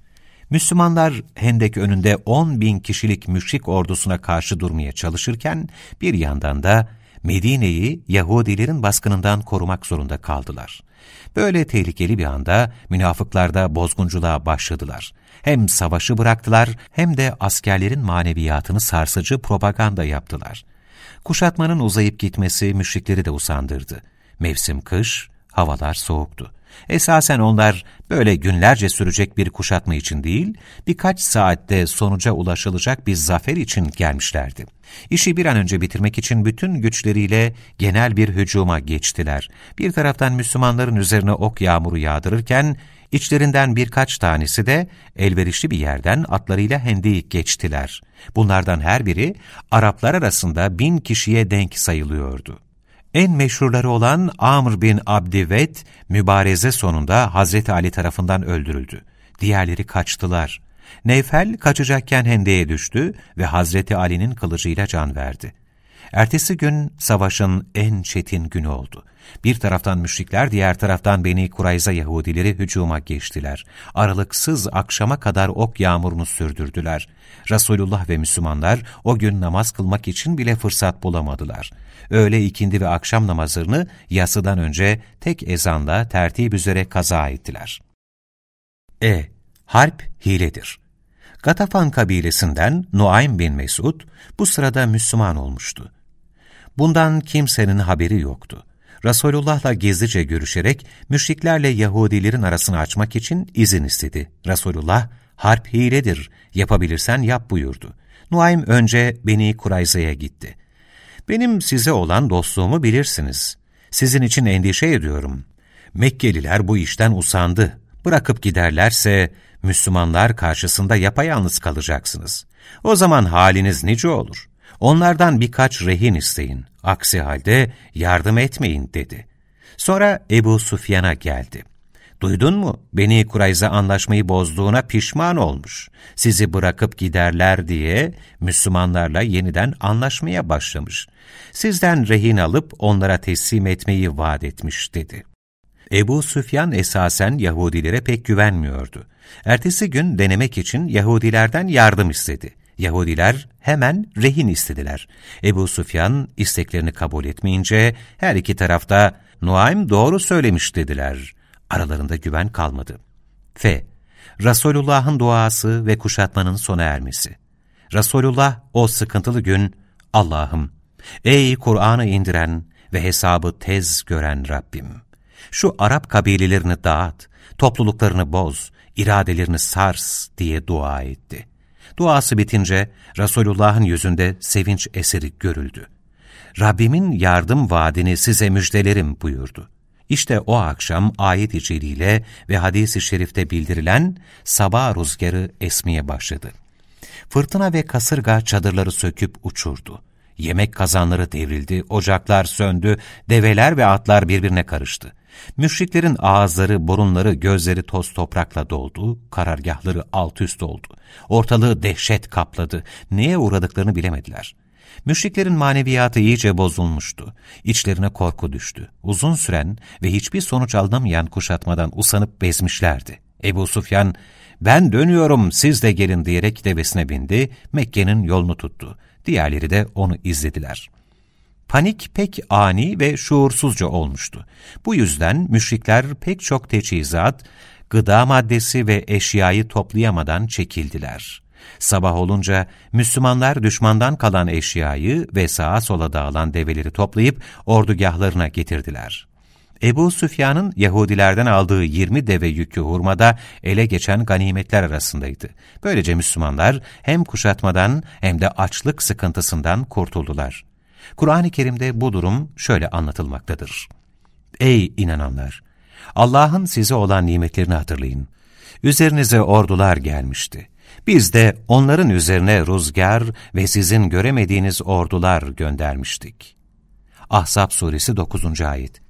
Müslümanlar Hendek önünde 10 bin kişilik müşrik ordusuna karşı durmaya çalışırken bir yandan da Medine'yi Yahudilerin baskınından korumak zorunda kaldılar. Böyle tehlikeli bir anda münafıklar da bozgunculuğa başladılar. Hem savaşı bıraktılar hem de askerlerin maneviyatını sarsıcı propaganda yaptılar. Kuşatmanın uzayıp gitmesi müşrikleri de usandırdı. Mevsim kış, havalar soğuktu. Esasen onlar böyle günlerce sürecek bir kuşatma için değil, birkaç saatte sonuca ulaşılacak bir zafer için gelmişlerdi. İşi bir an önce bitirmek için bütün güçleriyle genel bir hücuma geçtiler. Bir taraftan Müslümanların üzerine ok yağmuru yağdırırken, içlerinden birkaç tanesi de elverişli bir yerden atlarıyla hendeyi geçtiler. Bunlardan her biri Araplar arasında bin kişiye denk sayılıyordu. En meşhurları olan Amr bin Abdived, mübareze sonunda Hazreti Ali tarafından öldürüldü. Diğerleri kaçtılar. Neyfel kaçacakken hendeye düştü ve Hazreti Ali'nin kılıcıyla can verdi. Ertesi gün savaşın en çetin günü oldu. Bir taraftan müşrikler, diğer taraftan Beni Kurayza Yahudileri hücuma geçtiler. Aralıksız akşama kadar ok yağmurunu sürdürdüler. Resulullah ve Müslümanlar o gün namaz kılmak için bile fırsat bulamadılar. Öğle, ikindi ve akşam namazlarını yasıdan önce tek ezanla tertip üzere kaza ettiler. E. Harp hiledir. Gatafan kabilesinden Nuaym bin Mesud bu sırada Müslüman olmuştu. Bundan kimsenin haberi yoktu. Resulullah'la gizlice görüşerek müşriklerle Yahudilerin arasını açmak için izin istedi. Resulullah, harp hiledir, yapabilirsen yap buyurdu. Nuaym önce Beni Kurayza'ya gitti. Benim size olan dostluğumu bilirsiniz. Sizin için endişe ediyorum. Mekkeliler bu işten usandı. Bırakıp giderlerse Müslümanlar karşısında yapayalnız kalacaksınız. O zaman haliniz nice olur. Onlardan birkaç rehin isteyin. Aksi halde yardım etmeyin dedi. Sonra Ebu Sufyan'a geldi. Duydun mu? Beni Kurayza anlaşmayı bozduğuna pişman olmuş. Sizi bırakıp giderler diye Müslümanlarla yeniden anlaşmaya başlamış. Sizden rehin alıp onlara teslim etmeyi vaat etmiş dedi. Ebu Süfyan esasen Yahudilere pek güvenmiyordu. Ertesi gün denemek için Yahudilerden yardım istedi. Yahudiler hemen rehin istediler. Ebu Süfyan isteklerini kabul etmeyince her iki tarafta Nuaym doğru söylemiş dediler. Aralarında güven kalmadı. F. Resulullah'ın duası ve kuşatmanın sona ermesi. Resulullah o sıkıntılı gün, Allah'ım, ey Kur'an'ı indiren ve hesabı tez gören Rabbim, şu Arap kabilelerini dağıt, topluluklarını boz, iradelerini sars diye dua etti. Duası bitince Resulullah'ın yüzünde sevinç eseri görüldü. Rabbimin yardım vaadini size müjdelerim buyurdu. İşte o akşam ayet içeriğiyle ve hadis-i şerifte bildirilen sabah rüzgarı esmeye başladı. Fırtına ve kasırga çadırları söküp uçurdu. Yemek kazanları devrildi, ocaklar söndü, develer ve atlar birbirine karıştı. Müşriklerin ağızları, burunları, gözleri toz toprakla doldu, karargahları alt üst oldu. Ortalığı dehşet kapladı, neye uğradıklarını bilemediler. Müşriklerin maneviyatı iyice bozulmuştu. İçlerine korku düştü. Uzun süren ve hiçbir sonuç alınamayan kuşatmadan usanıp bezmişlerdi. Ebu Sufyan, ben dönüyorum siz de gelin diyerek devesine bindi, Mekke'nin yolunu tuttu. Diğerleri de onu izlediler. Panik pek ani ve şuursuzca olmuştu. Bu yüzden müşrikler pek çok teçhizat, gıda maddesi ve eşyayı toplayamadan çekildiler. Sabah olunca Müslümanlar düşmandan kalan eşyayı ve sağa sola dağılan develeri toplayıp ordugahlarına getirdiler. Ebu Süfyan'ın Yahudilerden aldığı 20 deve yükü hurmada ele geçen ganimetler arasındaydı. Böylece Müslümanlar hem kuşatmadan hem de açlık sıkıntısından kurtuldular. Kur'an-ı Kerim'de bu durum şöyle anlatılmaktadır. Ey inananlar! Allah'ın size olan nimetlerini hatırlayın. Üzerinize ordular gelmişti. Biz de onların üzerine rüzgar ve sizin göremediğiniz ordular göndermiştik. Ahzab suresi 9. ayet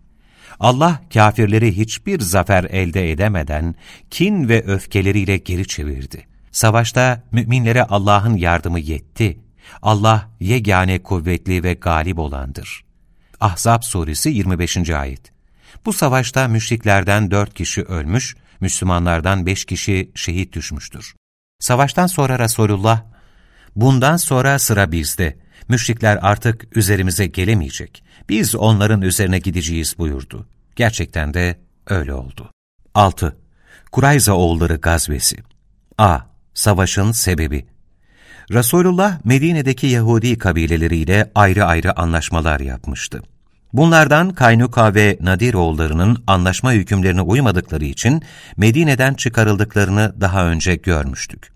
Allah kafirleri hiçbir zafer elde edemeden kin ve öfkeleriyle geri çevirdi. Savaşta müminlere Allah'ın yardımı yetti. Allah yegane kuvvetli ve galip olandır. Ahzab suresi 25. ayet Bu savaşta müşriklerden dört kişi ölmüş, Müslümanlardan beş kişi şehit düşmüştür. Savaştan sonra Resulullah, bundan sonra sıra bizde, müşrikler artık üzerimize gelemeyecek, biz onların üzerine gideceğiz buyurdu. Gerçekten de öyle oldu. 6. Kurayza oğulları gazvesi A. Savaşın sebebi Resulullah Medine'deki Yahudi kabileleriyle ayrı ayrı anlaşmalar yapmıştı. Bunlardan Kaynuka ve Nadir oğullarının anlaşma hükümlerine uymadıkları için Medine'den çıkarıldıklarını daha önce görmüştük.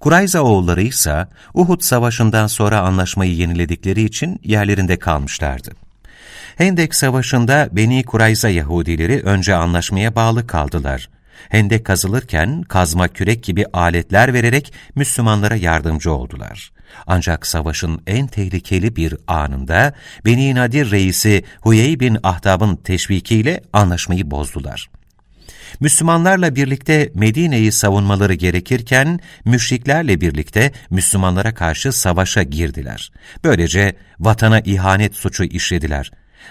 Kurayza oğulları ise Uhud Savaşı'ndan sonra anlaşmayı yeniledikleri için yerlerinde kalmışlardı. Hendek Savaşı'nda Beni Kurayza Yahudileri önce anlaşmaya bağlı kaldılar. Hendek kazılırken kazma kürek gibi aletler vererek Müslümanlara yardımcı oldular. Ancak savaşın en tehlikeli bir anında Beni Nadir reisi Huyey bin Ahtab'ın teşvikiyle anlaşmayı bozdular. Müslümanlarla birlikte Medine'yi savunmaları gerekirken müşriklerle birlikte Müslümanlara karşı savaşa girdiler. Böylece vatana ihanet suçu işlediler.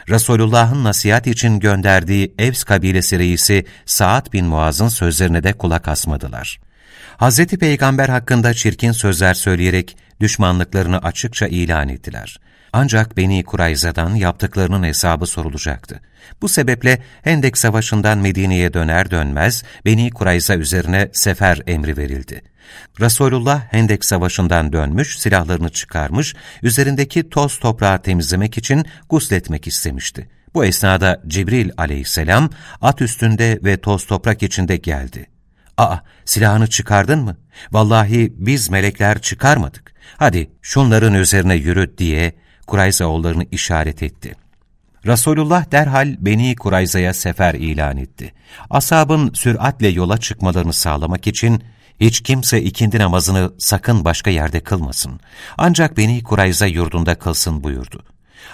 Resulullah'ın nasihat için gönderdiği Evs kabilesi reisi Sa'd bin Muaz'ın sözlerine de kulak asmadılar. Hz. Peygamber hakkında çirkin sözler söyleyerek düşmanlıklarını açıkça ilan ettiler. Ancak Beni Kurayza'dan yaptıklarının hesabı sorulacaktı. Bu sebeple Hendek Savaşı'ndan Medine'ye döner dönmez Beni Kurayza üzerine sefer emri verildi. Resulullah Hendek Savaşı'ndan dönmüş, silahlarını çıkarmış, üzerindeki toz toprağı temizlemek için gusletmek istemişti. Bu esnada Cibril aleyhisselam at üstünde ve toz toprak içinde geldi. ''Aa, silahını çıkardın mı? Vallahi biz melekler çıkarmadık. Hadi şunların üzerine yürü.'' diye Kurayza oğullarını işaret etti. Resulullah derhal Beni Kurayza'ya sefer ilan etti. Asabın süratle yola çıkmalarını sağlamak için hiç kimse ikindi namazını sakın başka yerde kılmasın. Ancak Beni Kurayza yurdunda kılsın buyurdu.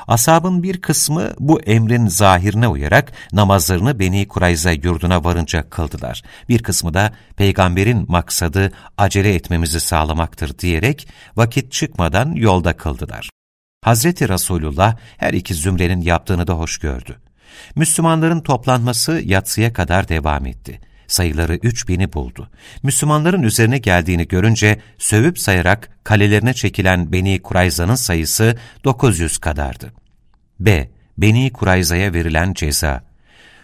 Asabın bir kısmı bu emrin zahirine uyarak namazlarını Beni Kurayza yurduna varınca kıldılar. Bir kısmı da peygamberin maksadı acele etmemizi sağlamaktır diyerek vakit çıkmadan yolda kıldılar. Hazreti Resulullah her iki zümrenin yaptığını da hoş gördü. Müslümanların toplanması yatsıya kadar devam etti. Sayıları üç bini buldu. Müslümanların üzerine geldiğini görünce sövüp sayarak kalelerine çekilen Beni Kurayza'nın sayısı 900 kadardı. B. Beni Kurayza'ya verilen ceza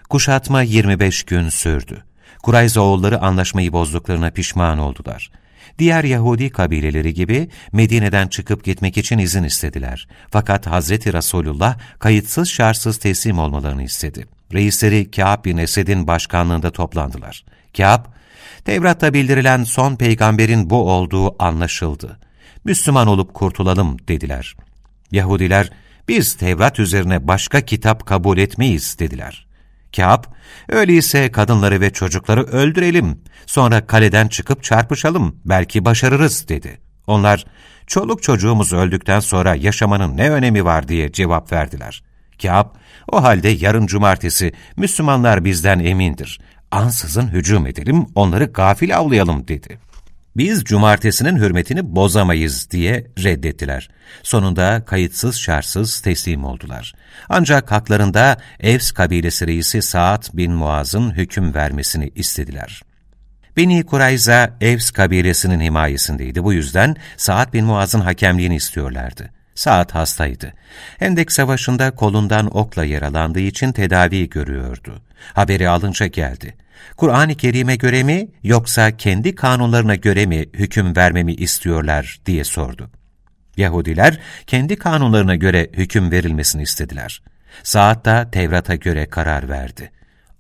Kuşatma 25 gün sürdü. Kurayza oğulları anlaşmayı bozduklarına pişman oldular. Diğer Yahudi kabileleri gibi Medine'den çıkıp gitmek için izin istediler. Fakat Hazreti Resulullah kayıtsız şartsız teslim olmalarını istedi. Reisleri Kâb bin Esed'in başkanlığında toplandılar. Kâb, Tevrat'ta bildirilen son peygamberin bu olduğu anlaşıldı. Müslüman olup kurtulalım dediler. Yahudiler, biz Tevrat üzerine başka kitap kabul etmeyiz dediler. Kâb, öyleyse kadınları ve çocukları öldürelim, sonra kaleden çıkıp çarpışalım, belki başarırız dedi. Onlar, çoluk çocuğumuz öldükten sonra yaşamanın ne önemi var diye cevap verdiler. Kâb, o halde yarın cumartesi Müslümanlar bizden emindir. Ansızın hücum edelim, onları gafil avlayalım dedi biz cumartesinin hürmetini bozamayız diye reddettiler. Sonunda kayıtsız şartsız teslim oldular. Ancak haklarında Evs kabilesi reisi Saad bin Muaz'ın hüküm vermesini istediler. Beni Kurayza, Evs kabilesinin himayesindeydi. Bu yüzden Saad bin Muaz'ın hakemliğini istiyorlardı. Saad hastaydı. Hendek Savaşı'nda kolundan okla yaralandığı için tedavi görüyordu. Haberi alınca geldi. Kur'an-ı Kerim'e göre mi yoksa kendi kanunlarına göre mi hüküm vermemi istiyorlar diye sordu. Yahudiler kendi kanunlarına göre hüküm verilmesini istediler. Saat da Tevrat'a göre karar verdi.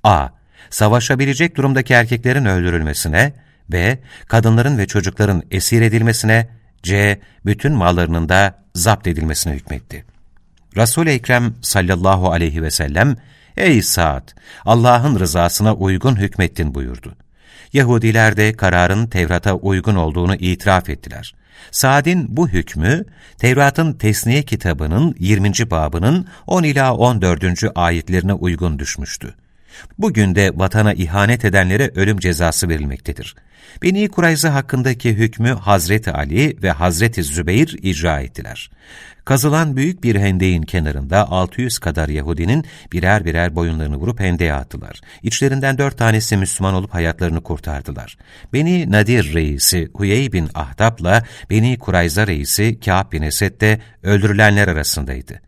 A. Savaşabilecek durumdaki erkeklerin öldürülmesine, B. Kadınların ve çocukların esir edilmesine, C. Bütün mallarının da zapt edilmesine hükmetti. Resul-i Ekrem sallallahu aleyhi ve sellem Ey Sa'd! Allah'ın rızasına uygun hükmettin buyurdu. Yahudiler de kararın Tevrat'a uygun olduğunu itiraf ettiler. Sa'd'in bu hükmü, Tevrat'ın Tesniye kitabının 20. babının 10 ila 14. ayetlerine uygun düşmüştü. Bugün de vatana ihanet edenlere ölüm cezası verilmektedir. Beni Kurayza hakkındaki hükmü Hazreti Ali ve Hazreti Zübeyir icra ettiler. Kazılan büyük bir hendeğin kenarında 600 kadar Yahudinin birer birer boyunlarını vurup hendeğe attılar. İçlerinden dört tanesi Müslüman olup hayatlarını kurtardılar. Beni Nadir reisi Huyey bin Ahdab'la Beni Kurayza reisi Kâb bin Esed de öldürülenler arasındaydı.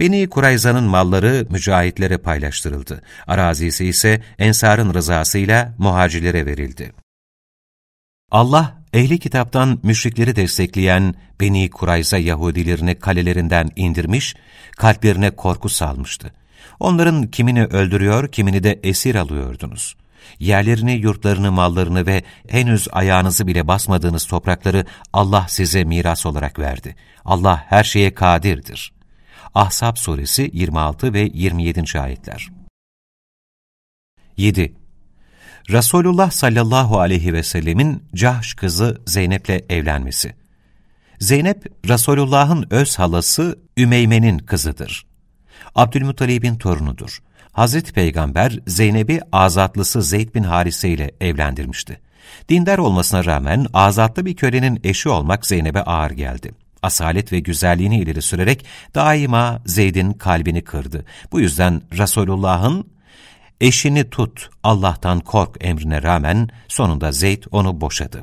Beni Kurayza'nın malları mücahitlere paylaştırıldı. Arazisi ise Ensar'ın rızasıyla muhacirlere verildi. Allah, ehli kitaptan müşrikleri destekleyen Beni Kurayza Yahudilerini kalelerinden indirmiş, kalplerine korku salmıştı. Onların kimini öldürüyor, kimini de esir alıyordunuz. Yerlerini, yurtlarını, mallarını ve henüz ayağınızı bile basmadığınız toprakları Allah size miras olarak verdi. Allah her şeye kadirdir. Ahzab suresi 26 ve 27. ayetler. 7. Resulullah sallallahu aleyhi ve sellemin Cahş kızı Zeynep'le evlenmesi. Zeynep, Resulullah'ın öz halası Ümeyme'nin kızıdır. Abdülmuttalib'in torunudur. Hazreti Peygamber Zeynep'i azatlısı Zeyd bin Harise ile evlendirmişti. Dindar olmasına rağmen azatlı bir kölenin eşi olmak Zeynep'e ağır geldi. Asalet ve güzelliğini ileri sürerek daima Zeyd'in kalbini kırdı. Bu yüzden Resulullah'ın eşini tut, Allah'tan kork emrine rağmen sonunda Zeyd onu boşadı.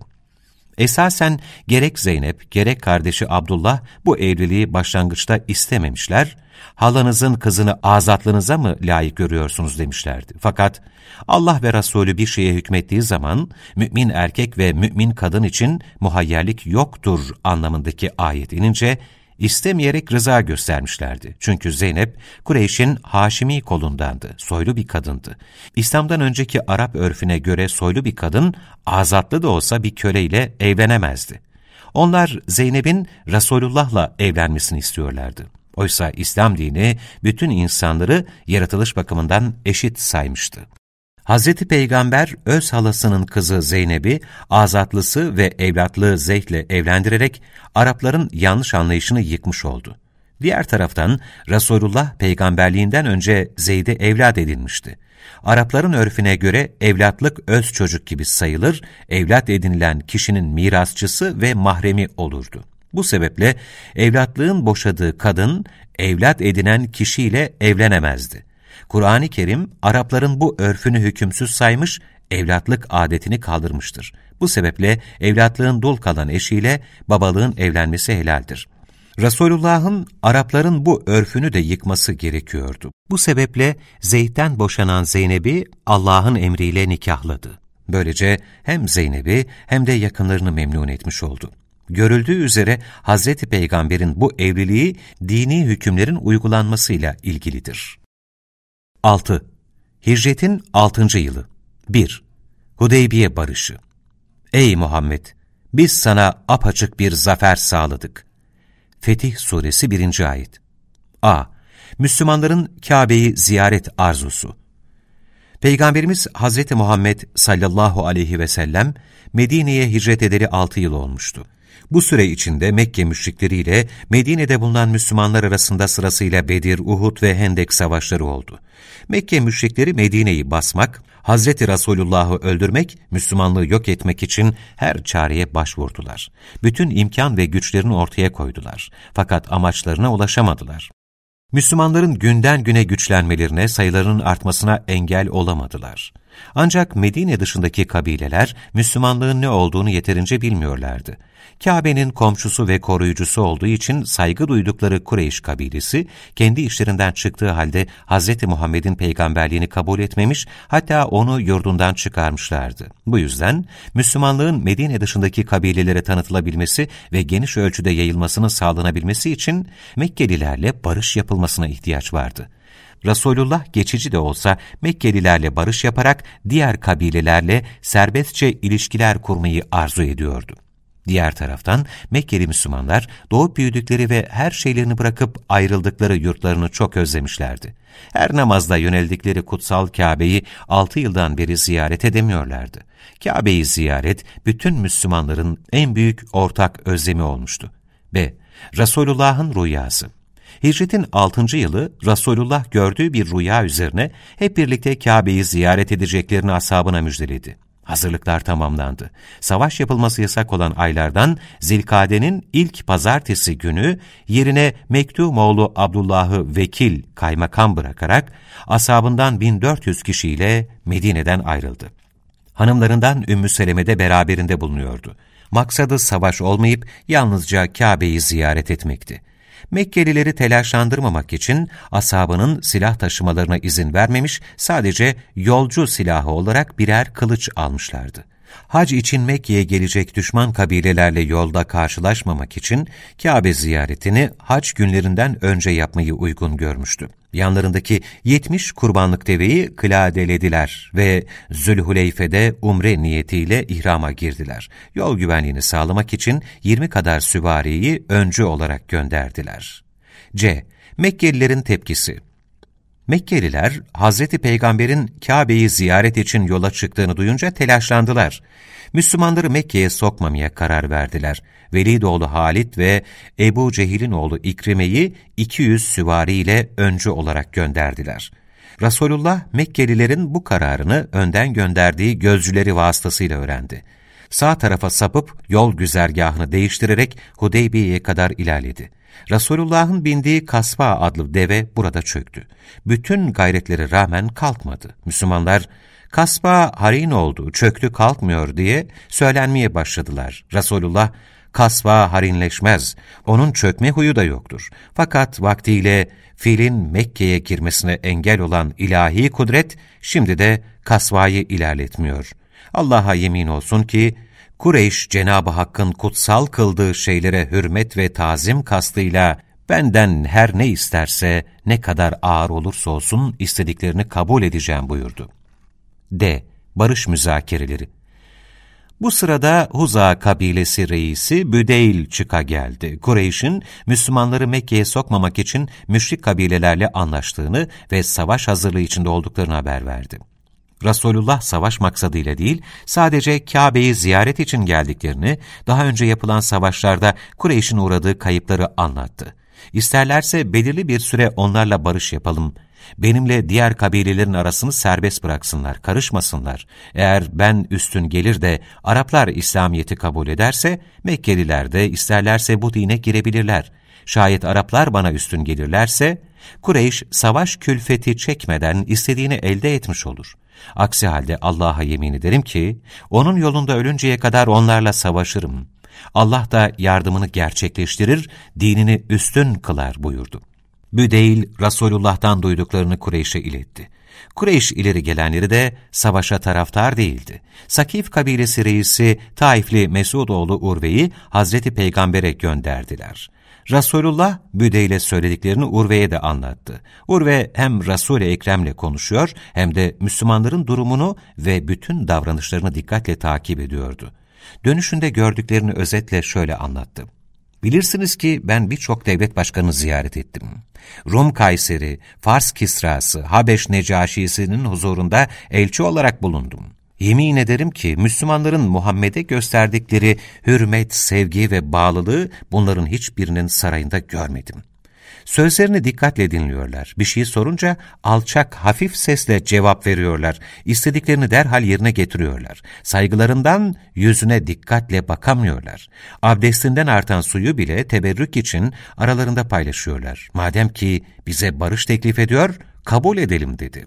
Esasen gerek Zeynep gerek kardeşi Abdullah bu evliliği başlangıçta istememişler, halanızın kızını azatlığınıza mı layık görüyorsunuz demişlerdi. Fakat Allah ve Resulü bir şeye hükmettiği zaman mümin erkek ve mümin kadın için muhayyerlik yoktur anlamındaki ayet inince istemeyerek rıza göstermişlerdi. Çünkü Zeynep, Kureyş'in Haşimi kolundandı, soylu bir kadındı. İslam'dan önceki Arap örfüne göre soylu bir kadın, azatlı da olsa bir köleyle evlenemezdi. Onlar Zeynep'in Resulullah'la evlenmesini istiyorlardı. Oysa İslam dini bütün insanları yaratılış bakımından eşit saymıştı. Hazreti Peygamber öz halasının kızı Zeynep'i azatlısı ve evlatlığı Zeyd'le evlendirerek Arapların yanlış anlayışını yıkmış oldu. Diğer taraftan Resulullah peygamberliğinden önce Zeyd'e evlat edinmişti. Arapların örfüne göre evlatlık öz çocuk gibi sayılır, evlat edinilen kişinin mirasçısı ve mahremi olurdu. Bu sebeple evlatlığın boşadığı kadın, evlat edinen kişiyle evlenemezdi. Kur'an-ı Kerim, Arapların bu örfünü hükümsüz saymış, evlatlık adetini kaldırmıştır. Bu sebeple evlatlığın dul kalan eşiyle babalığın evlenmesi helaldir. Resulullah'ın Arapların bu örfünü de yıkması gerekiyordu. Bu sebeple Zeyd'den boşanan Zeynep'i Allah'ın emriyle nikahladı. Böylece hem Zeynep'i hem de yakınlarını memnun etmiş oldu. Görüldüğü üzere Hazreti Peygamber'in bu evliliği dini hükümlerin uygulanmasıyla ilgilidir. 6. Hicretin 6. yılı 1. Hudeybiye Barışı Ey Muhammed! Biz sana apaçık bir zafer sağladık. Fetih Suresi 1. Ayet A. Müslümanların Kabe'yi ziyaret arzusu Peygamberimiz Hazreti Muhammed sallallahu aleyhi ve sellem Medine'ye hicret edeli 6 yıl olmuştu. Bu süre içinde Mekke müşrikleriyle Medine'de bulunan Müslümanlar arasında sırasıyla Bedir, Uhud ve Hendek savaşları oldu. Mekke müşrikleri Medine'yi basmak, Hazreti Resulullah'ı öldürmek, Müslümanlığı yok etmek için her çareye başvurdular. Bütün imkan ve güçlerini ortaya koydular. Fakat amaçlarına ulaşamadılar. Müslümanların günden güne güçlenmelerine, sayılarının artmasına engel olamadılar. Ancak Medine dışındaki kabileler Müslümanlığın ne olduğunu yeterince bilmiyorlardı. Kabe'nin komşusu ve koruyucusu olduğu için saygı duydukları Kureyş kabilesi, kendi işlerinden çıktığı halde Hz. Muhammed'in peygamberliğini kabul etmemiş, hatta onu yurdundan çıkarmışlardı. Bu yüzden Müslümanlığın Medine dışındaki kabilelere tanıtılabilmesi ve geniş ölçüde yayılmasının sağlanabilmesi için Mekkelilerle barış yapılmasına ihtiyaç vardı. Resulullah geçici de olsa Mekkelilerle barış yaparak diğer kabilelerle serbestçe ilişkiler kurmayı arzu ediyordu. Diğer taraftan Mekkeli Müslümanlar doğup büyüdükleri ve her şeylerini bırakıp ayrıldıkları yurtlarını çok özlemişlerdi. Her namazda yöneldikleri kutsal Kabe'yi altı yıldan beri ziyaret edemiyorlardı. Kabe'yi ziyaret bütün Müslümanların en büyük ortak özlemi olmuştu. B. Resulullah'ın rüyası Hicretin 6. yılı Resulullah gördüğü bir rüya üzerine hep birlikte Kabe'yi ziyaret edeceklerini ashabına müjdeledi. Hazırlıklar tamamlandı. Savaş yapılması yasak olan aylardan Zilkade'nin ilk pazartesi günü yerine Mektumoğlu Abdullah'ı vekil kaymakam bırakarak asabından 1400 kişiyle Medine'den ayrıldı. Hanımlarından Ümmü Seleme de beraberinde bulunuyordu. Maksadı savaş olmayıp yalnızca Kabe'yi ziyaret etmekti. Mekkelileri telaşlandırmamak için asabının silah taşımalarına izin vermemiş, sadece yolcu silahı olarak birer kılıç almışlardı. Hac için Mekke'ye gelecek düşman kabilelerle yolda karşılaşmamak için Kabe ziyaretini hac günlerinden önce yapmayı uygun görmüştü. Yanlarındaki 70 kurbanlık deveyi kıladelediler ve Zülhuleyfe'de umre niyetiyle ihrama girdiler. Yol güvenliğini sağlamak için 20 kadar süvariyi öncü olarak gönderdiler. C. Mekkelilerin tepkisi Mekkeliler, Hazreti Peygamber'in Kabe'yi ziyaret için yola çıktığını duyunca telaşlandılar. Müslümanları Mekke'ye sokmamaya karar verdiler. Velid oğlu Halit ve Ebu Cehil'in oğlu İkrime'yi 200 süvariyle öncü olarak gönderdiler. Resulullah Mekkelilerin bu kararını önden gönderdiği gözcüleri vasıtasıyla öğrendi. Sağ tarafa sapıp yol güzergahını değiştirerek Hudeybiye'ye kadar ilerledi. Resulullah'ın bindiği Kasva adlı deve burada çöktü. Bütün gayretleri rağmen kalkmadı. Müslümanlar, Kasba harin oldu, çöktü kalkmıyor diye söylenmeye başladılar. Resulullah, kasba harinleşmez, onun çökme huyu da yoktur. Fakat vaktiyle filin Mekke'ye girmesine engel olan ilahi kudret, şimdi de kasvayı ilerletmiyor. Allah'a yemin olsun ki, Kureyş, Cenab-ı Hakk'ın kutsal kıldığı şeylere hürmet ve tazim kastıyla benden her ne isterse, ne kadar ağır olursa olsun istediklerini kabul edeceğim buyurdu. D. Barış müzakereleri bu sırada Huza kabilesi reisi Büdeyl çıka geldi. Kureyş'in Müslümanları Mekke'ye sokmamak için müşrik kabilelerle anlaştığını ve savaş hazırlığı içinde olduklarını haber verdi. Resulullah savaş maksadıyla değil, sadece Kabe'yi ziyaret için geldiklerini, daha önce yapılan savaşlarda Kureyş'in uğradığı kayıpları anlattı. İsterlerse belirli bir süre onlarla barış yapalım, benimle diğer kabilelerin arasını serbest bıraksınlar, karışmasınlar. Eğer ben üstün gelir de Araplar İslamiyet'i kabul ederse, Mekkeliler de isterlerse bu dine girebilirler. Şayet Araplar bana üstün gelirlerse, Kureyş savaş külfeti çekmeden istediğini elde etmiş olur. Aksi halde Allah'a yemin ederim ki, onun yolunda ölünceye kadar onlarla savaşırım. Allah da yardımını gerçekleştirir, dinini üstün kılar buyurdu. Büdeyl, Resulullah'tan duyduklarını Kureyş'e iletti. Kureyş ileri gelenleri de savaşa taraftar değildi. Sakif kabilesi reisi Taifli Mesudoğlu Urve'yi Hazreti Peygamber'e gönderdiler. Resulullah Büdeyl'e söylediklerini Urve'ye de anlattı. Urve hem Resul-i Ekrem'le konuşuyor hem de Müslümanların durumunu ve bütün davranışlarını dikkatle takip ediyordu. Dönüşünde gördüklerini özetle şöyle anlattı. Bilirsiniz ki ben birçok devlet başkanını ziyaret ettim. Rum Kayseri, Fars Kisrası, Habeş Necaşisi'nin huzurunda elçi olarak bulundum. Yemin ederim ki Müslümanların Muhammed'e gösterdikleri hürmet, sevgi ve bağlılığı bunların hiçbirinin sarayında görmedim. Sözlerini dikkatle dinliyorlar. Bir şey sorunca alçak, hafif sesle cevap veriyorlar. İstediklerini derhal yerine getiriyorlar. Saygılarından yüzüne dikkatle bakamıyorlar. Abdestinden artan suyu bile teberrük için aralarında paylaşıyorlar. Madem ki bize barış teklif ediyor, kabul edelim dedi.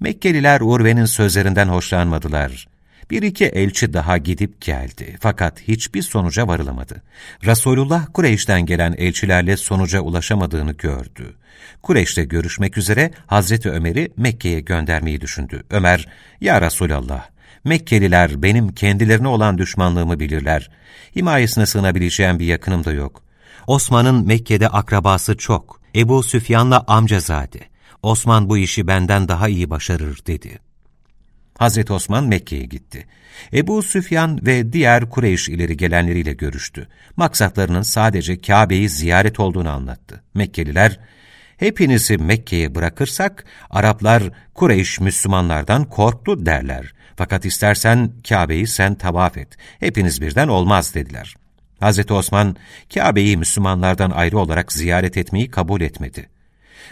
Mekkeliler Urve'nin sözlerinden hoşlanmadılar. Bir iki elçi daha gidip geldi fakat hiçbir sonuca varılamadı. Resulullah Kureyş'ten gelen elçilerle sonuca ulaşamadığını gördü. Kureyş'te görüşmek üzere Hazreti Ömer'i Mekke'ye göndermeyi düşündü. Ömer, ''Ya Resulallah, Mekkeliler benim kendilerine olan düşmanlığımı bilirler. Himayesine sığınabileceğim bir yakınım da yok. Osman'ın Mekke'de akrabası çok. Ebu Süfyan'la amcazade. Osman bu işi benden daha iyi başarır dedi. Hazreti Osman Mekke'ye gitti. Ebu Süfyan ve diğer Kureyş ileri gelenleriyle görüştü. Maksatlarının sadece Kabe'yi ziyaret olduğunu anlattı. Mekkeliler, hepinizi Mekke'ye bırakırsak Araplar Kureyş Müslümanlardan korktu derler. Fakat istersen Kabe'yi sen tavaf et. Hepiniz birden olmaz dediler. Hazreti Osman Kabe'yi Müslümanlardan ayrı olarak ziyaret etmeyi kabul etmedi.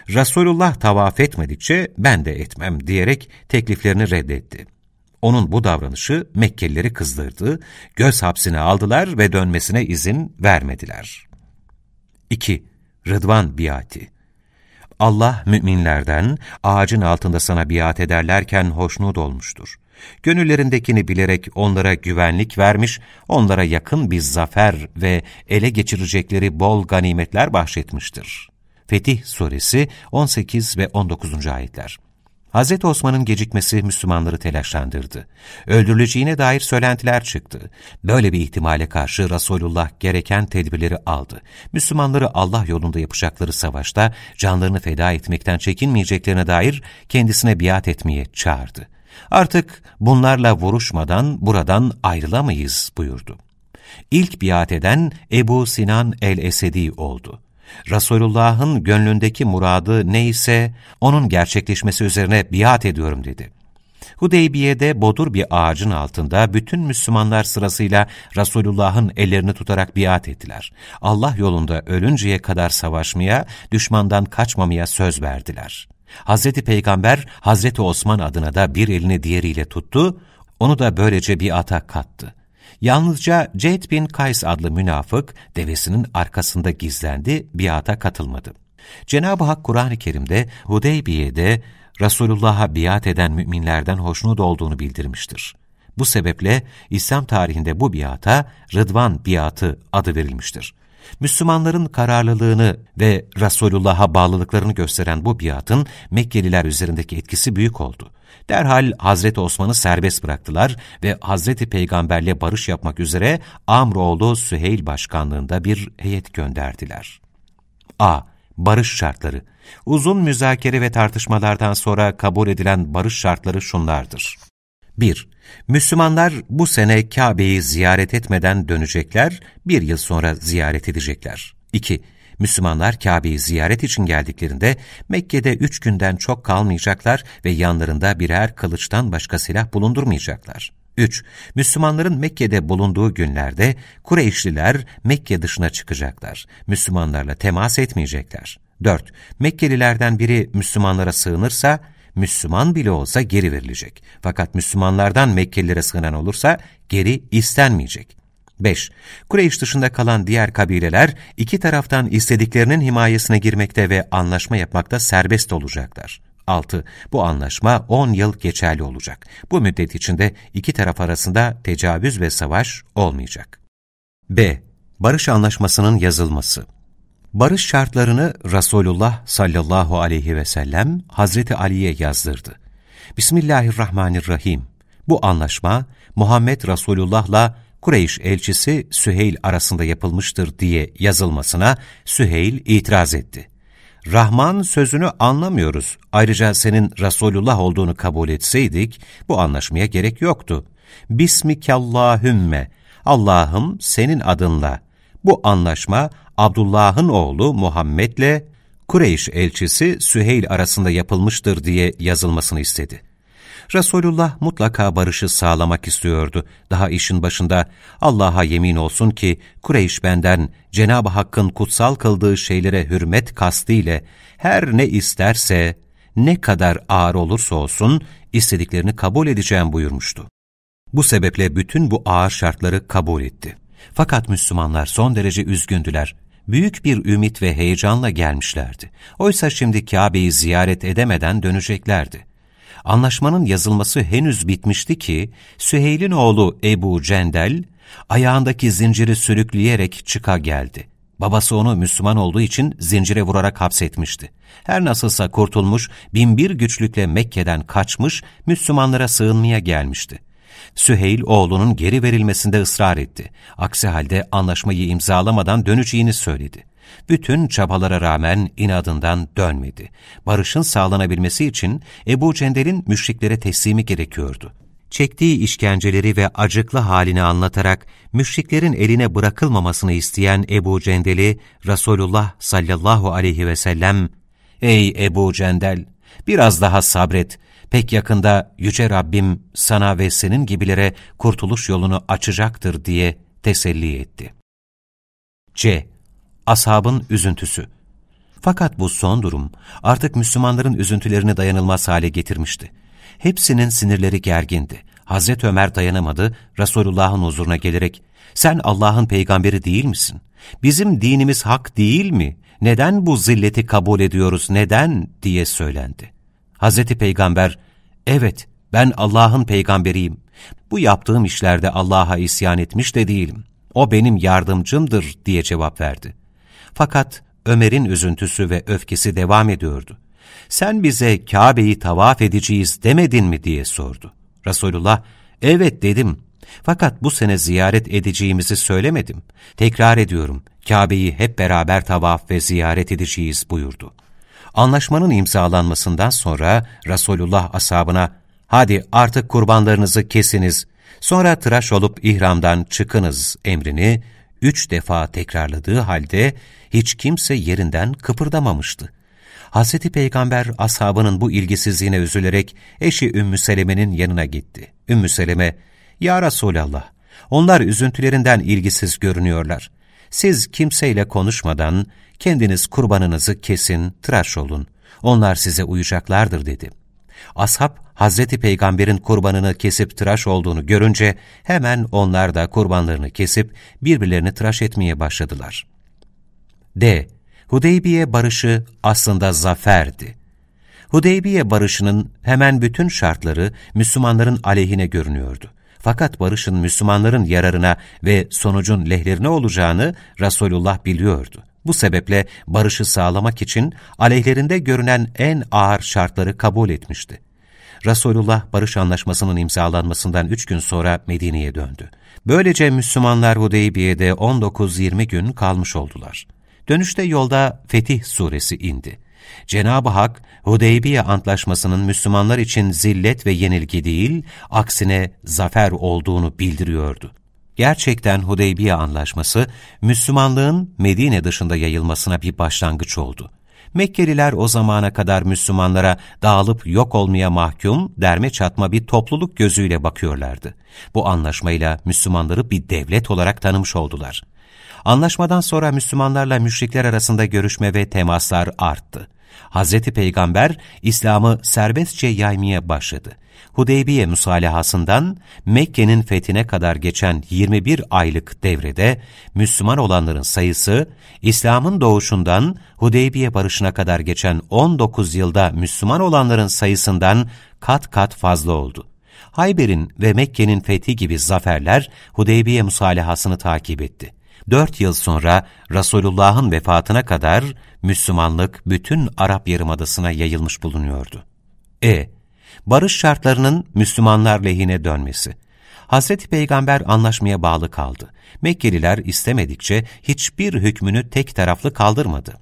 Resulullah tavaf etmedikçe ben de etmem diyerek tekliflerini reddetti. Onun bu davranışı Mekkelileri kızdırdı, göz hapsine aldılar ve dönmesine izin vermediler. 2. Rıdvan Biati Allah müminlerden ağacın altında sana biat ederlerken hoşnut olmuştur. Gönüllerindekini bilerek onlara güvenlik vermiş, onlara yakın bir zafer ve ele geçirecekleri bol ganimetler bahşetmiştir. Fetih Suresi 18 ve 19. ayetler. Hz. Osman'ın gecikmesi Müslümanları telaşlandırdı. Öldürüleceğine dair söylentiler çıktı. Böyle bir ihtimale karşı Resulullah gereken tedbirleri aldı. Müslümanları Allah yolunda yapacakları savaşta canlarını feda etmekten çekinmeyeceklerine dair kendisine biat etmeye çağırdı. Artık bunlarla vuruşmadan buradan ayrılamayız buyurdu. İlk biat eden Ebu Sinan el-Esedi oldu. Resulullah'ın gönlündeki muradı neyse onun gerçekleşmesi üzerine biat ediyorum dedi. Hudeybiye'de bodur bir ağacın altında bütün Müslümanlar sırasıyla Resulullah'ın ellerini tutarak biat ettiler. Allah yolunda ölünceye kadar savaşmaya, düşmandan kaçmamaya söz verdiler. Hazreti Peygamber, Hazreti Osman adına da bir elini diğeriyle tuttu, onu da böylece biata kattı. Yalnızca Ceyd bin Kays adlı münafık devesinin arkasında gizlendi, biata katılmadı. Cenab-ı Hak Kur'an-ı Kerim'de Hudeybiye'de Resulullah'a biat eden müminlerden hoşnut olduğunu bildirmiştir. Bu sebeple İslam tarihinde bu biata Rıdvan biatı adı verilmiştir. Müslümanların kararlılığını ve Resulullah'a bağlılıklarını gösteren bu biatın Mekkeliler üzerindeki etkisi büyük oldu. Derhal Hazreti Osman'ı serbest bıraktılar ve Hazreti Peygamberle barış yapmak üzere Amroğlu Süheyl başkanlığında bir heyet gönderdiler. A. Barış şartları Uzun müzakere ve tartışmalardan sonra kabul edilen barış şartları şunlardır. 1. Müslümanlar bu sene Kabe'yi ziyaret etmeden dönecekler, bir yıl sonra ziyaret edecekler. 2. Müslümanlar Kabe'yi ziyaret için geldiklerinde Mekke'de üç günden çok kalmayacaklar ve yanlarında birer kılıçtan başka silah bulundurmayacaklar. 3. Müslümanların Mekke'de bulunduğu günlerde Kureyşliler Mekke dışına çıkacaklar. Müslümanlarla temas etmeyecekler. 4. Mekkelilerden biri Müslümanlara sığınırsa, Müslüman bile olsa geri verilecek. Fakat Müslümanlardan Mekkelilere sığınan olursa geri istenmeyecek. 5. Kureyş dışında kalan diğer kabileler iki taraftan istediklerinin himayesine girmekte ve anlaşma yapmakta serbest olacaklar. 6. Bu anlaşma 10 yıl geçerli olacak. Bu müddet içinde iki taraf arasında tecavüz ve savaş olmayacak. B. Barış Anlaşması'nın yazılması Barış şartlarını Resulullah sallallahu aleyhi ve sellem Hazreti Ali'ye yazdırdı. Bismillahirrahmanirrahim. Bu anlaşma Muhammed Resulullah'la Kureyş elçisi Süheyl arasında yapılmıştır diye yazılmasına Süheyl itiraz etti. Rahman sözünü anlamıyoruz. Ayrıca senin Resulullah olduğunu kabul etseydik bu anlaşmaya gerek yoktu. Bismikallahümme, Allah'ım senin adınla. Bu anlaşma Abdullah'ın oğlu Muhammed'le Kureyş elçisi Süheyl arasında yapılmıştır diye yazılmasını istedi. Resulullah mutlaka barışı sağlamak istiyordu. Daha işin başında Allah'a yemin olsun ki Kureyş benden Cenab-ı Hakk'ın kutsal kıldığı şeylere hürmet kastıyla her ne isterse, ne kadar ağır olursa olsun istediklerini kabul edeceğim buyurmuştu. Bu sebeple bütün bu ağır şartları kabul etti. Fakat Müslümanlar son derece üzgündüler. Büyük bir ümit ve heyecanla gelmişlerdi. Oysa şimdi Kabe'yi ziyaret edemeden döneceklerdi. Anlaşmanın yazılması henüz bitmişti ki, Süheyl'in oğlu Ebu Cendel, ayağındaki zinciri sürükleyerek çıka geldi. Babası onu Müslüman olduğu için zincire vurarak hapsetmişti. Her nasılsa kurtulmuş, binbir güçlükle Mekke'den kaçmış, Müslümanlara sığınmaya gelmişti. Süheyl oğlunun geri verilmesinde ısrar etti. Aksi halde anlaşmayı imzalamadan döneceğini söyledi. Bütün çabalara rağmen inadından dönmedi. Barışın sağlanabilmesi için Ebu Cendel'in müşriklere teslimi gerekiyordu. Çektiği işkenceleri ve acıklı halini anlatarak müşriklerin eline bırakılmamasını isteyen Ebu Cendel'i Resulullah sallallahu aleyhi ve sellem, ''Ey Ebu Cendel, biraz daha sabret, pek yakında Yüce Rabbim sana ve senin gibilere kurtuluş yolunu açacaktır diye teselli etti. C. Ashabın üzüntüsü Fakat bu son durum artık Müslümanların üzüntülerini dayanılmaz hale getirmişti. Hepsinin sinirleri gergindi. Hazreti Ömer dayanamadı, Resulullah'ın huzuruna gelerek, ''Sen Allah'ın peygamberi değil misin? Bizim dinimiz hak değil mi? Neden bu zilleti kabul ediyoruz, neden?'' diye söylendi. Hazreti Peygamber, evet ben Allah'ın peygamberiyim. Bu yaptığım işlerde Allah'a isyan etmiş de değilim. O benim yardımcımdır diye cevap verdi. Fakat Ömer'in üzüntüsü ve öfkesi devam ediyordu. Sen bize Kabe'yi tavaf edeceğiz demedin mi diye sordu. Resulullah, evet dedim. Fakat bu sene ziyaret edeceğimizi söylemedim. Tekrar ediyorum, Kabe'yi hep beraber tavaf ve ziyaret edeceğiz buyurdu. Anlaşmanın imzalanmasından sonra Resulullah ashabına, hadi artık kurbanlarınızı kesiniz, sonra tıraş olup ihramdan çıkınız emrini üç defa tekrarladığı halde hiç kimse yerinden kıpırdamamıştı. Hz. Peygamber ashabının bu ilgisizliğine üzülerek eşi Ümmü Seleme'nin yanına gitti. Ümmü Seleme, ''Ya Resulallah, onlar üzüntülerinden ilgisiz görünüyorlar. Siz kimseyle konuşmadan kendiniz kurbanınızı kesin, tıraş olun. Onlar size uyacaklardır dedi. Ashab, Hazreti Peygamber'in kurbanını kesip tıraş olduğunu görünce hemen onlar da kurbanlarını kesip birbirlerini tıraş etmeye başladılar. D. Hudeybiye barışı aslında zaferdi. Hudeybiye barışının hemen bütün şartları Müslümanların aleyhine görünüyordu. Fakat barışın Müslümanların yararına ve sonucun lehlerine olacağını Resulullah biliyordu. Bu sebeple barışı sağlamak için aleyhlerinde görünen en ağır şartları kabul etmişti. Resulullah barış anlaşmasının imzalanmasından üç gün sonra Medine'ye döndü. Böylece Müslümanlar Hudeybiye'de 19-20 gün kalmış oldular. Dönüşte yolda Fetih suresi indi. Cenab-ı Hak, Hudeybiye Antlaşması'nın Müslümanlar için zillet ve yenilgi değil, aksine zafer olduğunu bildiriyordu. Gerçekten Hudeybiye Anlaşması, Müslümanlığın Medine dışında yayılmasına bir başlangıç oldu. Mekkeliler o zamana kadar Müslümanlara dağılıp yok olmaya mahkum, derme çatma bir topluluk gözüyle bakıyorlardı. Bu anlaşmayla Müslümanları bir devlet olarak tanımış oldular. Anlaşmadan sonra Müslümanlarla müşrikler arasında görüşme ve temaslar arttı. Hazreti Peygamber İslam'ı serbestçe yaymaya başladı. Hudeybiye musalahasından Mekke'nin fethine kadar geçen 21 aylık devrede Müslüman olanların sayısı, İslam'ın doğuşundan Hudeybiye barışına kadar geçen 19 yılda Müslüman olanların sayısından kat kat fazla oldu. Hayber'in ve Mekke'nin fethi gibi zaferler Hudeybiye musalahasını takip etti. Dört yıl sonra Resulullah'ın vefatına kadar Müslümanlık bütün Arap Yarımadası'na yayılmış bulunuyordu. E. Barış şartlarının Müslümanlar lehine dönmesi. Hazreti Peygamber anlaşmaya bağlı kaldı. Mekkeliler istemedikçe hiçbir hükmünü tek taraflı kaldırmadı.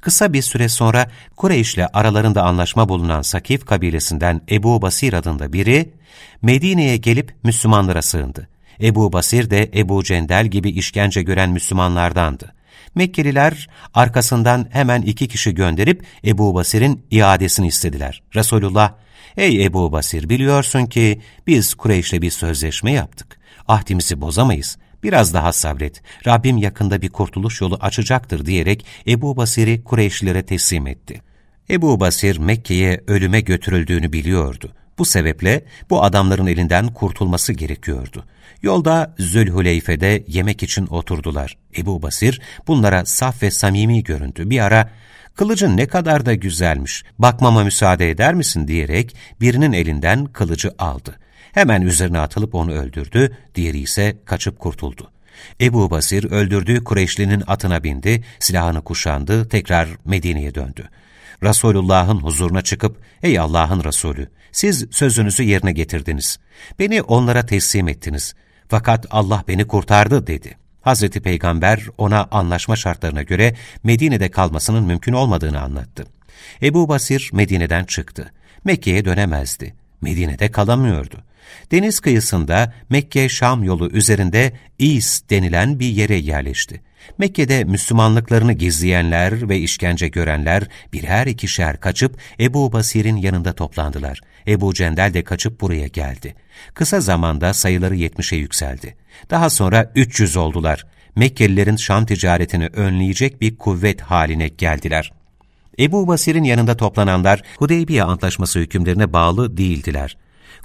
Kısa bir süre sonra Kureyş'le aralarında anlaşma bulunan Sakif kabilesinden Ebu Basir adında biri, Medine'ye gelip Müslümanlara sığındı. Ebu Basir de Ebu Cendel gibi işkence gören Müslümanlardandı. Mekkeliler arkasından hemen iki kişi gönderip Ebu Basir'in iadesini istediler. Resulullah, ''Ey Ebu Basir biliyorsun ki biz Kureyş'le bir sözleşme yaptık. Ahdimizi bozamayız. Biraz daha sabret. Rabbim yakında bir kurtuluş yolu açacaktır.'' diyerek Ebu Basir'i Kureyşlilere teslim etti. Ebu Basir Mekke'ye ölüme götürüldüğünü biliyordu. Bu sebeple bu adamların elinden kurtulması gerekiyordu. Yolda Zülhuleyfe'de yemek için oturdular. Ebu Basir bunlara saf ve samimi göründü. Bir ara kılıcın ne kadar da güzelmiş, bakmama müsaade eder misin diyerek birinin elinden kılıcı aldı. Hemen üzerine atılıp onu öldürdü, diğeri ise kaçıp kurtuldu. Ebu Basir öldürdüğü Kureyşli'nin atına bindi, silahını kuşandı, tekrar Medine'ye döndü. Resulullah'ın huzuruna çıkıp, ''Ey Allah'ın Resulü, siz sözünüzü yerine getirdiniz. Beni onlara teslim ettiniz. Fakat Allah beni kurtardı.'' dedi. Hazreti Peygamber ona anlaşma şartlarına göre Medine'de kalmasının mümkün olmadığını anlattı. Ebu Basir Medine'den çıktı. Mekke'ye dönemezdi. Medine'de kalamıyordu. Deniz kıyısında Mekke-Şam yolu üzerinde İs denilen bir yere yerleşti. Mekke'de Müslümanlıklarını gizleyenler ve işkence görenler birer ikişer kaçıp Ebu Basir'in yanında toplandılar. Ebu Cendel de kaçıp buraya geldi. Kısa zamanda sayıları yetmişe yükseldi. Daha sonra 300 oldular. Mekkelilerin Şam ticaretini önleyecek bir kuvvet haline geldiler. Ebu Basir'in yanında toplananlar Hudeybiye Antlaşması hükümlerine bağlı değildiler.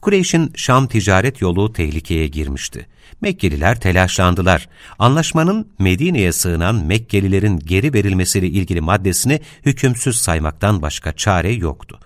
Kureyş'in Şam ticaret yolu tehlikeye girmişti. Mekkeliler telaşlandılar. Anlaşmanın Medine'ye sığınan Mekkelilerin geri verilmesiyle ilgili maddesini hükümsüz saymaktan başka çare yoktu.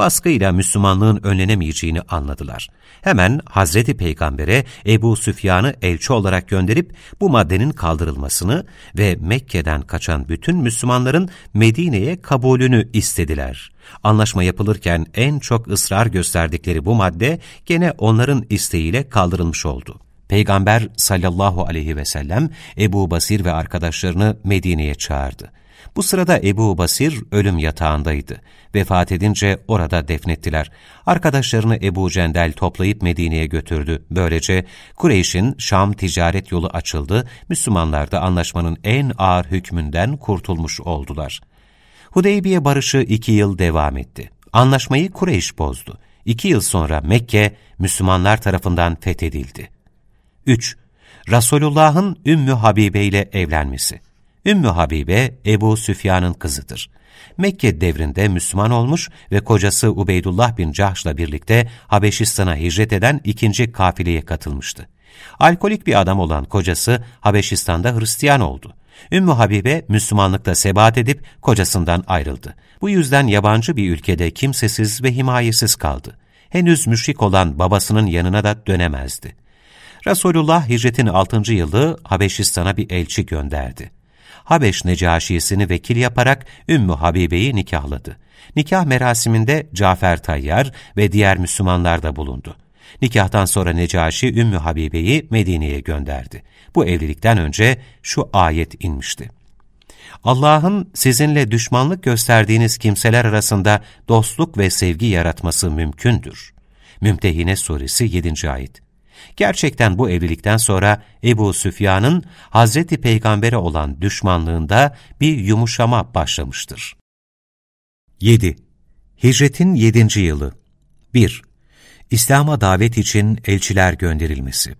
Baskıyla Müslümanlığın önlenemeyeceğini anladılar. Hemen Hazreti Peygamber'e Ebu Süfyan'ı elçi olarak gönderip bu maddenin kaldırılmasını ve Mekke'den kaçan bütün Müslümanların Medine'ye kabulünü istediler. Anlaşma yapılırken en çok ısrar gösterdikleri bu madde gene onların isteğiyle kaldırılmış oldu. Peygamber sallallahu aleyhi ve sellem Ebu Basir ve arkadaşlarını Medine'ye çağırdı. Bu sırada Ebu Basir ölüm yatağındaydı. Vefat edince orada defnettiler. Arkadaşlarını Ebu Cendel toplayıp Medine'ye götürdü. Böylece Kureyş'in Şam ticaret yolu açıldı, Müslümanlar da anlaşmanın en ağır hükmünden kurtulmuş oldular. Hudeybiye barışı iki yıl devam etti. Anlaşmayı Kureyş bozdu. İki yıl sonra Mekke, Müslümanlar tarafından fethedildi. 3. Resulullah'ın Ümmü Habibe ile evlenmesi Ümmü Habibe, Ebu Süfyan'ın kızıdır. Mekke devrinde Müslüman olmuş ve kocası Ubeydullah bin Cahş'la birlikte Habeşistan'a hicret eden ikinci kafileye katılmıştı. Alkolik bir adam olan kocası Habeşistan'da Hristiyan oldu. Ümmü Habibe Müslümanlıkta sebat edip kocasından ayrıldı. Bu yüzden yabancı bir ülkede kimsesiz ve himayesiz kaldı. Henüz müşrik olan babasının yanına da dönemezdi. Resulullah hicretin 6. yılı Habeşistan'a bir elçi gönderdi. Habeş Necaşi'sini vekil yaparak Ümmü Habibe'yi nikahladı. Nikah merasiminde Cafer Tayyar ve diğer Müslümanlar da bulundu. Nikahtan sonra Necaşi Ümmü Habibe'yi Medine'ye gönderdi. Bu evlilikten önce şu ayet inmişti. Allah'ın sizinle düşmanlık gösterdiğiniz kimseler arasında dostluk ve sevgi yaratması mümkündür. Mümtehine Suresi 7. ayet. Gerçekten bu evlilikten sonra Ebu Süfyan'ın Hazreti Peygamber'e olan düşmanlığında bir yumuşama başlamıştır. 7. Hicretin 7. yılı 1. İslam'a davet için elçiler gönderilmesi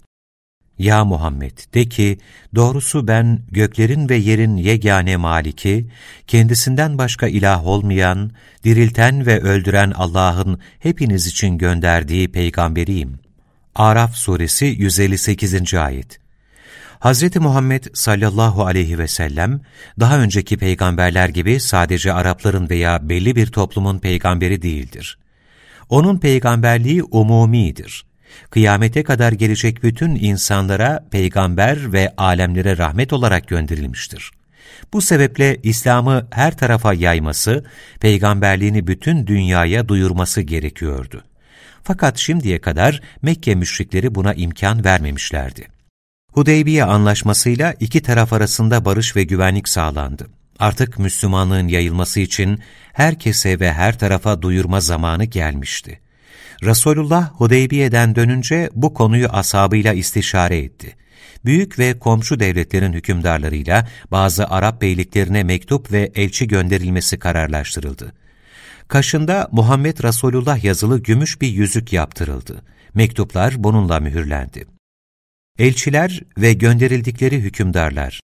Ya Muhammed de ki, doğrusu ben göklerin ve yerin yegane maliki, kendisinden başka ilah olmayan, dirilten ve öldüren Allah'ın hepiniz için gönderdiği peygamberiyim. Araf suresi 158. ayet Hz. Muhammed sallallahu aleyhi ve sellem, daha önceki peygamberler gibi sadece Arapların veya belli bir toplumun peygamberi değildir. Onun peygamberliği umumidir. Kıyamete kadar gelecek bütün insanlara peygamber ve alemlere rahmet olarak gönderilmiştir. Bu sebeple İslam'ı her tarafa yayması, peygamberliğini bütün dünyaya duyurması gerekiyordu. Fakat şimdiye kadar Mekke müşrikleri buna imkan vermemişlerdi. Hudeybiye anlaşmasıyla iki taraf arasında barış ve güvenlik sağlandı. Artık Müslümanlığın yayılması için herkese ve her tarafa duyurma zamanı gelmişti. Resulullah Hudeybiye'den dönünce bu konuyu ashabıyla istişare etti. Büyük ve komşu devletlerin hükümdarlarıyla bazı Arap beyliklerine mektup ve elçi gönderilmesi kararlaştırıldı. Kaşında Muhammed Resulullah yazılı gümüş bir yüzük yaptırıldı. Mektuplar bununla mühürlendi. Elçiler ve gönderildikleri hükümdarlar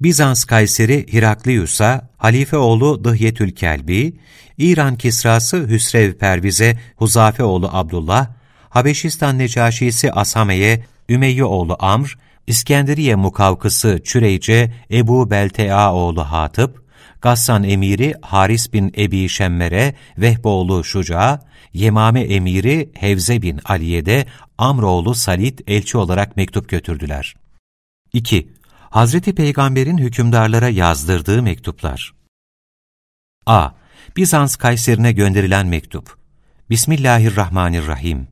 Bizans Kayseri Hiraklius'a Halife oğlu Dıhyetül Kelbi, İran Kisrası Hüsrev Perviz'e Huzafe oğlu Abdullah, Habeşistan Necaşisi Asame'ye Ümeyye oğlu Amr, İskenderiye Mukavkısı Çüreyce Ebu Beltea oğlu Hatıp, Gassan emiri Haris bin Ebi Şemmer'e Vehboğlu Şuca, Yemame emiri Hevze bin Aliye'de Amroğlu Salit elçi olarak mektup götürdüler. 2. Hazreti Peygamber'in hükümdarlara yazdırdığı mektuplar A. Bizans Kayseri'ne gönderilen mektup Bismillahirrahmanirrahim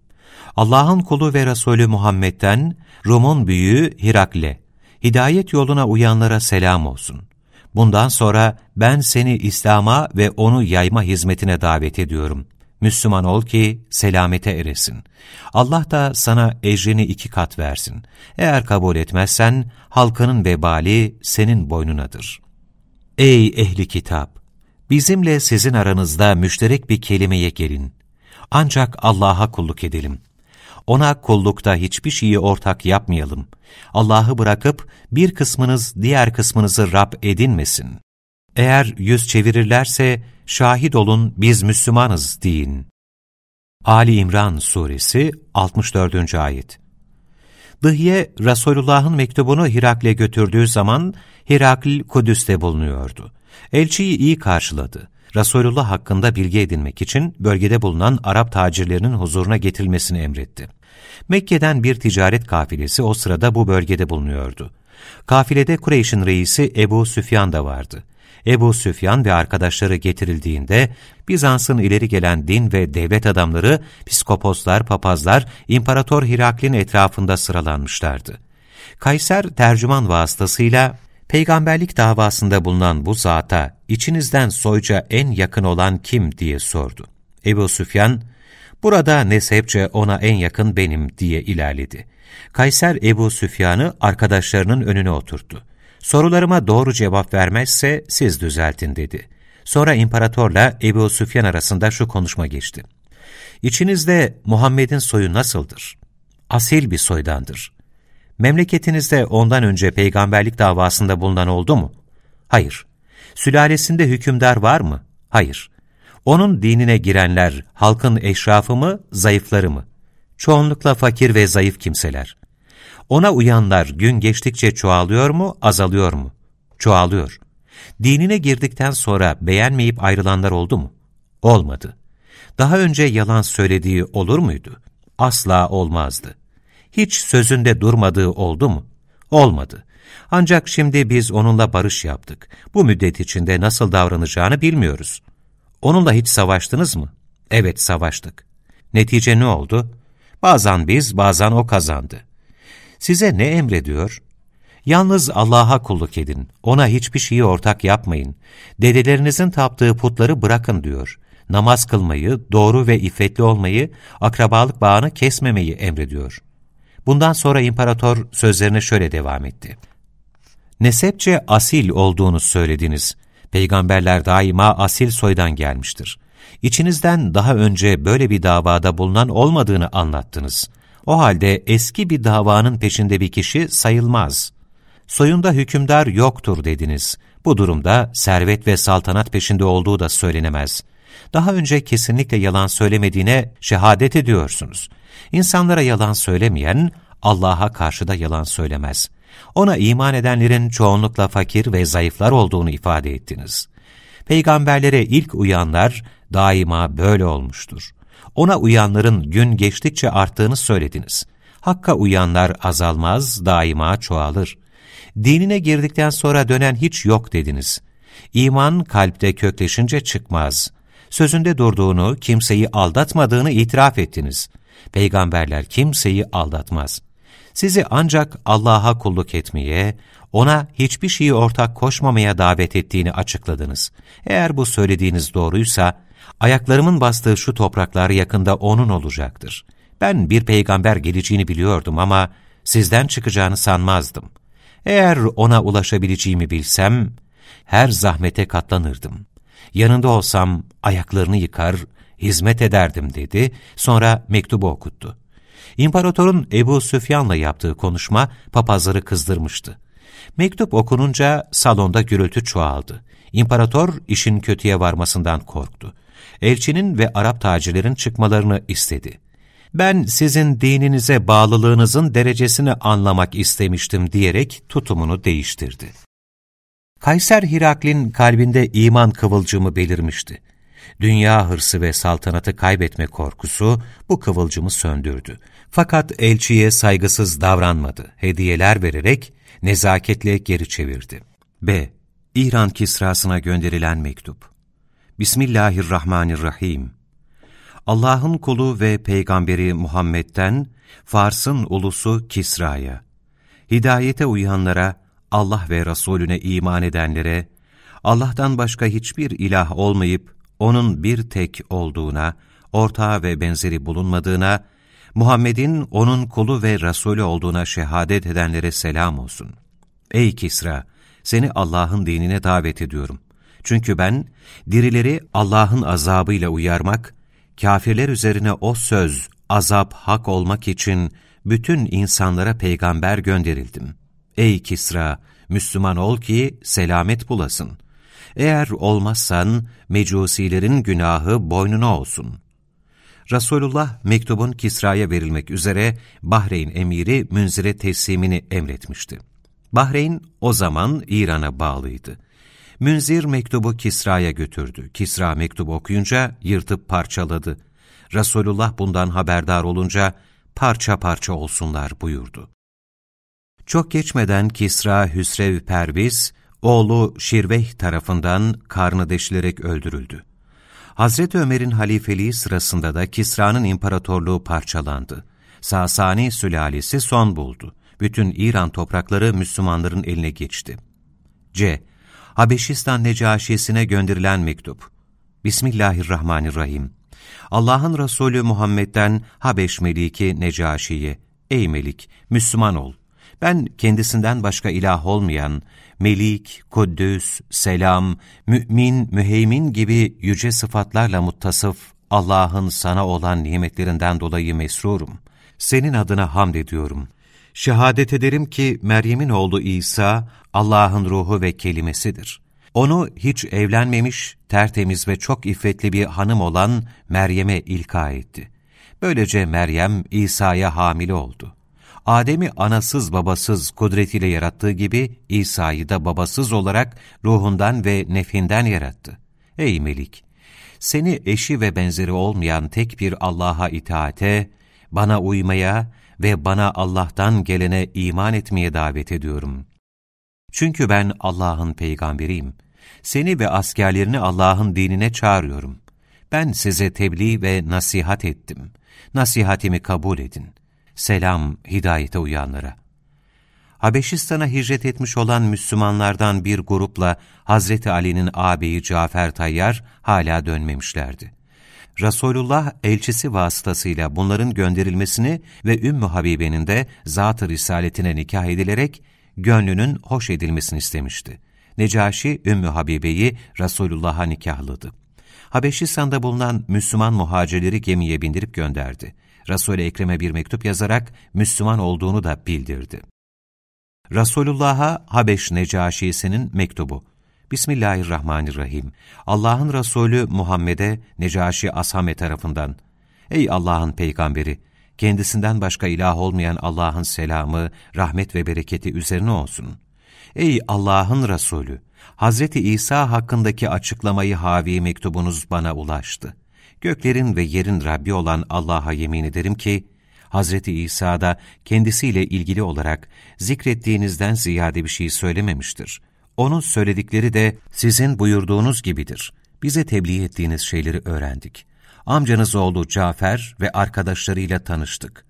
Allah'ın kulu ve Resulü Muhammed'den Rum'un büyüğü Hirakle, hidayet yoluna uyanlara selam olsun. Bundan sonra ben seni İslam'a ve onu yayma hizmetine davet ediyorum. Müslüman ol ki selamete eresin. Allah da sana ecrini iki kat versin. Eğer kabul etmezsen halkının vebali senin boynunadır. Ey ehli kitap! Bizimle sizin aranızda müşterek bir kelimeye gelin. Ancak Allah'a kulluk edelim. Ona kullukta hiçbir şeyi ortak yapmayalım. Allah'ı bırakıp bir kısmınız diğer kısmınızı Rab edinmesin. Eğer yüz çevirirlerse şahit olun biz Müslümanız deyin. Ali İmran Suresi 64. Ayet Dıhye, Resulullah'ın mektubunu Hirakle götürdüğü zaman Hirakl Kudüs'te bulunuyordu. Elçiyi iyi karşıladı. Resulullah hakkında bilgi edinmek için bölgede bulunan Arap tacirlerinin huzuruna getirilmesini emretti. Mekke'den bir ticaret kafilesi o sırada bu bölgede bulunuyordu. Kafilede Kureyş'in reisi Ebu Süfyan da vardı. Ebu Süfyan ve arkadaşları getirildiğinde Bizans'ın ileri gelen din ve devlet adamları, piskoposlar, papazlar, İmparator Hiraklin etrafında sıralanmışlardı. Kayser tercüman vasıtasıyla peygamberlik davasında bulunan bu zata içinizden soyca en yakın olan kim diye sordu. Ebu Süfyan, burada nesepçe ona en yakın benim diye ilerledi. Kayser Ebu Süfyan'ı arkadaşlarının önüne oturttu. Sorularıma doğru cevap vermezse siz düzeltin dedi. Sonra imparatorla Ebu Süfyan arasında şu konuşma geçti. İçinizde Muhammed'in soyu nasıldır? Asil bir soydandır. Memleketinizde ondan önce peygamberlik davasında bulunan oldu mu? Hayır. Sülalesinde hükümdar var mı? Hayır. Onun dinine girenler halkın eşrafı mı, zayıfları mı? Çoğunlukla fakir ve zayıf kimseler. Ona uyanlar gün geçtikçe çoğalıyor mu, azalıyor mu? Çoğalıyor. Dinine girdikten sonra beğenmeyip ayrılanlar oldu mu? Olmadı. Daha önce yalan söylediği olur muydu? Asla olmazdı. Hiç sözünde durmadığı oldu mu? Olmadı. Ancak şimdi biz onunla barış yaptık. Bu müddet içinde nasıl davranacağını bilmiyoruz. Onunla hiç savaştınız mı? Evet savaştık. Netice ne oldu? Bazen biz, bazen o kazandı. Size ne emrediyor? Yalnız Allah'a kulluk edin, ona hiçbir şeyi ortak yapmayın. Dedelerinizin taptığı putları bırakın diyor. Namaz kılmayı, doğru ve iffetli olmayı, akrabalık bağını kesmemeyi emrediyor. Bundan sonra imparator sözlerine şöyle devam etti. Nesepçe asil olduğunu söylediniz. Peygamberler daima asil soydan gelmiştir. İçinizden daha önce böyle bir davada bulunan olmadığını anlattınız. O halde eski bir davanın peşinde bir kişi sayılmaz. Soyunda hükümdar yoktur dediniz. Bu durumda servet ve saltanat peşinde olduğu da söylenemez. Daha önce kesinlikle yalan söylemediğine şehadet ediyorsunuz. İnsanlara yalan söylemeyen, Allah'a karşı da yalan söylemez. Ona iman edenlerin çoğunlukla fakir ve zayıflar olduğunu ifade ettiniz. Peygamberlere ilk uyanlar daima böyle olmuştur. Ona uyanların gün geçtikçe arttığını söylediniz. Hakka uyanlar azalmaz, daima çoğalır. Dinine girdikten sonra dönen hiç yok dediniz. İman kalpte kökleşince çıkmaz. Sözünde durduğunu, kimseyi aldatmadığını itiraf ettiniz. Peygamberler kimseyi aldatmaz. Sizi ancak Allah'a kulluk etmeye, ona hiçbir şeyi ortak koşmamaya davet ettiğini açıkladınız. Eğer bu söylediğiniz doğruysa, ayaklarımın bastığı şu topraklar yakında O'nun olacaktır. Ben bir peygamber geleceğini biliyordum ama sizden çıkacağını sanmazdım. Eğer ona ulaşabileceğimi bilsem, her zahmete katlanırdım. Yanında olsam ayaklarını yıkar, hizmet ederdim dedi, sonra mektubu okuttu. İmparatorun Ebu Süfyan'la yaptığı konuşma papazları kızdırmıştı. Mektup okununca salonda gürültü çoğaldı. İmparator işin kötüye varmasından korktu. Elçinin ve Arap tacirlerin çıkmalarını istedi. Ben sizin dininize bağlılığınızın derecesini anlamak istemiştim diyerek tutumunu değiştirdi. Kayser Hiraklin kalbinde iman kıvılcımı belirmişti. Dünya hırsı ve saltanatı kaybetme korkusu bu kıvılcımı söndürdü. Fakat elçiye saygısız davranmadı. Hediyeler vererek nezaketle geri çevirdi. B. İran Kisrasına gönderilen mektup Bismillahirrahmanirrahim Allah'ın kulu ve peygamberi Muhammed'den Fars'ın ulusu Kisra'ya, hidayete uyanlara, Allah ve Resulüne iman edenlere, Allah'tan başka hiçbir ilah olmayıp O'nun bir tek olduğuna, ortağı ve benzeri bulunmadığına, Muhammed'in O'nun kulu ve Resulü olduğuna şehadet edenlere selam olsun. Ey Kisra! Seni Allah'ın dinine davet ediyorum. Çünkü ben, dirileri Allah'ın azabıyla uyarmak, kafirler üzerine o söz, azap hak olmak için bütün insanlara peygamber gönderildim. Ey Kisra! Müslüman ol ki selamet bulasın. Eğer olmazsan mecusilerin günahı boynuna olsun. Resulullah mektubun Kisra'ya verilmek üzere Bahreyn emiri Münzir'e teslimini emretmişti. Bahreyn o zaman İran'a bağlıydı. Münzir mektubu Kisra'ya götürdü. Kisra mektubu okuyunca yırtıp parçaladı. Resulullah bundan haberdar olunca parça parça olsunlar buyurdu. Çok geçmeden Kisra Hüsrev Perviz, oğlu Şirveh tarafından karnı deşilerek öldürüldü. Hazreti Ömer'in halifeliği sırasında da Kisra'nın imparatorluğu parçalandı. Sasani sülalesi son buldu. Bütün İran toprakları Müslümanların eline geçti. C. Habeşistan Necaşisi'ne gönderilen mektup. Bismillahirrahmanirrahim. Allah'ın Resulü Muhammed'den Habeş Meliki Necaşi'ye, Ey Melik, Müslüman ol. Ben kendisinden başka ilah olmayan, Melik, Kuddüs, Selam, Mü'min, Müheymin gibi yüce sıfatlarla muttasıf Allah'ın sana olan nimetlerinden dolayı mesrurum. Senin adına hamd ediyorum. Şehadet ederim ki Meryem'in oğlu İsa, Allah'ın ruhu ve kelimesidir. Onu hiç evlenmemiş, tertemiz ve çok iffetli bir hanım olan Meryem'e ilka etti. Böylece Meryem İsa'ya hamile oldu. Adem'i anasız babasız kudretiyle yarattığı gibi İsa'yı da babasız olarak ruhundan ve nefinden yarattı. Ey Melik! Seni eşi ve benzeri olmayan tek bir Allah'a itaate, bana uymaya, ve bana Allah'tan gelene iman etmeye davet ediyorum. Çünkü ben Allah'ın peygamberiyim. Seni ve askerlerini Allah'ın dinine çağırıyorum. Ben size tebliğ ve nasihat ettim. Nasihatimi kabul edin. Selam hidayete uyanlara. Habeşistan'a hicret etmiş olan Müslümanlardan bir grupla Hazreti Ali'nin ağabeyi Cafer Tayyar hala dönmemişlerdi. Resulullah elçisi vasıtasıyla bunların gönderilmesini ve Ümmü Habibe'nin de zat-ı risaletine nikah edilerek gönlünün hoş edilmesini istemişti. Necaşi Ümmü Habibe'yi Resulullah'a nikahladı. Habeşistan'da bulunan Müslüman muhacirleri gemiye bindirip gönderdi. Resul-i Ekrem'e bir mektup yazarak Müslüman olduğunu da bildirdi. Resulullah'a Habeş Necaşisi'nin mektubu. Bismillahirrahmanirrahim. Allah'ın Resulü Muhammed'e Necaşi Ashame tarafından. Ey Allah'ın peygamberi! Kendisinden başka ilah olmayan Allah'ın selamı, rahmet ve bereketi üzerine olsun. Ey Allah'ın Resulü! Hazreti İsa hakkındaki açıklamayı havi mektubunuz bana ulaştı. Göklerin ve yerin Rabbi olan Allah'a yemin ederim ki, Hazreti İsa da kendisiyle ilgili olarak zikrettiğinizden ziyade bir şey söylememiştir. Onun söyledikleri de sizin buyurduğunuz gibidir. Bize tebliğ ettiğiniz şeyleri öğrendik. Amcanız oğlu Cafer ve arkadaşlarıyla tanıştık.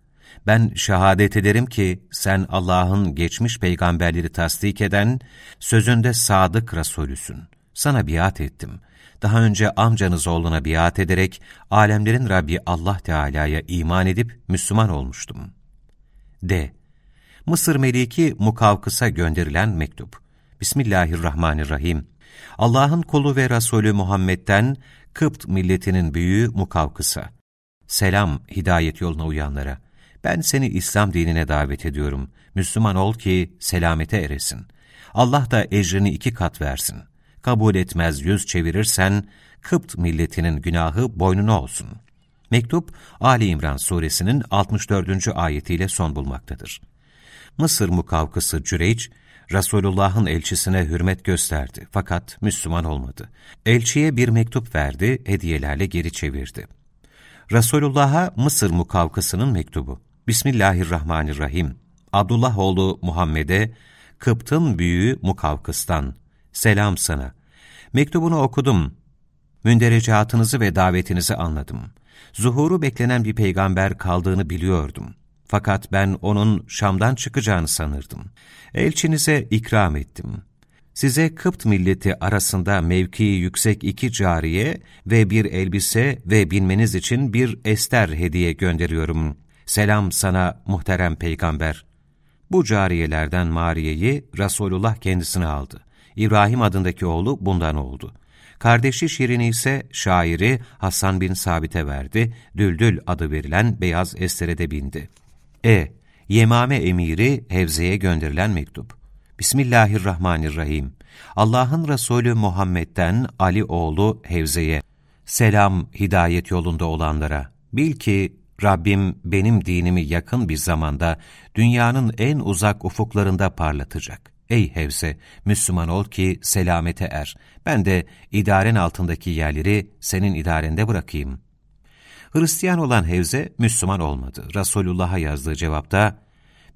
Ben şehadet ederim ki sen Allah'ın geçmiş peygamberleri tasdik eden, sözünde sadık Resulüsün. Sana biat ettim. Daha önce amcanız oğluna biat ederek, alemlerin Rabbi Allah Teala'ya iman edip Müslüman olmuştum. D. Mısır Meliki Mukavkıs'a gönderilen mektup. Bismillahirrahmanirrahim. Allah'ın kulu ve Resulü Muhammed'den Kıpt milletinin büyüğü Mukavkıs'a. Selam hidayet yoluna uyanlara. Ben seni İslam dinine davet ediyorum. Müslüman ol ki selamete eresin. Allah da ecrini iki kat versin. Kabul etmez yüz çevirirsen, Kıpt milletinin günahı boynuna olsun. Mektup, Ali İmran suresinin 64. ayetiyle son bulmaktadır. Mısır mukavkısı Cüreyç, Resulullah'ın elçisine hürmet gösterdi fakat Müslüman olmadı. Elçiye bir mektup verdi, hediyelerle geri çevirdi. Resulullah'a Mısır mukavkısının mektubu. Bismillahirrahmanirrahim. Abdullah oğlu Muhammed'e, Kıpt'ın büyüğü Mukavkıs'tan. Selam sana. Mektubunu okudum. Münderecatınızı ve davetinizi anladım. Zuhuru beklenen bir peygamber kaldığını biliyordum. Fakat ben onun Şam'dan çıkacağını sanırdım. Elçinize ikram ettim. Size Kıpt milleti arasında mevkii yüksek iki cariye ve bir elbise ve binmeniz için bir ester hediye gönderiyorum. Selam sana muhterem peygamber. Bu cariyelerden Mariye'yi Resulullah kendisine aldı. İbrahim adındaki oğlu bundan oldu. Kardeşi Şirin'i ise şairi Hasan bin Sabit'e verdi, Düldül adı verilen beyaz estere de bindi. E. Yemame emiri Hevze'ye gönderilen mektup. Bismillahirrahmanirrahim. Allah'ın Resulü Muhammed'den Ali oğlu Hevze'ye. Selam hidayet yolunda olanlara. Bil ki Rabbim benim dinimi yakın bir zamanda dünyanın en uzak ufuklarında parlatacak. Ey Hevze, Müslüman ol ki selamete er. Ben de idaren altındaki yerleri senin idarende bırakayım.'' Hristiyan olan Hevze Müslüman olmadı. Resulullah'a yazdığı cevapta,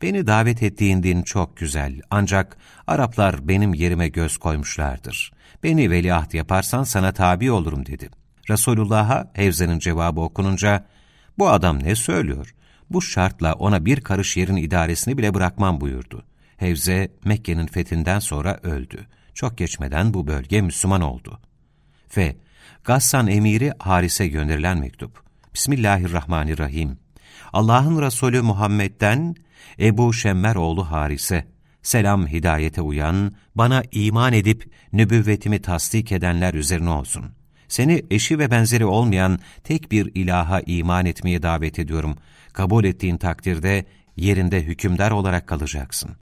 ''Beni davet ettiğin din çok güzel ancak Araplar benim yerime göz koymuşlardır. Beni veliaht yaparsan sana tabi olurum.'' dedi. Resulullah'a Hevze'nin cevabı okununca, ''Bu adam ne söylüyor? Bu şartla ona bir karış yerin idaresini bile bırakmam.'' buyurdu. Hevze Mekke'nin fethinden sonra öldü. Çok geçmeden bu bölge Müslüman oldu. F. Gassan emiri Haris'e gönderilen mektup. Bismillahirrahmanirrahim. Allah'ın Resulü Muhammed'den Ebu Şemmer oğlu Harise, selam hidayete uyan, bana iman edip nübüvvetimi tasdik edenler üzerine olsun. Seni eşi ve benzeri olmayan tek bir ilaha iman etmeye davet ediyorum. Kabul ettiğin takdirde yerinde hükümdar olarak kalacaksın.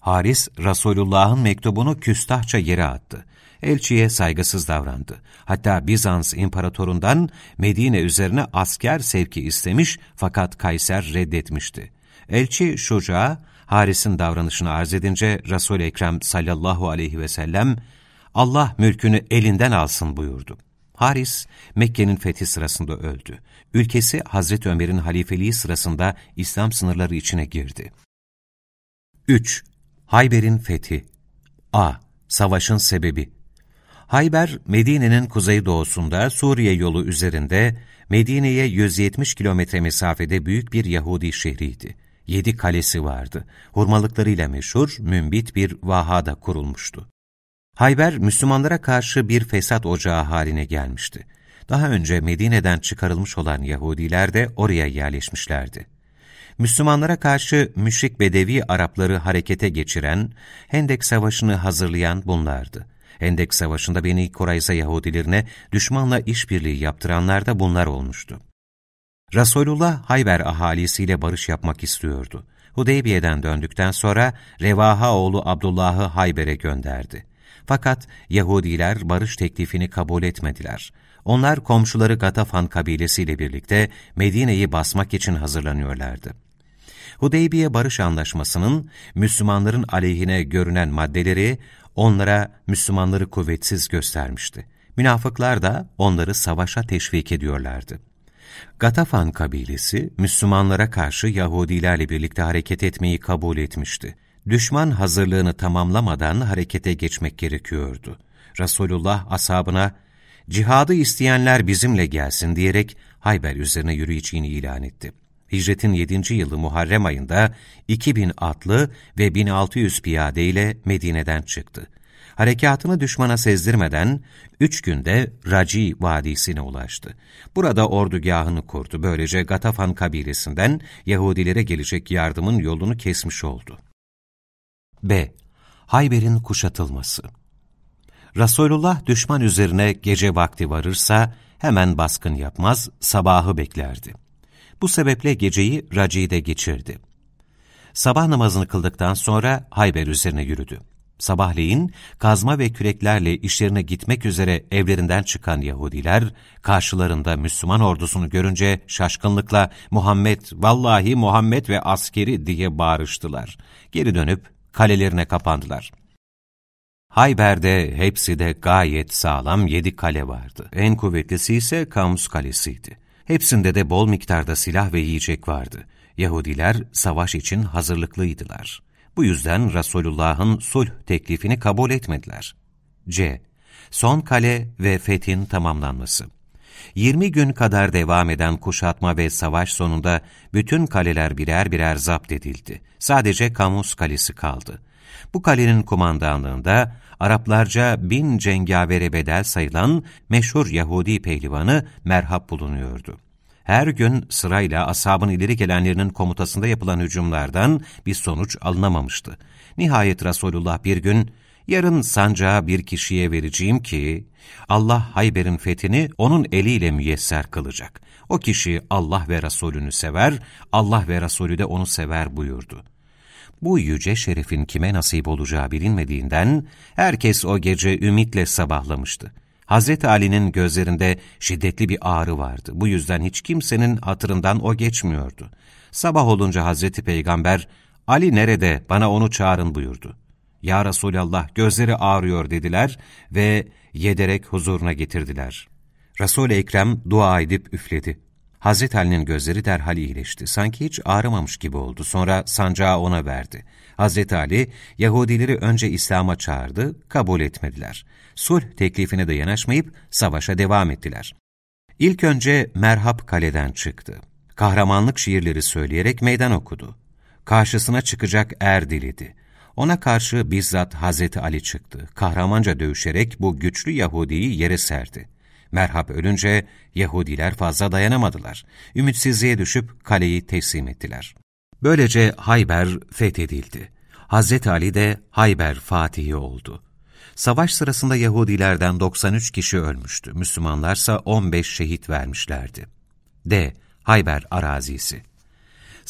Haris, Resulullah'ın mektubunu küstahça yere attı elçiye saygısız davrandı. Hatta Bizans imparatorundan Medine üzerine asker sevki istemiş fakat Kayser reddetmişti. Elçi Şuca, Haris'in davranışını arz edince Resul-i Ekrem sallallahu aleyhi ve sellem, Allah mülkünü elinden alsın buyurdu. Haris, Mekke'nin fethi sırasında öldü. Ülkesi Hazreti Ömer'in halifeliği sırasında İslam sınırları içine girdi. 3. Hayber'in fethi A. Savaşın sebebi Hayber, Medine'nin kuzeydoğusunda Suriye yolu üzerinde Medine'ye 170 kilometre mesafede büyük bir Yahudi şehriydi. Yedi kalesi vardı. Hurmalıklarıyla meşhur, mümbit bir vahada kurulmuştu. Hayber, Müslümanlara karşı bir fesat ocağı haline gelmişti. Daha önce Medine'den çıkarılmış olan Yahudiler de oraya yerleşmişlerdi. Müslümanlara karşı müşrik Bedevi Arapları harekete geçiren, Hendek Savaşı'nı hazırlayan bunlardı. Hendek Savaşı'nda Beni Korayza Yahudilerine düşmanla işbirliği yaptıranlar da bunlar olmuştu. Resulullah Hayber ahalisiyle barış yapmak istiyordu. Hudeybiye'den döndükten sonra Revaha oğlu Abdullah'ı Hayber'e gönderdi. Fakat Yahudiler barış teklifini kabul etmediler. Onlar komşuları Gatafan kabilesiyle birlikte Medine'yi basmak için hazırlanıyorlardı. Hudeybiye Barış Anlaşması'nın Müslümanların aleyhine görünen maddeleri onlara Müslümanları kuvvetsiz göstermişti. Münafıklar da onları savaşa teşvik ediyorlardı. Gatafan kabilesi Müslümanlara karşı Yahudilerle birlikte hareket etmeyi kabul etmişti. Düşman hazırlığını tamamlamadan harekete geçmek gerekiyordu. Resulullah ashabına, cihadı isteyenler bizimle gelsin diyerek Hayber üzerine yürüyeceğini ilan etti. Hicretin 7. yılı Muharrem ayında 2000 atlı ve 1600 piyade ile Medine'den çıktı. Harekatını düşmana sezdirmeden üç günde Raci Vadisi'ne ulaştı. Burada ordugahını kurdu. Böylece Gatafan kabilesinden Yahudilere gelecek yardımın yolunu kesmiş oldu. B. Hayber'in kuşatılması Resulullah düşman üzerine gece vakti varırsa hemen baskın yapmaz, sabahı beklerdi. Bu sebeple geceyi Raci'de geçirdi. Sabah namazını kıldıktan sonra Hayber üzerine yürüdü. Sabahleyin kazma ve küreklerle işlerine gitmek üzere evlerinden çıkan Yahudiler, karşılarında Müslüman ordusunu görünce şaşkınlıkla Muhammed, vallahi Muhammed ve askeri diye bağırıştılar. Geri dönüp kalelerine kapandılar. Hayber'de hepsi de gayet sağlam yedi kale vardı. En kuvvetlisi ise Kamus Kalesi'ydi. Hepsinde de bol miktarda silah ve yiyecek vardı. Yahudiler savaş için hazırlıklıydılar. Bu yüzden Resulullah'ın sulh teklifini kabul etmediler. C. Son kale ve fethin tamamlanması 20 gün kadar devam eden kuşatma ve savaş sonunda bütün kaleler birer birer zapt edildi. Sadece Kamus Kalesi kaldı. Bu kalenin kumandanlığında Araplarca bin cengavere bedel sayılan meşhur Yahudi pehlivanı Merhab bulunuyordu. Her gün sırayla ashabın ileri gelenlerinin komutasında yapılan hücumlardan bir sonuç alınamamıştı. Nihayet Resulullah bir gün, yarın sancağı bir kişiye vereceğim ki, Allah Hayber'in fethini onun eliyle müyesser kılacak. O kişi Allah ve Resulünü sever, Allah ve Resulü de onu sever buyurdu. Bu yüce şerefin kime nasip olacağı bilinmediğinden, herkes o gece ümitle sabahlamıştı. Hazreti Ali'nin gözlerinde şiddetli bir ağrı vardı. Bu yüzden hiç kimsenin hatırından o geçmiyordu. Sabah olunca Hazreti Peygamber, Ali nerede, bana onu çağırın buyurdu. Ya Resulallah gözleri ağrıyor dediler ve yederek huzuruna getirdiler. Resul-i Ekrem dua edip üfledi. Hazreti Ali'nin gözleri derhal iyileşti. Sanki hiç ağrımamış gibi oldu. Sonra sancağı ona verdi. Hazreti Ali, Yahudileri önce İslam'a çağırdı, kabul etmediler. Sulh teklifine de yanaşmayıp savaşa devam ettiler. İlk önce Merhab kaleden çıktı. Kahramanlık şiirleri söyleyerek meydan okudu. Karşısına çıkacak er diledi. Ona karşı bizzat Hazreti Ali çıktı. Kahramanca dövüşerek bu güçlü Yahudi'yi yere serdi. Merhab ölünce Yahudiler fazla dayanamadılar. Ümitsizliğe düşüp kaleyi teslim ettiler. Böylece Hayber fethedildi. Hazreti Ali de Hayber Fatihi oldu. Savaş sırasında Yahudilerden 93 kişi ölmüştü. Müslümanlarsa 15 şehit vermişlerdi. D. Hayber arazisi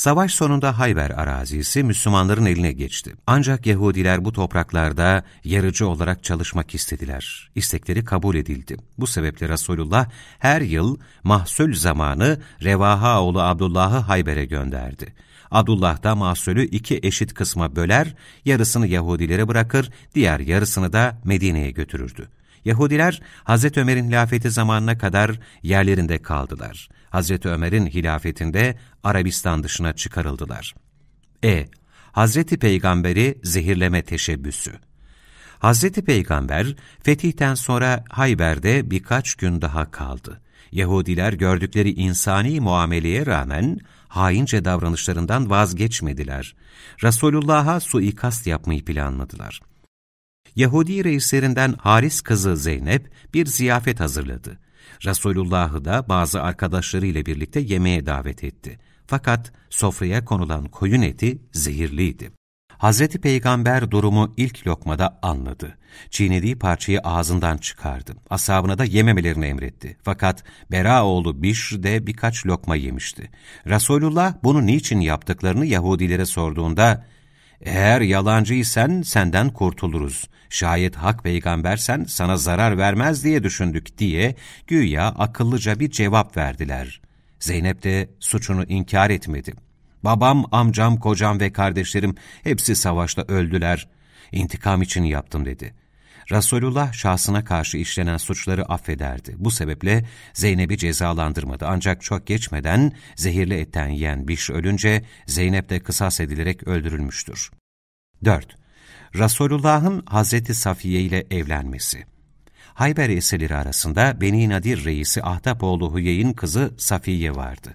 Savaş sonunda Hayber arazisi Müslümanların eline geçti. Ancak Yahudiler bu topraklarda yarıcı olarak çalışmak istediler. İstekleri kabul edildi. Bu sebeple Resulullah her yıl mahsul zamanı Revaha oğlu Abdullah'ı Hayber'e gönderdi. Abdullah da mahsulü iki eşit kısma böler, yarısını Yahudilere bırakır, diğer yarısını da Medine'ye götürürdü. Yahudiler Hazreti Ömer'in hilafeti zamanına kadar yerlerinde kaldılar. Hazreti Ömer'in hilafetinde Arabistan dışına çıkarıldılar. E. Hazreti Peygamber'i zehirleme teşebbüsü Hazreti Peygamber fetihten sonra Hayber'de birkaç gün daha kaldı. Yahudiler gördükleri insani muameleye rağmen haince davranışlarından vazgeçmediler. Resulullah'a suikast yapmayı planladılar. Yahudi reislerinden Haris kızı Zeynep bir ziyafet hazırladı. Resulullah'ı da bazı arkadaşlarıyla birlikte yemeğe davet etti. Fakat sofraya konulan koyun eti zehirliydi. Hazreti Peygamber durumu ilk lokmada anladı. Çiğnediği parçayı ağzından çıkardı. Asabına da yememelerini emretti. Fakat Bera oğlu Bişr de birkaç lokma yemişti. Resulullah bunu niçin yaptıklarını Yahudilere sorduğunda, eğer yalancıysan senden kurtuluruz. Şayet hak peygambersen sana zarar vermez diye düşündük diye güya akıllıca bir cevap verdiler. Zeynep de suçunu inkar etmedi. Babam, amcam, kocam ve kardeşlerim hepsi savaşta öldüler. İntikam için yaptım dedi. Resulullah şahsına karşı işlenen suçları affederdi. Bu sebeple Zeynep'i cezalandırmadı. Ancak çok geçmeden zehirli etten yiyen Bişr ölünce Zeynep de kısas edilerek öldürülmüştür. 4. Resulullah'ın Hazreti Safiye ile evlenmesi Hayber esirleri arasında Beni Nadir reisi Ahtapoğlu Hüyey'in kızı Safiye vardı.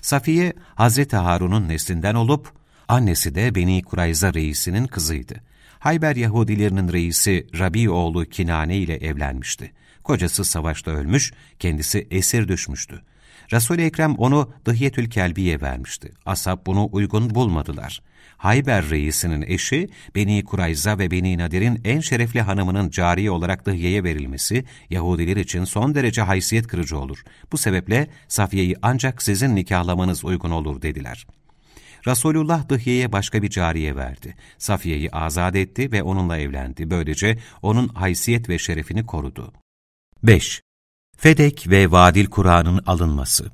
Safiye, Hazreti Harun'un neslinden olup, annesi de Beni Kurayza reisinin kızıydı. Hayber Yahudilerinin reisi Rabi oğlu Kinane ile evlenmişti. Kocası savaşta ölmüş, kendisi esir düşmüştü. Resul-i Ekrem onu Dıhyetül Kelbi'ye vermişti. Ashab bunu uygun bulmadılar. Hayber reisinin eşi, Beni Kurayza ve Beni Nadir'in en şerefli hanımının cariye olarak Dıhye'ye verilmesi, Yahudiler için son derece haysiyet kırıcı olur. Bu sebeple Safiye'yi ancak sizin nikahlamanız uygun olur dediler. Resulullah Dıhye'ye başka bir cariye verdi. Safiye'yi azat etti ve onunla evlendi. Böylece onun haysiyet ve şerefini korudu. 5. Fedek ve Vadil Kur'an'ın alınması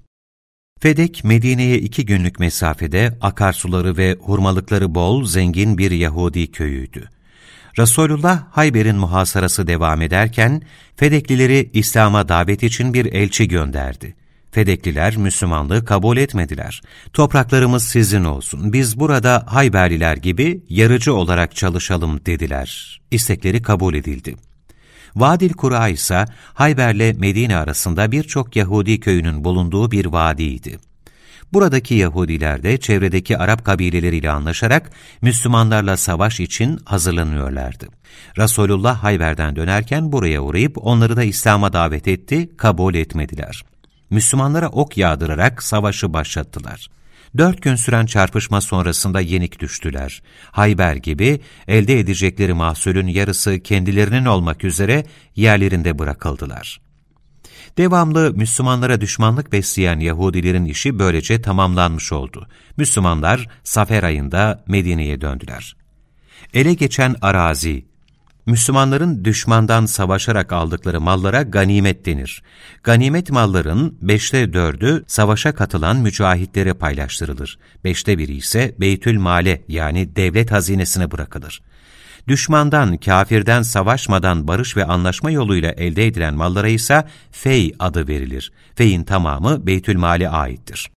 Fedek, Medine'ye iki günlük mesafede akarsuları ve hurmalıkları bol, zengin bir Yahudi köyüydü. Resulullah Hayber'in muhasarası devam ederken, Fedeklileri İslam'a davet için bir elçi gönderdi. Fedekliler Müslümanlığı kabul etmediler. Topraklarımız sizin olsun, biz burada Hayberliler gibi yarıcı olarak çalışalım dediler. İstekleri kabul edildi. Vadil Kura ise Hayber'le Medine arasında birçok Yahudi köyünün bulunduğu bir vadiydi. Buradaki Yahudiler de çevredeki Arap kabileleriyle anlaşarak Müslümanlarla savaş için hazırlanıyorlardı. Resulullah Hayber'den dönerken buraya uğrayıp onları da İslam'a davet etti, kabul etmediler. Müslümanlara ok yağdırarak savaşı başlattılar. Dört gün süren çarpışma sonrasında yenik düştüler. Hayber gibi elde edecekleri mahsulün yarısı kendilerinin olmak üzere yerlerinde bırakıldılar. Devamlı Müslümanlara düşmanlık besleyen Yahudilerin işi böylece tamamlanmış oldu. Müslümanlar Safer ayında Medine'ye döndüler. Ele geçen arazi, Müslümanların düşmandan savaşarak aldıkları mallara ganimet denir. Ganimet malların beşte dördü savaşa katılan mücahitlere paylaştırılır. Beşte biri ise beytül male yani devlet hazinesine bırakılır. Düşmandan, kafirden savaşmadan barış ve anlaşma yoluyla elde edilen mallara ise fey adı verilir. Fey'in tamamı beytül male aittir.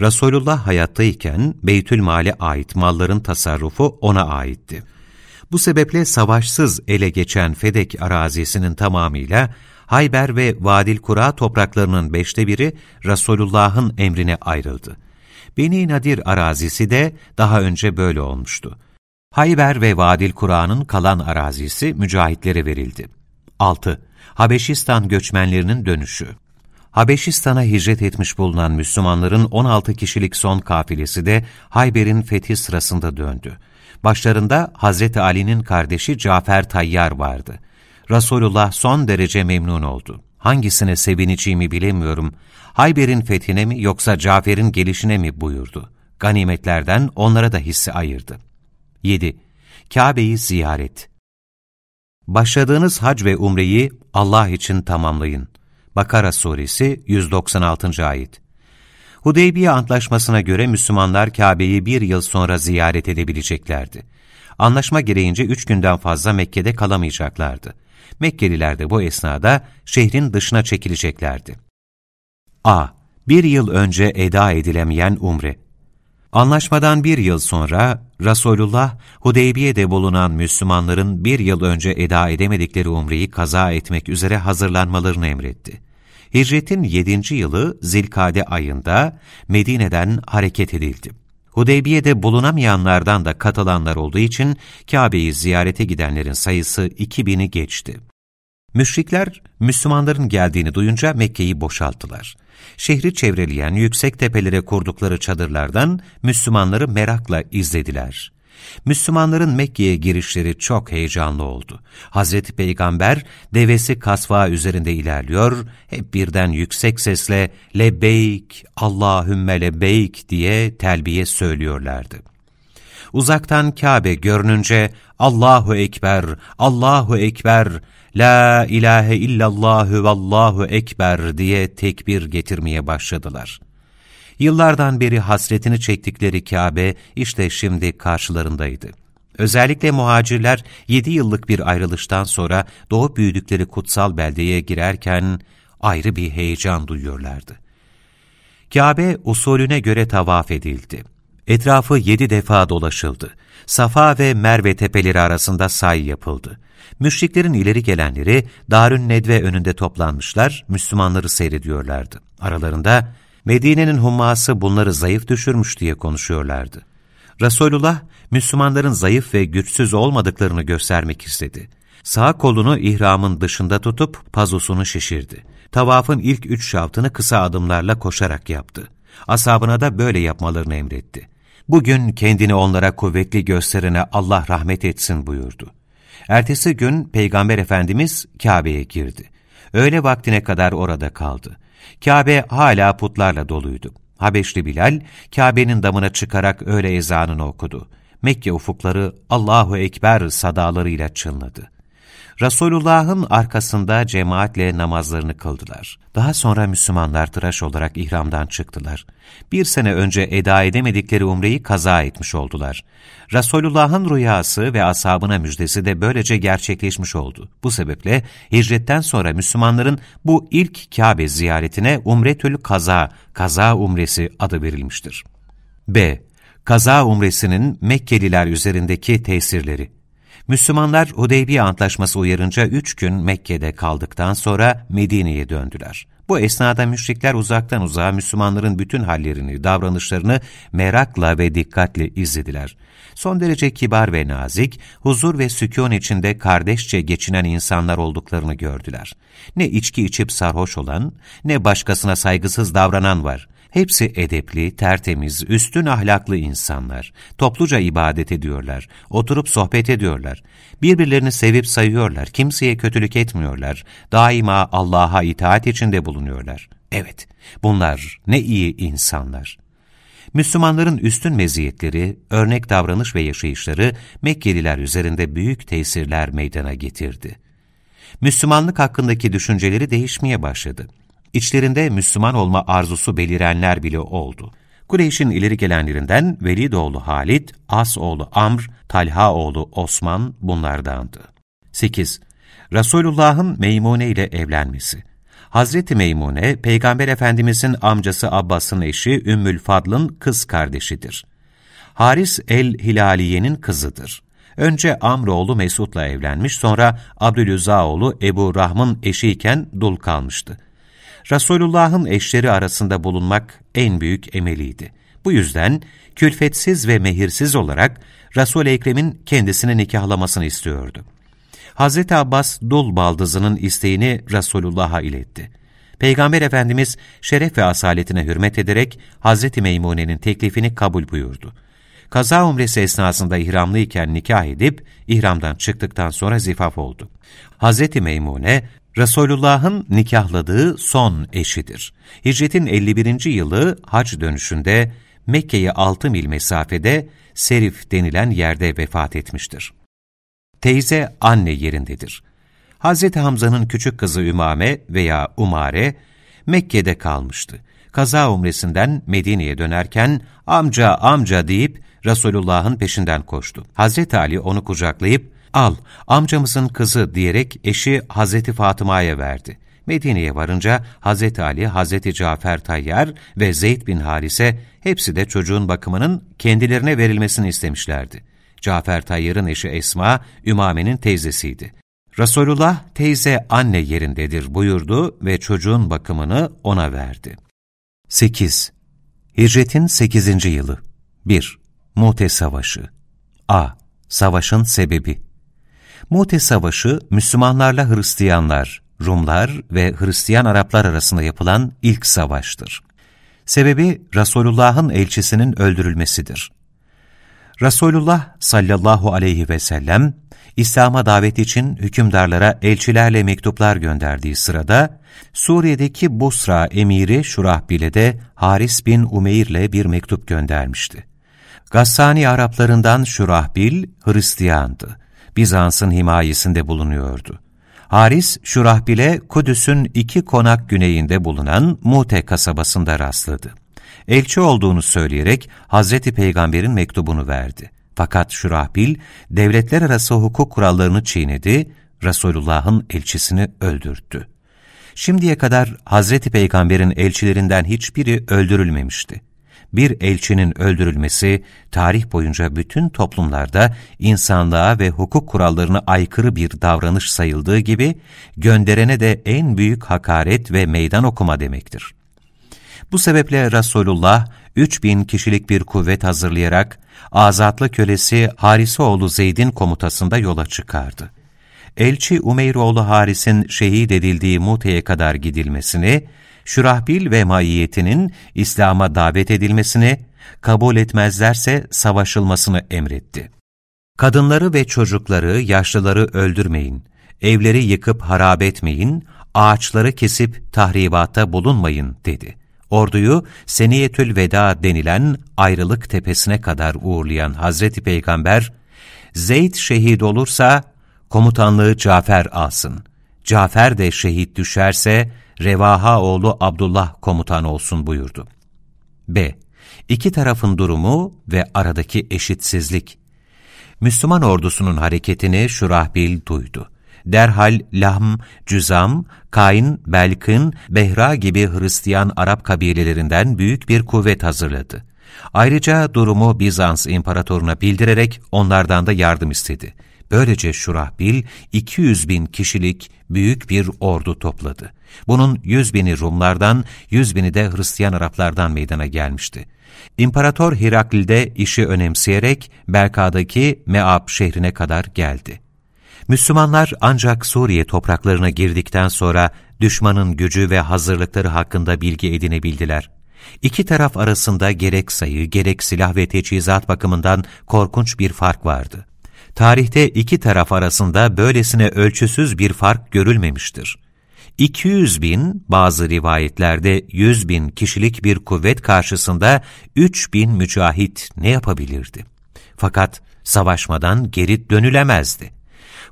Resulullah hayattayken beytül male ait malların tasarrufu ona aitti. Bu sebeple savaşsız ele geçen Fedek arazisinin tamamıyla Hayber ve Vadil Kura topraklarının beşte biri Resulullah'ın emrine ayrıldı. Beni Nadir arazisi de daha önce böyle olmuştu. Hayber ve Vadil Kura'nın kalan arazisi mücahitlere verildi. 6. Habeşistan göçmenlerinin dönüşü Habeşistan'a hicret etmiş bulunan Müslümanların 16 kişilik son kafilesi de Hayber'in fethi sırasında döndü. Başlarında Hazreti Ali'nin kardeşi Cafer Tayyar vardı. Resulullah son derece memnun oldu. Hangisine sevineceğimi bilemiyorum. Hayber'in fethine mi yoksa Cafer'in gelişine mi buyurdu. Ganimetlerden onlara da hissi ayırdı. 7. Kabe'yi ziyaret Başladığınız hac ve umreyi Allah için tamamlayın. Bakara Suresi 196. Ayet Hudeybiye Antlaşması'na göre Müslümanlar Kabe'yi bir yıl sonra ziyaret edebileceklerdi. Anlaşma gereğince üç günden fazla Mekke'de kalamayacaklardı. Mekkeliler de bu esnada şehrin dışına çekileceklerdi. A. Bir yıl önce eda edilemeyen umre Anlaşmadan bir yıl sonra Resulullah, Hudeybiye'de bulunan Müslümanların bir yıl önce eda edemedikleri umreyi kaza etmek üzere hazırlanmalarını emretti. Hicretin yedinci yılı Zilkade ayında Medine'den hareket edildi. Hudeybiye'de bulunamayanlardan da katılanlar olduğu için Kabe'yi ziyarete gidenlerin sayısı 2000'i geçti. Müşrikler, Müslümanların geldiğini duyunca Mekke'yi boşalttılar. Şehri çevreleyen yüksek tepelere kurdukları çadırlardan Müslümanları merakla izlediler. Müslümanların Mekke'ye girişleri çok heyecanlı oldu. Hazreti Peygamber devesi kasva üzerinde ilerliyor, hep birden yüksek sesle lebbeyk, Allahümme lebbeyk diye telbiye söylüyorlardı. Uzaktan Kabe görününce Allahu Ekber, Allahu Ekber, La ilahe illallahü vallahu ekber diye tekbir getirmeye başladılar. Yıllardan beri hasretini çektikleri Kabe işte şimdi karşılarındaydı. Özellikle muhacirler yedi yıllık bir ayrılıştan sonra doğup büyüdükleri kutsal beldeye girerken ayrı bir heyecan duyuyorlardı. Kabe usulüne göre tavaf edildi. Etrafı yedi defa dolaşıldı. Safa ve Merve tepeleri arasında say yapıldı. Müşriklerin ileri gelenleri Darün Nedve önünde toplanmışlar, Müslümanları seyrediyorlardı. Aralarında Medine'nin humması bunları zayıf düşürmüş diye konuşuyorlardı. Resulullah, Müslümanların zayıf ve güçsüz olmadıklarını göstermek istedi. Sağ kolunu ihramın dışında tutup pazusunu şişirdi. Tavafın ilk üç şaftını kısa adımlarla koşarak yaptı. Asabına da böyle yapmalarını emretti. Bugün kendini onlara kuvvetli gösterene Allah rahmet etsin buyurdu. Ertesi gün Peygamber Efendimiz Kabe'ye girdi. Öğle vaktine kadar orada kaldı. Kabe hala putlarla doluydu. Habeşli Bilal, Kabe'nin damına çıkarak öğle ezanını okudu. Mekke ufukları Allahu Ekber sadalarıyla çınladı. Resulullah'ın arkasında cemaatle namazlarını kıldılar. Daha sonra Müslümanlar tıraş olarak ihramdan çıktılar. Bir sene önce eda edemedikleri umreyi kaza etmiş oldular. Resulullah'ın rüyası ve ashabına müjdesi de böylece gerçekleşmiş oldu. Bu sebeple hicretten sonra Müslümanların bu ilk Kabe ziyaretine Umretül Kaza, Kaza Umresi adı verilmiştir. B. Kaza Umresi'nin Mekkeliler üzerindeki tesirleri Müslümanlar Hudeybiye Antlaşması uyarınca üç gün Mekke'de kaldıktan sonra Medine'ye döndüler. Bu esnada müşrikler uzaktan uzağa Müslümanların bütün hallerini, davranışlarını merakla ve dikkatle izlediler. Son derece kibar ve nazik, huzur ve sükun içinde kardeşçe geçinen insanlar olduklarını gördüler. Ne içki içip sarhoş olan, ne başkasına saygısız davranan var. Hepsi edepli, tertemiz, üstün ahlaklı insanlar. Topluca ibadet ediyorlar, oturup sohbet ediyorlar. Birbirlerini sevip sayıyorlar, kimseye kötülük etmiyorlar. Daima Allah'a itaat içinde bulunuyorlar. Evet, bunlar ne iyi insanlar. Müslümanların üstün meziyetleri, örnek davranış ve yaşayışları Mekkeliler üzerinde büyük tesirler meydana getirdi. Müslümanlık hakkındaki düşünceleri değişmeye başladı. İçlerinde Müslüman olma arzusu belirenler bile oldu. Kureyş'in ileri gelenlerinden Velidoğlu Halit, As-oğlu Amr, Talha-oğlu Osman bunlardandı. 8. Resulullah'ın Meymune ile evlenmesi Hazreti Meymune, Peygamber Efendimizin amcası Abbas'ın eşi Ümmül Fadl'ın kız kardeşidir. Haris el-Hilaliye'nin kızıdır. Önce Amroğlu Mesud'la evlenmiş, sonra Abdülüzaoğlu Ebu Rahm'ın eşiyken dul kalmıştı. Resulullah'ın eşleri arasında bulunmak en büyük emeliydi. Bu yüzden külfetsiz ve mehirsiz olarak Resul-i Ekrem'in kendisini nikahlamasını istiyordu. Hz. Abbas dul baldızının isteğini Resulullah'a iletti. Peygamber Efendimiz şeref ve asaletine hürmet ederek Hz. Meymune'nin teklifini kabul buyurdu. Kaza umresi esnasında ihramlıyken nikah edip, ihramdan çıktıktan sonra zifaf oldu. Hz. Meymune, Resulullah'ın nikahladığı son eşidir. Hicretin 51. yılı hac dönüşünde Mekke'ye 6 mil mesafede Serif denilen yerde vefat etmiştir. Teyze anne yerindedir. Hz. Hamza'nın küçük kızı Ümame veya Umare Mekke'de kalmıştı. Kaza umresinden Medine'ye dönerken amca amca deyip Resulullah'ın peşinden koştu. Hazreti Ali onu kucaklayıp al amcamızın kızı diyerek eşi Hazreti Fatıma'ya verdi. Medine'ye varınca Hazreti Ali, Hazreti Cafer Tayyar ve Zeyd bin Harise hepsi de çocuğun bakımının kendilerine verilmesini istemişlerdi. Cafer Tayyar'ın eşi Esma, Ümame'nin teyzesiydi. Resulullah teyze anne yerindedir buyurdu ve çocuğun bakımını ona verdi. 8. Hicretin 8. yılı 1. Mute Savaşı A. Savaşın sebebi Mute Savaşı, Müslümanlarla Hristiyanlar, Rumlar ve Hristiyan Araplar arasında yapılan ilk savaştır. Sebebi Resulullah'ın elçisinin öldürülmesidir. Resulullah sallallahu aleyhi ve sellem, İslam'a davet için hükümdarlara elçilerle mektuplar gönderdiği sırada, Suriye'deki Busra emiri Şurahbil'e de Haris bin Umeyr'le bir mektup göndermişti. Gassani Araplarından Şurahbil, Hristiyandı. Bizans'ın himayesinde bulunuyordu. Haris, Şurahbil'e Kudüs'ün iki konak güneyinde bulunan Mute kasabasında rastladı. Elçi olduğunu söyleyerek Hazreti Peygamber'in mektubunu verdi. Fakat Şurahbil, devletler arası hukuk kurallarını çiğnedi, Resulullah'ın elçisini öldürttü. Şimdiye kadar Hazreti Peygamber'in elçilerinden hiçbiri öldürülmemişti bir elçinin öldürülmesi, tarih boyunca bütün toplumlarda insanlığa ve hukuk kurallarına aykırı bir davranış sayıldığı gibi, gönderene de en büyük hakaret ve meydan okuma demektir. Bu sebeple Resulullah, 3000 kişilik bir kuvvet hazırlayarak, azatlı kölesi Harisoğlu Zeyd'in komutasında yola çıkardı. Elçi Umeyroğlu Haris'in şehit edildiği Mute'ye kadar gidilmesini, Şurahbil ve maiyetinin İslam'a davet edilmesini, kabul etmezlerse savaşılmasını emretti. Kadınları ve çocukları, yaşlıları öldürmeyin, evleri yıkıp harap etmeyin, ağaçları kesip tahribatta bulunmayın dedi. Orduyu Seniyetül Veda denilen ayrılık tepesine kadar uğurlayan Hazreti Peygamber, Zeyd şehit olursa komutanlığı Cafer alsın. Cafer de şehit düşerse Revaha oğlu Abdullah komutan olsun buyurdu. B. İki tarafın durumu ve aradaki eşitsizlik. Müslüman ordusunun hareketini Şurahbil duydu. Derhal Lahm, Cüzam, Kain, Belkın, Behra gibi Hristiyan Arap kabilelerinden büyük bir kuvvet hazırladı. Ayrıca durumu Bizans imparatoruna bildirerek onlardan da yardım istedi. Böylece Şurahbil 200 bin kişilik büyük bir ordu topladı. Bunun 100 bini Rumlardan, 100 bini de Hristiyan Araplardan meydana gelmişti. İmparator Hirakl de işi önemseyerek Berka'daki Meab şehrine kadar geldi. Müslümanlar ancak Suriye topraklarına girdikten sonra düşmanın gücü ve hazırlıkları hakkında bilgi edinebildiler. İki taraf arasında gerek sayı, gerek silah ve teçhizat bakımından korkunç bir fark vardı. Tarihte iki taraf arasında böylesine ölçüsüz bir fark görülmemiştir. 200 bin, bazı rivayetlerde 100 bin kişilik bir kuvvet karşısında 3 bin mücahit ne yapabilirdi? Fakat savaşmadan geri dönülemezdi.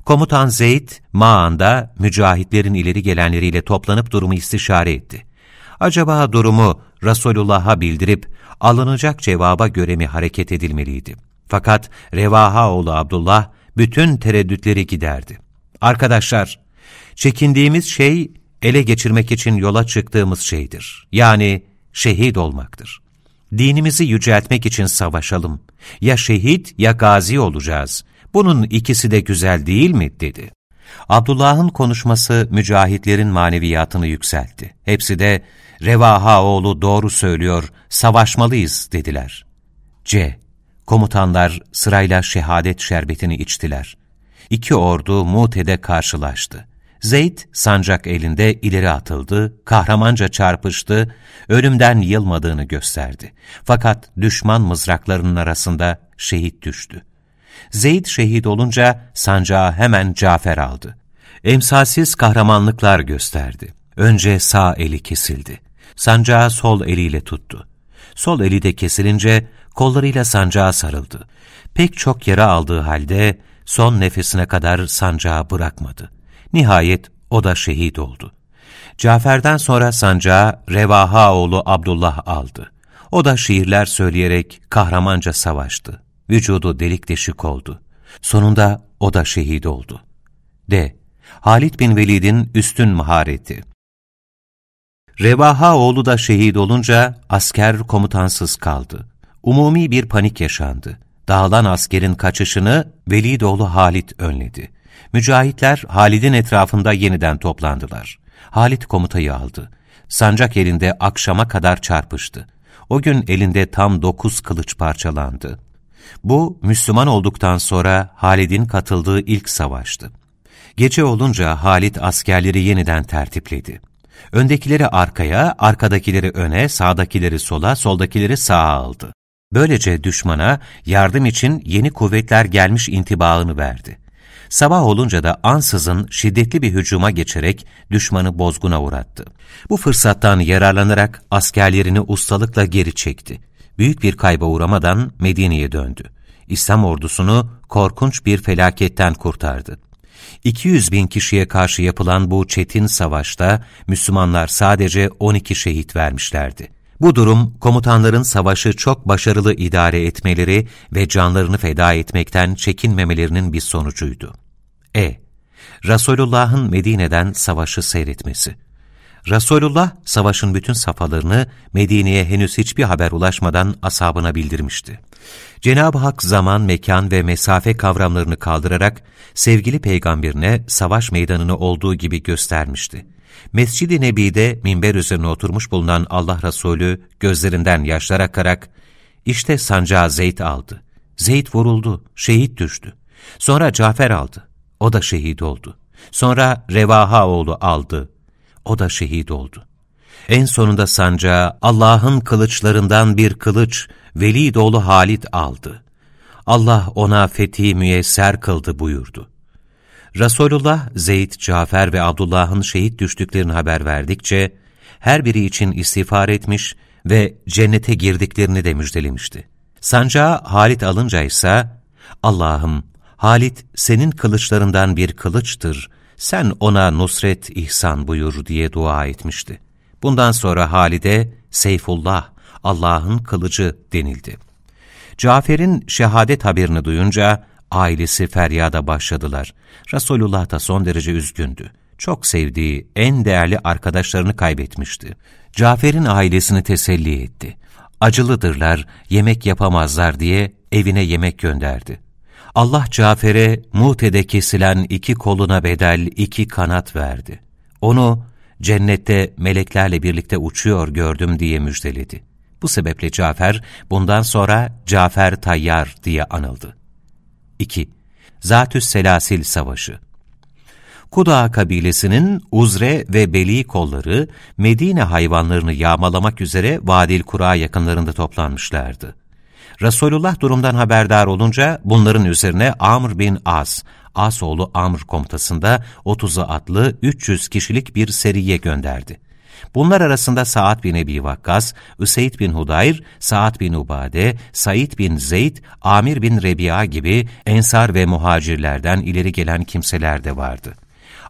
Komutan Zeyd, Mağan'da mücahitlerin ileri gelenleriyle toplanıp durumu istişare etti. Acaba durumu Resulullah'a bildirip alınacak cevaba göre mi hareket edilmeliydi? Fakat Revaha oğlu Abdullah bütün tereddütleri giderdi. Arkadaşlar, çekindiğimiz şey ele geçirmek için yola çıktığımız şeydir. Yani şehit olmaktır. Dinimizi yüceltmek için savaşalım. Ya şehit ya gazi olacağız. Bunun ikisi de güzel değil mi? dedi. Abdullah'ın konuşması mücahitlerin maneviyatını yükseltti. Hepsi de Revaha oğlu doğru söylüyor, savaşmalıyız dediler. C. Komutanlar sırayla şehadet şerbetini içtiler. İki ordu Mute'de karşılaştı. Zeyd sancak elinde ileri atıldı, kahramanca çarpıştı, ölümden yılmadığını gösterdi. Fakat düşman mızraklarının arasında şehit düştü. Zeyd şehit olunca sancağı hemen Cafer aldı. Emsalsiz kahramanlıklar gösterdi. Önce sağ eli kesildi. Sancağı sol eliyle tuttu. Sol eli de kesilince kollarıyla sancağa sarıldı. Pek çok yara aldığı halde son nefesine kadar sancağı bırakmadı. Nihayet o da şehit oldu. Cafer'den sonra sancağı Revaha oğlu Abdullah aldı. O da şiirler söyleyerek kahramanca savaştı. Vücudu delik deşik oldu. Sonunda o da şehit oldu. D. Halid bin Velid'in üstün mahareti. Revaha oğlu da şehit olunca asker komutansız kaldı. Umumi bir panik yaşandı. Dağılan askerin kaçışını Velidoğlu Halit önledi. Mücahitler Halid'in etrafında yeniden toplandılar. Halit komutayı aldı. Sancak elinde akşama kadar çarpıştı. O gün elinde tam dokuz kılıç parçalandı. Bu, Müslüman olduktan sonra Halid'in katıldığı ilk savaştı. Gece olunca Halit askerleri yeniden tertipledi. Öndekileri arkaya, arkadakileri öne, sağdakileri sola, soldakileri sağa aldı. Böylece düşmana yardım için yeni kuvvetler gelmiş intibaını verdi. Sabah olunca da ansızın şiddetli bir hücuma geçerek düşmanı bozguna uğrattı. Bu fırsattan yararlanarak askerlerini ustalıkla geri çekti. Büyük bir kayba uğramadan Medine'ye döndü. İslam ordusunu korkunç bir felaketten kurtardı. 200 bin kişiye karşı yapılan bu çetin savaşta Müslümanlar sadece 12 şehit vermişlerdi. Bu durum komutanların savaşı çok başarılı idare etmeleri ve canlarını feda etmekten çekinmemelerinin bir sonucuydu. E. Resulullah'ın Medine'den savaşı seyretmesi. Resulullah savaşın bütün safhalarını Medine'ye henüz hiçbir haber ulaşmadan ashabına bildirmişti. Cenab-ı Hak zaman, mekan ve mesafe kavramlarını kaldırarak sevgili peygamberine savaş meydanını olduğu gibi göstermişti. Mescid-i Nebi'de minber üzerine oturmuş bulunan Allah Resulü gözlerinden yaşlar akarak, işte sancağı Zeyd aldı. Zeyd vuruldu, şehit düştü. Sonra Cafer aldı, o da şehit oldu. Sonra Revaha oğlu aldı, o da şehit oldu. En sonunda sancağı Allah'ın kılıçlarından bir kılıç, Velid oğlu Halit aldı. Allah ona fethi müyesser kıldı buyurdu. Resulullah, Zeyd, Cafer ve Abdullah'ın şehit düştüklerini haber verdikçe, her biri için istiğfar etmiş ve cennete girdiklerini de müjdelemişti. Sancağı Halit alınca ise, Allah'ım, Halit senin kılıçlarından bir kılıçtır, sen ona nusret ihsan buyur diye dua etmişti. Bundan sonra Halide, Seyfullah, Allah'ın kılıcı denildi. Cafer'in şehadet haberini duyunca ailesi feryada başladılar. Resulullah da son derece üzgündü. Çok sevdiği, en değerli arkadaşlarını kaybetmişti. Cafer'in ailesini teselli etti. Acılıdırlar, yemek yapamazlar diye evine yemek gönderdi. Allah Cafer'e Mute'de kesilen iki koluna bedel iki kanat verdi. Onu cennette meleklerle birlikte uçuyor gördüm diye müjdeledi. Bu sebeple Cafer bundan sonra Cafer Tayyar diye anıldı. 2. Zatüs Selasil Savaşı Kuda kabilesinin Uzre ve Beli kolları Medine hayvanlarını yağmalamak üzere Vadil Kura yakınlarında toplanmışlardı. Resulullah durumdan haberdar olunca bunların üzerine Amr bin As, Asoğlu Amr komutasında 30'u atlı 300 kişilik bir seriye gönderdi. Bunlar arasında Sa'd bin Ebi Vakkas, Üseyd bin Hudayr, Sa'd bin Ubade, Said bin Zeyd, Amir bin Rebi'a gibi ensar ve muhacirlerden ileri gelen kimseler de vardı.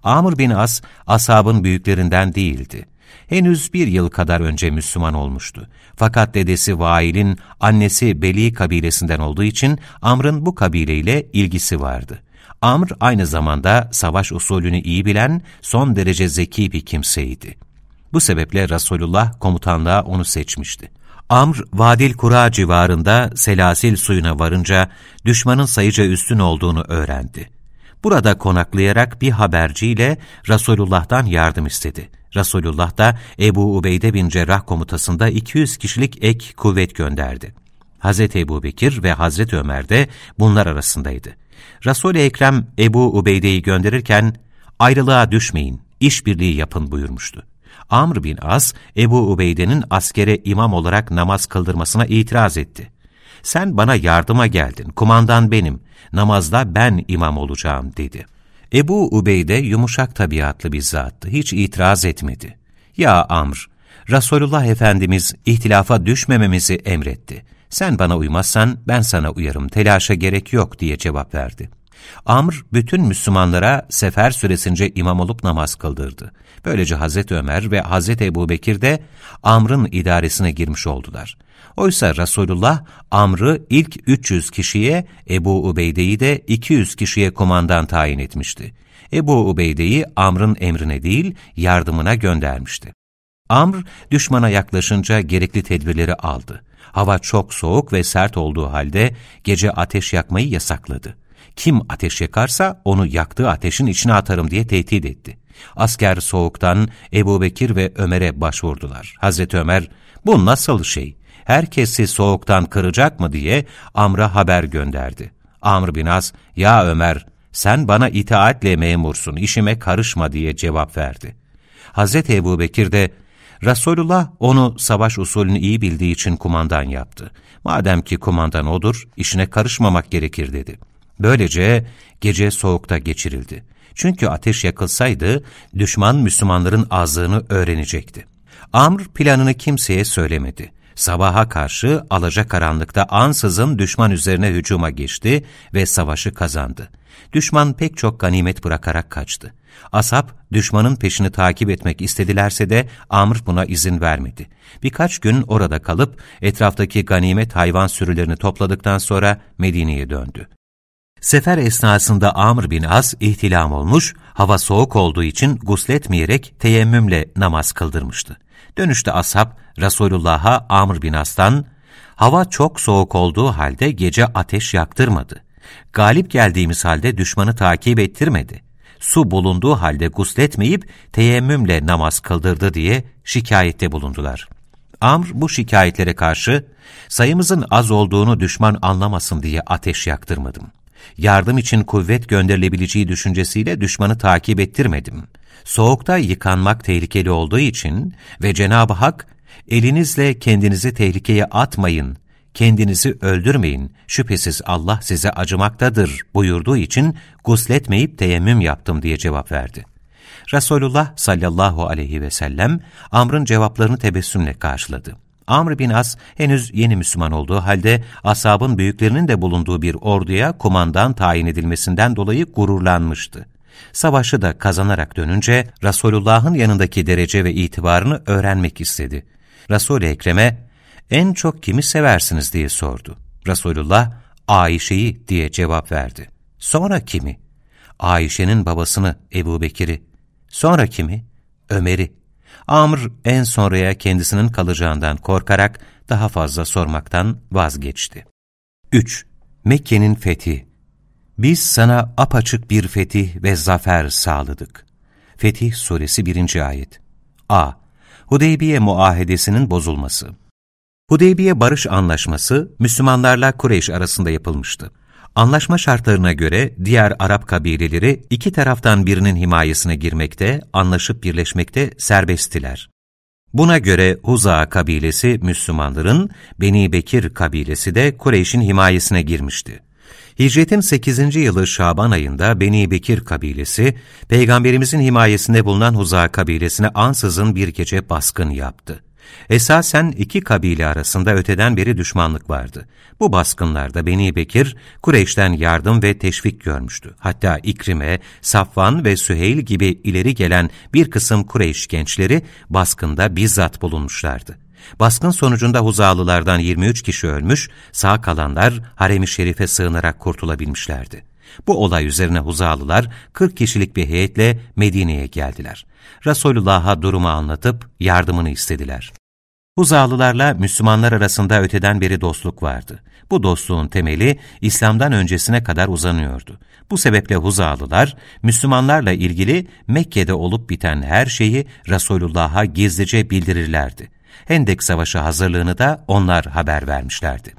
Amr bin As, asabın büyüklerinden değildi. Henüz bir yıl kadar önce Müslüman olmuştu. Fakat dedesi Vail'in annesi Beli kabilesinden olduğu için Amr'ın bu kabileyle ilgisi vardı. Amr aynı zamanda savaş usulünü iyi bilen, son derece zeki bir kimseydi. Bu sebeple Resulullah komutanlığa onu seçmişti. Amr, Vadil Kura civarında Selasil suyuna varınca düşmanın sayıca üstün olduğunu öğrendi. Burada konaklayarak bir haberciyle Resulullah'tan yardım istedi. Resulullah da Ebu Ubeyde bin Cerrah komutasında 200 kişilik ek kuvvet gönderdi. Hazreti Ebu Bekir ve Hazreti Ömer de bunlar arasındaydı. Resul-i Ekrem Ebu Ubeyde'yi gönderirken ayrılığa düşmeyin, işbirliği yapın buyurmuştu. Amr bin As, Ebu Ubeyde'nin askere imam olarak namaz kıldırmasına itiraz etti. Sen bana yardıma geldin, kumandan benim, namazda ben imam olacağım dedi. Ebu Ubeyde yumuşak tabiatlı bir zattı, hiç itiraz etmedi. Ya Amr, Resulullah Efendimiz ihtilafa düşmememizi emretti. Sen bana uymazsan ben sana uyarım, telaşa gerek yok diye cevap verdi. Amr bütün Müslümanlara sefer süresince imam olup namaz kıldırdı. Böylece Hazreti Ömer ve Hazreti Ebu Bekir de Amr'ın idaresine girmiş oldular. Oysa Resulullah Amr'ı ilk 300 kişiye, Ebu Ubeyde'yi de 200 kişiye kumandan tayin etmişti. Ebu Ubeyde'yi Amr'ın emrine değil, yardımına göndermişti. Amr, düşmana yaklaşınca gerekli tedbirleri aldı. Hava çok soğuk ve sert olduğu halde gece ateş yakmayı yasakladı. Kim ateş yakarsa onu yaktığı ateşin içine atarım diye tehdit etti. Asker soğuktan Ebu Bekir ve Ömer'e başvurdular. Hazreti Ömer, bu nasıl şey? Herkesi soğuktan kıracak mı diye Amr'a haber gönderdi. Amr bin As, ya Ömer, sen bana itaatle memursun, işime karışma diye cevap verdi. Hazreti Ebu Bekir de, Resulullah onu savaş usulünü iyi bildiği için kumandan yaptı. Madem ki kumandan odur, işine karışmamak gerekir dedi. Böylece gece soğukta geçirildi. Çünkü ateş yakılsaydı düşman Müslümanların azlığını öğrenecekti. Amr planını kimseye söylemedi. Sabaha karşı alacakaranlıkta ansızın düşman üzerine hücuma geçti ve savaşı kazandı. Düşman pek çok ganimet bırakarak kaçtı. Asap, düşmanın peşini takip etmek istedilerse de Amr buna izin vermedi. Birkaç gün orada kalıp etraftaki ganimet hayvan sürülerini topladıktan sonra Medine'ye döndü. Sefer esnasında Amr bin As ihtilam olmuş, hava soğuk olduğu için gusletmeyerek teyemmümle namaz kıldırmıştı. Dönüşte ashab Resulullah'a Amr bin As'tan, hava çok soğuk olduğu halde gece ateş yaktırmadı. Galip geldiğimiz halde düşmanı takip ettirmedi. Su bulunduğu halde gusletmeyip teyemmümle namaz kıldırdı diye şikayette bulundular. Amr bu şikayetlere karşı, sayımızın az olduğunu düşman anlamasın diye ateş yaktırmadım yardım için kuvvet gönderilebileceği düşüncesiyle düşmanı takip ettirmedim. Soğukta yıkanmak tehlikeli olduğu için ve Cenab-ı Hak, elinizle kendinizi tehlikeye atmayın, kendinizi öldürmeyin, şüphesiz Allah size acımaktadır buyurduğu için gusletmeyip teyemmüm yaptım diye cevap verdi. Resulullah sallallahu aleyhi ve sellem Amr'ın cevaplarını tebessümle karşıladı. Amr bin As henüz yeni Müslüman olduğu halde asabın büyüklerinin de bulunduğu bir orduya kumandan tayin edilmesinden dolayı gururlanmıştı. Savaşı da kazanarak dönünce Resulullah'ın yanındaki derece ve itibarını öğrenmek istedi. Resul-i Ekrem'e en çok kimi seversiniz diye sordu. Resulullah Ayşe'yi diye cevap verdi. Sonra kimi? Ayşe'nin babasını Ebu Bekir'i. Sonra kimi? Ömer'i. Amr en sonraya kendisinin kalacağından korkarak daha fazla sormaktan vazgeçti. 3. Mekke'nin fethi Biz sana apaçık bir fetih ve zafer sağladık. Fetih Suresi 1. Ayet A. Hudeybiye Muahedesinin bozulması Hudeybiye Barış Anlaşması, Müslümanlarla Kureyş arasında yapılmıştı. Anlaşma şartlarına göre diğer Arap kabileleri iki taraftan birinin himayesine girmekte, anlaşıp birleşmekte serbesttiler. Buna göre Huza kabilesi Müslümanların, Beni Bekir kabilesi de Kureyş'in himayesine girmişti. Hicretin 8. yılı Şaban ayında Beni Bekir kabilesi, Peygamberimizin himayesinde bulunan Huza kabilesine ansızın bir gece baskın yaptı. Esasen iki kabile arasında öteden beri düşmanlık vardı. Bu baskınlarda Beni Bekir, Kureyş'ten yardım ve teşvik görmüştü. Hatta İkrime, Safvan ve Süheyl gibi ileri gelen bir kısım Kureyş gençleri baskında bizzat bulunmuşlardı. Baskın sonucunda Huzalılardan 23 kişi ölmüş, sağ kalanlar harem-i şerife sığınarak kurtulabilmişlerdi. Bu olay üzerine Huzalılar 40 kişilik bir heyetle Medine'ye geldiler. Resulullah'a durumu anlatıp yardımını istediler. Huzalılarla Müslümanlar arasında öteden beri dostluk vardı. Bu dostluğun temeli İslam'dan öncesine kadar uzanıyordu. Bu sebeple Huzalılar, Müslümanlarla ilgili Mekke'de olup biten her şeyi Resulullah'a gizlice bildirirlerdi. Hendek Savaşı hazırlığını da onlar haber vermişlerdi.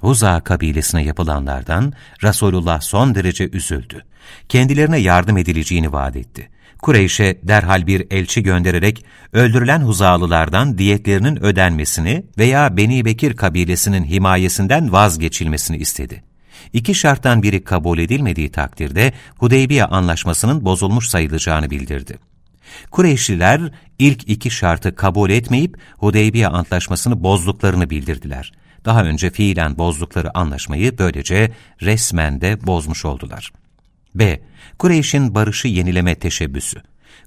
Huza kabilesine yapılanlardan Resulullah son derece üzüldü. Kendilerine yardım edileceğini vaat etti. Kureyş'e derhal bir elçi göndererek öldürülen Huzalılardan diyetlerinin ödenmesini veya Beni Bekir kabilesinin himayesinden vazgeçilmesini istedi. İki şarttan biri kabul edilmediği takdirde Hudeybiye anlaşmasının bozulmuş sayılacağını bildirdi. Kureyşliler ilk iki şartı kabul etmeyip Hudeybiye antlaşmasını bozduklarını bildirdiler. Daha önce fiilen bozdukları anlaşmayı böylece resmen de bozmuş oldular. B. Kureyş'in barışı yenileme teşebbüsü.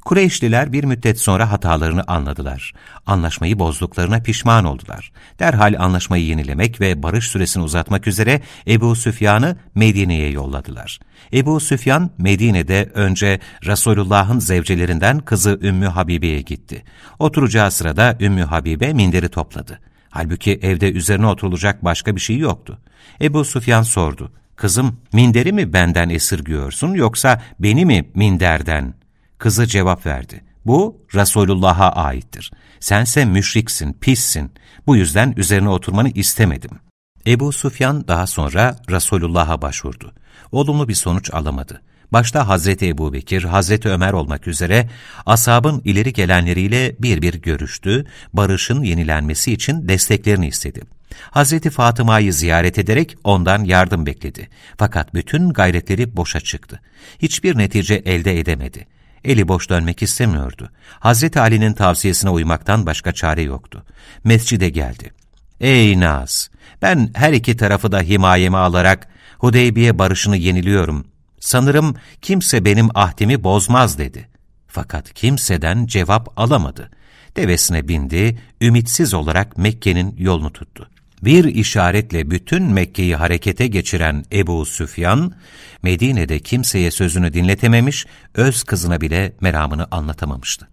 Kureyşliler bir müddet sonra hatalarını anladılar. Anlaşmayı bozduklarına pişman oldular. Derhal anlaşmayı yenilemek ve barış süresini uzatmak üzere Ebu Süfyan'ı Medine'ye yolladılar. Ebu Süfyan, Medine'de önce Resulullah'ın zevcelerinden kızı Ümmü Habibe'ye gitti. Oturacağı sırada Ümmü Habibe minderi topladı. Halbuki evde üzerine oturulacak başka bir şey yoktu. Ebu Süfyan sordu. Kızım, minderi mi benden esirgiyorsun yoksa beni mi minderden? Kızı cevap verdi. Bu Resulullah'a aittir. Sense müşriksin, pissin. Bu yüzden üzerine oturmanı istemedim. Ebu Sufyan daha sonra Resulullah'a başvurdu. Olumlu bir sonuç alamadı. Başta Hazreti Ebu Bekir, Hazreti Ömer olmak üzere asabın ileri gelenleriyle bir bir görüştü, barışın yenilenmesi için desteklerini istedi. Hazreti Fatıma'yı ziyaret ederek ondan yardım bekledi. Fakat bütün gayretleri boşa çıktı. Hiçbir netice elde edemedi. Eli boş dönmek istemiyordu. Hazreti Ali'nin tavsiyesine uymaktan başka çare yoktu. Mescide geldi. Ey Naz! Ben her iki tarafı da himayeme alarak Hudeybiye barışını yeniliyorum. Sanırım kimse benim ahdimi bozmaz dedi. Fakat kimseden cevap alamadı. Devesine bindi, ümitsiz olarak Mekke'nin yolunu tuttu. Bir işaretle bütün Mekke'yi harekete geçiren Ebu Süfyan, Medine'de kimseye sözünü dinletememiş, öz kızına bile meramını anlatamamıştı.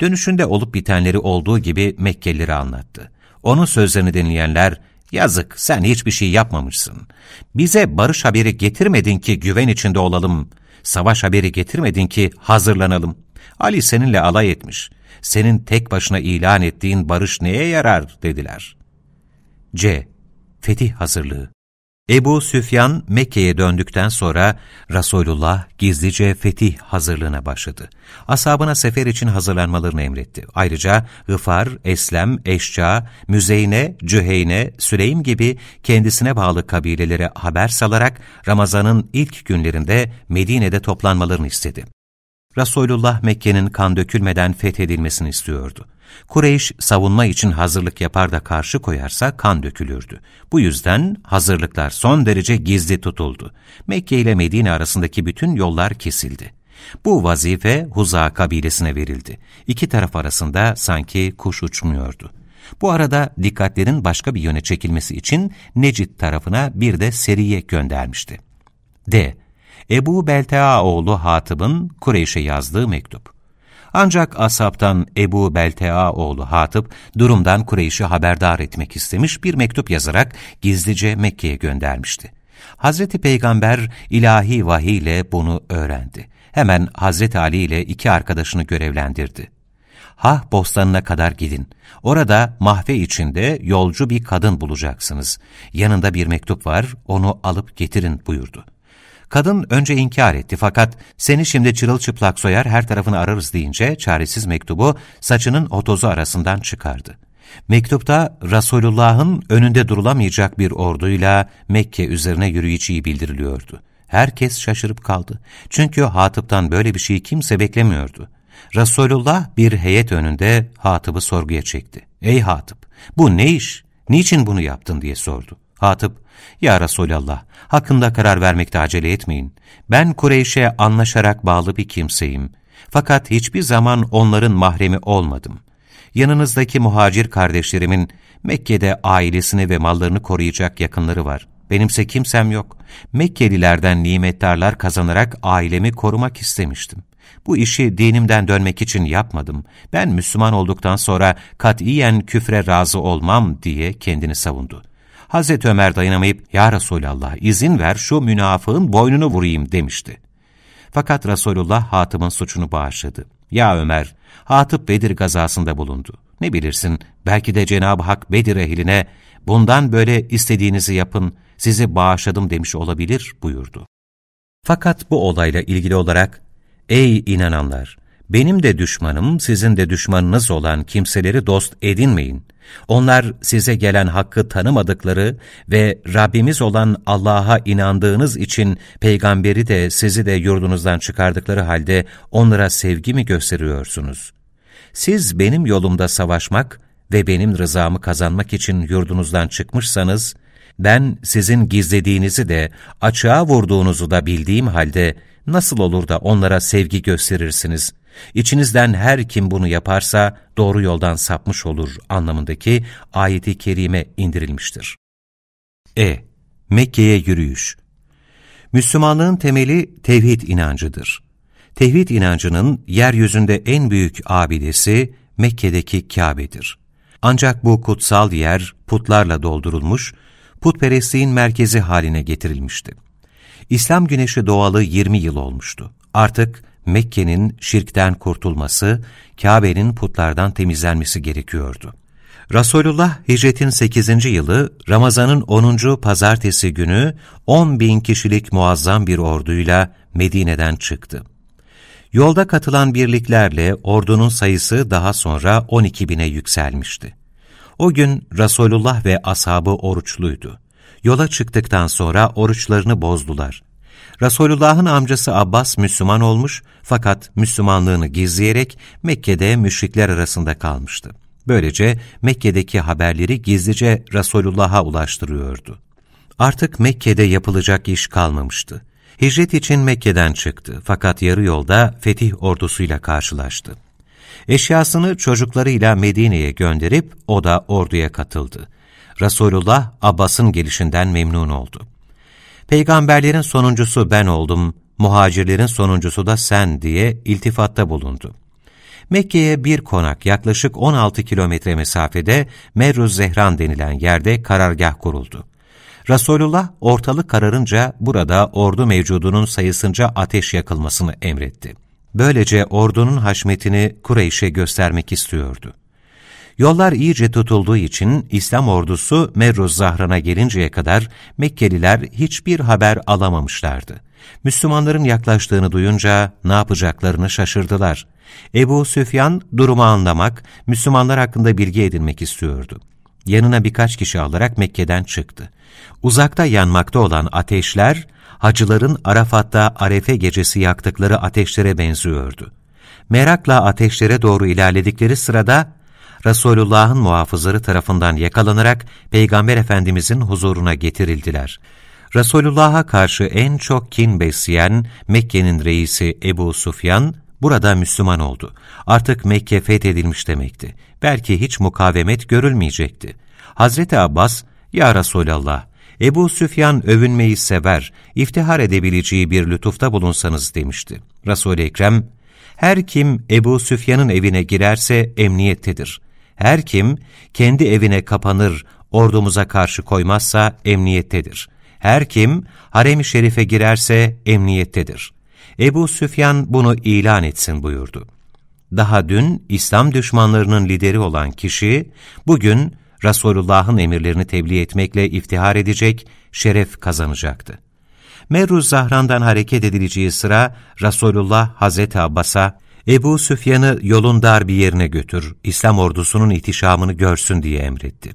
Dönüşünde olup bitenleri olduğu gibi Mekkelilere anlattı. Onun sözlerini dinleyenler, yazık sen hiçbir şey yapmamışsın. Bize barış haberi getirmedin ki güven içinde olalım. Savaş haberi getirmedin ki hazırlanalım. Ali seninle alay etmiş. Senin tek başına ilan ettiğin barış neye yarar dediler. C. Fetih hazırlığı Ebu Süfyan Mekke'ye döndükten sonra Resulullah gizlice fetih hazırlığına başladı. Asabına sefer için hazırlanmalarını emretti. Ayrıca Gıfar, Eslem, Eşca, Müzeyne, Cüheyne, Süleym gibi kendisine bağlı kabilelere haber salarak Ramazan'ın ilk günlerinde Medine'de toplanmalarını istedi. Resulullah Mekke'nin kan dökülmeden fethedilmesini istiyordu. Kureyş savunma için hazırlık yapar da karşı koyarsa kan dökülürdü. Bu yüzden hazırlıklar son derece gizli tutuldu. Mekke ile Medine arasındaki bütün yollar kesildi. Bu vazife Huza kabilesine verildi. İki taraf arasında sanki kuş uçmuyordu. Bu arada dikkatlerin başka bir yöne çekilmesi için Necid tarafına bir de seriye göndermişti. D. Ebu Beltea oğlu Hatıb'ın Kureyş'e yazdığı mektup. Ancak asaptan Ebu Beltea oğlu Hatip durumdan Kureyş'i haberdar etmek istemiş bir mektup yazarak gizlice Mekke'ye göndermişti. Hazreti Peygamber ilahi vahiy ile bunu öğrendi. Hemen Hazreti Ali ile iki arkadaşını görevlendirdi. Hah bostanına kadar gidin. Orada mahve içinde yolcu bir kadın bulacaksınız. Yanında bir mektup var, onu alıp getirin buyurdu. Kadın önce inkar etti fakat seni şimdi çırılçıplak soyar her tarafını ararız deyince çaresiz mektubu saçının otozu arasından çıkardı. Mektupta Resulullah'ın önünde durulamayacak bir orduyla Mekke üzerine yürüyeceği bildiriliyordu. Herkes şaşırıp kaldı. Çünkü Hatıp'tan böyle bir şeyi kimse beklemiyordu. Resulullah bir heyet önünde Hatıp'ı sorguya çekti. Ey Hatıp, bu ne iş? Niçin bunu yaptın diye sordu. Hatıp, Ya Resulallah, hakkında karar vermekte acele etmeyin. Ben Kureyş'e anlaşarak bağlı bir kimseyim. Fakat hiçbir zaman onların mahremi olmadım. Yanınızdaki muhacir kardeşlerimin Mekke'de ailesini ve mallarını koruyacak yakınları var. Benimse kimsem yok. Mekkelilerden nimettarlar kazanarak ailemi korumak istemiştim. Bu işi dinimden dönmek için yapmadım. Ben Müslüman olduktan sonra katiyen küfre razı olmam diye kendini savundu. Hazreti Ömer dayanamayıp, ''Ya Resulallah izin ver şu münafığın boynunu vurayım.'' demişti. Fakat Resulullah Hatım'ın suçunu bağışladı. ''Ya Ömer, Hatip Bedir gazasında bulundu. Ne bilirsin, belki de Cenab-ı Hak Bedir ehline, bundan böyle istediğinizi yapın, sizi bağışladım demiş olabilir.'' buyurdu. Fakat bu olayla ilgili olarak, ''Ey inananlar! Benim de düşmanım, sizin de düşmanınız olan kimseleri dost edinmeyin. Onlar size gelen hakkı tanımadıkları ve Rabbimiz olan Allah'a inandığınız için peygamberi de sizi de yurdunuzdan çıkardıkları halde onlara sevgi mi gösteriyorsunuz? Siz benim yolumda savaşmak ve benim rızamı kazanmak için yurdunuzdan çıkmışsanız, ben sizin gizlediğinizi de açığa vurduğunuzu da bildiğim halde nasıl olur da onlara sevgi gösterirsiniz? İçinizden her kim bunu yaparsa doğru yoldan sapmış olur anlamındaki ayeti kerime indirilmiştir. E. Mekke'ye yürüyüş Müslümanlığın temeli tevhid inancıdır. Tevhid inancının yeryüzünde en büyük abidesi Mekke'deki Kabe'dir. Ancak bu kutsal yer putlarla doldurulmuş, putperestliğin merkezi haline getirilmişti. İslam güneşi doğalı 20 yıl olmuştu. Artık Mekke'nin şirkten kurtulması, Kabe'nin putlardan temizlenmesi gerekiyordu. Resulullah hicretin 8. yılı Ramazan'ın 10. pazartesi günü 10 bin kişilik muazzam bir orduyla Medine'den çıktı. Yolda katılan birliklerle ordunun sayısı daha sonra 12 bine yükselmişti. O gün Resulullah ve ashabı oruçluydu. Yola çıktıktan sonra oruçlarını bozdular. Resulullah'ın amcası Abbas Müslüman olmuş fakat Müslümanlığını gizleyerek Mekke'de müşrikler arasında kalmıştı. Böylece Mekke'deki haberleri gizlice Resulullah'a ulaştırıyordu. Artık Mekke'de yapılacak iş kalmamıştı. Hicret için Mekke'den çıktı fakat yarı yolda fetih ordusuyla karşılaştı. Eşyasını çocuklarıyla Medine'ye gönderip o da orduya katıldı. Resulullah Abbas'ın gelişinden memnun oldu. Peygamberlerin sonuncusu ben oldum, muhacirlerin sonuncusu da sen diye iltifatta bulundu. Mekke'ye bir konak yaklaşık 16 kilometre mesafede Merruz Zehran denilen yerde karargah kuruldu. Resulullah ortalık kararınca burada ordu mevcudunun sayısınca ateş yakılmasını emretti. Böylece ordunun haşmetini Kureyş'e göstermek istiyordu. Yollar iyice tutulduğu için İslam ordusu Merruz Zahran'a gelinceye kadar Mekkeliler hiçbir haber alamamışlardı. Müslümanların yaklaştığını duyunca ne yapacaklarını şaşırdılar. Ebu Süfyan durumu anlamak, Müslümanlar hakkında bilgi edinmek istiyordu. Yanına birkaç kişi alarak Mekke'den çıktı. Uzakta yanmakta olan ateşler, hacıların Arafat'ta Arefe gecesi yaktıkları ateşlere benziyordu. Merakla ateşlere doğru ilerledikleri sırada, Resulullah'ın muhafızları tarafından yakalanarak Peygamber Efendimizin huzuruna getirildiler. Resulullah'a karşı en çok kin besleyen Mekke'nin reisi Ebu Sufyan, burada Müslüman oldu. Artık Mekke fethedilmiş demekti. Belki hiç mukavemet görülmeyecekti. Hazreti Abbas, Ya Resulallah, Ebu Süfyan övünmeyi sever, iftihar edebileceği bir lütufta bulunsanız demişti. Resul-i Ekrem, her kim Ebu Süfyan'ın evine girerse emniyettedir. Her kim kendi evine kapanır, ordumuza karşı koymazsa emniyettedir. Her kim harem-i şerife girerse emniyettedir. Ebu Süfyan bunu ilan etsin buyurdu. Daha dün İslam düşmanlarının lideri olan kişi, bugün Resulullah'ın emirlerini tebliğ etmekle iftihar edecek, şeref kazanacaktı. Merruz Zahran'dan hareket edileceği sıra Resulullah Hazreti Abbas'a Ebu Süfyan'ı yolun dar bir yerine götür, İslam ordusunun itişamını görsün diye emretti.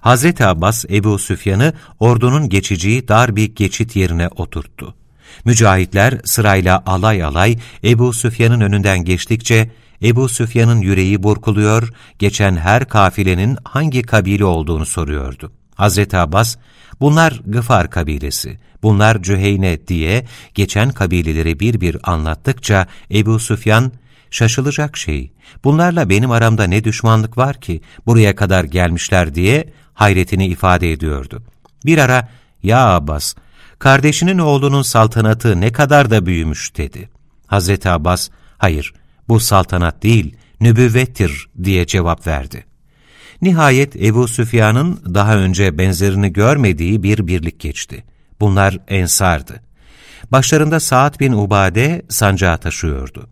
Hazreti Abbas Ebu Süfyan'ı ordunun geçeceği dar bir geçit yerine oturttu. Mücahitler sırayla alay alay Ebu Süfyan'ın önünden geçtikçe Ebu Süfyan'ın yüreği burkuluyor, geçen her kafilenin hangi kabile olduğunu soruyordu. Hazreti Abbas, bunlar Gıfar kabilesi, bunlar Cüheyne diye geçen kabileleri bir bir anlattıkça Ebu Süfyan, şaşılacak şey, bunlarla benim aramda ne düşmanlık var ki buraya kadar gelmişler diye hayretini ifade ediyordu. Bir ara, ya Abbas, kardeşinin oğlunun saltanatı ne kadar da büyümüş dedi. Hazreti Abbas, hayır, bu saltanat değil, nübüvvettir diye cevap verdi. Nihayet Ebu Süfyan'ın daha önce benzerini görmediği bir birlik geçti. Bunlar ensardı. Başlarında Sa'd bin Ubade sancağı taşıyordu.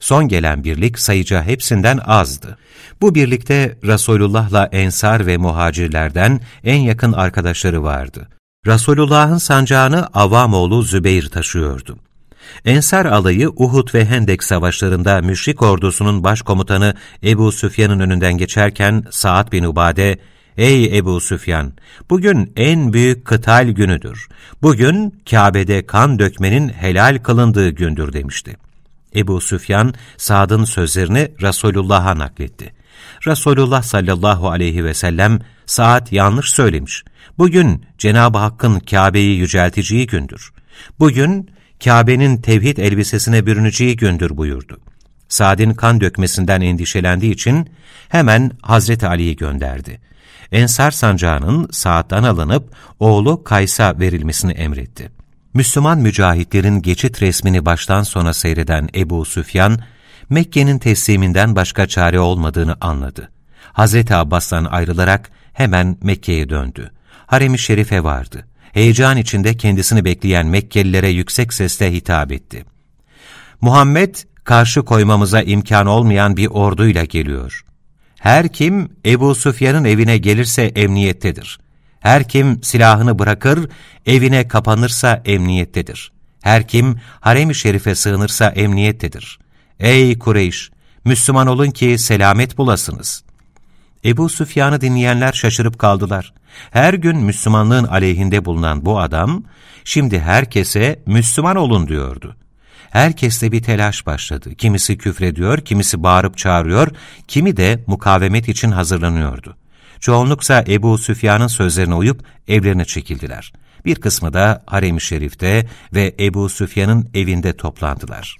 Son gelen birlik sayıca hepsinden azdı. Bu birlikte Resulullah'la ensar ve muhacirlerden en yakın arkadaşları vardı. Resulullah'ın sancağını Avamoğlu Zübeyir taşıyordu. Ensar alayı Uhud ve Hendek savaşlarında müşrik ordusunun başkomutanı Ebu Süfyan'ın önünden geçerken Sa'd bin Ubade, ''Ey Ebu Süfyan, bugün en büyük kıtal günüdür. Bugün Kabe'de kan dökmenin helal kılındığı gündür.'' demişti. Ebu Süfyan, Sa'd'ın sözlerini Resulullah'a nakletti. Resulullah sallallahu aleyhi ve sellem, Sa'd yanlış söylemiş. Bugün Cenab-ı Hakk'ın Kabe'yi yücelteceği gündür. Bugün Kabe'nin tevhid elbisesine bürüneceği gündür buyurdu. Sad'in kan dökmesinden endişelendiği için hemen Hazreti Ali'yi gönderdi. Ensar sancağının Sa'd'dan alınıp oğlu Kays'a verilmesini emretti. Müslüman mücahitlerin geçit resmini baştan sona seyreden Ebu Süfyan, Mekke'nin tesliminden başka çare olmadığını anladı. Hazreti Abbas'tan ayrılarak hemen Mekke'ye döndü. Harem-i Şerife vardı. Heyecan içinde kendisini bekleyen Mekkelilere yüksek sesle hitap etti. Muhammed, karşı koymamıza imkan olmayan bir orduyla geliyor. Her kim Ebu Süfyan'ın evine gelirse emniyettedir. Her kim silahını bırakır, evine kapanırsa emniyettedir. Her kim harem-i şerife sığınırsa emniyettedir. Ey Kureyş! Müslüman olun ki selamet bulasınız. Ebu Süfyan'ı dinleyenler şaşırıp kaldılar. Her gün Müslümanlığın aleyhinde bulunan bu adam, şimdi herkese Müslüman olun diyordu. Herkeste bir telaş başladı. Kimisi küfrediyor, kimisi bağırıp çağırıyor, kimi de mukavemet için hazırlanıyordu. Çoğunluksa Ebu Süfyan'ın sözlerine uyup evlerine çekildiler. Bir kısmı da Harem-i Şerif'te ve Ebu Süfyan'ın evinde toplandılar.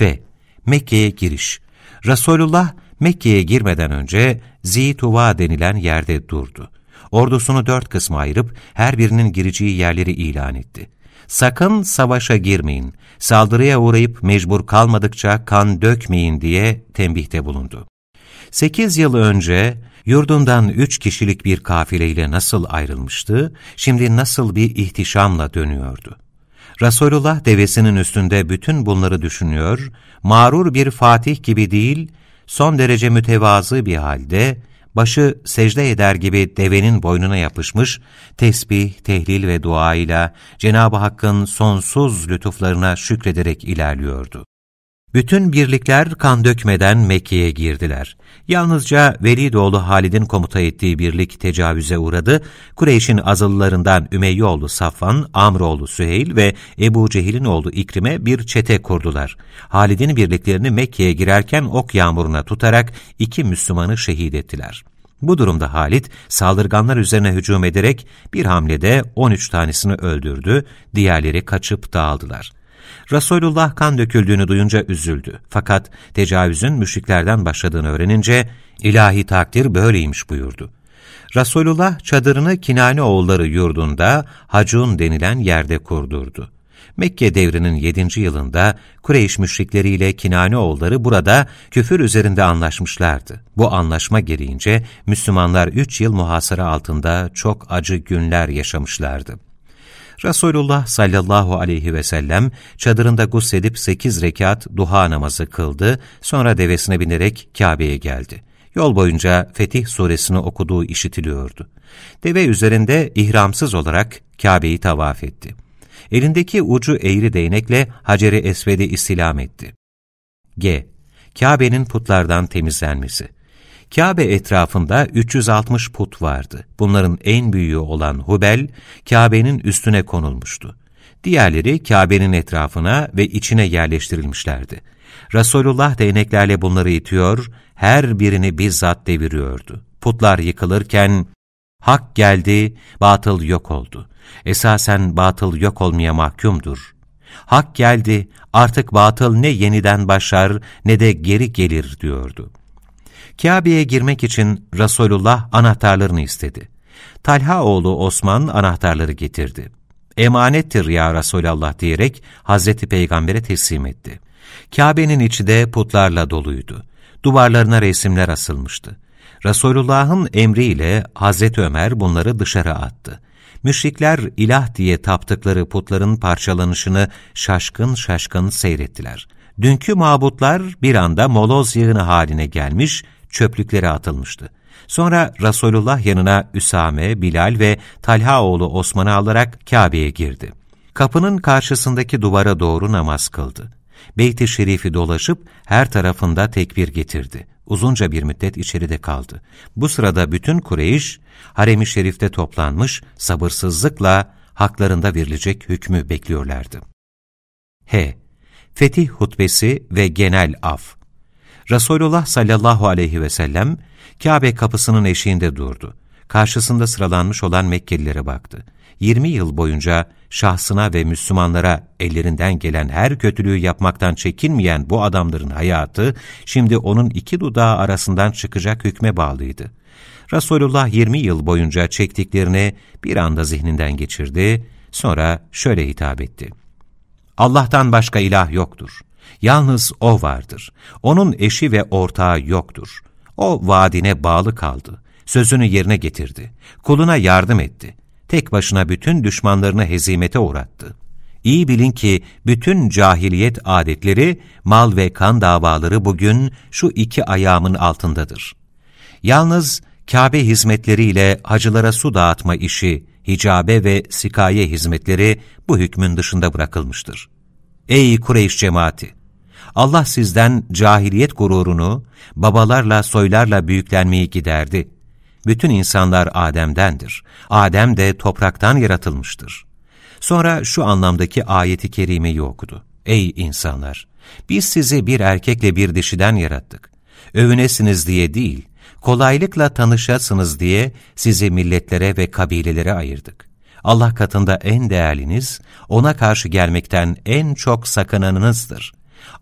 Ve Mekke'ye giriş. Resulullah Mekke'ye girmeden önce Zituva denilen yerde durdu. Ordusunu dört kısma ayırıp her birinin gireceği yerleri ilan etti. Sakın savaşa girmeyin, saldırıya uğrayıp mecbur kalmadıkça kan dökmeyin diye tembihte bulundu. Sekiz yıl önce yurdundan üç kişilik bir kafileyle nasıl ayrılmıştı, şimdi nasıl bir ihtişamla dönüyordu. Resulullah devesinin üstünde bütün bunları düşünüyor, mağrur bir fatih gibi değil, son derece mütevazı bir halde, başı secde eder gibi devenin boynuna yapışmış, tesbih, tehlil ve duayla Cenab-ı Hakk'ın sonsuz lütuflarına şükrederek ilerliyordu. Bütün birlikler kan dökmeden Mekke'ye girdiler. Yalnızca Velidoğlu Halid'in komuta ettiği birlik tecavüze uğradı. Kureyş'in azılılarından Ümeyyoğlu Safvan, Amroğlu Süheyl ve Ebu Cehil'in oğlu İkrim'e bir çete kurdular. Halid'in birliklerini Mekke'ye girerken ok yağmuruna tutarak iki Müslümanı şehit ettiler. Bu durumda Halit, saldırganlar üzerine hücum ederek bir hamlede 13 tanesini öldürdü, diğerleri kaçıp dağıldılar. Resulullah kan döküldüğünü duyunca üzüldü. Fakat tecavüzün müşriklerden başladığını öğrenince ilahi takdir böyleymiş buyurdu. Resulullah çadırını Kinane oğulları yurdunda Hacun denilen yerde kurdurdu. Mekke devrinin 7. yılında Kureyş müşrikleriyle Kinane oğulları burada küfür üzerinde anlaşmışlardı. Bu anlaşma gereğince Müslümanlar 3 yıl muhasara altında çok acı günler yaşamışlardı. Resulullah sallallahu aleyhi ve sellem çadırında gusledip sekiz rekat duha namazı kıldı, sonra devesine binerek Kabe'ye geldi. Yol boyunca Fetih suresini okuduğu işitiliyordu. Deve üzerinde ihramsız olarak Kabe'yi tavaf etti. Elindeki ucu eğri değnekle Hacer-i Esved'i istilam etti. G. Kabe'nin putlardan temizlenmesi Kabe etrafında 360 put vardı. Bunların en büyüğü olan Hubel, Kabe'nin üstüne konulmuştu. Diğerleri Kabe'nin etrafına ve içine yerleştirilmişlerdi. Resulullah değneklerle bunları itiyor, her birini bizzat deviriyordu. Putlar yıkılırken, hak geldi, batıl yok oldu. Esasen batıl yok olmaya mahkumdur. Hak geldi, artık batıl ne yeniden başlar ne de geri gelir diyordu. Kabe'ye girmek için Resulullah anahtarlarını istedi. Talha oğlu Osman anahtarları getirdi. Emanettir ya Resulallah diyerek Hazreti Peygamber'e teslim etti. Kabe'nin içi de putlarla doluydu. Duvarlarına resimler asılmıştı. Resulullah'ın emriyle Hazreti Ömer bunları dışarı attı. Müşrikler ilah diye taptıkları putların parçalanışını şaşkın şaşkın seyrettiler. Dünkü mabutlar bir anda moloz yığını haline gelmiş, çöplüklere atılmıştı. Sonra Resulullah yanına Üsame, Bilal ve Talha oğlu Osman'ı alarak Kabe'ye girdi. Kapının karşısındaki duvara doğru namaz kıldı. Beyt-i Şerif'i dolaşıp her tarafında tekbir getirdi. Uzunca bir müddet içeride kaldı. Bu sırada bütün Kureyş, Harem-i Şerif'te toplanmış, sabırsızlıkla haklarında verilecek hükmü bekliyorlardı. H. Fetih hutbesi ve genel af Resulullah sallallahu aleyhi ve sellem Kabe kapısının eşiğinde durdu. karşısında sıralanmış olan Mekkelilere baktı. 20 yıl boyunca şahsına ve Müslümanlara ellerinden gelen her kötülüğü yapmaktan çekinmeyen bu adamların hayatı, şimdi onun iki dudağı arasından çıkacak hükme bağlıydı. Resulullah 20 yıl boyunca çektiklerini bir anda zihninden geçirdi, sonra şöyle hitap etti. Allah'tan başka ilah yoktur. Yalnız O vardır. Onun eşi ve ortağı yoktur. O vaadine bağlı kaldı. Sözünü yerine getirdi. Kuluna yardım etti. Tek başına bütün düşmanlarını hezimete uğrattı. İyi bilin ki bütün cahiliyet adetleri, mal ve kan davaları bugün şu iki ayağımın altındadır. Yalnız Kabe hizmetleriyle hacılara su dağıtma işi, hicabe ve sikaye hizmetleri bu hükmün dışında bırakılmıştır. Ey Kureyş cemaati! Allah sizden cahiliyet gururunu, babalarla soylarla büyüklenmeyi giderdi. Bütün insanlar Adem'dendir. Adem de topraktan yaratılmıştır. Sonra şu anlamdaki ayeti kerimeyi okudu. Ey insanlar! Biz sizi bir erkekle bir dişiden yarattık. Övünesiniz diye değil, kolaylıkla tanışasınız diye sizi milletlere ve kabilelere ayırdık. Allah katında en değerliniz, ona karşı gelmekten en çok sakınanınızdır.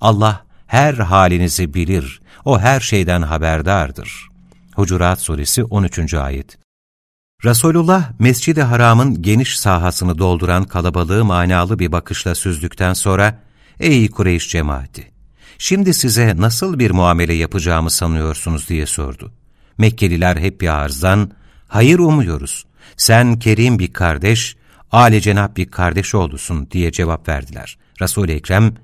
Allah her halinizi bilir, o her şeyden haberdardır. Hucurat Suresi 13. Ayet Resulullah, Mescid-i Haram'ın geniş sahasını dolduran kalabalığı manalı bir bakışla süzdükten sonra, ''Ey Kureyş cemaati, şimdi size nasıl bir muamele yapacağımı sanıyorsunuz?'' diye sordu. Mekkeliler hep bir ağızdan, ''Hayır umuyoruz, sen kerim bir kardeş, âle cenap bir kardeş oldusun.'' diye cevap verdiler. Resul-i Ekrem,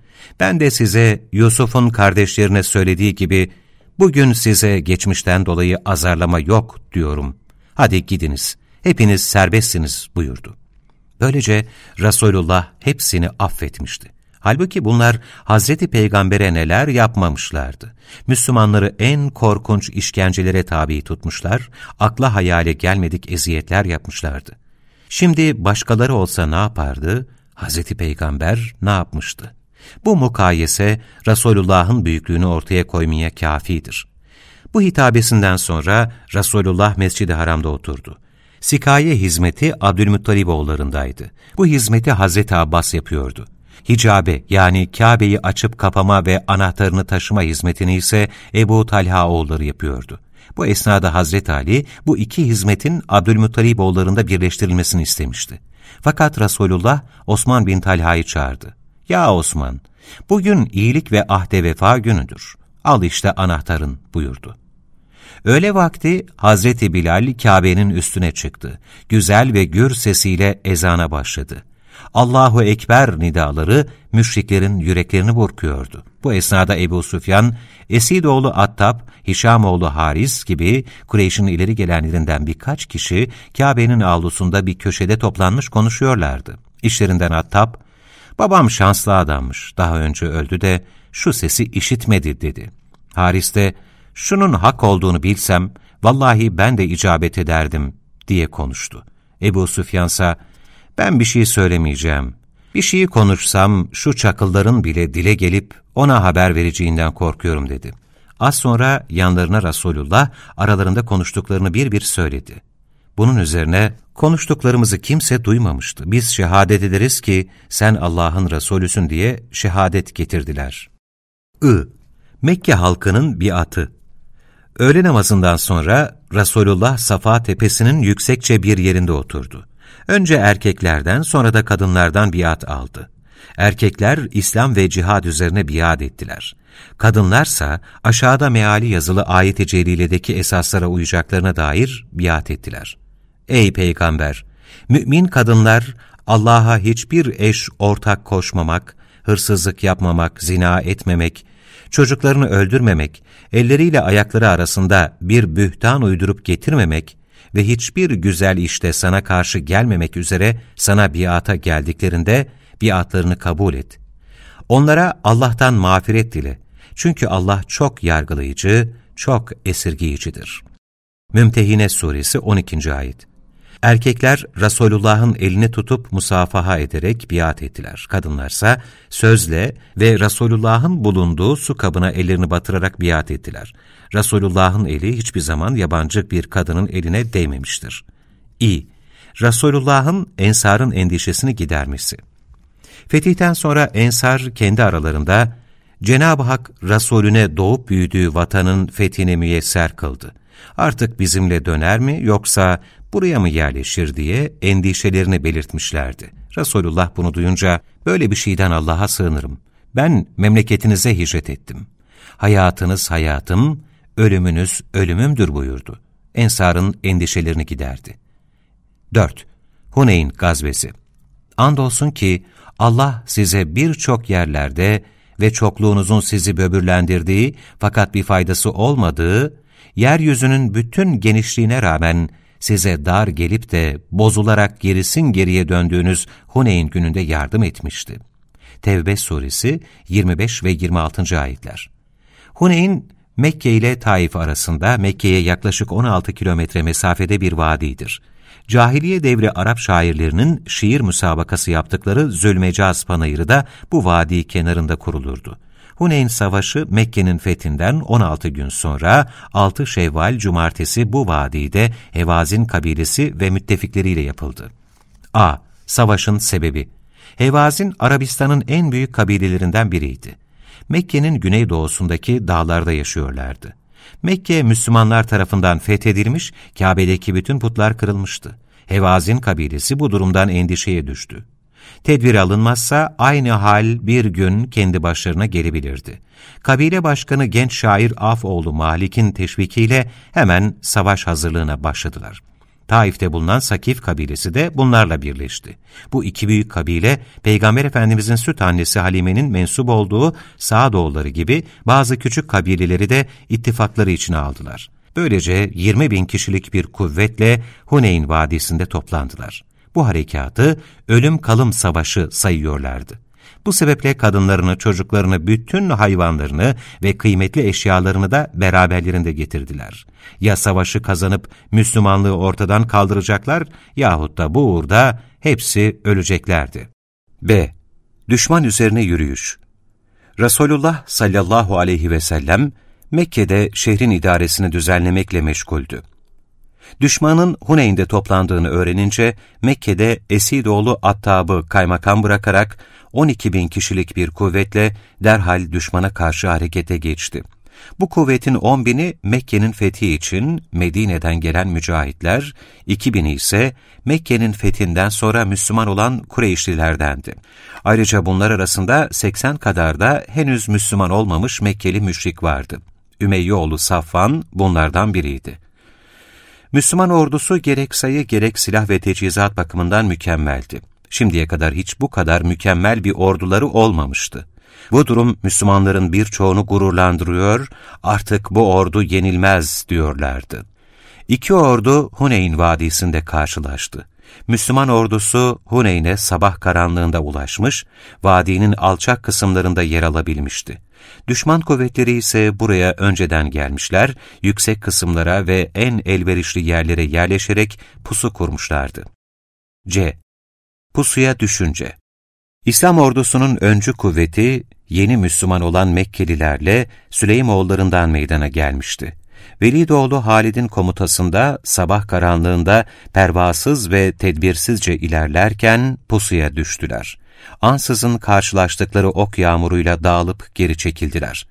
ben de size Yusuf'un kardeşlerine söylediği gibi, bugün size geçmişten dolayı azarlama yok diyorum. Hadi gidiniz, hepiniz serbestsiniz buyurdu. Böylece Resulullah hepsini affetmişti. Halbuki bunlar Hazreti Peygamber'e neler yapmamışlardı. Müslümanları en korkunç işkencelere tabi tutmuşlar, akla hayale gelmedik eziyetler yapmışlardı. Şimdi başkaları olsa ne yapardı? Hazreti Peygamber ne yapmıştı? Bu mukayese Resulullah'ın büyüklüğünü ortaya koymaya kafidir. Bu hitabesinden sonra Resulullah Mescid-i Haram'da oturdu. Sikaye hizmeti Abdülmuttaliboğullarındaydı. Bu hizmeti Hazreti Abbas yapıyordu. Hicabe yani Kabe'yi açıp kapama ve anahtarını taşıma hizmetini ise Ebu Talha oğulları yapıyordu. Bu esnada Hazreti Ali bu iki hizmetin Abdülmuttalib oğullarında birleştirilmesini istemişti. Fakat Resulullah Osman bin Talha'yı çağırdı. Ya Osman, bugün iyilik ve ahde vefa günüdür. Al işte anahtarın buyurdu. Öğle vakti Hazreti Bilal Kabe'nin üstüne çıktı. Güzel ve gür sesiyle ezana başladı. Allahu Ekber nidaları müşriklerin yüreklerini burkuyordu. Bu esnada Ebu Süfyan, Esidoğlu Attab, Hişamoğlu Haris gibi Kureyş'in ileri gelenlerinden birkaç kişi Kabe'nin avlusunda bir köşede toplanmış konuşuyorlardı. İşlerinden Attab, babam şanslı adammış, daha önce öldü de şu sesi işitmedi dedi. Haris de, şunun hak olduğunu bilsem, vallahi ben de icabet ederdim diye konuştu. Ebu Süfyansa, ben bir şey söylemeyeceğim. Bir şeyi konuşsam şu çakılların bile dile gelip ona haber vereceğinden korkuyorum dedi. Az sonra yanlarına Resulullah aralarında konuştuklarını bir bir söyledi. Bunun üzerine konuştuklarımızı kimse duymamıştı. Biz şehadet ederiz ki sen Allah'ın Resulüsün diye şehadet getirdiler. I. Mekke halkının bir atı. Öğle namazından sonra Resulullah Safa tepesinin yüksekçe bir yerinde oturdu. Önce erkeklerden sonra da kadınlardan biat aldı. Erkekler İslam ve cihad üzerine biat ettiler. Kadınlarsa aşağıda meali yazılı ayet-i celiledeki esaslara uyacaklarına dair biat ettiler. Ey Peygamber! Mümin kadınlar Allah'a hiçbir eş ortak koşmamak, hırsızlık yapmamak, zina etmemek, çocuklarını öldürmemek, elleriyle ayakları arasında bir bühtan uydurup getirmemek ve hiçbir güzel işte sana karşı gelmemek üzere sana biata geldiklerinde biatlarını kabul et. Onlara Allah'tan mağfiret dile. Çünkü Allah çok yargılayıcı, çok esirgiyicidir. Mümtehine Suresi 12. Ayet Erkekler Resulullah'ın elini tutup musafaha ederek biat ettiler. Kadınlarsa sözle ve Resulullah'ın bulunduğu su kabına ellerini batırarak biat ettiler. Resulullah'ın eli hiçbir zaman yabancı bir kadının eline değmemiştir. İ. Resulullah'ın ensarın endişesini gidermesi. Fetihten sonra ensar kendi aralarında Cenab-ı Hak Resulüne doğup büyüdüğü vatanın fethine müyesser kıldı. Artık bizimle döner mi yoksa buraya mı yerleşir diye endişelerini belirtmişlerdi. Resulullah bunu duyunca böyle bir şeyden Allah'a sığınırım. Ben memleketinize hicret ettim. Hayatınız hayatım, ölümünüz ölümümdür buyurdu. Ensar'ın endişelerini giderdi. 4. Huneyn gazvesi Andolsun ki Allah size birçok yerlerde ve çokluğunuzun sizi böbürlendirdiği fakat bir faydası olmadığı, yeryüzünün bütün genişliğine rağmen size dar gelip de bozularak gerisin geriye döndüğünüz Huneyn gününde yardım etmişti. Tevbe suresi 25 ve 26. ayetler. Huneyn, Mekke ile Taif arasında Mekke'ye yaklaşık 16 kilometre mesafede bir vadidir. Cahiliye devri Arap şairlerinin şiir müsabakası yaptıkları Zülmecaz Panayırı da bu vadi kenarında kurulurdu. Huneyn Savaşı Mekke'nin fethinden 16 gün sonra 6 Şevval Cumartesi bu vadide Hevazin kabilesi ve müttefikleriyle yapıldı. A. Savaşın sebebi Hevazin Arabistan'ın en büyük kabilelerinden biriydi. Mekke'nin güneydoğusundaki dağlarda yaşıyorlardı. Mekke Müslümanlar tarafından fethedilmiş, Kabe'deki bütün putlar kırılmıştı. Hevazin kabilesi bu durumdan endişeye düştü. Tedbir alınmazsa aynı hal bir gün kendi başlarına gelebilirdi. Kabile başkanı genç şair Afoğlu Malik'in teşvikiyle hemen savaş hazırlığına başladılar. Taif'te bulunan Sakif kabilesi de bunlarla birleşti. Bu iki büyük kabile, Peygamber Efendimizin süt annesi Halime'nin mensup olduğu Sağdoğulları gibi bazı küçük kabileleri de ittifakları içine aldılar. Böylece 20 bin kişilik bir kuvvetle Huneyn Vadisi'nde toplandılar. Bu harekatı ölüm kalım savaşı sayıyorlardı. Bu sebeple kadınlarını, çocuklarını, bütün hayvanlarını ve kıymetli eşyalarını da beraberlerinde getirdiler. Ya savaşı kazanıp Müslümanlığı ortadan kaldıracaklar yahut da bu uğurda hepsi öleceklerdi. B. Düşman üzerine yürüyüş Resulullah sallallahu aleyhi ve sellem Mekke'de şehrin idaresini düzenlemekle meşguldü. Düşmanın Huneyn'de toplandığını öğrenince Mekke'de Esidoğlu Attab'ı kaymakam bırakarak 12 bin kişilik bir kuvvetle derhal düşmana karşı harekete geçti. Bu kuvvetin 10 bini Mekke'nin fethi için Medine'den gelen mücahitler, 2 bini ise Mekke'nin fethinden sonra Müslüman olan Kureyşlilerdendi. Ayrıca bunlar arasında 80 kadar da henüz Müslüman olmamış Mekkeli müşrik vardı. Ümeyyoğlu Safvan bunlardan biriydi. Müslüman ordusu gerek sayı gerek silah ve teçhizat bakımından mükemmeldi. Şimdiye kadar hiç bu kadar mükemmel bir orduları olmamıştı. Bu durum Müslümanların birçoğunu gururlandırıyor, artık bu ordu yenilmez diyorlardı. İki ordu Huneyn Vadisi'nde karşılaştı. Müslüman ordusu Huneyn'e sabah karanlığında ulaşmış, vadinin alçak kısımlarında yer alabilmişti. Düşman kuvvetleri ise buraya önceden gelmişler, yüksek kısımlara ve en elverişli yerlere yerleşerek pusu kurmuşlardı. C. Pusuya düşünce İslam ordusunun öncü kuvveti, yeni Müslüman olan Mekkelilerle Süleymoğullarından meydana gelmişti. Velidoğlu Halid'in komutasında sabah karanlığında pervasız ve tedbirsizce ilerlerken pusuya düştüler. Ansızın karşılaştıkları ok yağmuruyla dağılıp geri çekildiler.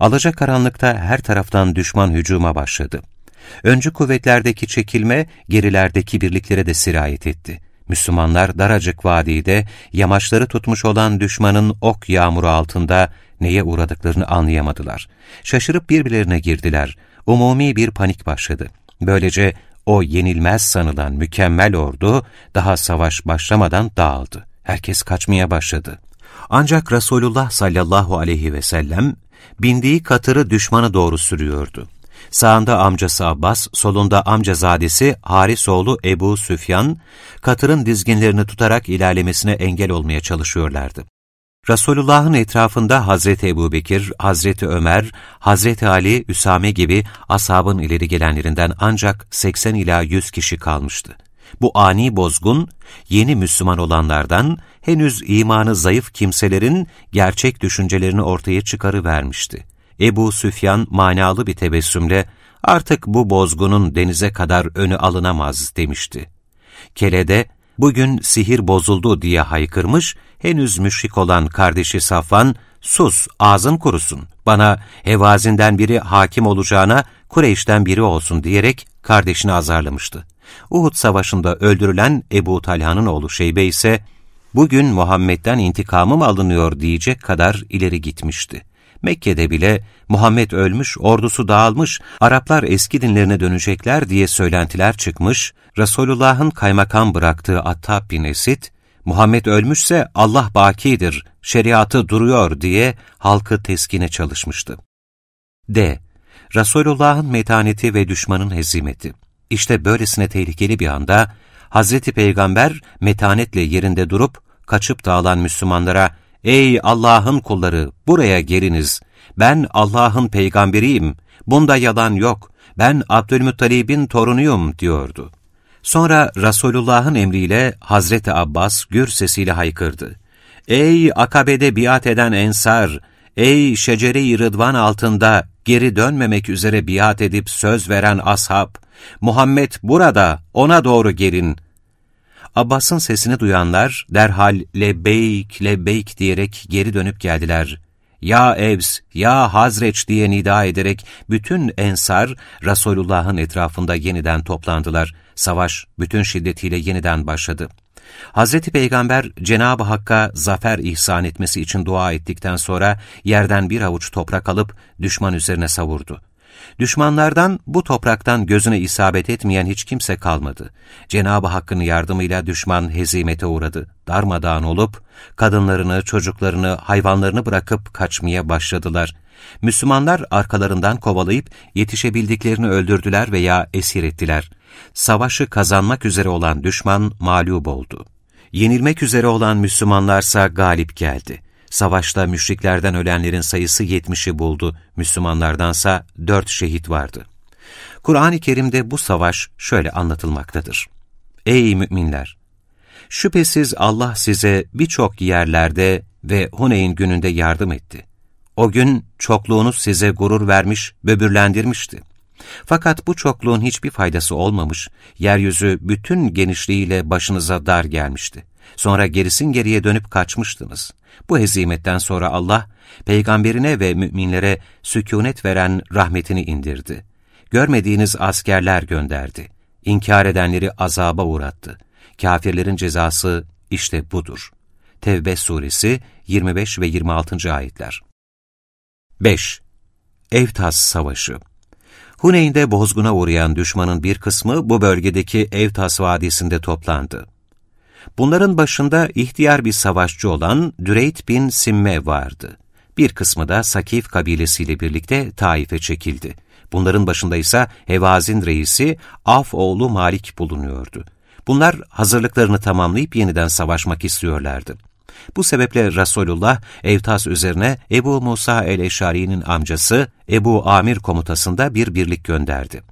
Alaca karanlıkta her taraftan düşman hücuma başladı. Öncü kuvvetlerdeki çekilme gerilerdeki birliklere de sirayet etti. Müslümanlar daracık vadide yamaçları tutmuş olan düşmanın ok yağmuru altında neye uğradıklarını anlayamadılar. Şaşırıp birbirlerine girdiler. Umumi bir panik başladı. Böylece o yenilmez sanılan mükemmel ordu daha savaş başlamadan dağıldı. Herkes kaçmaya başladı. Ancak Resulullah sallallahu aleyhi ve sellem bindiği katırı düşmana doğru sürüyordu. Sağında amcası Abbas, solunda amcazadesi Harisoğlu Ebu Süfyan, katırın dizginlerini tutarak ilerlemesine engel olmaya çalışıyorlardı. Resulullah'ın etrafında Hazreti Ebu Bekir, Hazreti Ömer, Hazreti Ali, Üsame gibi ashabın ileri gelenlerinden ancak 80 ila 100 kişi kalmıştı. Bu ani bozgun, yeni Müslüman olanlardan henüz imanı zayıf kimselerin gerçek düşüncelerini ortaya çıkarıvermişti. Ebu Süfyan manalı bir tebessümle, artık bu bozgunun denize kadar önü alınamaz demişti. Kele'de, bugün sihir bozuldu diye haykırmış, henüz müşrik olan kardeşi Safvan, sus ağzın kurusun, bana hevazinden biri hakim olacağına Kureyş'ten biri olsun diyerek kardeşini azarlamıştı. Uhud Savaşı'nda öldürülen Ebu Talha'nın oğlu Şeybe ise, bugün Muhammed'den intikamım alınıyor diyecek kadar ileri gitmişti. Mekke'de bile Muhammed ölmüş, ordusu dağılmış, Araplar eski dinlerine dönecekler diye söylentiler çıkmış, Resulullah'ın kaymakam bıraktığı Attab bin Esid, Muhammed ölmüşse Allah bakidir, şeriatı duruyor diye halkı teskine çalışmıştı. D. Resulullah'ın metaneti ve düşmanın hezimeti. İşte böylesine tehlikeli bir anda, Hazreti Peygamber metanetle yerinde durup, kaçıp dağılan Müslümanlara, ''Ey Allah'ın kulları, buraya geliniz, ben Allah'ın peygamberiyim, bunda yalan yok, ben Abdülmuttalib'in torunuyum.'' diyordu. Sonra Resulullah'ın emriyle Hazreti Abbas gür sesiyle haykırdı. ''Ey akabede biat eden ensar, ey şecere-i rıdvan altında geri dönmemek üzere biat edip söz veren ashab, Muhammed burada, ona doğru gelin.'' Abbas'ın sesini duyanlar derhal lebbeyk lebbeyk diyerek geri dönüp geldiler. Ya Evs, ya Hazreç diye nida ederek bütün ensar Resulullah'ın etrafında yeniden toplandılar. Savaş bütün şiddetiyle yeniden başladı. Hazreti Peygamber Cenab-ı Hakk'a zafer ihsan etmesi için dua ettikten sonra yerden bir avuç toprak alıp düşman üzerine savurdu. Düşmanlardan bu topraktan gözüne isabet etmeyen hiç kimse kalmadı. Cenab-ı Hakk'ın yardımıyla düşman hezimete uğradı. Darmadağın olup kadınlarını, çocuklarını, hayvanlarını bırakıp kaçmaya başladılar. Müslümanlar arkalarından kovalayıp yetişebildiklerini öldürdüler veya esir ettiler. Savaşı kazanmak üzere olan düşman mağlup oldu. Yenilmek üzere olan Müslümanlarsa galip geldi. Savaşta müşriklerden ölenlerin sayısı 70'i buldu, Müslümanlardansa 4 şehit vardı. Kur'an-ı Kerim'de bu savaş şöyle anlatılmaktadır. Ey müminler! Şüphesiz Allah size birçok yerlerde ve Huneyn gününde yardım etti. O gün çokluğunuz size gurur vermiş, böbürlendirmişti. Fakat bu çokluğun hiçbir faydası olmamış, yeryüzü bütün genişliğiyle başınıza dar gelmişti. Sonra gerisin geriye dönüp kaçmıştınız. Bu hezimetten sonra Allah, peygamberine ve müminlere sükunet veren rahmetini indirdi. Görmediğiniz askerler gönderdi. İnkar edenleri azaba uğrattı. Kafirlerin cezası işte budur. Tevbe suresi 25 ve 26. ayetler. 5. Evtas Savaşı Huneyn'de bozguna uğrayan düşmanın bir kısmı bu bölgedeki Evtas Vadisi'nde toplandı. Bunların başında ihtiyar bir savaşçı olan Düreyt bin Simme vardı. Bir kısmı da Sakif kabilesiyle birlikte Taif'e çekildi. Bunların başında ise Hevazin reisi Af oğlu Malik bulunuyordu. Bunlar hazırlıklarını tamamlayıp yeniden savaşmak istiyorlardı. Bu sebeple Resulullah Evtas üzerine Ebu Musa el-Eşari'nin amcası Ebu Amir komutasında bir birlik gönderdi.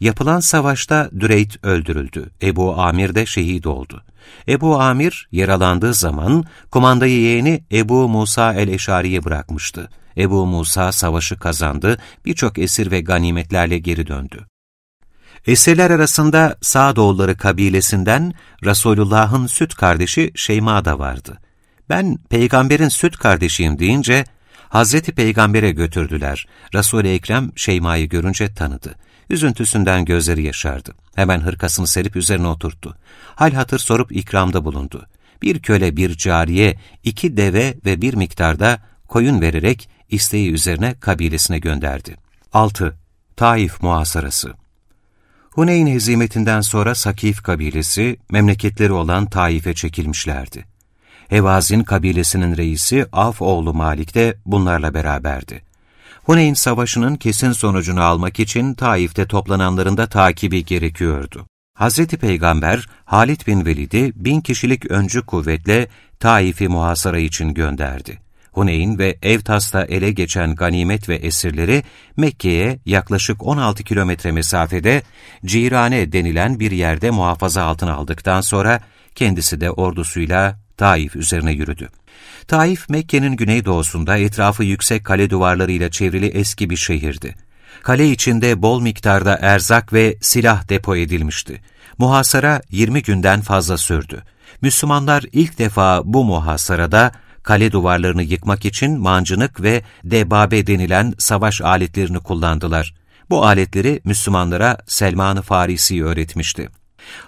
Yapılan savaşta Düreyt öldürüldü. Ebu Amir de şehit oldu. Ebu Amir yaralandığı zaman kumandayı yeğeni Ebu Musa el-Eşari'ye bırakmıştı. Ebu Musa savaşı kazandı, birçok esir ve ganimetlerle geri döndü. Esirler arasında Sağdoğulları kabilesinden Resulullah'ın süt kardeşi Şeyma da vardı. Ben peygamberin süt kardeşiyim deyince Hazreti Peygamber'e götürdüler. Resul-i Ekrem Şeyma'yı görünce tanıdı. Üzüntüsünden gözleri yaşardı. Hemen hırkasını serip üzerine oturttu. Hal hatır sorup ikramda bulundu. Bir köle, bir cariye, iki deve ve bir miktarda koyun vererek isteği üzerine kabilesine gönderdi. 6. Taif Muhasarası Huneyn hezimetinden sonra Sakif kabilesi, memleketleri olan Taif'e çekilmişlerdi. Hevazin kabilesinin reisi Af oğlu Malik de bunlarla beraberdi. Huneyn Savaşı'nın kesin sonucunu almak için Taif'te toplananların da takibi gerekiyordu. Hz. Peygamber, Halid bin Velid'i bin kişilik öncü kuvvetle Taif'i muhasara için gönderdi. Huneyn ve Evtas'ta ele geçen ganimet ve esirleri Mekke'ye yaklaşık 16 kilometre mesafede Cirane denilen bir yerde muhafaza altına aldıktan sonra kendisi de ordusuyla Taif üzerine yürüdü. Taif, Mekke'nin güneydoğusunda etrafı yüksek kale duvarlarıyla çevrili eski bir şehirdi. Kale içinde bol miktarda erzak ve silah depo edilmişti. Muhasara 20 günden fazla sürdü. Müslümanlar ilk defa bu muhasarada kale duvarlarını yıkmak için mancınık ve debabe denilen savaş aletlerini kullandılar. Bu aletleri Müslümanlara Selman-ı Farisi öğretmişti.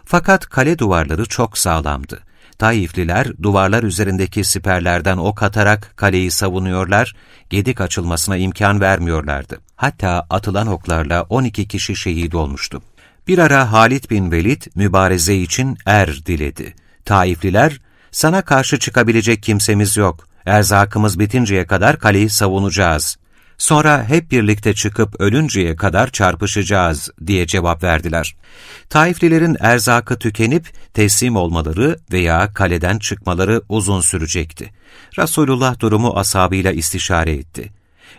Fakat kale duvarları çok sağlamdı. Taifliler duvarlar üzerindeki siperlerden ok atarak kaleyi savunuyorlar, gedik açılmasına imkan vermiyorlardı. Hatta atılan oklarla 12 kişi şehit olmuştu. Bir ara Halid bin Velid mübareze için er diledi. Taifliler, sana karşı çıkabilecek kimsemiz yok, erzakımız bitinceye kadar kaleyi savunacağız. Sonra hep birlikte çıkıp ölünceye kadar çarpışacağız diye cevap verdiler. Taiflilerin erzakı tükenip teslim olmaları veya kaleden çıkmaları uzun sürecekti. Resulullah durumu ashabıyla istişare etti.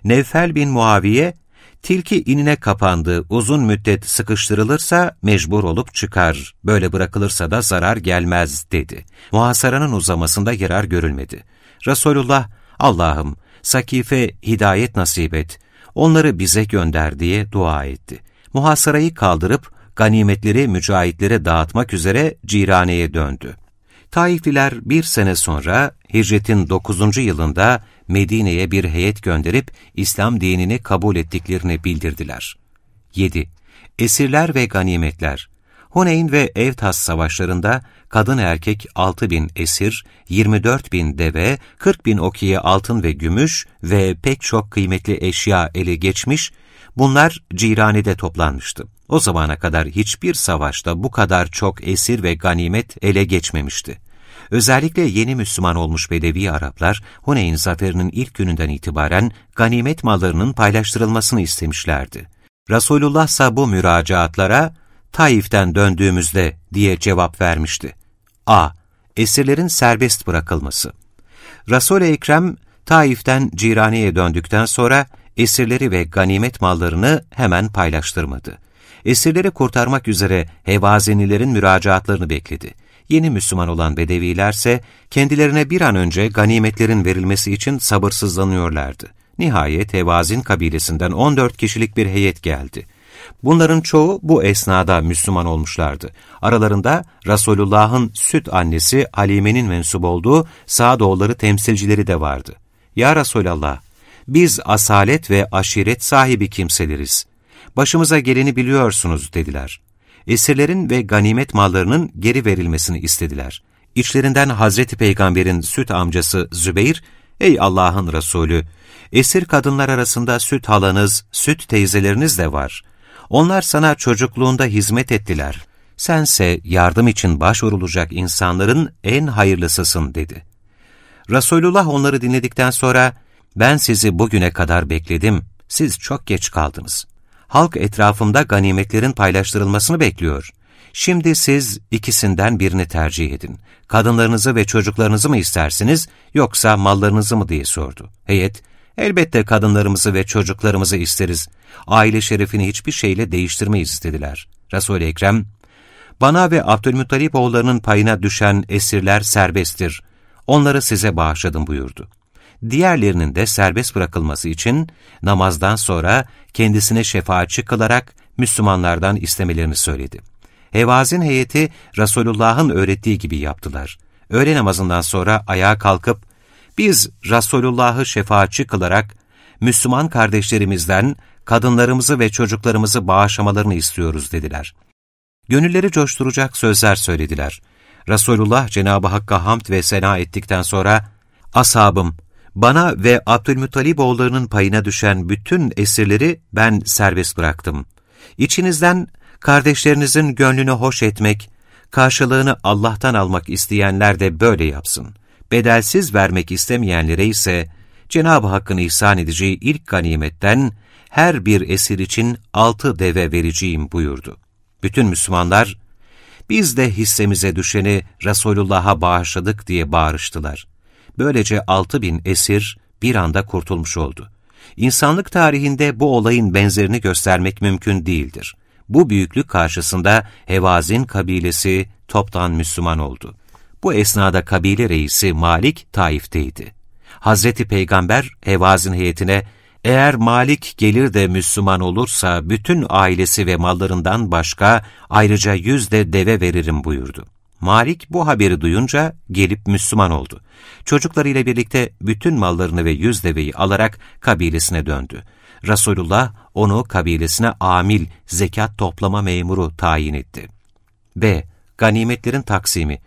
Nevfel bin Muaviye, tilki inine kapandı, uzun müddet sıkıştırılırsa mecbur olup çıkar, böyle bırakılırsa da zarar gelmez dedi. Muhasaranın uzamasında yarar görülmedi. Resulullah, Allah'ım Sakife hidayet nasip et, onları bize gönder diye dua etti. Muhasarayı kaldırıp ganimetleri mücahitlere dağıtmak üzere Cirane'ye döndü. Taifliler bir sene sonra hicretin 9. yılında Medine'ye bir heyet gönderip İslam dinini kabul ettiklerini bildirdiler. 7. Esirler ve ganimetler Huneyn ve Evtas savaşlarında kadın erkek 6 bin esir, 24 bin deve, 40 bin okiye altın ve gümüş ve pek çok kıymetli eşya ele geçmiş, bunlar Cirani'de toplanmıştı. O zamana kadar hiçbir savaşta bu kadar çok esir ve ganimet ele geçmemişti. Özellikle yeni Müslüman olmuş Bedevi Araplar, Huneyn zaferinin ilk gününden itibaren ganimet mallarının paylaştırılmasını istemişlerdi. Resulullah ise bu müracaatlara, Taif'ten döndüğümüzde diye cevap vermişti. A. Esirlerin serbest bırakılması. Resul-i Ekrem, Taif'ten Cirani'ye döndükten sonra esirleri ve ganimet mallarını hemen paylaştırmadı. Esirleri kurtarmak üzere hevazenilerin müracaatlarını bekledi. Yeni Müslüman olan Bedevilerse kendilerine bir an önce ganimetlerin verilmesi için sabırsızlanıyorlardı. Nihayet Hevazin kabilesinden 14 kişilik bir heyet geldi. Bunların çoğu bu esnada Müslüman olmuşlardı. Aralarında Resulullah'ın süt annesi Halime'nin mensup olduğu Sağdoğulları temsilcileri de vardı. Ya Resulallah, biz asalet ve aşiret sahibi kimseleriz. Başımıza geleni biliyorsunuz dediler. Esirlerin ve ganimet mallarının geri verilmesini istediler. İçlerinden Hazreti Peygamber'in süt amcası Zübeyir, ''Ey Allah'ın Resulü, esir kadınlar arasında süt halanız, süt teyzeleriniz de var. Onlar sana çocukluğunda hizmet ettiler. Sense yardım için başvurulacak insanların en hayırlısısın dedi. Resulullah onları dinledikten sonra, ben sizi bugüne kadar bekledim, siz çok geç kaldınız. Halk etrafımda ganimetlerin paylaştırılmasını bekliyor. Şimdi siz ikisinden birini tercih edin. Kadınlarınızı ve çocuklarınızı mı istersiniz, yoksa mallarınızı mı diye sordu. Heyet, Elbette kadınlarımızı ve çocuklarımızı isteriz. Aile şerefini hiçbir şeyle değiştirmeyiz dediler. Resul-i Ekrem, bana ve Abdülmuttalip oğullarının payına düşen esirler serbesttir. Onları size bağışladım buyurdu. Diğerlerinin de serbest bırakılması için namazdan sonra kendisine şefaatçi kılarak Müslümanlardan istemelerini söyledi. Hevazin heyeti Resulullah'ın öğrettiği gibi yaptılar. Öğle namazından sonra ayağa kalkıp biz Resulullah'ı şefaatçi kılarak Müslüman kardeşlerimizden kadınlarımızı ve çocuklarımızı bağışlamalarını istiyoruz dediler. Gönülleri coşturacak sözler söylediler. Resulullah Cenab-ı Hakk'a hamd ve sena ettikten sonra, Ashabım, bana ve Abdülmuttalib oğullarının payına düşen bütün esirleri ben serbest bıraktım. İçinizden kardeşlerinizin gönlünü hoş etmek, karşılığını Allah'tan almak isteyenler de böyle yapsın bedelsiz vermek istemeyenlere ise Cenab-ı Hakk'ın ihsan edeceği ilk ganimetten her bir esir için altı deve vereceğim buyurdu. Bütün Müslümanlar, biz de hissemize düşeni Resulullah'a bağışladık diye bağırıştılar. Böylece altı bin esir bir anda kurtulmuş oldu. İnsanlık tarihinde bu olayın benzerini göstermek mümkün değildir. Bu büyüklük karşısında Hevazin kabilesi toptan Müslüman oldu. Bu esnada kabile reisi Malik Taif'teydi. Hazreti Peygamber Hevazin heyetine eğer Malik gelir de Müslüman olursa bütün ailesi ve mallarından başka ayrıca yüz de deve veririm buyurdu. Malik bu haberi duyunca gelip Müslüman oldu. Çocuklarıyla birlikte bütün mallarını ve yüz deveyi alarak kabilesine döndü. Resulullah onu kabilesine amil, zekat toplama memuru tayin etti. B. Ganimetlerin taksimi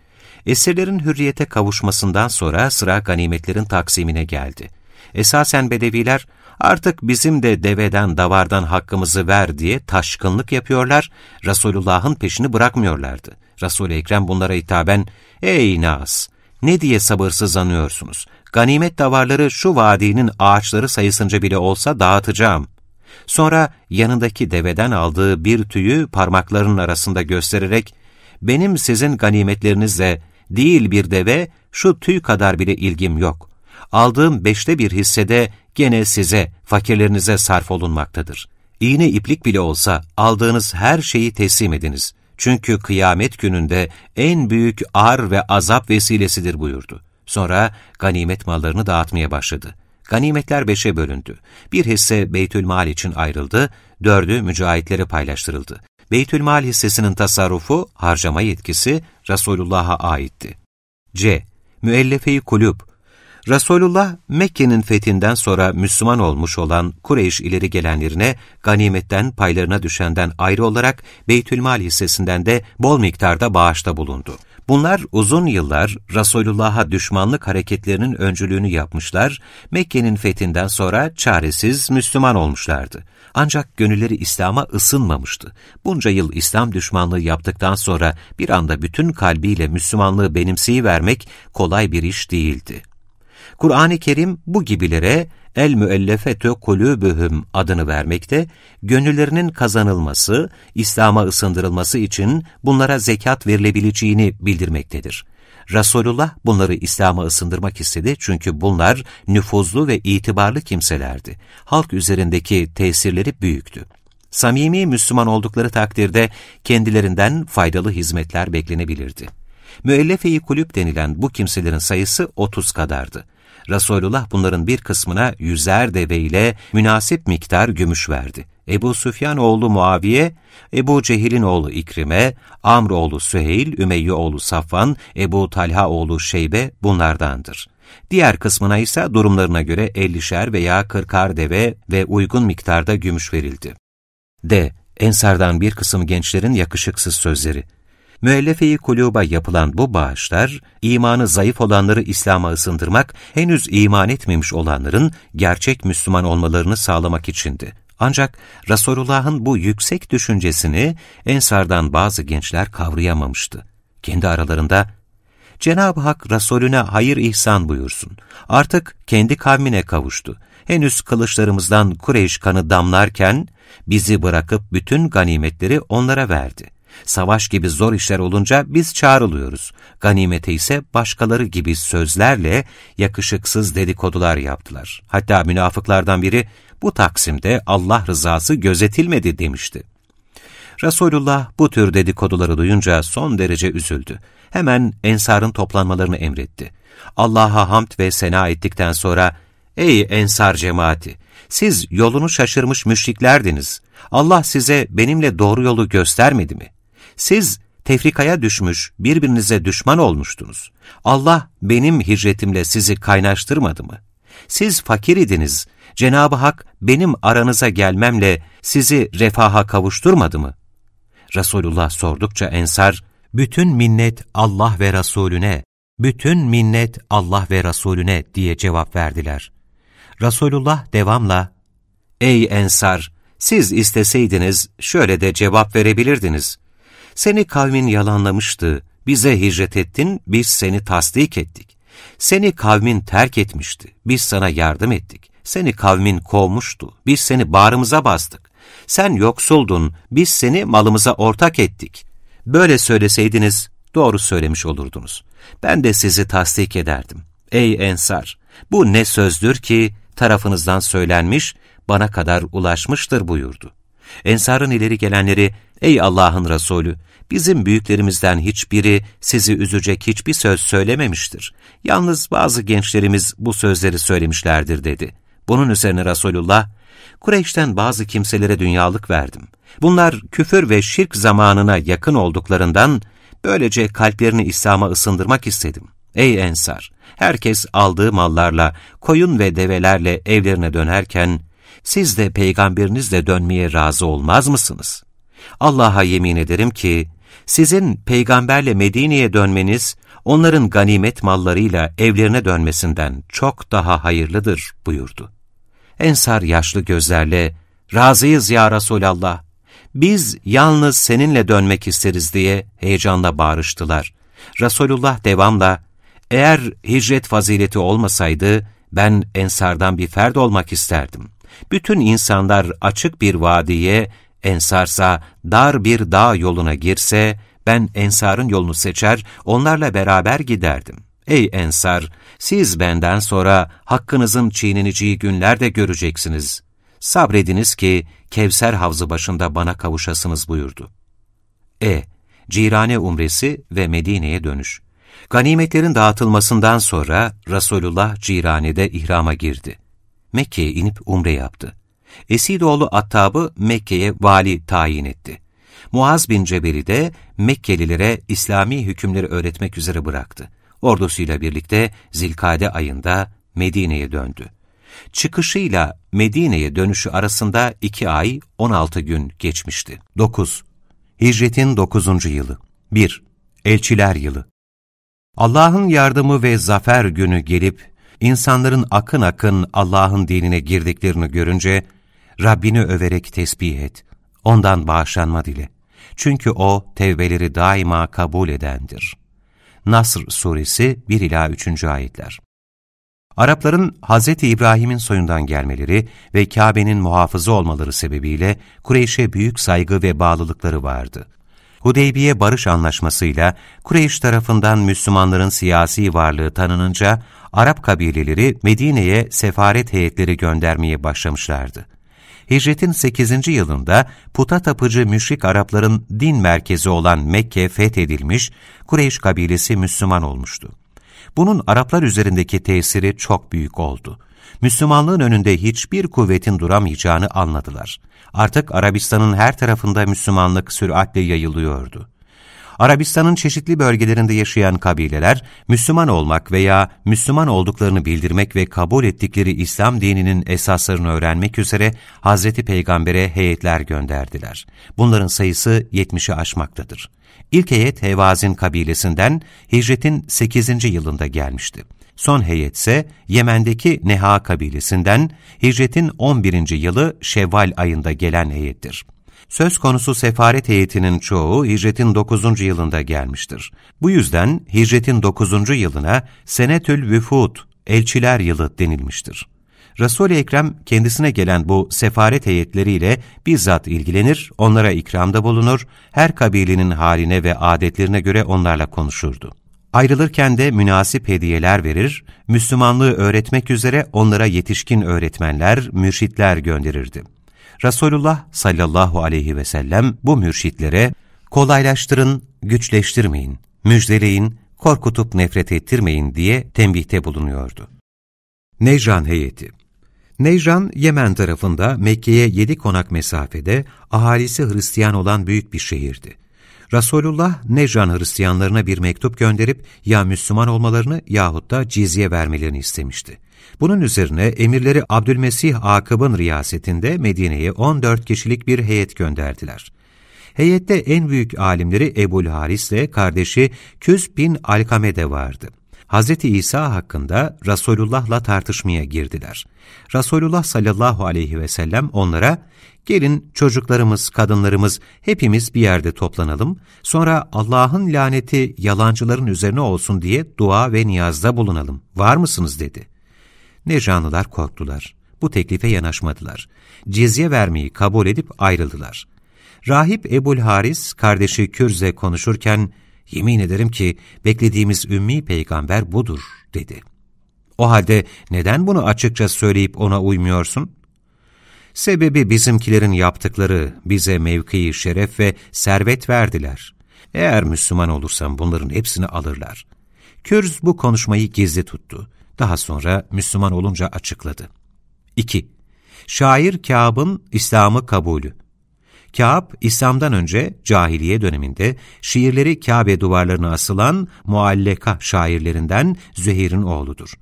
Esirlerin hürriyete kavuşmasından sonra sıra ganimetlerin taksimine geldi. Esasen Bedeviler, artık bizim de deveden davardan hakkımızı ver diye taşkınlık yapıyorlar, Resulullah'ın peşini bırakmıyorlardı. Resul-i Ekrem bunlara hitaben, ''Ey Nas! Ne diye sabırsızlanıyorsunuz? Ganimet davarları şu vadinin ağaçları sayısınca bile olsa dağıtacağım.'' Sonra yanındaki deveden aldığı bir tüyü parmaklarının arasında göstererek, ''Benim sizin ganimetlerinizle değil bir deve, şu tüy kadar bile ilgim yok. Aldığım beşte bir hissede gene size, fakirlerinize sarf olunmaktadır. İğne iplik bile olsa aldığınız her şeyi teslim ediniz. Çünkü kıyamet gününde en büyük ar ve azap vesilesidir buyurdu. Sonra ganimet mallarını dağıtmaya başladı. Ganimetler beşe bölündü. Bir hisse Beytülmal için ayrıldı, dördü mücahitlere paylaştırıldı. Beytülmal hissesinin tasarrufu, harcama yetkisi Resulullah'a aitti. C. Müellefe-i kulüp Resulullah, Mekke'nin fethinden sonra Müslüman olmuş olan Kureyş ileri gelenlerine ganimetten paylarına düşenden ayrı olarak Beytülmal hissesinden de bol miktarda bağışta bulundu. Bunlar uzun yıllar Resulullah'a düşmanlık hareketlerinin öncülüğünü yapmışlar, Mekke'nin fethinden sonra çaresiz Müslüman olmuşlardı. Ancak gönülleri İslam'a ısınmamıştı. Bunca yıl İslam düşmanlığı yaptıktan sonra bir anda bütün kalbiyle Müslümanlığı benimseyivermek kolay bir iş değildi. Kur'an-ı Kerim bu gibilere el müellefetü kulübühüm adını vermekte, gönüllerinin kazanılması, İslam'a ısındırılması için bunlara zekat verilebileceğini bildirmektedir. Resulullah bunları İslam'a ısındırmak istedi çünkü bunlar nüfuzlu ve itibarlı kimselerdi. Halk üzerindeki tesirleri büyüktü. Samimi Müslüman oldukları takdirde kendilerinden faydalı hizmetler beklenebilirdi. Müellefe-i kulüp denilen bu kimselerin sayısı 30 kadardı. Resulullah bunların bir kısmına yüzer deve ile münasip miktar gümüş verdi. Ebu Süfyan oğlu Muaviye, Ebu Cehil'in oğlu İkrime, Amr oğlu Süheyl, Ümeyye oğlu Safvan, Ebu Talha oğlu Şeybe bunlardandır. Diğer kısmına ise durumlarına göre ellişer veya kırkar deve ve uygun miktarda gümüş verildi. D. Ensardan bir kısım gençlerin yakışıksız sözleri. Müellefe-i kuluba yapılan bu bağışlar, imanı zayıf olanları İslam'a ısındırmak, henüz iman etmemiş olanların gerçek Müslüman olmalarını sağlamak içindi. Ancak Resulullah'ın bu yüksek düşüncesini Ensardan bazı gençler kavrayamamıştı. Kendi aralarında, Cenab-ı Hak Resulüne hayır ihsan buyursun. Artık kendi kavmine kavuştu. Henüz kılıçlarımızdan Kureyş kanı damlarken, bizi bırakıp bütün ganimetleri onlara verdi. Savaş gibi zor işler olunca biz çağrılıyoruz. Ganimete ise başkaları gibi sözlerle yakışıksız dedikodular yaptılar. Hatta münafıklardan biri bu taksimde Allah rızası gözetilmedi demişti. Resulullah bu tür dedikoduları duyunca son derece üzüldü. Hemen ensarın toplanmalarını emretti. Allah'a hamd ve sena ettikten sonra, Ey ensar cemaati! Siz yolunu şaşırmış müşriklerdiniz. Allah size benimle doğru yolu göstermedi mi? Siz tefrikaya düşmüş, birbirinize düşman olmuştunuz. Allah benim hicretimle sizi kaynaştırmadı mı? Siz fakir idiniz, Cenab-ı Hak benim aranıza gelmemle sizi refaha kavuşturmadı mı? Resulullah sordukça Ensar, bütün minnet Allah ve Resulüne, bütün minnet Allah ve Resulüne diye cevap verdiler. Resulullah devamla, Ey Ensar! Siz isteseydiniz şöyle de cevap verebilirdiniz. Seni kavmin yalanlamıştı, bize hicret ettin, biz seni tasdik ettik. Seni kavmin terk etmişti, biz sana yardım ettik. Seni kavmin kovmuştu, biz seni bağrımıza bastık. Sen yoksuldun, biz seni malımıza ortak ettik. Böyle söyleseydiniz doğru söylemiş olurdunuz. Ben de sizi tasdik ederdim. Ey Ensar! Bu ne sözdür ki tarafınızdan söylenmiş, bana kadar ulaşmıştır buyurdu. Ensar'ın ileri gelenleri, ey Allah'ın Resulü, bizim büyüklerimizden hiçbiri sizi üzecek hiçbir söz söylememiştir. Yalnız bazı gençlerimiz bu sözleri söylemişlerdir dedi. Bunun üzerine Resulullah, Kureyş'ten bazı kimselere dünyalık verdim. Bunlar küfür ve şirk zamanına yakın olduklarından, böylece kalplerini İslam'a ısındırmak istedim. Ey Ensar! Herkes aldığı mallarla, koyun ve develerle evlerine dönerken, siz de peygamberinizle dönmeye razı olmaz mısınız? Allah'a yemin ederim ki, sizin peygamberle Medine'ye dönmeniz, onların ganimet mallarıyla evlerine dönmesinden çok daha hayırlıdır buyurdu. Ensar yaşlı gözlerle, razıyız ya Resulallah, biz yalnız seninle dönmek isteriz diye heyecanla bağırıştılar. Resulullah devamla, eğer hicret fazileti olmasaydı, ben ensardan bir ferd olmak isterdim. Bütün insanlar açık bir vadiye, ensarsa dar bir dağ yoluna girse, ben ensarın yolunu seçer, onlarla beraber giderdim. Ey ensar, siz benden sonra hakkınızın çiğneneceği günler de göreceksiniz. Sabrediniz ki Kevser havzı başında bana kavuşasınız buyurdu. E. Cirane umresi ve Medine'ye dönüş. Ganimetlerin dağıtılmasından sonra Resulullah Cirane'de ihrama girdi. Mekke'ye inip umre yaptı. Esidoğlu Attab'ı Mekke'ye vali tayin etti. Muaz bin Cebel'i de Mekkelilere İslami hükümleri öğretmek üzere bıraktı. Ordusuyla birlikte Zilkade ayında Medine'ye döndü. Çıkışıyla Medine'ye dönüşü arasında iki ay 16 gün geçmişti. 9. Hicretin 9. yılı 1. Elçiler yılı Allah'ın yardımı ve zafer günü gelip, insanların akın akın Allah'ın dinine girdiklerini görünce, Rabbini överek tesbih et, ondan bağışlanma dile. Çünkü O, tevbeleri daima kabul edendir. Nasr Suresi 1-3. Ayetler Arapların Hz. İbrahim'in soyundan gelmeleri ve Kabe'nin muhafızı olmaları sebebiyle Kureyş'e büyük saygı ve bağlılıkları vardı. Hudeybiye Barış Anlaşması'yla Kureyş tarafından Müslümanların siyasi varlığı tanınınca Arap kabileleri Medine'ye sefaret heyetleri göndermeye başlamışlardı. Hicretin 8. yılında puta tapıcı müşrik Arapların din merkezi olan Mekke fethedilmiş, Kureyş kabilesi Müslüman olmuştu. Bunun Araplar üzerindeki tesiri çok büyük oldu. Müslümanlığın önünde hiçbir kuvvetin duramayacağını anladılar. Artık Arabistan'ın her tarafında Müslümanlık süratle yayılıyordu. Arabistan'ın çeşitli bölgelerinde yaşayan kabileler, Müslüman olmak veya Müslüman olduklarını bildirmek ve kabul ettikleri İslam dininin esaslarını öğrenmek üzere Hazreti Peygamber'e heyetler gönderdiler. Bunların sayısı 70'i aşmaktadır. İlk heyet Hevazin kabilesinden hicretin 8. yılında gelmişti. Son heyet ise Yemen'deki Neha kabilesinden hicretin 11. yılı Şevval ayında gelen heyettir. Söz konusu sefaret heyetinin çoğu hicretin 9. yılında gelmiştir. Bu yüzden hicretin 9. yılına Senetül Vüfud, elçiler yılı denilmiştir. Resul-i Ekrem kendisine gelen bu sefaret heyetleriyle bizzat ilgilenir, onlara ikramda bulunur, her kabilenin haline ve adetlerine göre onlarla konuşurdu. Ayrılırken de münasip hediyeler verir, Müslümanlığı öğretmek üzere onlara yetişkin öğretmenler, mürşitler gönderirdi. Resulullah sallallahu aleyhi ve sellem bu mürşitlere kolaylaştırın, güçleştirmeyin, müjdeleyin, korkutup nefret ettirmeyin diye tembihte bulunuyordu. Necran heyeti Necran, Yemen tarafında Mekke'ye yedi konak mesafede ahalisi Hristiyan olan büyük bir şehirdi. Resulullah Necran Hristiyanlarına bir mektup gönderip ya Müslüman olmalarını yahut da cizye vermelerini istemişti. Bunun üzerine emirleri Abdülmesih Akıb'ın riyasetinde Medine'ye 14 kişilik bir heyet gönderdiler. Heyette en büyük alimleri Ebul Haris ile kardeşi Küz bin Alkame vardı. Hz. İsa hakkında Resulullah'la tartışmaya girdiler. Resulullah sallallahu aleyhi ve sellem onlara, gelin çocuklarımız, kadınlarımız hepimiz bir yerde toplanalım, sonra Allah'ın laneti yalancıların üzerine olsun diye dua ve niyazda bulunalım. Var mısınız dedi. Necranlılar korktular. Bu teklife yanaşmadılar. Cizye vermeyi kabul edip ayrıldılar. Rahip Ebul Haris, kardeşi Kürze konuşurken, yemin ederim ki beklediğimiz ümmi peygamber budur, dedi. O halde neden bunu açıkça söyleyip ona uymuyorsun? Sebebi bizimkilerin yaptıkları bize mevkii, şeref ve servet verdiler. Eğer Müslüman olursam bunların hepsini alırlar. Kürz bu konuşmayı gizli tuttu. Daha sonra Müslüman olunca açıkladı. 2. Şair Kâb'ın İslam'ı kabulü Kâb, İslam'dan önce cahiliye döneminde şiirleri Kabe duvarlarına asılan mualleka şairlerinden Züheyr'in oğludur.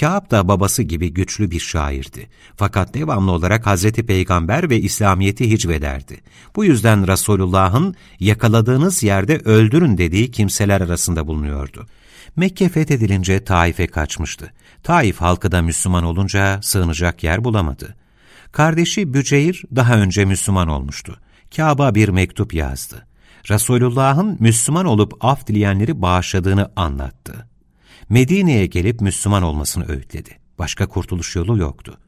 Kâb da babası gibi güçlü bir şairdi. Fakat devamlı olarak Hazreti Peygamber ve İslamiyet'i hicvederdi. Bu yüzden Resulullah'ın yakaladığınız yerde öldürün dediği kimseler arasında bulunuyordu. Mekke fethedilince Taif'e kaçmıştı. Taif halkı da Müslüman olunca sığınacak yer bulamadı. Kardeşi Büceyr daha önce Müslüman olmuştu. Kâb'a bir mektup yazdı. Resulullah'ın Müslüman olup af dileyenleri bağışladığını anlattı. Medine'ye gelip Müslüman olmasını öğütledi. Başka kurtuluş yolu yoktu.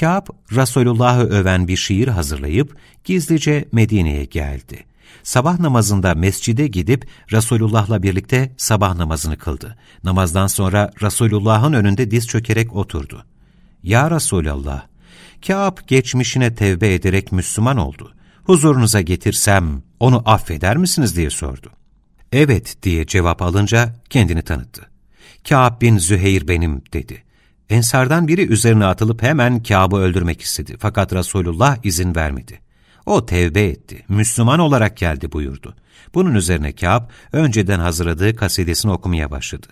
Kâb, Resulullah'ı öven bir şiir hazırlayıp gizlice Medine'ye geldi. Sabah namazında mescide gidip Resulullah'la birlikte sabah namazını kıldı. Namazdan sonra Resulullah'ın önünde diz çökerek oturdu. Ya Resulallah, Kâb geçmişine tevbe ederek Müslüman oldu. Huzurunuza getirsem onu affeder misiniz diye sordu. Evet diye cevap alınca kendini tanıttı. Kâb bin Züheyr benim dedi. Ensardan biri üzerine atılıp hemen Kâb'ı öldürmek istedi. Fakat Resulullah izin vermedi. O tevbe etti, Müslüman olarak geldi buyurdu. Bunun üzerine Kâb, önceden hazırladığı kasidesini okumaya başladı.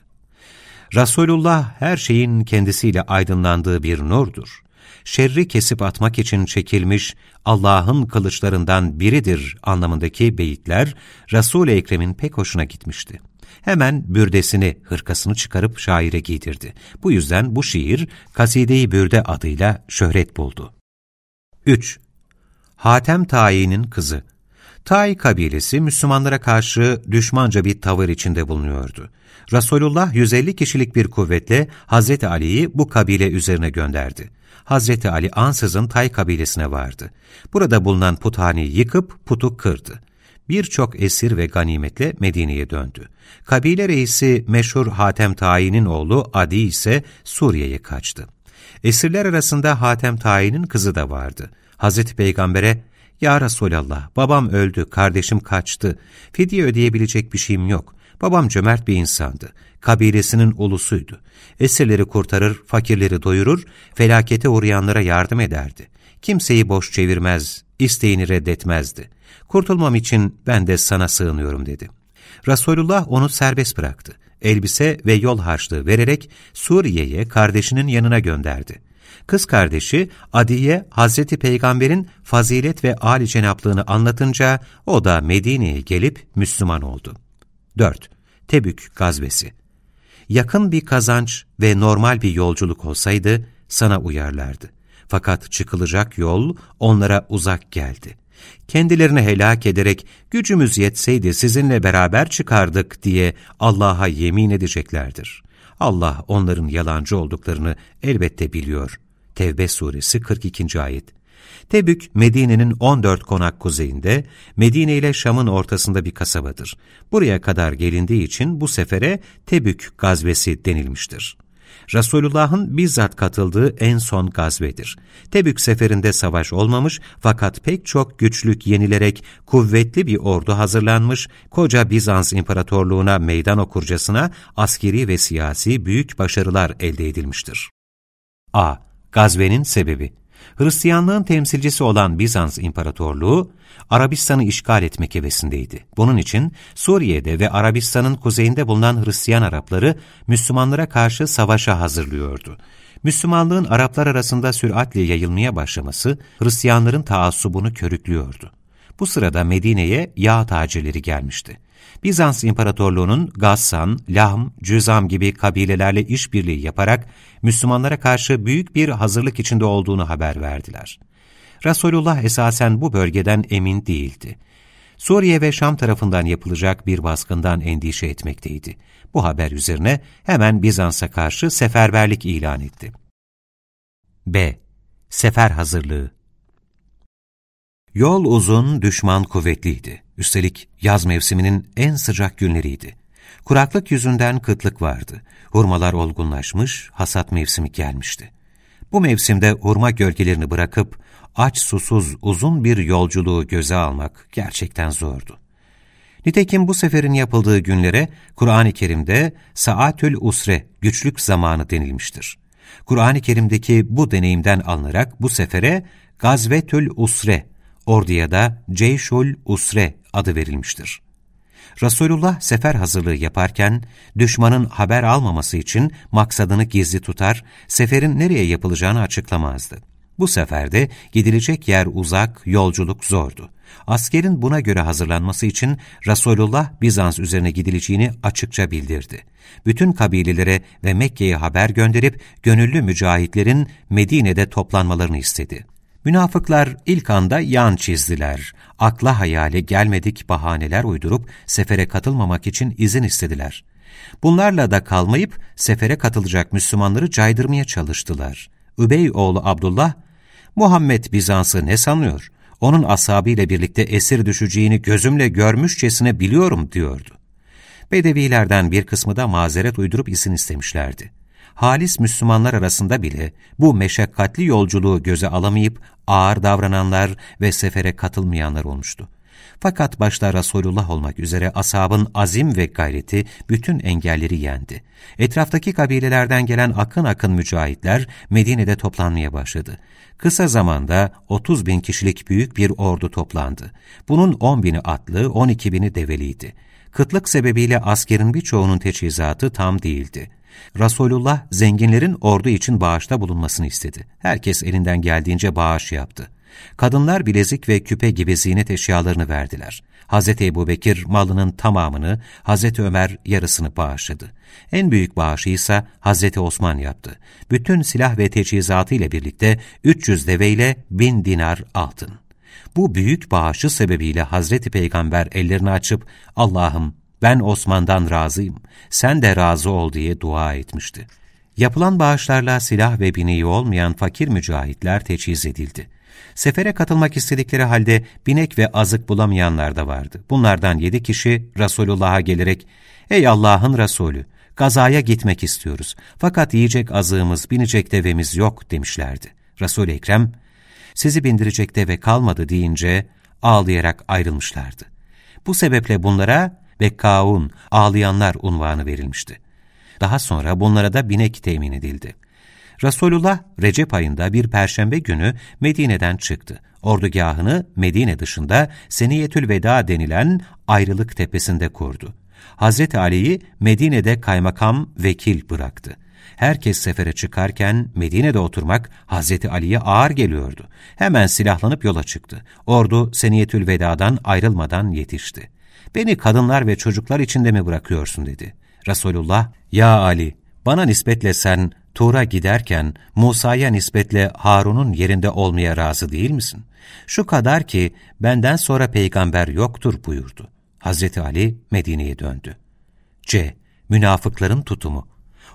Resulullah her şeyin kendisiyle aydınlandığı bir nurdur. Şerri kesip atmak için çekilmiş Allah'ın kılıçlarından biridir anlamındaki beyitler Resul-i Ekrem'in pek hoşuna gitmişti. Hemen bürdesini, hırkasını çıkarıp şaire giydirdi. Bu yüzden bu şiir Kaside-i Bürde adıyla şöhret buldu. 3. Hatem Tayi'nin kızı Tay kabilesi Müslümanlara karşı düşmanca bir tavır içinde bulunuyordu. Resulullah 150 kişilik bir kuvvetle Hazreti Ali'yi bu kabile üzerine gönderdi. Hazreti Ali ansızın Tay kabilesine vardı. Burada bulunan puthaneyi yıkıp putu kırdı birçok esir ve ganimetle Medine'ye döndü. Kabile reisi meşhur Hatem Tayi'nin oğlu Adi ise Suriye'ye kaçtı. Esirler arasında Hatem Tayi'nin kızı da vardı. Hazreti Peygamber'e, ''Ya Resulallah, babam öldü, kardeşim kaçtı, fidye ödeyebilecek bir şeyim yok. Babam cömert bir insandı, kabilesinin ulusuydu. Esirleri kurtarır, fakirleri doyurur, felakete uğrayanlara yardım ederdi. Kimseyi boş çevirmez, isteğini reddetmezdi. Kurtulmam için ben de sana sığınıyorum dedi. Resulullah onu serbest bıraktı. Elbise ve yol harçlığı vererek Suriye'ye kardeşinin yanına gönderdi. Kız kardeşi Adiye Hazreti Peygamber'in fazilet ve âli cenaplığını anlatınca o da Medine'ye gelip Müslüman oldu. 4. Tebük gazvesi Yakın bir kazanç ve normal bir yolculuk olsaydı sana uyarlardı. Fakat çıkılacak yol onlara uzak geldi. Kendilerini helak ederek gücümüz yetseydi sizinle beraber çıkardık diye Allah'a yemin edeceklerdir. Allah onların yalancı olduklarını elbette biliyor. Tevbe suresi 42. ayet. Tebük, Medine'nin 14 konak kuzeyinde, Medine ile Şam'ın ortasında bir kasabadır. Buraya kadar gelindiği için bu sefere Tebük gazvesi denilmiştir. Resulullah'ın bizzat katıldığı en son gazvedir. Tebük seferinde savaş olmamış fakat pek çok güçlük yenilerek kuvvetli bir ordu hazırlanmış, koca Bizans İmparatorluğuna meydan okurcasına askeri ve siyasi büyük başarılar elde edilmiştir. A. Gazvenin sebebi Hristiyanlığın temsilcisi olan Bizans İmparatorluğu, Arabistan'ı işgal etmek hevesindeydi. Bunun için Suriye'de ve Arabistan'ın kuzeyinde bulunan Hristiyan Arapları Müslümanlara karşı savaşa hazırlıyordu. Müslümanlığın Araplar arasında süratle yayılmaya başlaması Hristiyanların taassubunu körüklüyordu. Bu sırada Medine'ye yağ tacirleri gelmişti. Bizans İmparatorluğu'nun Gassan, Lahm, Cüzam gibi kabilelerle işbirliği yaparak Müslümanlara karşı büyük bir hazırlık içinde olduğunu haber verdiler. Resulullah esasen bu bölgeden emin değildi. Suriye ve Şam tarafından yapılacak bir baskından endişe etmekteydi. Bu haber üzerine hemen Bizans'a karşı seferberlik ilan etti. B. Sefer hazırlığı Yol uzun, düşman kuvvetliydi. Üstelik yaz mevsiminin en sıcak günleriydi. Kuraklık yüzünden kıtlık vardı. Hurmalar olgunlaşmış, hasat mevsimi gelmişti. Bu mevsimde hurma gölgelerini bırakıp aç susuz uzun bir yolculuğu göze almak gerçekten zordu. Nitekim bu seferin yapıldığı günlere Kur'an-ı Kerim'de Saatül Usre, güçlük zamanı denilmiştir. Kur'an-ı Kerim'deki bu deneyimden alınarak bu sefere Gazvetül Usre, orduya da Ceyşul Usre adı verilmiştir. Resulullah sefer hazırlığı yaparken düşmanın haber almaması için maksadını gizli tutar, seferin nereye yapılacağını açıklamazdı. Bu seferde gidilecek yer uzak, yolculuk zordu. Askerin buna göre hazırlanması için Resulullah Bizans üzerine gidileceğini açıkça bildirdi. Bütün kabilelere ve Mekke'ye haber gönderip gönüllü mücahitlerin Medine'de toplanmalarını istedi. Münafıklar ilk anda yan çizdiler. Akla hayale gelmedik bahaneler uydurup sefere katılmamak için izin istediler. Bunlarla da kalmayıp sefere katılacak Müslümanları caydırmaya çalıştılar. Übey oğlu Abdullah, Muhammed Bizans'ı ne sanıyor? Onun ashabıyla birlikte esir düşeceğini gözümle görmüşçesine biliyorum diyordu. Bedevilerden bir kısmı da mazeret uydurup izin istemişlerdi halis Müslümanlar arasında bile bu meşakkatli yolculuğu göze alamayıp ağır davrananlar ve sefere katılmayanlar olmuştu. Fakat başta Resulullah olmak üzere asabın azim ve gayreti bütün engelleri yendi. Etraftaki kabilelerden gelen akın akın mücahitler Medine'de toplanmaya başladı. Kısa zamanda 30 bin kişilik büyük bir ordu toplandı. Bunun 10 bini atlı, 12 bini develiydi. Kıtlık sebebiyle askerin birçoğunun teçhizatı tam değildi. Resulullah zenginlerin ordu için bağışta bulunmasını istedi. Herkes elinden geldiğince bağış yaptı. Kadınlar bilezik ve küpe gibi ziynet eşyalarını verdiler. Hz. Ebu Bekir malının tamamını, Hz. Ömer yarısını bağışladı. En büyük bağışı ise Hz. Osman yaptı. Bütün silah ve teçhizatı ile birlikte 300 deveyle 1000 dinar altın. Bu büyük bağışı sebebiyle Hazreti Peygamber ellerini açıp Allah'ım ben Osman'dan razıyım, sen de razı ol diye dua etmişti. Yapılan bağışlarla silah ve bineği olmayan fakir mücahitler teçhiz edildi. Sefere katılmak istedikleri halde binek ve azık bulamayanlar da vardı. Bunlardan yedi kişi Resulullah'a gelerek, ''Ey Allah'ın Resulü, gazaya gitmek istiyoruz. Fakat yiyecek azığımız, binecek devemiz yok.'' demişlerdi. Resul-i Ekrem, ''Sizi bindirecek deve kalmadı.'' deyince ağlayarak ayrılmışlardı. Bu sebeple bunlara Bekkaun, ağlayanlar unvanı verilmişti. Daha sonra bunlara da binek temin edildi. Resulullah Recep ayında bir perşembe günü Medine'den çıktı. Ordugahını Medine dışında Seniyetül Veda denilen ayrılık tepesinde kurdu. Hazreti Ali'yi Medine'de kaymakam vekil bıraktı. Herkes sefere çıkarken Medine'de oturmak Hazreti Ali'ye ağır geliyordu. Hemen silahlanıp yola çıktı. Ordu Seniyetül Veda'dan ayrılmadan yetişti beni kadınlar ve çocuklar içinde mi bırakıyorsun dedi. Resulullah, ya Ali, bana nispetle sen Tur'a giderken Musa'ya nispetle Harun'un yerinde olmaya razı değil misin? Şu kadar ki benden sonra peygamber yoktur buyurdu. Hazreti Ali Medine'ye döndü. C. Münafıkların tutumu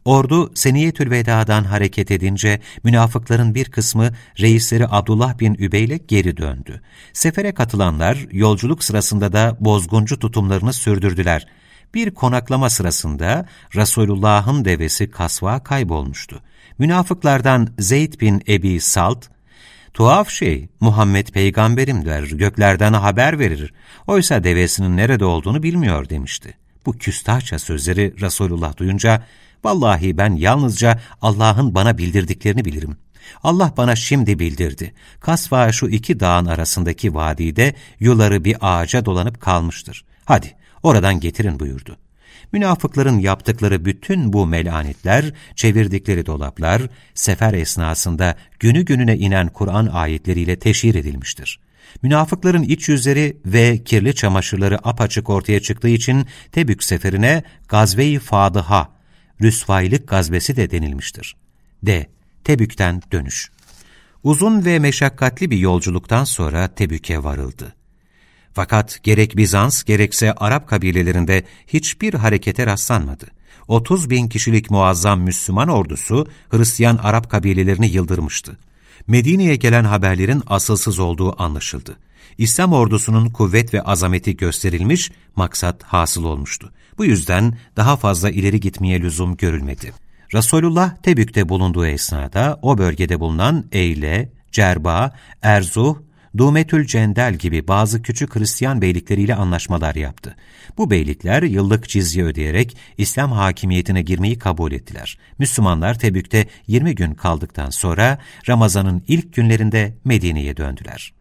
Ordu Seniyetül Veda'dan hareket edince münafıkların bir kısmı reisleri Abdullah bin Übeyle geri döndü. Sefere katılanlar yolculuk sırasında da bozguncu tutumlarını sürdürdüler. Bir konaklama sırasında Resulullah'ın devesi kasva kaybolmuştu. Münafıklardan Zeyd bin Ebi Salt, Tuhaf şey, Muhammed peygamberim der, göklerden haber verir. Oysa devesinin nerede olduğunu bilmiyor demişti. Bu küstahça sözleri Resulullah duyunca, Vallahi ben yalnızca Allah'ın bana bildirdiklerini bilirim. Allah bana şimdi bildirdi. Kasva şu iki dağın arasındaki vadide yuları bir ağaca dolanıp kalmıştır. Hadi oradan getirin buyurdu. Münafıkların yaptıkları bütün bu melanetler, çevirdikleri dolaplar, sefer esnasında günü gününe inen Kur'an ayetleriyle teşhir edilmiştir. Münafıkların iç yüzleri ve kirli çamaşırları apaçık ortaya çıktığı için Tebük seferine Gazve-i Fadıha rüsvaylık gazbesi de denilmiştir. D. Tebük'ten dönüş. Uzun ve meşakkatli bir yolculuktan sonra Tebük'e varıldı. Fakat gerek Bizans gerekse Arap kabilelerinde hiçbir harekete rastlanmadı. 30 bin kişilik muazzam Müslüman ordusu Hristiyan Arap kabilelerini yıldırmıştı. Medine'ye gelen haberlerin asılsız olduğu anlaşıldı. İslam ordusunun kuvvet ve azameti gösterilmiş, maksat hasıl olmuştu. Bu yüzden daha fazla ileri gitmeye lüzum görülmedi. Resulullah Tebük'te bulunduğu esnada o bölgede bulunan Eyle, Cerba, Erzuh, Dumetül Cendel gibi bazı küçük Hristiyan beylikleriyle anlaşmalar yaptı. Bu beylikler yıllık cizye ödeyerek İslam hakimiyetine girmeyi kabul ettiler. Müslümanlar Tebük'te 20 gün kaldıktan sonra Ramazan'ın ilk günlerinde Medine'ye döndüler.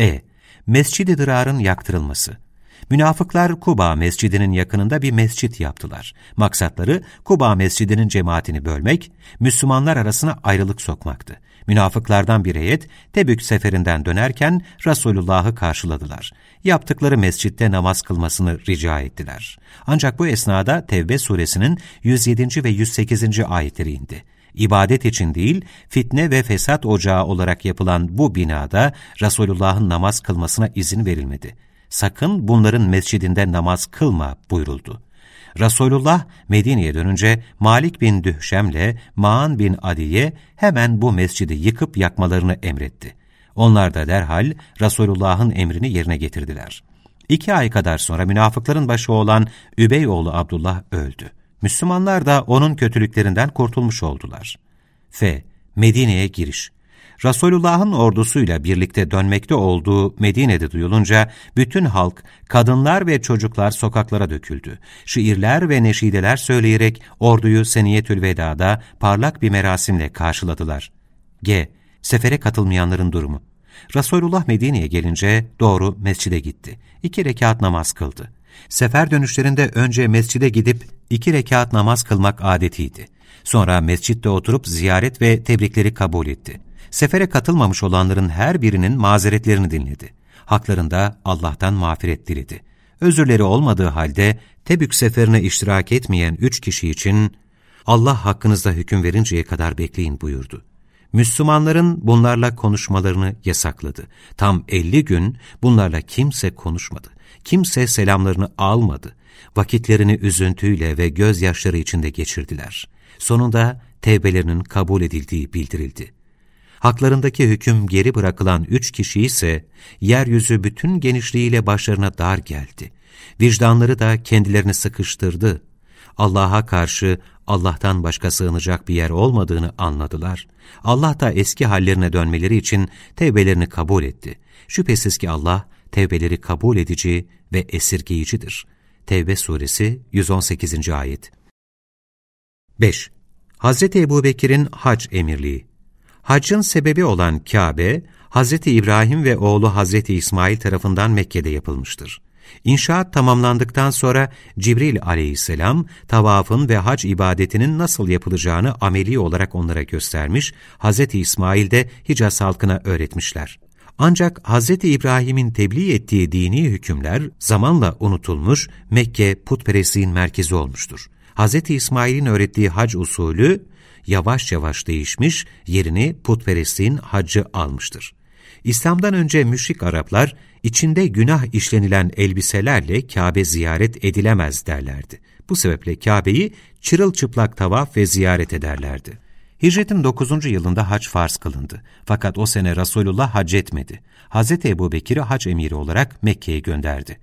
E. Mescid-i Dırar'ın yaktırılması Münafıklar Kuba mescidinin yakınında bir mescit yaptılar. Maksatları Kuba mescidinin cemaatini bölmek, Müslümanlar arasına ayrılık sokmaktı. Münafıklardan bir heyet Tebük seferinden dönerken Resulullah'ı karşıladılar. Yaptıkları mescitte namaz kılmasını rica ettiler. Ancak bu esnada Tevbe suresinin 107. ve 108. ayetleri indi. İbadet için değil, fitne ve fesat ocağı olarak yapılan bu binada Resulullah'ın namaz kılmasına izin verilmedi. Sakın bunların mescidinde namaz kılma buyuruldu. Resulullah Medine'ye dönünce Malik bin Dühşem'le Maan bin Adi'ye hemen bu mescidi yıkıp yakmalarını emretti. Onlar da derhal Resulullah'ın emrini yerine getirdiler. İki ay kadar sonra münafıkların başı olan Übeyoğlu Abdullah öldü. Müslümanlar da onun kötülüklerinden kurtulmuş oldular. F. Medine'ye giriş Resulullah'ın ordusuyla birlikte dönmekte olduğu Medine'de duyulunca bütün halk, kadınlar ve çocuklar sokaklara döküldü. Şiirler ve neşideler söyleyerek orduyu Seniyetül Veda'da parlak bir merasimle karşıladılar. G. Sefere katılmayanların durumu Resulullah Medine'ye gelince doğru mescide gitti. İki rekat namaz kıldı. Sefer dönüşlerinde önce mescide gidip iki rekat namaz kılmak adetiydi. Sonra mescitte oturup ziyaret ve tebrikleri kabul etti. Sefere katılmamış olanların her birinin mazeretlerini dinledi. Haklarında Allah'tan mağfiret diledi. Özürleri olmadığı halde Tebük seferine iştirak etmeyen üç kişi için Allah hakkınızda hüküm verinceye kadar bekleyin buyurdu. Müslümanların bunlarla konuşmalarını yasakladı. Tam elli gün bunlarla kimse konuşmadı. Kimse selamlarını almadı. Vakitlerini üzüntüyle ve gözyaşları içinde geçirdiler. Sonunda tevbelerinin kabul edildiği bildirildi. Haklarındaki hüküm geri bırakılan üç kişi ise yeryüzü bütün genişliğiyle başlarına dar geldi. Vicdanları da kendilerini sıkıştırdı. Allah'a karşı Allah'tan başka sığınacak bir yer olmadığını anladılar. Allah da eski hallerine dönmeleri için tevbelerini kabul etti. Şüphesiz ki Allah tevbeleri kabul edici ve esirgeyicidir. Tevbe suresi 118. ayet 5. Hazreti Ebubekir'in hac emirliği Haccın sebebi olan Kabe, Hz. İbrahim ve oğlu Hz. İsmail tarafından Mekke'de yapılmıştır. İnşaat tamamlandıktan sonra Cibril aleyhisselam tavafın ve hac ibadetinin nasıl yapılacağını ameli olarak onlara göstermiş, Hz. İsmail de Hicaz halkına öğretmişler. Ancak Hz. İbrahim'in tebliğ ettiği dini hükümler zamanla unutulmuş, Mekke putperestliğin merkezi olmuştur. Hz. İsmail'in öğrettiği hac usulü yavaş yavaş değişmiş, yerini putperestliğin haccı almıştır. İslam'dan önce müşrik Araplar, içinde günah işlenilen elbiselerle Kabe ziyaret edilemez derlerdi. Bu sebeple Kabe'yi çırılçıplak tavaf ve ziyaret ederlerdi. Hicretin 9. yılında hac farz kılındı. Fakat o sene Resulullah hac etmedi. Hz. Ebu Bekir'i hac emiri olarak Mekke'ye gönderdi.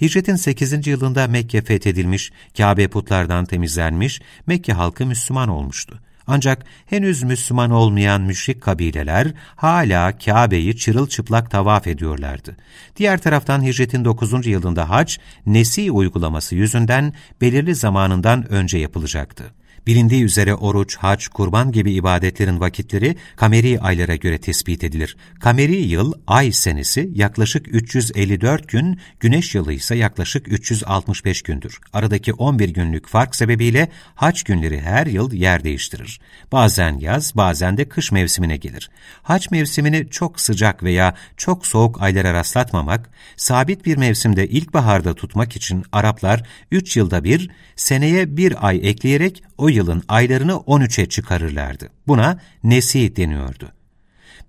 Hicretin 8. yılında Mekke fethedilmiş, Kabe putlardan temizlenmiş, Mekke halkı Müslüman olmuştu. Ancak henüz Müslüman olmayan müşrik kabileler hala Kabe'yi çırılçıplak tavaf ediyorlardı. Diğer taraftan hicretin 9. yılında hac, nesi uygulaması yüzünden belirli zamanından önce yapılacaktı. Bilindiği üzere oruç, hac, kurban gibi ibadetlerin vakitleri kameri aylara göre tespit edilir. Kameri yıl, ay senesi yaklaşık 354 gün, güneş yılı ise yaklaşık 365 gündür. Aradaki 11 günlük fark sebebiyle hac günleri her yıl yer değiştirir. Bazen yaz, bazen de kış mevsimine gelir. Hac mevsimini çok sıcak veya çok soğuk aylara rastlatmamak, sabit bir mevsimde ilkbaharda tutmak için Araplar 3 yılda bir, seneye bir ay ekleyerek o yılın aylarını 13'e çıkarırlardı. Buna nesi deniyordu.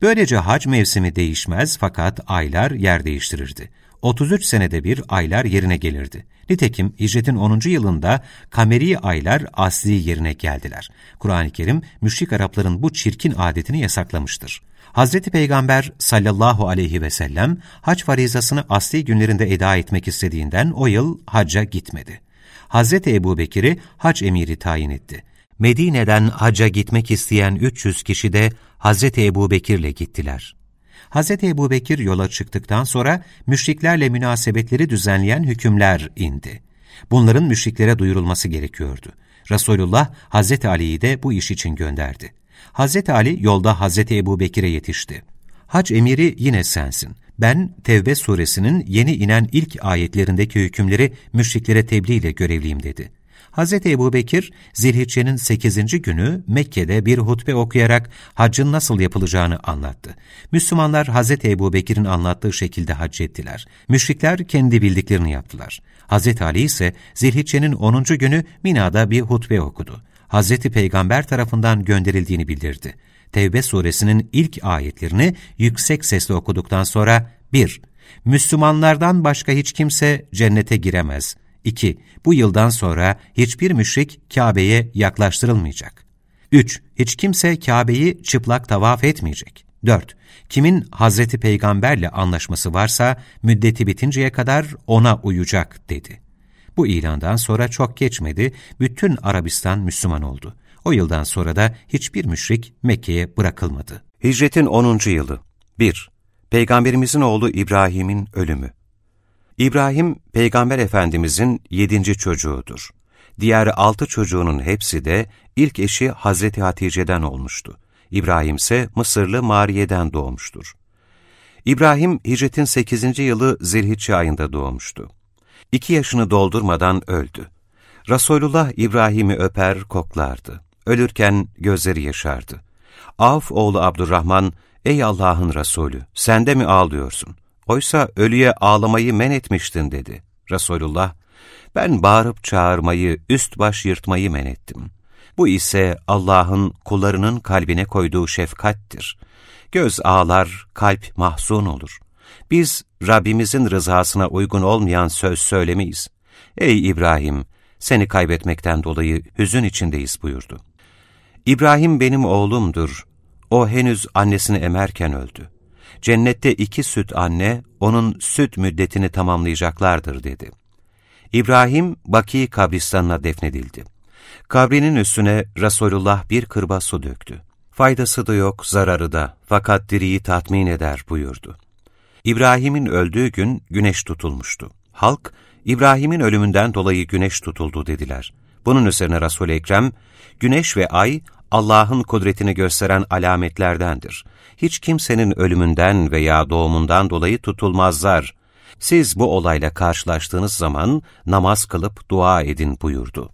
Böylece hac mevsimi değişmez fakat aylar yer değiştirirdi. 33 senede bir aylar yerine gelirdi. Nitekim hicretin 10. yılında kameri aylar asli yerine geldiler. Kur'an-ı Kerim müşrik Arapların bu çirkin adetini yasaklamıştır. Hazreti Peygamber sallallahu aleyhi ve sellem hac farizasını asli günlerinde eda etmek istediğinden o yıl hacca gitmedi. Hazreti Ebu Bekir'i hac emiri tayin etti. Medine'den hacca gitmek isteyen 300 kişi de Hazreti Ebu Bekir'le gittiler. Hazreti Ebu Bekir yola çıktıktan sonra müşriklerle münasebetleri düzenleyen hükümler indi. Bunların müşriklere duyurulması gerekiyordu. Resulullah Hazreti Ali'yi de bu iş için gönderdi. Hazreti Ali yolda Hazreti Ebu Bekir'e yetişti. Hac emiri yine sensin. Ben Tevbe suresinin yeni inen ilk ayetlerindeki hükümleri müşriklere tebliğ ile görevliyim dedi. Hz. Ebu Bekir, Zilhicce'nin 8. günü Mekke'de bir hutbe okuyarak haccın nasıl yapılacağını anlattı. Müslümanlar Hz. Ebu Bekir'in anlattığı şekilde hac ettiler. Müşrikler kendi bildiklerini yaptılar. Hz. Ali ise Zilhicce'nin 10. günü Mina'da bir hutbe okudu. Hz. Peygamber tarafından gönderildiğini bildirdi. Tevbe suresinin ilk ayetlerini yüksek sesle okuduktan sonra 1. Müslümanlardan başka hiç kimse cennete giremez. 2. Bu yıldan sonra hiçbir müşrik Kabe'ye yaklaştırılmayacak. 3. Hiç kimse Kabe'yi çıplak tavaf etmeyecek. 4. Kimin Hazreti Peygamberle anlaşması varsa müddeti bitinceye kadar ona uyacak dedi. Bu ilandan sonra çok geçmedi, bütün Arabistan Müslüman oldu. O yıldan sonra da hiçbir müşrik Mekke'ye bırakılmadı. Hicretin 10. yılı 1. Peygamberimizin oğlu İbrahim'in ölümü İbrahim, Peygamber Efendimizin yedinci çocuğudur. Diğer altı çocuğunun hepsi de ilk eşi Hazreti Hatice'den olmuştu. İbrahim ise Mısırlı Mariye'den doğmuştur. İbrahim, hicretin 8. yılı Zilhicce ayında doğmuştu. İki yaşını doldurmadan öldü. Resulullah İbrahim'i öper, koklardı. Ölürken gözleri yaşardı. Avf oğlu Abdurrahman, ''Ey Allah'ın Resulü, sen de mi ağlıyorsun? Oysa ölüye ağlamayı men etmiştin dedi. Resulullah, ben bağırıp çağırmayı, üst baş yırtmayı men ettim. Bu ise Allah'ın kullarının kalbine koyduğu şefkattir. Göz ağlar, kalp mahzun olur. Biz Rabbimizin rızasına uygun olmayan söz söylemeyiz. Ey İbrahim, seni kaybetmekten dolayı hüzün içindeyiz buyurdu. İbrahim benim oğlumdur. O henüz annesini emerken öldü cennette iki süt anne onun süt müddetini tamamlayacaklardır dedi. İbrahim Baki kabristanına defnedildi. Kabrinin üstüne Resulullah bir kırba su döktü. Faydası da yok, zararı da, fakat diriyi tatmin eder buyurdu. İbrahim'in öldüğü gün güneş tutulmuştu. Halk, İbrahim'in ölümünden dolayı güneş tutuldu dediler. Bunun üzerine Resul-i Ekrem, güneş ve ay Allah'ın kudretini gösteren alametlerdendir. Hiç kimsenin ölümünden veya doğumundan dolayı tutulmazlar. Siz bu olayla karşılaştığınız zaman namaz kılıp dua edin buyurdu.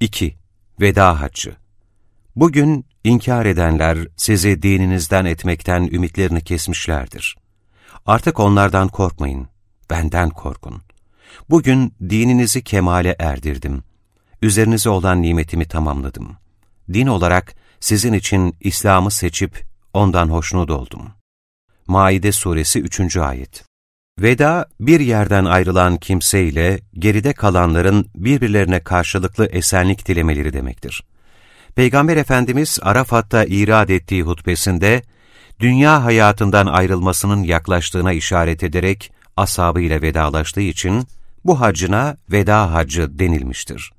2. Veda Haccı Bugün inkar edenler sizi dininizden etmekten ümitlerini kesmişlerdir. Artık onlardan korkmayın, benden korkun. Bugün dininizi kemale erdirdim. Üzerinize olan nimetimi tamamladım.'' din olarak sizin için İslam'ı seçip ondan hoşnut oldum. Maide Suresi 3. Ayet Veda, bir yerden ayrılan kimseyle geride kalanların birbirlerine karşılıklı esenlik dilemeleri demektir. Peygamber Efendimiz Arafat'ta irad ettiği hutbesinde, dünya hayatından ayrılmasının yaklaştığına işaret ederek ashabıyla vedalaştığı için bu hacına veda hacı denilmiştir.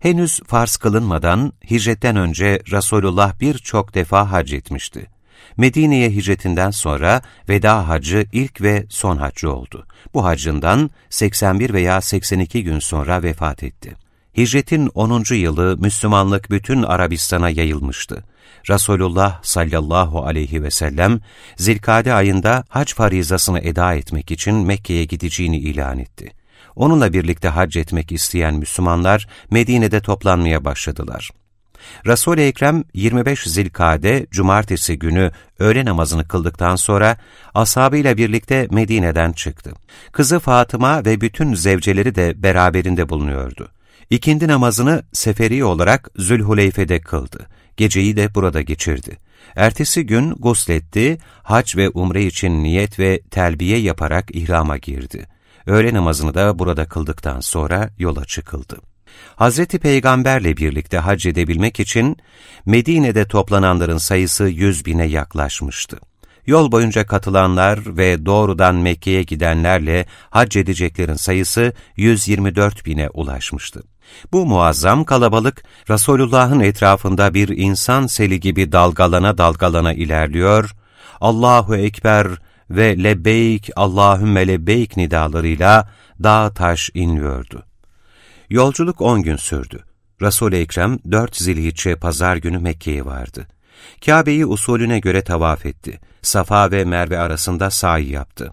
Henüz farz kılınmadan hicretten önce Resulullah birçok defa hac etmişti. Medine'ye hicretinden sonra veda hacı ilk ve son haccı oldu. Bu hacından 81 veya 82 gün sonra vefat etti. Hicretin 10. yılı Müslümanlık bütün Arabistan'a yayılmıştı. Resulullah sallallahu aleyhi ve sellem Zilkade ayında hac farizasını eda etmek için Mekke'ye gideceğini ilan etti. Onunla birlikte hac etmek isteyen Müslümanlar Medine'de toplanmaya başladılar. Resul-i Ekrem 25 Zilkade cumartesi günü öğle namazını kıldıktan sonra ashabıyla birlikte Medine'den çıktı. Kızı Fatıma ve bütün zevceleri de beraberinde bulunuyordu. İkindi namazını seferi olarak Zülhuleyfe'de kıldı. Geceyi de burada geçirdi. Ertesi gün gusletti, hac ve umre için niyet ve telbiye yaparak ihrama girdi. Öğle namazını da burada kıldıktan sonra yola çıkıldı. Hazreti Peygamberle birlikte hac edebilmek için Medine'de toplananların sayısı yüz bine yaklaşmıştı. Yol boyunca katılanlar ve doğrudan Mekke'ye gidenlerle hac edeceklerin sayısı 124 bine ulaşmıştı. Bu muazzam kalabalık, Resulullah'ın etrafında bir insan seli gibi dalgalana dalgalana ilerliyor, Allahu Ekber ve Lebbeyk, Allahümme Lebbeyk nidalarıyla dağ taş inliyordu. Yolculuk on gün sürdü. Resul-i Ekrem dört zilhicce pazar günü Mekke'ye vardı. Kabe'yi usulüne göre tavaf etti. Safa ve Merve arasında sahi yaptı.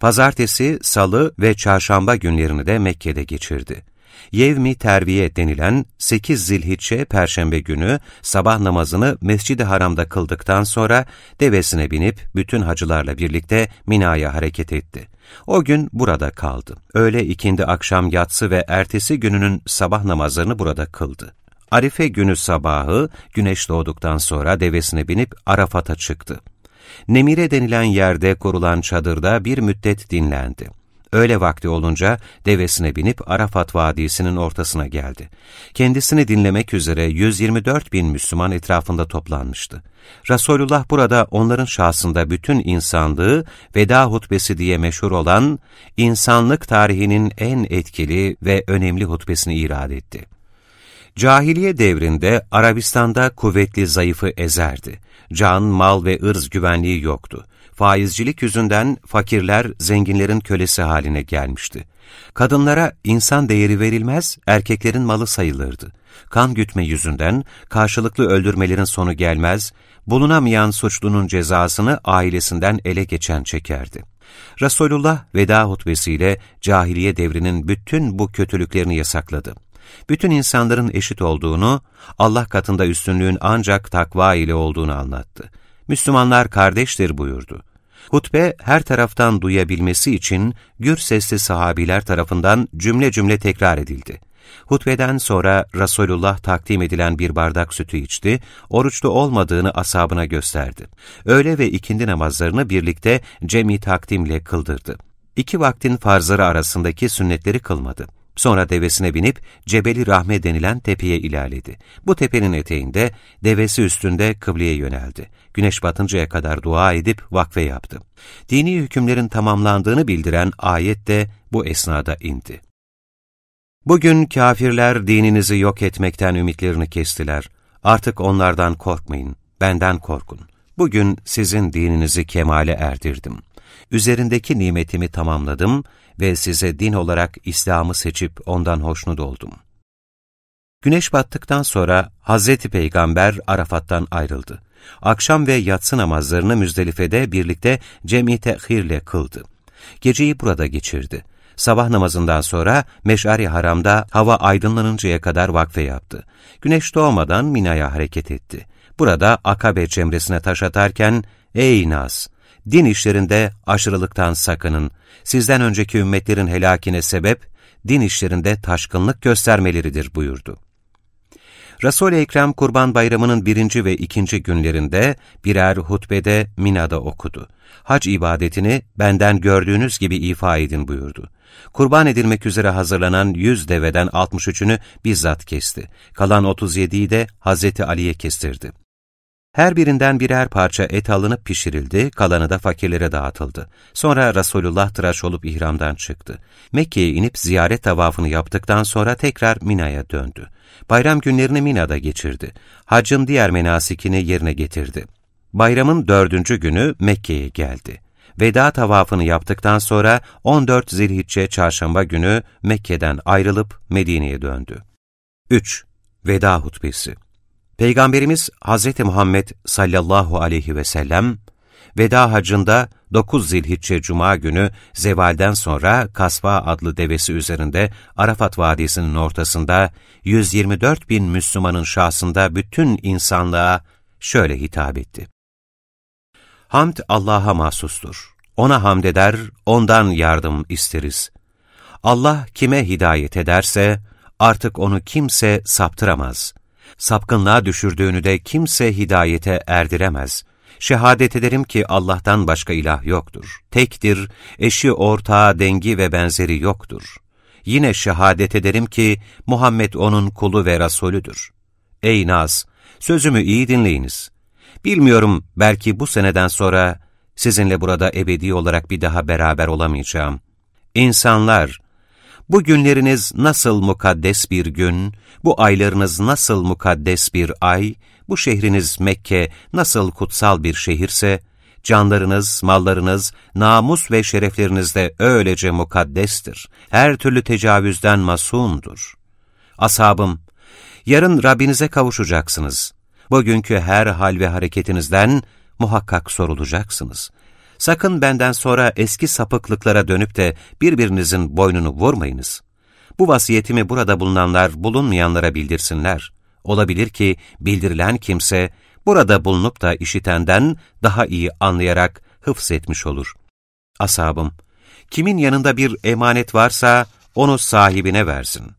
Pazartesi, salı ve çarşamba günlerini de Mekke'de geçirdi. Yevmi Terviye denilen 8 zilhicce perşembe günü sabah namazını Mescid-i Haram'da kıldıktan sonra devesine binip bütün hacılarla birlikte Mina'ya hareket etti. O gün burada kaldı. Öğle ikindi akşam yatsı ve ertesi gününün sabah namazlarını burada kıldı. Arife günü sabahı güneş doğduktan sonra devesine binip Arafat'a çıktı. Nemire denilen yerde kurulan çadırda bir müddet dinlendi. Öğle vakti olunca devesine binip Arafat Vadisi'nin ortasına geldi. Kendisini dinlemek üzere 124 bin Müslüman etrafında toplanmıştı. Resulullah burada onların şahsında bütün insanlığı veda hutbesi diye meşhur olan insanlık tarihinin en etkili ve önemli hutbesini irad etti. Cahiliye devrinde Arabistan'da kuvvetli zayıfı ezerdi. Can, mal ve ırz güvenliği yoktu. Faizcilik yüzünden fakirler zenginlerin kölesi haline gelmişti. Kadınlara insan değeri verilmez, erkeklerin malı sayılırdı. Kan gütme yüzünden karşılıklı öldürmelerin sonu gelmez, bulunamayan suçlunun cezasını ailesinden ele geçen çekerdi. Resulullah veda hutbesiyle cahiliye devrinin bütün bu kötülüklerini yasakladı bütün insanların eşit olduğunu, Allah katında üstünlüğün ancak takva ile olduğunu anlattı. Müslümanlar kardeştir buyurdu. Hutbe her taraftan duyabilmesi için gür sesli sahabiler tarafından cümle cümle tekrar edildi. Hutbeden sonra Resulullah takdim edilen bir bardak sütü içti, oruçlu olmadığını asabına gösterdi. Öğle ve ikindi namazlarını birlikte cemi takdimle kıldırdı. İki vaktin farzları arasındaki sünnetleri kılmadı. Sonra devesine binip Cebeli Rahme denilen tepeye ilerledi. Bu tepenin eteğinde devesi üstünde kıbleye yöneldi. Güneş batıncaya kadar dua edip vakfe yaptı. Dini hükümlerin tamamlandığını bildiren ayet de bu esnada indi. Bugün kafirler dininizi yok etmekten ümitlerini kestiler. Artık onlardan korkmayın, benden korkun. Bugün sizin dininizi kemale erdirdim. Üzerindeki nimetimi tamamladım ve size din olarak İslam'ı seçip ondan hoşnut oldum. Güneş battıktan sonra Hazreti Peygamber Arafat'tan ayrıldı. Akşam ve yatsı namazlarını Müzdelife'de birlikte cem-i tehirle kıldı. Geceyi burada geçirdi. Sabah namazından sonra Meş'ari Haram'da hava aydınlanıncaya kadar vakfe yaptı. Güneş doğmadan Mina'ya hareket etti. Burada Akabe cemresine taş atarken, ''Ey Nas! Din işlerinde aşırılıktan sakının. Sizden önceki ümmetlerin helakine sebep, din işlerinde taşkınlık göstermeleridir buyurdu. Resul-i Ekrem Kurban Bayramı'nın birinci ve ikinci günlerinde birer hutbede Mina'da okudu. Hac ibadetini benden gördüğünüz gibi ifa edin buyurdu. Kurban edilmek üzere hazırlanan yüz deveden 63'ünü bizzat kesti. Kalan 37'yi de Hazreti Ali'ye kestirdi. Her birinden birer parça et alınıp pişirildi, kalanı da fakirlere dağıtıldı. Sonra Resulullah tıraş olup ihramdan çıktı. Mekke'ye inip ziyaret tavafını yaptıktan sonra tekrar Mina'ya döndü. Bayram günlerini Mina'da geçirdi. Haccın diğer menasikini yerine getirdi. Bayramın dördüncü günü Mekke'ye geldi. Veda tavafını yaptıktan sonra 14 Zilhicce çarşamba günü Mekke'den ayrılıp Medine'ye döndü. 3. Veda hutbesi Peygamberimiz Hz. Muhammed sallallahu aleyhi ve sellem, veda hacında 9 Zilhicce Cuma günü zevalden sonra Kasva adlı devesi üzerinde Arafat Vadisi'nin ortasında 124 bin Müslümanın şahsında bütün insanlığa şöyle hitap etti. Hamd Allah'a mahsustur. Ona hamd eder, ondan yardım isteriz. Allah kime hidayet ederse artık onu kimse saptıramaz.'' Sapkınlığa düşürdüğünü de kimse hidayete erdiremez. Şehadet ederim ki Allah'tan başka ilah yoktur. Tektir, eşi, ortağı, dengi ve benzeri yoktur. Yine şehadet ederim ki Muhammed onun kulu ve Rasulüdür. Ey Naz! Sözümü iyi dinleyiniz. Bilmiyorum, belki bu seneden sonra sizinle burada ebedi olarak bir daha beraber olamayacağım. İnsanlar, bu günleriniz nasıl mukaddes bir gün, bu aylarınız nasıl mukaddes bir ay, bu şehriniz Mekke nasıl kutsal bir şehirse, canlarınız, mallarınız, namus ve şerefleriniz de öylece mukaddestir. Her türlü tecavüzden masumdur. Ashabım, yarın Rabbinize kavuşacaksınız. Bugünkü her hal ve hareketinizden muhakkak sorulacaksınız. Sakın benden sonra eski sapıklıklara dönüp de birbirinizin boynunu vurmayınız. Bu vasiyetimi burada bulunanlar bulunmayanlara bildirsinler. Olabilir ki bildirilen kimse burada bulunup da işitenden daha iyi anlayarak hıfzetmiş olur. Asabım, kimin yanında bir emanet varsa onu sahibine versin.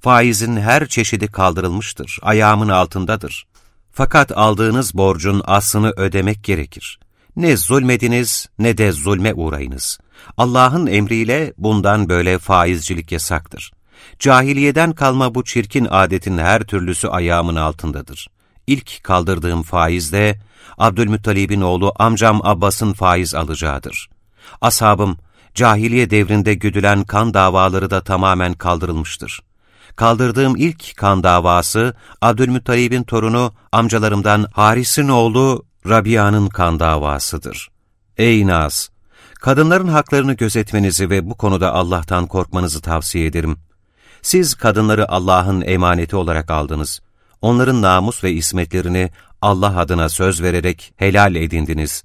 Faizin her çeşidi kaldırılmıştır, ayağımın altındadır. Fakat aldığınız borcun aslını ödemek gerekir. Ne zulmediniz ne de zulme uğrayınız. Allah'ın emriyle bundan böyle faizcilik yasaktır. Cahiliyeden kalma bu çirkin adetin her türlüsü ayağımın altındadır. İlk kaldırdığım faiz de Abdülmuttalib'in oğlu amcam Abbas'ın faiz alacağıdır. Ashabım, cahiliye devrinde güdülen kan davaları da tamamen kaldırılmıştır. Kaldırdığım ilk kan davası, Abdülmuttalib'in torunu amcalarımdan Haris'in oğlu Rabia'nın kan davasıdır. Ey Naz! Kadınların haklarını gözetmenizi ve bu konuda Allah'tan korkmanızı tavsiye ederim. Siz kadınları Allah'ın emaneti olarak aldınız. Onların namus ve ismetlerini Allah adına söz vererek helal edindiniz.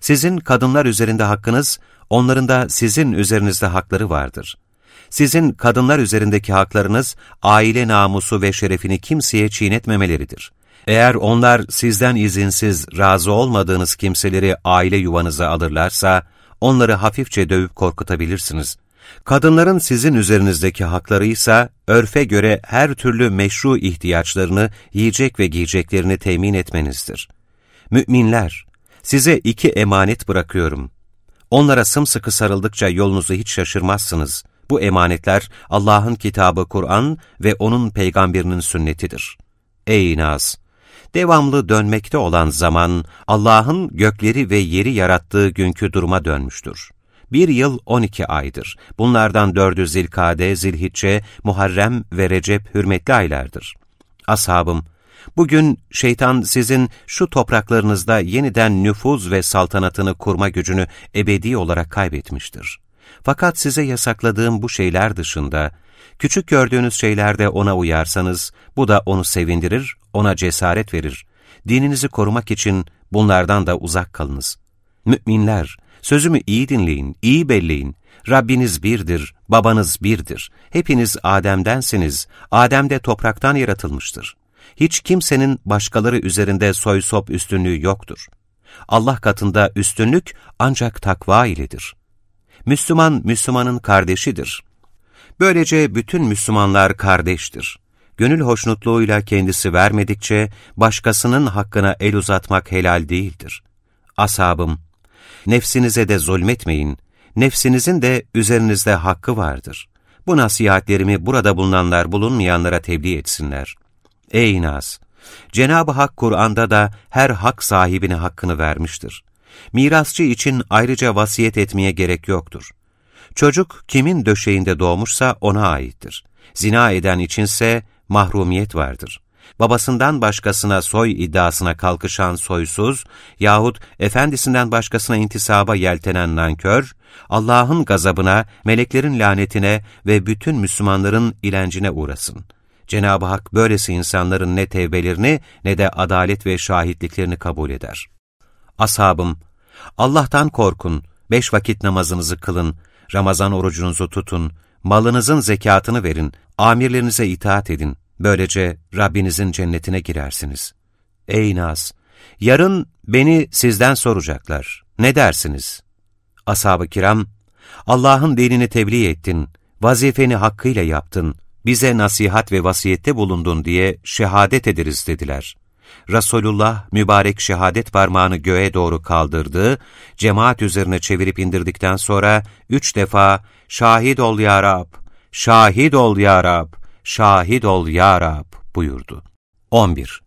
Sizin kadınlar üzerinde hakkınız, onların da sizin üzerinizde hakları vardır. Sizin kadınlar üzerindeki haklarınız, aile namusu ve şerefini kimseye çiğnetmemeleridir. Eğer onlar sizden izinsiz razı olmadığınız kimseleri aile yuvanıza alırlarsa, onları hafifçe dövüp korkutabilirsiniz. Kadınların sizin üzerinizdeki hakları ise örfe göre her türlü meşru ihtiyaçlarını, yiyecek ve giyeceklerini temin etmenizdir. Müminler, size iki emanet bırakıyorum. Onlara sımsıkı sarıldıkça yolunuzu hiç şaşırmazsınız. Bu emanetler Allah'ın kitabı Kur'an ve O'nun peygamberinin sünnetidir. Ey Naz! Devamlı dönmekte olan zaman Allah'ın gökleri ve yeri yarattığı günkü duruma dönmüştür. Bir yıl on iki aydır. Bunlardan dördü Zilkade, Zilhicce, Muharrem ve Recep hürmetli aylardır. Ashabım, bugün şeytan sizin şu topraklarınızda yeniden nüfuz ve saltanatını kurma gücünü ebedi olarak kaybetmiştir. Fakat size yasakladığım bu şeyler dışında, küçük gördüğünüz şeylerde ona uyarsanız, bu da onu sevindirir, ona cesaret verir. Dininizi korumak için bunlardan da uzak kalınız. Müminler, sözümü iyi dinleyin, iyi belleyin. Rabbiniz birdir, babanız birdir. Hepiniz Adem'densiniz. Adem de topraktan yaratılmıştır. Hiç kimsenin başkaları üzerinde soy sop üstünlüğü yoktur. Allah katında üstünlük ancak takva iledir. Müslüman, Müslümanın kardeşidir. Böylece bütün Müslümanlar kardeştir. Gönül hoşnutluğuyla kendisi vermedikçe başkasının hakkına el uzatmak helal değildir. Asabım, nefsinize de zulmetmeyin, nefsinizin de üzerinizde hakkı vardır. Bu nasihatlerimi burada bulunanlar bulunmayanlara tebliğ etsinler. Ey Naz! Cenab-ı Hak Kur'an'da da her hak sahibine hakkını vermiştir. Mirasçı için ayrıca vasiyet etmeye gerek yoktur. Çocuk kimin döşeğinde doğmuşsa ona aittir. Zina eden içinse mahrumiyet vardır. Babasından başkasına soy iddiasına kalkışan soysuz yahut efendisinden başkasına intisaba yeltenen nankör, Allah'ın gazabına, meleklerin lanetine ve bütün Müslümanların ilencine uğrasın. Cenab-ı Hak böylesi insanların ne tevbelerini ne de adalet ve şahitliklerini kabul eder. Ashabım, Allah'tan korkun, beş vakit namazınızı kılın, Ramazan orucunuzu tutun, malınızın zekatını verin, amirlerinize itaat edin. Böylece Rabbinizin cennetine girersiniz. Ey Naz! Yarın beni sizden soracaklar. Ne dersiniz? Ashab-ı kiram, Allah'ın dinini tebliğ ettin, vazifeni hakkıyla yaptın, bize nasihat ve vasiyette bulundun diye şehadet ederiz dediler. Resulullah mübarek şehadet parmağını göğe doğru kaldırdı, cemaat üzerine çevirip indirdikten sonra üç defa şahit ol ya Rab, şahit ol ya Rab, şahit ol ya Rab buyurdu. 11.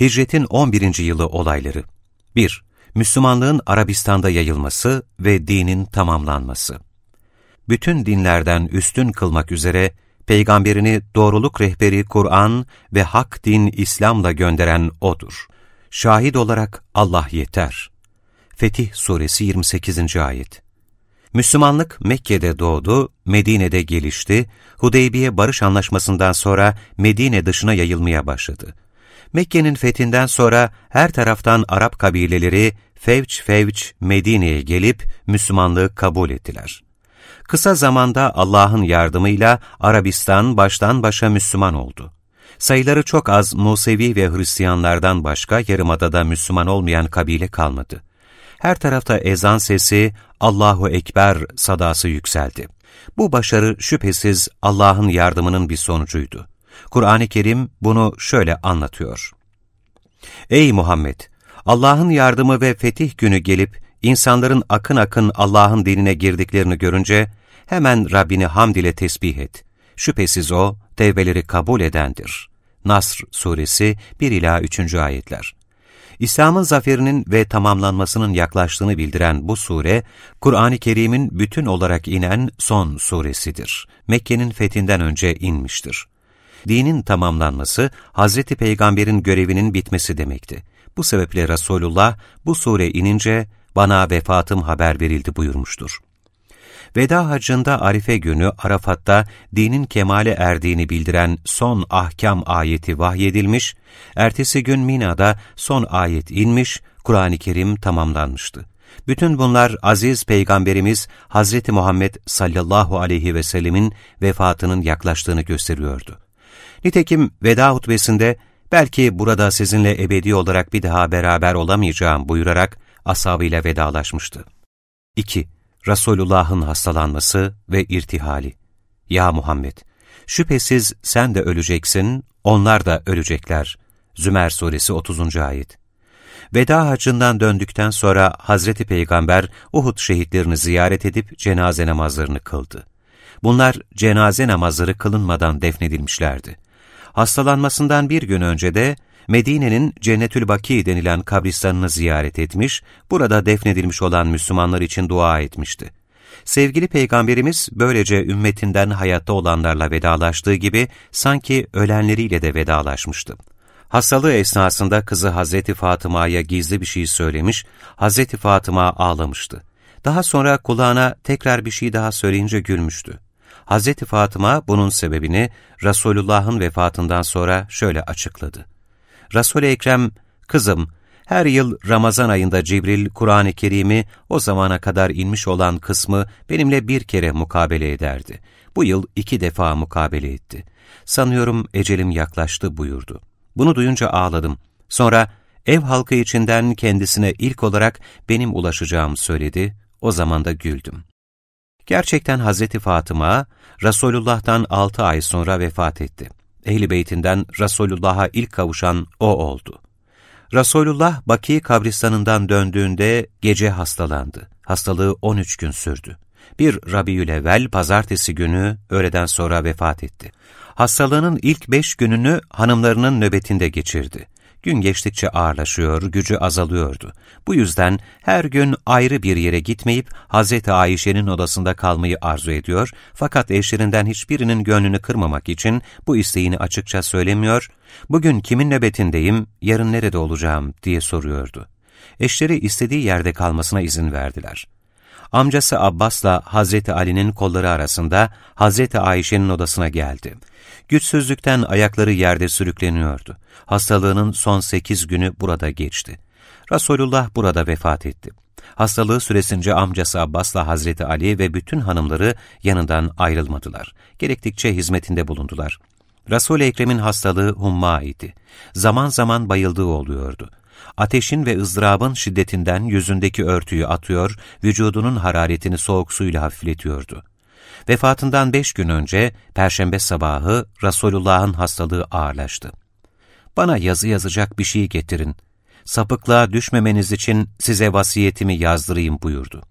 Hicretin 11. yılı olayları 1. Müslümanlığın Arabistan'da yayılması ve dinin tamamlanması. Bütün dinlerden üstün kılmak üzere peygamberini doğruluk rehberi Kur'an ve hak din İslam'la gönderen O'dur. Şahit olarak Allah yeter. Fetih Suresi 28. Ayet Müslümanlık Mekke'de doğdu, Medine'de gelişti, Hudeybiye Barış Anlaşması'ndan sonra Medine dışına yayılmaya başladı. Mekke'nin fethinden sonra her taraftan Arap kabileleri fevç fevç Medine'ye gelip Müslümanlığı kabul ettiler. Kısa zamanda Allah'ın yardımıyla Arabistan baştan başa Müslüman oldu. Sayıları çok az Musevi ve Hristiyanlardan başka yarımadada Müslüman olmayan kabile kalmadı. Her tarafta ezan sesi, Allahu Ekber sadası yükseldi. Bu başarı şüphesiz Allah'ın yardımının bir sonucuydu. Kur'an-ı Kerim bunu şöyle anlatıyor. Ey Muhammed! Allah'ın yardımı ve fetih günü gelip, insanların akın akın Allah'ın dinine girdiklerini görünce, hemen Rabbini hamd ile tesbih et. Şüphesiz O, tevbeleri kabul edendir. Nasr Suresi 1-3. ayetler İslam'ın zaferinin ve tamamlanmasının yaklaştığını bildiren bu sure, Kur'an-ı Kerim'in bütün olarak inen son suresidir. Mekke'nin fethinden önce inmiştir. Dinin tamamlanması, Hz. Peygamber'in görevinin bitmesi demekti. Bu sebeple Resulullah, bu sure inince, bana vefatım haber verildi buyurmuştur. Veda hacında Arife günü Arafat'ta dinin kemale erdiğini bildiren son ahkam ayeti vahyedilmiş, ertesi gün Mina'da son ayet inmiş, Kur'an-ı Kerim tamamlanmıştı. Bütün bunlar aziz Peygamberimiz Hazreti Muhammed sallallahu aleyhi ve sellemin vefatının yaklaştığını gösteriyordu. Nitekim veda hutbesinde belki burada sizinle ebedi olarak bir daha beraber olamayacağım buyurarak ashabıyla vedalaşmıştı. 2. Resulullah'ın hastalanması ve irtihali. Ya Muhammed! Şüphesiz sen de öleceksin, onlar da ölecekler. Zümer Suresi 30. Ayet Veda hacından döndükten sonra Hazreti Peygamber Uhud şehitlerini ziyaret edip cenaze namazlarını kıldı. Bunlar cenaze namazları kılınmadan defnedilmişlerdi. Hastalanmasından bir gün önce de Medine'nin Cennetül Baki denilen kabristanını ziyaret etmiş, burada defnedilmiş olan Müslümanlar için dua etmişti. Sevgili Peygamberimiz böylece ümmetinden hayatta olanlarla vedalaştığı gibi sanki ölenleriyle de vedalaşmıştı. Hastalığı esnasında kızı Hazreti Fatıma'ya gizli bir şey söylemiş, Hazreti Fatıma ağlamıştı. Daha sonra kulağına tekrar bir şey daha söyleyince gülmüştü. Hazreti Fatıma bunun sebebini Resulullah'ın vefatından sonra şöyle açıkladı. Resul-i Ekrem, kızım, her yıl Ramazan ayında Cibril, Kur'an-ı Kerim'i o zamana kadar inmiş olan kısmı benimle bir kere mukabele ederdi. Bu yıl iki defa mukabele etti. Sanıyorum ecelim yaklaştı buyurdu. Bunu duyunca ağladım. Sonra ev halkı içinden kendisine ilk olarak benim ulaşacağımı söyledi. O zaman da güldüm. Gerçekten Hazreti Fatıma, Resulullah'tan altı ay sonra vefat etti. Ehl-i Beytinden Resulullah'a ilk kavuşan o oldu. Resulullah Baki kabristanından döndüğünde gece hastalandı. Hastalığı 13 gün sürdü. Bir Rabiülevvel pazartesi günü öğleden sonra vefat etti. Hastalığının ilk beş gününü hanımlarının nöbetinde geçirdi. Gün geçtikçe ağırlaşıyor, gücü azalıyordu. Bu yüzden her gün ayrı bir yere gitmeyip Hz. Ayşe'nin odasında kalmayı arzu ediyor fakat eşlerinden hiçbirinin gönlünü kırmamak için bu isteğini açıkça söylemiyor, bugün kimin nöbetindeyim, yarın nerede olacağım diye soruyordu. Eşleri istediği yerde kalmasına izin verdiler. Amcası Abbas'la Hazreti Ali'nin kolları arasında Hazreti Ayşe'nin odasına geldi. Güçsüzlükten ayakları yerde sürükleniyordu. Hastalığının son sekiz günü burada geçti. Resulullah burada vefat etti. Hastalığı süresince amcası Abbas'la Hazreti Ali ve bütün hanımları yanından ayrılmadılar. Gerektikçe hizmetinde bulundular. Resul-i Ekrem'in hastalığı humma idi. Zaman zaman bayıldığı oluyordu. Ateşin ve ızdırabın şiddetinden yüzündeki örtüyü atıyor, vücudunun hararetini soğuk suyla hafifletiyordu. Vefatından beş gün önce Perşembe sabahı Resulullah'ın hastalığı ağırlaştı. Bana yazı yazacak bir şey getirin. Sapıklığa düşmemeniz için size vasiyetimi yazdırayım buyurdu.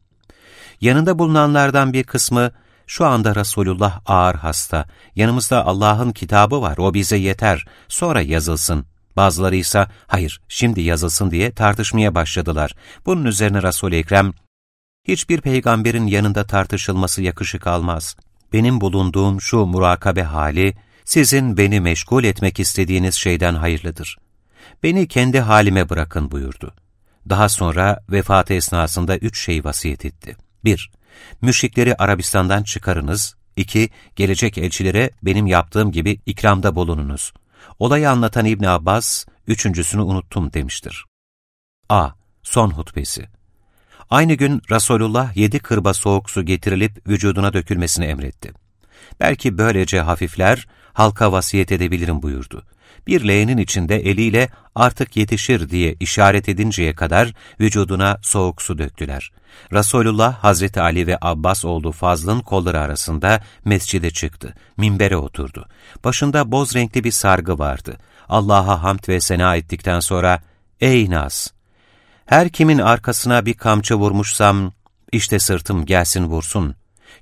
Yanında bulunanlardan bir kısmı, şu anda Resulullah ağır hasta, yanımızda Allah'ın kitabı var, o bize yeter, sonra yazılsın. Bazıları ise, hayır, şimdi yazılsın diye tartışmaya başladılar. Bunun üzerine Resul-i Ekrem, hiçbir peygamberin yanında tartışılması yakışık almaz. Benim bulunduğum şu murakabe hali, sizin beni meşgul etmek istediğiniz şeyden hayırlıdır. Beni kendi halime bırakın buyurdu. Daha sonra vefatı esnasında üç şey vasiyet etti. 1. Müşrikleri Arabistan'dan çıkarınız. 2. Gelecek elçilere benim yaptığım gibi ikramda bulununuz. Olayı anlatan İbn Abbas, üçüncüsünü unuttum demiştir. A. Son hutbesi Aynı gün Resulullah yedi kırba soğuk su getirilip vücuduna dökülmesini emretti. Belki böylece hafifler, halka vasiyet edebilirim buyurdu bir leğenin içinde eliyle artık yetişir diye işaret edinceye kadar vücuduna soğuk su döktüler. Resulullah Hazreti Ali ve Abbas olduğu Fazl'ın kolları arasında mescide çıktı. Minbere oturdu. Başında boz renkli bir sargı vardı. Allah'a hamd ve sena ettikten sonra, Ey Nas! Her kimin arkasına bir kamçı vurmuşsam, işte sırtım gelsin vursun.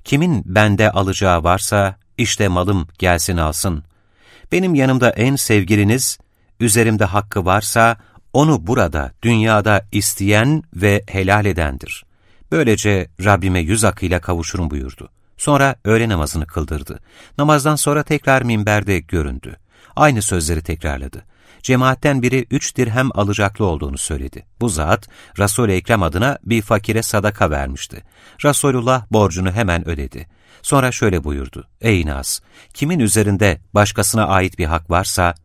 Kimin bende alacağı varsa, işte malım gelsin alsın.'' Benim yanımda en sevgiliniz, üzerimde hakkı varsa, onu burada, dünyada isteyen ve helal edendir. Böylece Rabbime yüz akıyla kavuşurum buyurdu. Sonra öğle namazını kıldırdı. Namazdan sonra tekrar minberde göründü. Aynı sözleri tekrarladı. Cemaatten biri üç dirhem alacaklı olduğunu söyledi. Bu zat, Resul-i Ekrem adına bir fakire sadaka vermişti. Resulullah borcunu hemen ödedi. Sonra şöyle buyurdu. Ey Nas! Kimin üzerinde başkasına ait bir hak varsa,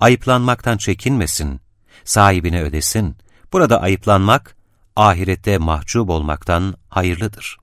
ayıplanmaktan çekinmesin, sahibine ödesin. Burada ayıplanmak, ahirette mahcup olmaktan hayırlıdır.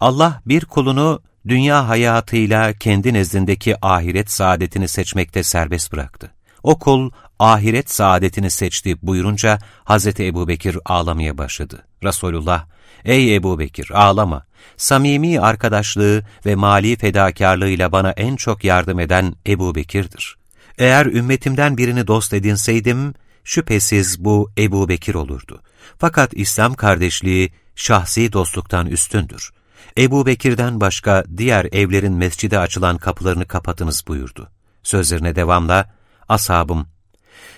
Allah bir kulunu dünya hayatıyla kendi nezdindeki ahiret saadetini seçmekte serbest bıraktı. O kul ahiret saadetini seçti buyurunca Hazreti Ebu Bekir ağlamaya başladı. Resulullah, ey Ebu Bekir ağlama, samimi arkadaşlığı ve mali fedakarlığıyla bana en çok yardım eden Ebu Bekir'dir. Eğer ümmetimden birini dost edinseydim, şüphesiz bu Ebu Bekir olurdu. Fakat İslam kardeşliği şahsi dostluktan üstündür. Ebu Bekir'den başka diğer evlerin mescide açılan kapılarını kapatınız buyurdu. Sözlerine devamla, ashabım,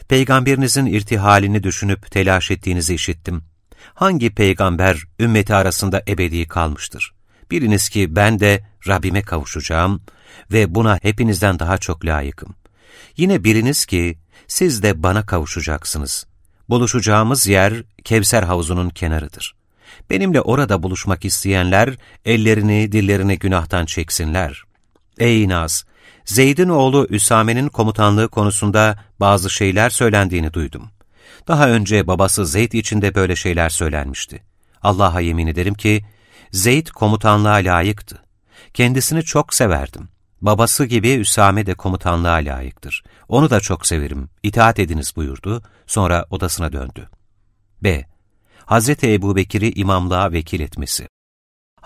peygamberinizin irtihalini düşünüp telaş ettiğinizi işittim hangi peygamber ümmeti arasında ebedi kalmıştır? Biriniz ki ben de Rabbime kavuşacağım ve buna hepinizden daha çok layıkım. Yine biriniz ki siz de bana kavuşacaksınız. Buluşacağımız yer Kevser havuzunun kenarıdır. Benimle orada buluşmak isteyenler ellerini, dillerini günahtan çeksinler. Ey Naz! Zeyd'in oğlu Üsame'nin komutanlığı konusunda bazı şeyler söylendiğini duydum. Daha önce babası Zeyd için de böyle şeyler söylenmişti. Allah'a yemin ederim ki, Zeyd komutanlığa layıktı. Kendisini çok severdim. Babası gibi Üsame de komutanlığa layıktır. Onu da çok severim, itaat ediniz buyurdu, sonra odasına döndü. B. Hazreti Ebu Bekir'i imamlığa vekil etmesi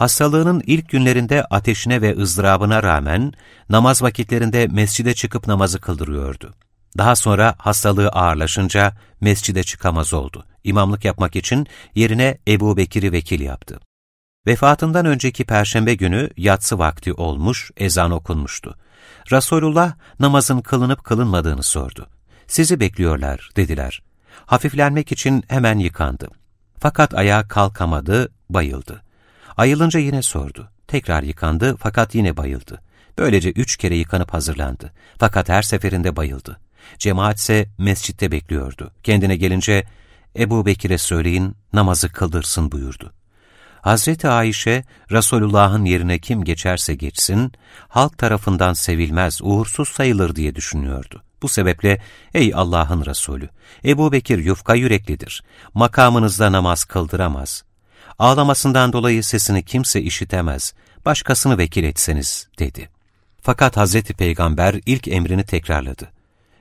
Hastalığının ilk günlerinde ateşine ve ızdırabına rağmen namaz vakitlerinde mescide çıkıp namazı kıldırıyordu. Daha sonra hastalığı ağırlaşınca mescide çıkamaz oldu. İmamlık yapmak için yerine Ebu Bekir'i vekil yaptı. Vefatından önceki perşembe günü yatsı vakti olmuş, ezan okunmuştu. Resulullah namazın kılınıp kılınmadığını sordu. Sizi bekliyorlar dediler. Hafiflenmek için hemen yıkandı. Fakat ayağa kalkamadı, bayıldı. Ayılınca yine sordu. Tekrar yıkandı fakat yine bayıldı. Böylece üç kere yıkanıp hazırlandı. Fakat her seferinde bayıldı. Cemaat ise mescitte bekliyordu. Kendine gelince Ebu Bekir'e söyleyin namazı kıldırsın buyurdu. Hazreti Ayşe, Resulullah'ın yerine kim geçerse geçsin, halk tarafından sevilmez, uğursuz sayılır diye düşünüyordu. Bu sebeple, ey Allah'ın Resulü, Ebu Bekir yufka yüreklidir, makamınızda namaz kıldıramaz. Ağlamasından dolayı sesini kimse işitemez, başkasını vekil etseniz, dedi. Fakat Hazreti Peygamber ilk emrini tekrarladı.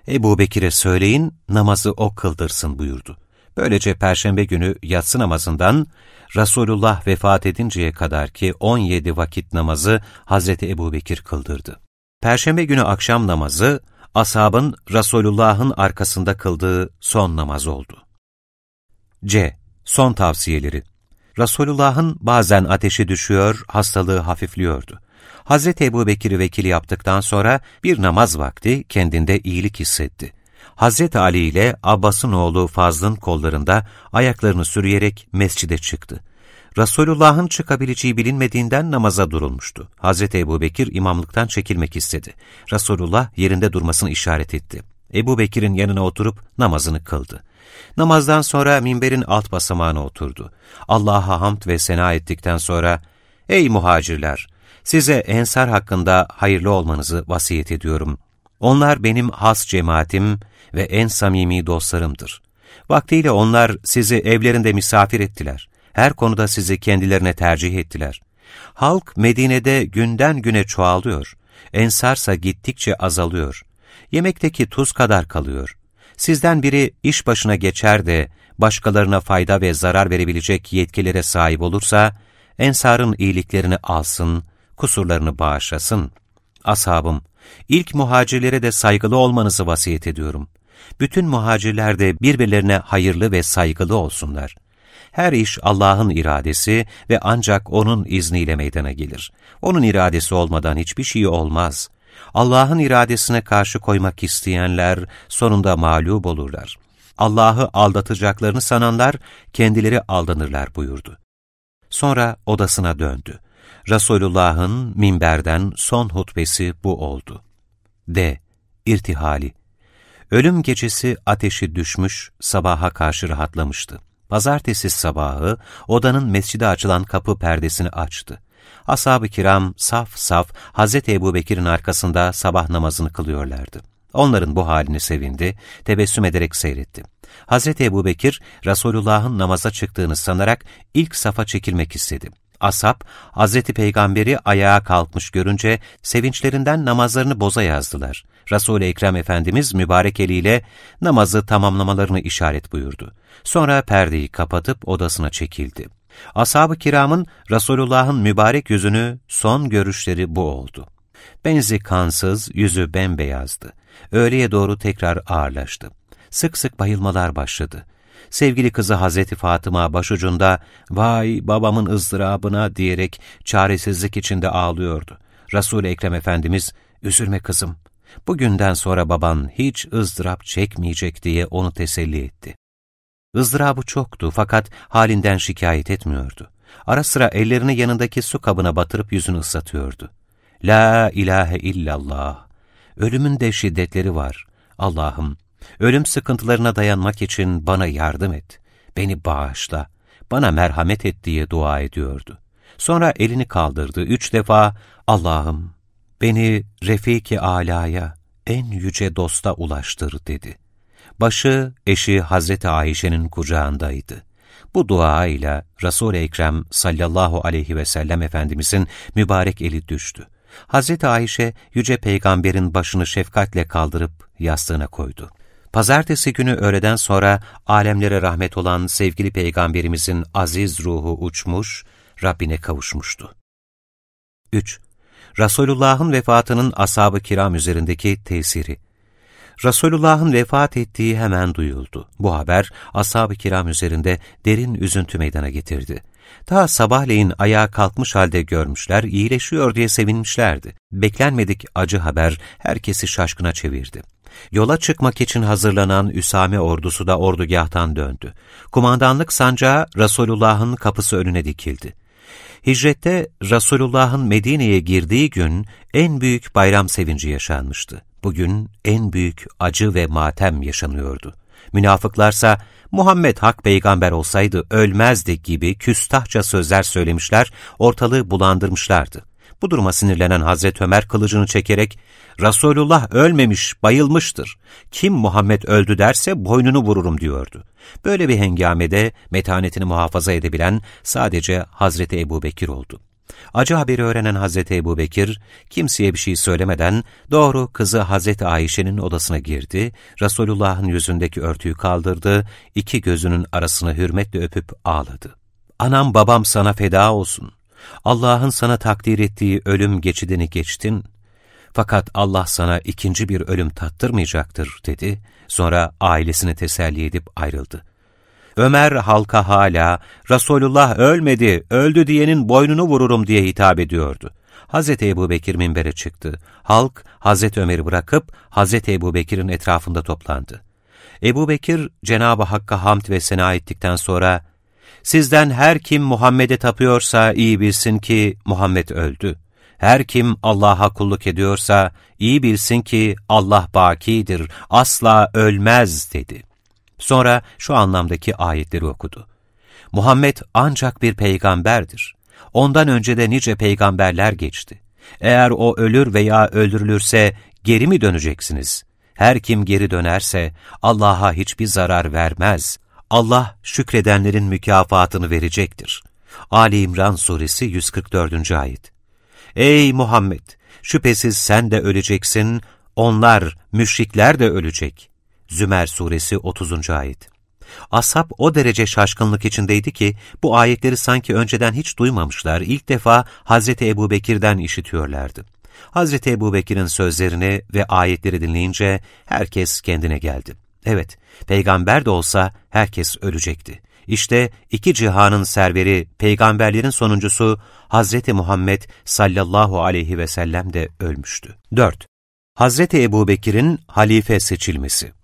Ebu Bekir'e söyleyin, namazı o kıldırsın buyurdu. Böylece Perşembe günü yatsı namazından Resulullah vefat edinceye kadar ki 17 vakit namazı Hazreti Ebu Bekir kıldırdı. Perşembe günü akşam namazı, ashabın Resulullah'ın arkasında kıldığı son namaz oldu. C. Son tavsiyeleri Resulullah'ın bazen ateşi düşüyor, hastalığı hafifliyordu. Hazreti Ebu Bekir'i vekil yaptıktan sonra bir namaz vakti kendinde iyilik hissetti. Hazreti Ali ile Abbas'ın oğlu Fazl'ın kollarında ayaklarını sürüyerek mescide çıktı. Resulullah'ın çıkabileceği bilinmediğinden namaza durulmuştu. Hazreti Ebu Bekir imamlıktan çekilmek istedi. Resulullah yerinde durmasını işaret etti. Ebu Bekir'in yanına oturup namazını kıldı. Namazdan sonra minberin alt basamağına oturdu. Allah'a hamd ve sena ettikten sonra, ''Ey muhacirler, size ensar hakkında hayırlı olmanızı vasiyet ediyorum. Onlar benim has cemaatim ve en samimi dostlarımdır. Vaktiyle onlar sizi evlerinde misafir ettiler. Her konuda sizi kendilerine tercih ettiler. Halk Medine'de günden güne çoğalıyor. Ensarsa gittikçe azalıyor. Yemekteki tuz kadar kalıyor. Sizden biri iş başına geçer de başkalarına fayda ve zarar verebilecek yetkilere sahip olursa, ensarın iyiliklerini alsın, kusurlarını bağışlasın. Ashabım, ilk muhacirlere de saygılı olmanızı vasiyet ediyorum. Bütün muhacirler de birbirlerine hayırlı ve saygılı olsunlar. Her iş Allah'ın iradesi ve ancak O'nun izniyle meydana gelir. O'nun iradesi olmadan hiçbir şey olmaz. Allah'ın iradesine karşı koymak isteyenler sonunda mağlup olurlar. Allah'ı aldatacaklarını sananlar kendileri aldanırlar buyurdu. Sonra odasına döndü. Resulullah'ın minberden son hutbesi bu oldu. D. İrtihali Ölüm gecesi ateşi düşmüş, sabaha karşı rahatlamıştı. Pazartesi sabahı odanın mescide açılan kapı perdesini açtı. Ashab-ı kiram saf saf Hazreti Ebu Bekir'in arkasında sabah namazını kılıyorlardı. Onların bu halini sevindi, tebessüm ederek seyretti. Hazreti Ebu Bekir, Resulullah'ın namaza çıktığını sanarak ilk safa çekilmek istedi. Ashab, Hazreti Peygamber'i ayağa kalkmış görünce sevinçlerinden namazlarını boza yazdılar. Resul-i Ekrem Efendimiz mübarek eliyle namazı tamamlamalarını işaret buyurdu. Sonra perdeyi kapatıp odasına çekildi. Ashab-ı kiramın Resulullah'ın mübarek yüzünü son görüşleri bu oldu. Benzi kansız, yüzü bembeyazdı. Öğleye doğru tekrar ağırlaştı. Sık sık bayılmalar başladı. Sevgili kızı Hazreti Fatıma başucunda vay babamın ızdırabına diyerek çaresizlik içinde ağlıyordu. Resul-i Ekrem Efendimiz üzülme kızım bugünden sonra baban hiç ızdırap çekmeyecek diye onu teselli etti. Izdırabı çoktu fakat halinden şikayet etmiyordu. Ara sıra ellerini yanındaki su kabına batırıp yüzünü ıslatıyordu. La ilahe illallah. Ölümün de şiddetleri var. Allah'ım, ölüm sıkıntılarına dayanmak için bana yardım et. Beni bağışla. Bana merhamet et diye dua ediyordu. Sonra elini kaldırdı. Üç defa Allah'ım beni Refik-i Ala'ya, en yüce dosta ulaştır dedi. Başı eşi Hazreti Ayşe'nin kucağındaydı. Bu dua ile Resul-i Ekrem sallallahu aleyhi ve sellem Efendimizin mübarek eli düştü. Hazreti Ayşe, Yüce Peygamber'in başını şefkatle kaldırıp yastığına koydu. Pazartesi günü öğleden sonra alemlere rahmet olan sevgili Peygamberimizin aziz ruhu uçmuş, Rabbine kavuşmuştu. 3. Resulullah'ın vefatının ashab-ı kiram üzerindeki tesiri. Resulullah'ın vefat ettiği hemen duyuldu. Bu haber ashab-ı kiram üzerinde derin üzüntü meydana getirdi. Ta sabahleyin ayağa kalkmış halde görmüşler, iyileşiyor diye sevinmişlerdi. Beklenmedik acı haber herkesi şaşkına çevirdi. Yola çıkmak için hazırlanan Üsame ordusu da ordugahtan döndü. Kumandanlık sancağı Resulullah'ın kapısı önüne dikildi. Hicrette Resulullah'ın Medine'ye girdiği gün en büyük bayram sevinci yaşanmıştı. Bugün en büyük acı ve matem yaşanıyordu. Münafıklarsa Muhammed hak peygamber olsaydı ölmezdi gibi küstahça sözler söylemişler, ortalığı bulandırmışlardı. Bu duruma sinirlenen Hazreti Ömer kılıcını çekerek, Resulullah ölmemiş, bayılmıştır. Kim Muhammed öldü derse boynunu vururum diyordu. Böyle bir hengamede metanetini muhafaza edebilen sadece Hazreti Ebu Bekir oldu. Acı haberi öğrenen Hazreti Ebu Bekir, kimseye bir şey söylemeden doğru kızı Hazreti Ayşe'nin odasına girdi, Resulullah'ın yüzündeki örtüyü kaldırdı, iki gözünün arasını hürmetle öpüp ağladı. Anam babam sana feda olsun. Allah'ın sana takdir ettiği ölüm geçidini geçtin. Fakat Allah sana ikinci bir ölüm tattırmayacaktır dedi. Sonra ailesini teselli edip ayrıldı. Ömer halka hala Resulullah ölmedi, öldü diyenin boynunu vururum diye hitap ediyordu. Hazreti Ebu Bekir minbere çıktı. Halk Hazreti Ömer'i bırakıp Hazreti Ebu Bekir'in etrafında toplandı. Ebu Bekir Cenab-ı Hakk'a hamd ve sena ettikten sonra Sizden her kim Muhammed'e tapıyorsa iyi bilsin ki Muhammed öldü. Her kim Allah'a kulluk ediyorsa iyi bilsin ki Allah bakidir, asla ölmez dedi. Sonra şu anlamdaki ayetleri okudu. Muhammed ancak bir peygamberdir. Ondan önce de nice peygamberler geçti. Eğer o ölür veya öldürülürse geri mi döneceksiniz? Her kim geri dönerse Allah'a hiçbir zarar vermez. Allah şükredenlerin mükafatını verecektir. Ali İmran Suresi 144. Ayet Ey Muhammed! Şüphesiz sen de öleceksin, onlar, müşrikler de ölecek. Zümer Suresi 30. Ayet Ashab o derece şaşkınlık içindeydi ki, bu ayetleri sanki önceden hiç duymamışlar, ilk defa Hazreti Ebu Bekir'den işitiyorlardı. Hazreti Ebu Bekir'in sözlerini ve ayetleri dinleyince herkes kendine geldi. Evet, peygamber de olsa herkes ölecekti. İşte iki cihanın serveri, peygamberlerin sonuncusu Hazreti Muhammed sallallahu aleyhi ve sellem de ölmüştü. 4. Hazreti Ebu Bekir'in halife seçilmesi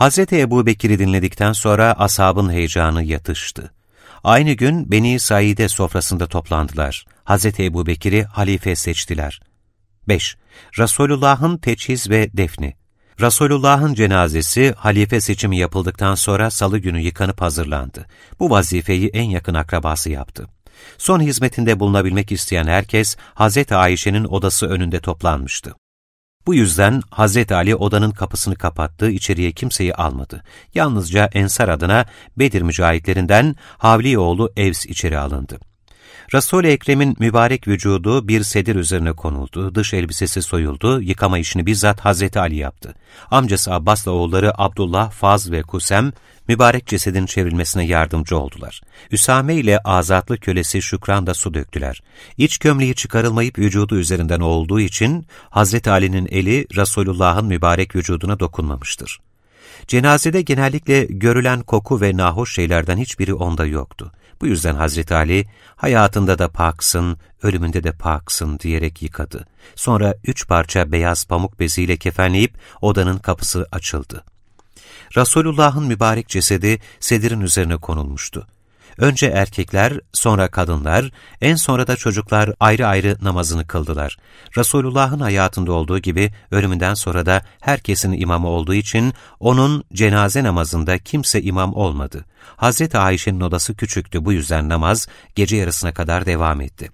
Hazreti Ebu Bekir'i dinledikten sonra asabın heyecanı yatıştı. Aynı gün Beni Saide sofrasında toplandılar. Hazreti Ebu Bekir'i halife seçtiler. 5. Resulullah'ın teçhiz ve defni Resulullah'ın cenazesi halife seçimi yapıldıktan sonra salı günü yıkanıp hazırlandı. Bu vazifeyi en yakın akrabası yaptı. Son hizmetinde bulunabilmek isteyen herkes Hazreti Ayşe'nin odası önünde toplanmıştı. Bu yüzden Hazreti Ali odanın kapısını kapattı, içeriye kimseyi almadı. Yalnızca Ensar adına Bedir mücahitlerinden Havli Evs içeri alındı. Resul-i Ekrem'in mübarek vücudu bir sedir üzerine konuldu, dış elbisesi soyuldu, yıkama işini bizzat Hazreti Ali yaptı. Amcası Abbas'la oğulları Abdullah, Faz ve Kusem, mübarek cesedin çevrilmesine yardımcı oldular. Üsame ile azatlı kölesi Şükran da su döktüler. İç gömleği çıkarılmayıp vücudu üzerinden olduğu için Hazreti Ali'nin eli Resulullah'ın mübarek vücuduna dokunmamıştır. Cenazede genellikle görülen koku ve nahoş şeylerden hiçbiri onda yoktu. Bu yüzden Hazreti Ali, hayatında da paksın, ölümünde de paksın diyerek yıkadı. Sonra üç parça beyaz pamuk beziyle kefenleyip odanın kapısı açıldı. Resulullah'ın mübarek cesedi sedirin üzerine konulmuştu. Önce erkekler, sonra kadınlar, en sonra da çocuklar ayrı ayrı namazını kıldılar. Resulullah'ın hayatında olduğu gibi ölümünden sonra da herkesin imamı olduğu için onun cenaze namazında kimse imam olmadı. Hazreti Ayşe'nin odası küçüktü bu yüzden namaz gece yarısına kadar devam etti.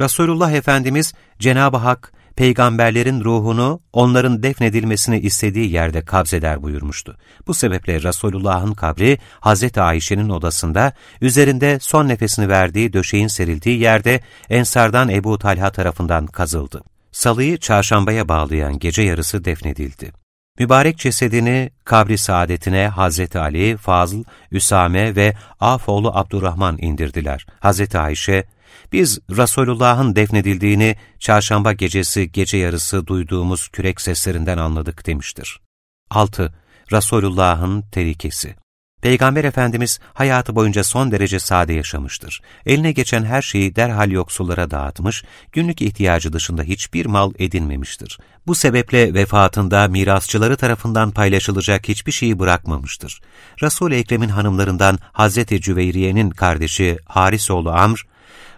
Resulullah Efendimiz Cenab-ı Hak peygamberlerin ruhunu onların defnedilmesini istediği yerde kabzeder buyurmuştu. Bu sebeple Resulullah'ın kabri Hazreti Ayşe'nin odasında, üzerinde son nefesini verdiği döşeğin serildiği yerde Ensardan Ebu Talha tarafından kazıldı. Salıyı çarşambaya bağlayan gece yarısı defnedildi. Mübarek cesedini kabri saadetine Hazreti Ali, Fazıl, Üsame ve Afoğlu Abdurrahman indirdiler. Hazreti Ayşe, biz Resulullah'ın defnedildiğini çarşamba gecesi gece yarısı duyduğumuz kürek seslerinden anladık demiştir. 6. Resulullah'ın terikesi Peygamber Efendimiz hayatı boyunca son derece sade yaşamıştır. Eline geçen her şeyi derhal yoksullara dağıtmış, günlük ihtiyacı dışında hiçbir mal edinmemiştir. Bu sebeple vefatında mirasçıları tarafından paylaşılacak hiçbir şeyi bırakmamıştır. Resul-i Ekrem'in hanımlarından Hazreti Cüveyriye'nin kardeşi Harisoğlu Amr,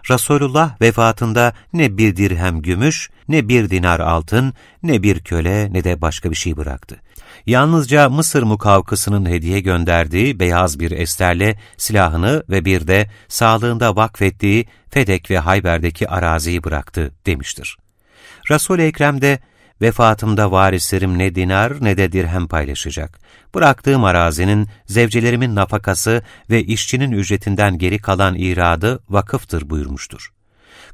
Resulullah vefatında ne bir dirhem gümüş, ne bir dinar altın, ne bir köle ne de başka bir şey bıraktı. Yalnızca Mısır mukavkısının hediye gönderdiği beyaz bir esterle silahını ve bir de sağlığında vakfettiği Fedek ve Hayber'deki araziyi bıraktı demiştir. Resul-i Ekrem de vefatımda varislerim ne dinar ne de dirhem paylaşacak. Bıraktığım arazinin zevcelerimin nafakası ve işçinin ücretinden geri kalan iradı vakıftır buyurmuştur.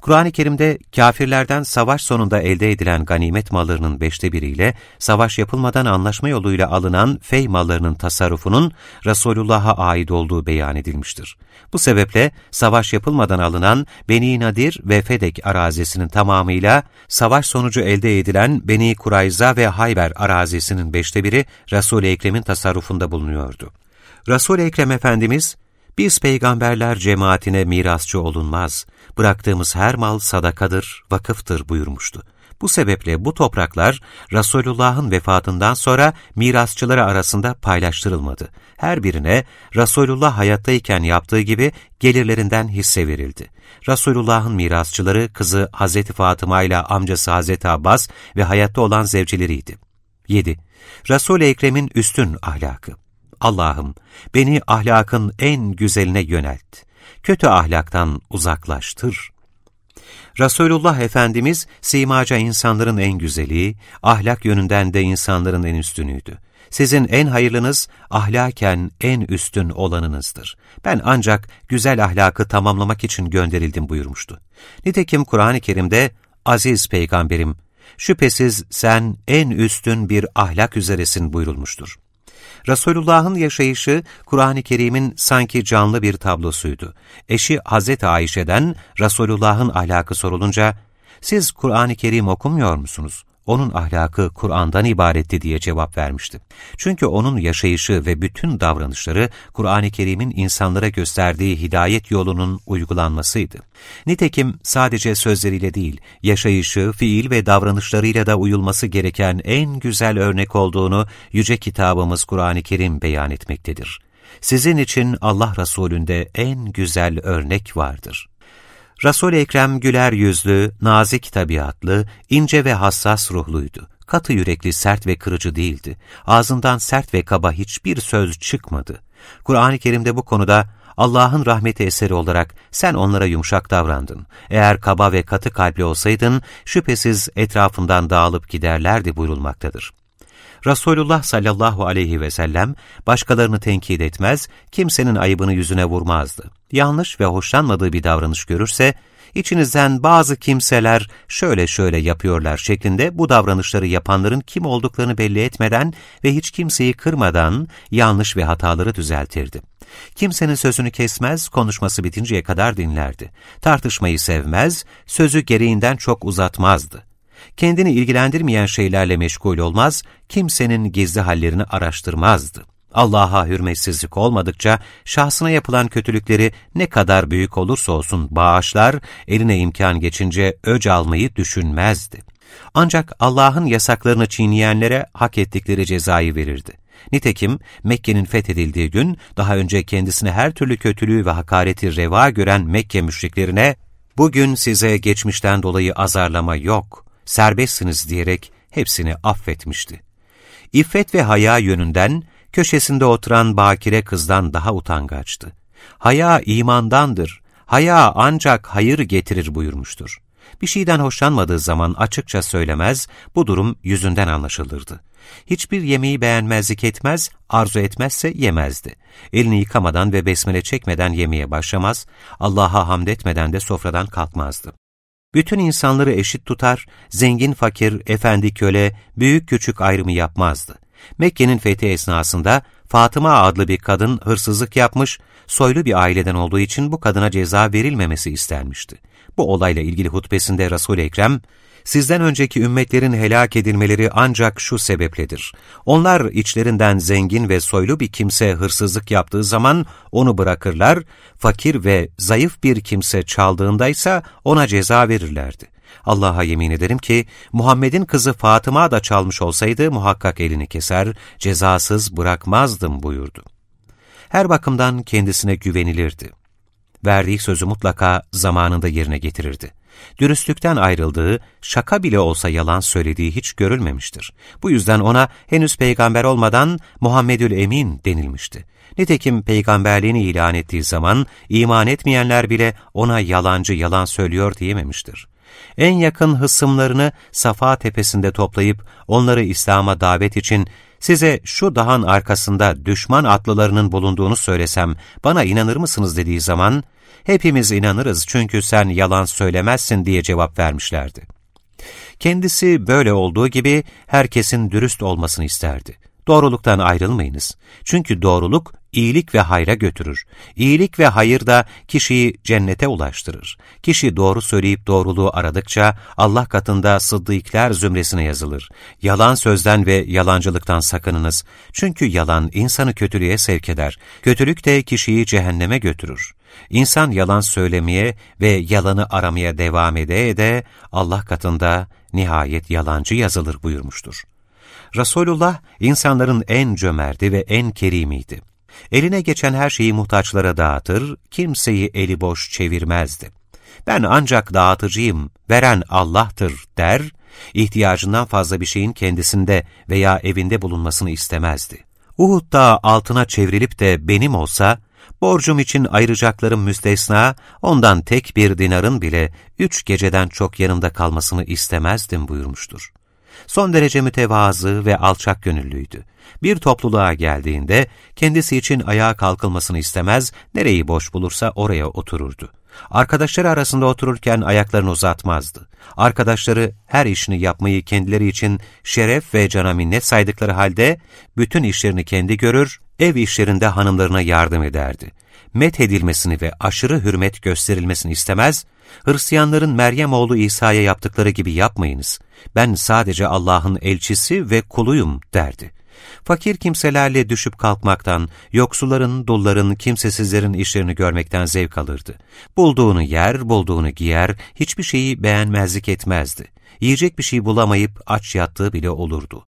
Kur'an-ı Kerim'de kafirlerden savaş sonunda elde edilen ganimet mallarının beşte biriyle savaş yapılmadan anlaşma yoluyla alınan fey mallarının tasarrufunun Resulullah'a ait olduğu beyan edilmiştir. Bu sebeple savaş yapılmadan alınan Beni Nadir ve Fedek arazisinin tamamıyla savaş sonucu elde edilen Beni Kurayza ve Hayber arazisinin beşte biri Resul-i Ekrem'in tasarrufunda bulunuyordu. Resul-i Ekrem Efendimiz, biz peygamberler cemaatine mirasçı olunmaz, bıraktığımız her mal sadakadır, vakıftır buyurmuştu. Bu sebeple bu topraklar Resulullah'ın vefatından sonra mirasçıları arasında paylaştırılmadı. Her birine Resulullah hayattayken yaptığı gibi gelirlerinden hisse verildi. Resulullah'ın mirasçıları kızı Hazreti Fatıma ile amcası Hazreti Abbas ve hayatta olan zevcileriydi. 7. Resul-i Ekrem'in üstün ahlakı Allah'ım beni ahlakın en güzeline yönelt. Kötü ahlaktan uzaklaştır. Resulullah Efendimiz simaca insanların en güzeli, ahlak yönünden de insanların en üstünüydü. Sizin en hayırlınız ahlaken en üstün olanınızdır. Ben ancak güzel ahlakı tamamlamak için gönderildim buyurmuştu. Nitekim Kur'an-ı Kerim'de aziz peygamberim, şüphesiz sen en üstün bir ahlak üzeresin buyurulmuştur. Resulullah'ın yaşayışı Kur'an-ı Kerim'in sanki canlı bir tablosuydu. Eşi Hazreti Ayşe'den Resulullah'ın ahlakı sorulunca, siz Kur'an-ı Kerim okumuyor musunuz? Onun ahlakı Kur'an'dan ibaretti diye cevap vermişti. Çünkü onun yaşayışı ve bütün davranışları Kur'an-ı Kerim'in insanlara gösterdiği hidayet yolunun uygulanmasıydı. Nitekim sadece sözleriyle değil, yaşayışı, fiil ve davranışlarıyla da uyulması gereken en güzel örnek olduğunu yüce kitabımız Kur'an-ı Kerim beyan etmektedir. Sizin için Allah Resulü'nde en güzel örnek vardır. Resul-i Ekrem güler yüzlü, nazik tabiatlı, ince ve hassas ruhluydu. Katı yürekli, sert ve kırıcı değildi. Ağzından sert ve kaba hiçbir söz çıkmadı. Kur'an-ı Kerim'de bu konuda Allah'ın rahmeti eseri olarak sen onlara yumuşak davrandın. Eğer kaba ve katı kalpli olsaydın şüphesiz etrafından dağılıp giderlerdi buyurulmaktadır. Resulullah sallallahu aleyhi ve sellem başkalarını tenkit etmez, kimsenin ayıbını yüzüne vurmazdı. Yanlış ve hoşlanmadığı bir davranış görürse, içinizden bazı kimseler şöyle şöyle yapıyorlar şeklinde bu davranışları yapanların kim olduklarını belli etmeden ve hiç kimseyi kırmadan yanlış ve hataları düzeltirdi. Kimsenin sözünü kesmez, konuşması bitinceye kadar dinlerdi. Tartışmayı sevmez, sözü gereğinden çok uzatmazdı kendini ilgilendirmeyen şeylerle meşgul olmaz, kimsenin gizli hallerini araştırmazdı. Allah'a hürmetsizlik olmadıkça şahsına yapılan kötülükleri ne kadar büyük olursa olsun bağışlar, eline imkan geçince öc almayı düşünmezdi. Ancak Allah'ın yasaklarını çiğneyenlere hak ettikleri cezayı verirdi. Nitekim Mekke'nin fethedildiği gün daha önce kendisine her türlü kötülüğü ve hakareti reva gören Mekke müşriklerine ''Bugün size geçmişten dolayı azarlama yok, serbestsiniz diyerek hepsini affetmişti. İffet ve haya yönünden köşesinde oturan bakire kızdan daha utangaçtı. Haya imandandır, haya ancak hayır getirir buyurmuştur. Bir şeyden hoşlanmadığı zaman açıkça söylemez, bu durum yüzünden anlaşılırdı. Hiçbir yemeği beğenmezlik etmez, arzu etmezse yemezdi. Elini yıkamadan ve besmele çekmeden yemeye başlamaz, Allah'a hamd etmeden de sofradan kalkmazdı. Bütün insanları eşit tutar, zengin fakir, efendi köle, büyük küçük ayrımı yapmazdı. Mekke'nin fethi esnasında Fatıma adlı bir kadın hırsızlık yapmış, soylu bir aileden olduğu için bu kadına ceza verilmemesi istenmişti. Bu olayla ilgili hutbesinde Resul-i Ekrem, Sizden önceki ümmetlerin helak edilmeleri ancak şu sebepledir. Onlar içlerinden zengin ve soylu bir kimse hırsızlık yaptığı zaman onu bırakırlar, fakir ve zayıf bir kimse çaldığındaysa ona ceza verirlerdi. Allah'a yemin ederim ki Muhammed'in kızı Fatıma da çalmış olsaydı muhakkak elini keser, cezasız bırakmazdım buyurdu. Her bakımdan kendisine güvenilirdi. Verdiği sözü mutlaka zamanında yerine getirirdi. Dürüstlükten ayrıldığı, şaka bile olsa yalan söylediği hiç görülmemiştir. Bu yüzden ona henüz peygamber olmadan Muhammedül Emin denilmişti. Nitekim peygamberliğini ilan ettiği zaman iman etmeyenler bile ona yalancı yalan söylüyor diyememiştir. En yakın hısımlarını Safa tepesinde toplayıp onları İslam'a davet için Size şu dağın arkasında düşman atlılarının bulunduğunu söylesem bana inanır mısınız dediği zaman, hepimiz inanırız çünkü sen yalan söylemezsin diye cevap vermişlerdi. Kendisi böyle olduğu gibi herkesin dürüst olmasını isterdi. Doğruluktan ayrılmayınız. Çünkü doğruluk iyilik ve hayra götürür. İyilik ve hayır da kişiyi cennete ulaştırır. Kişi doğru söyleyip doğruluğu aradıkça Allah katında sıddıklar zümresine yazılır. Yalan sözden ve yalancılıktan sakınınız. Çünkü yalan insanı kötülüğe sevk eder. Kötülük de kişiyi cehenneme götürür. İnsan yalan söylemeye ve yalanı aramaya devam ede ede Allah katında nihayet yalancı yazılır buyurmuştur. Resulullah insanların en cömerti ve en kerimiydi. Eline geçen her şeyi muhtaçlara dağıtır, kimseyi eli boş çevirmezdi. Ben ancak dağıtıcıyım, veren Allah'tır der, ihtiyacından fazla bir şeyin kendisinde veya evinde bulunmasını istemezdi. Uhud dağı altına çevrilip de benim olsa, borcum için ayıracaklarım müstesna, ondan tek bir dinarın bile üç geceden çok yanımda kalmasını istemezdim buyurmuştur son derece mütevazı ve alçak gönüllüydü. Bir topluluğa geldiğinde kendisi için ayağa kalkılmasını istemez, nereyi boş bulursa oraya otururdu. Arkadaşları arasında otururken ayaklarını uzatmazdı. Arkadaşları her işini yapmayı kendileri için şeref ve cana minnet saydıkları halde bütün işlerini kendi görür, ev işlerinde hanımlarına yardım ederdi. Met edilmesini ve aşırı hürmet gösterilmesini istemez, Hristiyanların Meryem oğlu İsa'ya yaptıkları gibi yapmayınız. Ben sadece Allah'ın elçisi ve kuluyum derdi. Fakir kimselerle düşüp kalkmaktan, yoksulların, dulların, kimsesizlerin işlerini görmekten zevk alırdı. Bulduğunu yer, bulduğunu giyer, hiçbir şeyi beğenmezlik etmezdi. Yiyecek bir şey bulamayıp aç yattığı bile olurdu.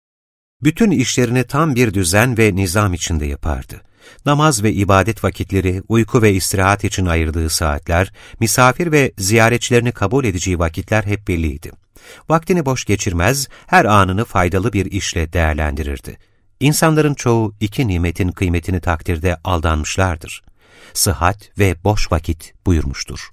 Bütün işlerini tam bir düzen ve nizam içinde yapardı namaz ve ibadet vakitleri, uyku ve istirahat için ayırdığı saatler, misafir ve ziyaretçilerini kabul edeceği vakitler hep belliydi. Vaktini boş geçirmez, her anını faydalı bir işle değerlendirirdi. İnsanların çoğu iki nimetin kıymetini takdirde aldanmışlardır. Sıhhat ve boş vakit buyurmuştur.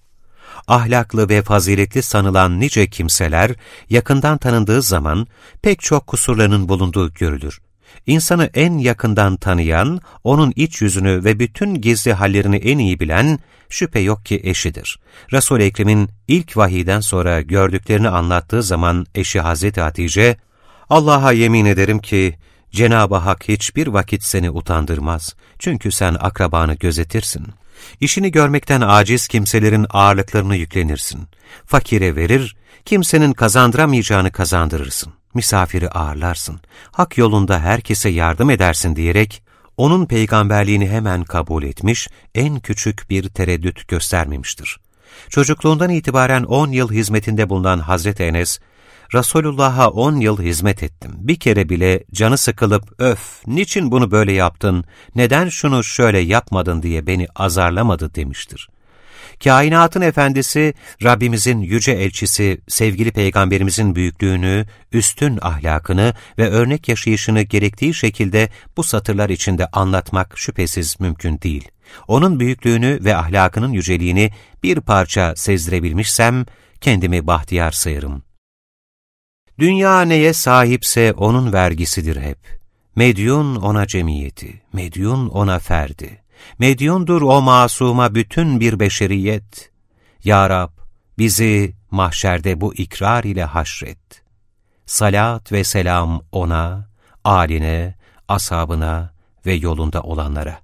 Ahlaklı ve faziletli sanılan nice kimseler yakından tanındığı zaman pek çok kusurlarının bulunduğu görülür. İnsanı en yakından tanıyan, onun iç yüzünü ve bütün gizli hallerini en iyi bilen, şüphe yok ki eşidir. Resul-i Ekrem'in ilk vahiyden sonra gördüklerini anlattığı zaman eşi Hazreti Hatice, Allah'a yemin ederim ki, Cenab-ı Hak hiçbir vakit seni utandırmaz. Çünkü sen akrabanı gözetirsin. İşini görmekten aciz kimselerin ağırlıklarını yüklenirsin. Fakire verir, kimsenin kazandıramayacağını kazandırırsın misafiri ağırlarsın, hak yolunda herkese yardım edersin diyerek, onun peygamberliğini hemen kabul etmiş, en küçük bir tereddüt göstermemiştir. Çocukluğundan itibaren on yıl hizmetinde bulunan Hazreti Enes, Resulullah'a on yıl hizmet ettim. Bir kere bile canı sıkılıp, öf, niçin bunu böyle yaptın, neden şunu şöyle yapmadın diye beni azarlamadı demiştir. Kainatın efendisi, Rabbimizin yüce elçisi, sevgili peygamberimizin büyüklüğünü, üstün ahlakını ve örnek yaşayışını gerektiği şekilde bu satırlar içinde anlatmak şüphesiz mümkün değil. Onun büyüklüğünü ve ahlakının yüceliğini bir parça sezdirebilmişsem, kendimi bahtiyar sayarım. Dünya neye sahipse onun vergisidir hep. Medyun ona cemiyeti, medyun ona ferdi. Medyundur o masuma bütün bir beşeriyet. Ya Rab, bizi mahşerde bu ikrar ile haşret. Salat ve selam ona, aline, asabına ve yolunda olanlara.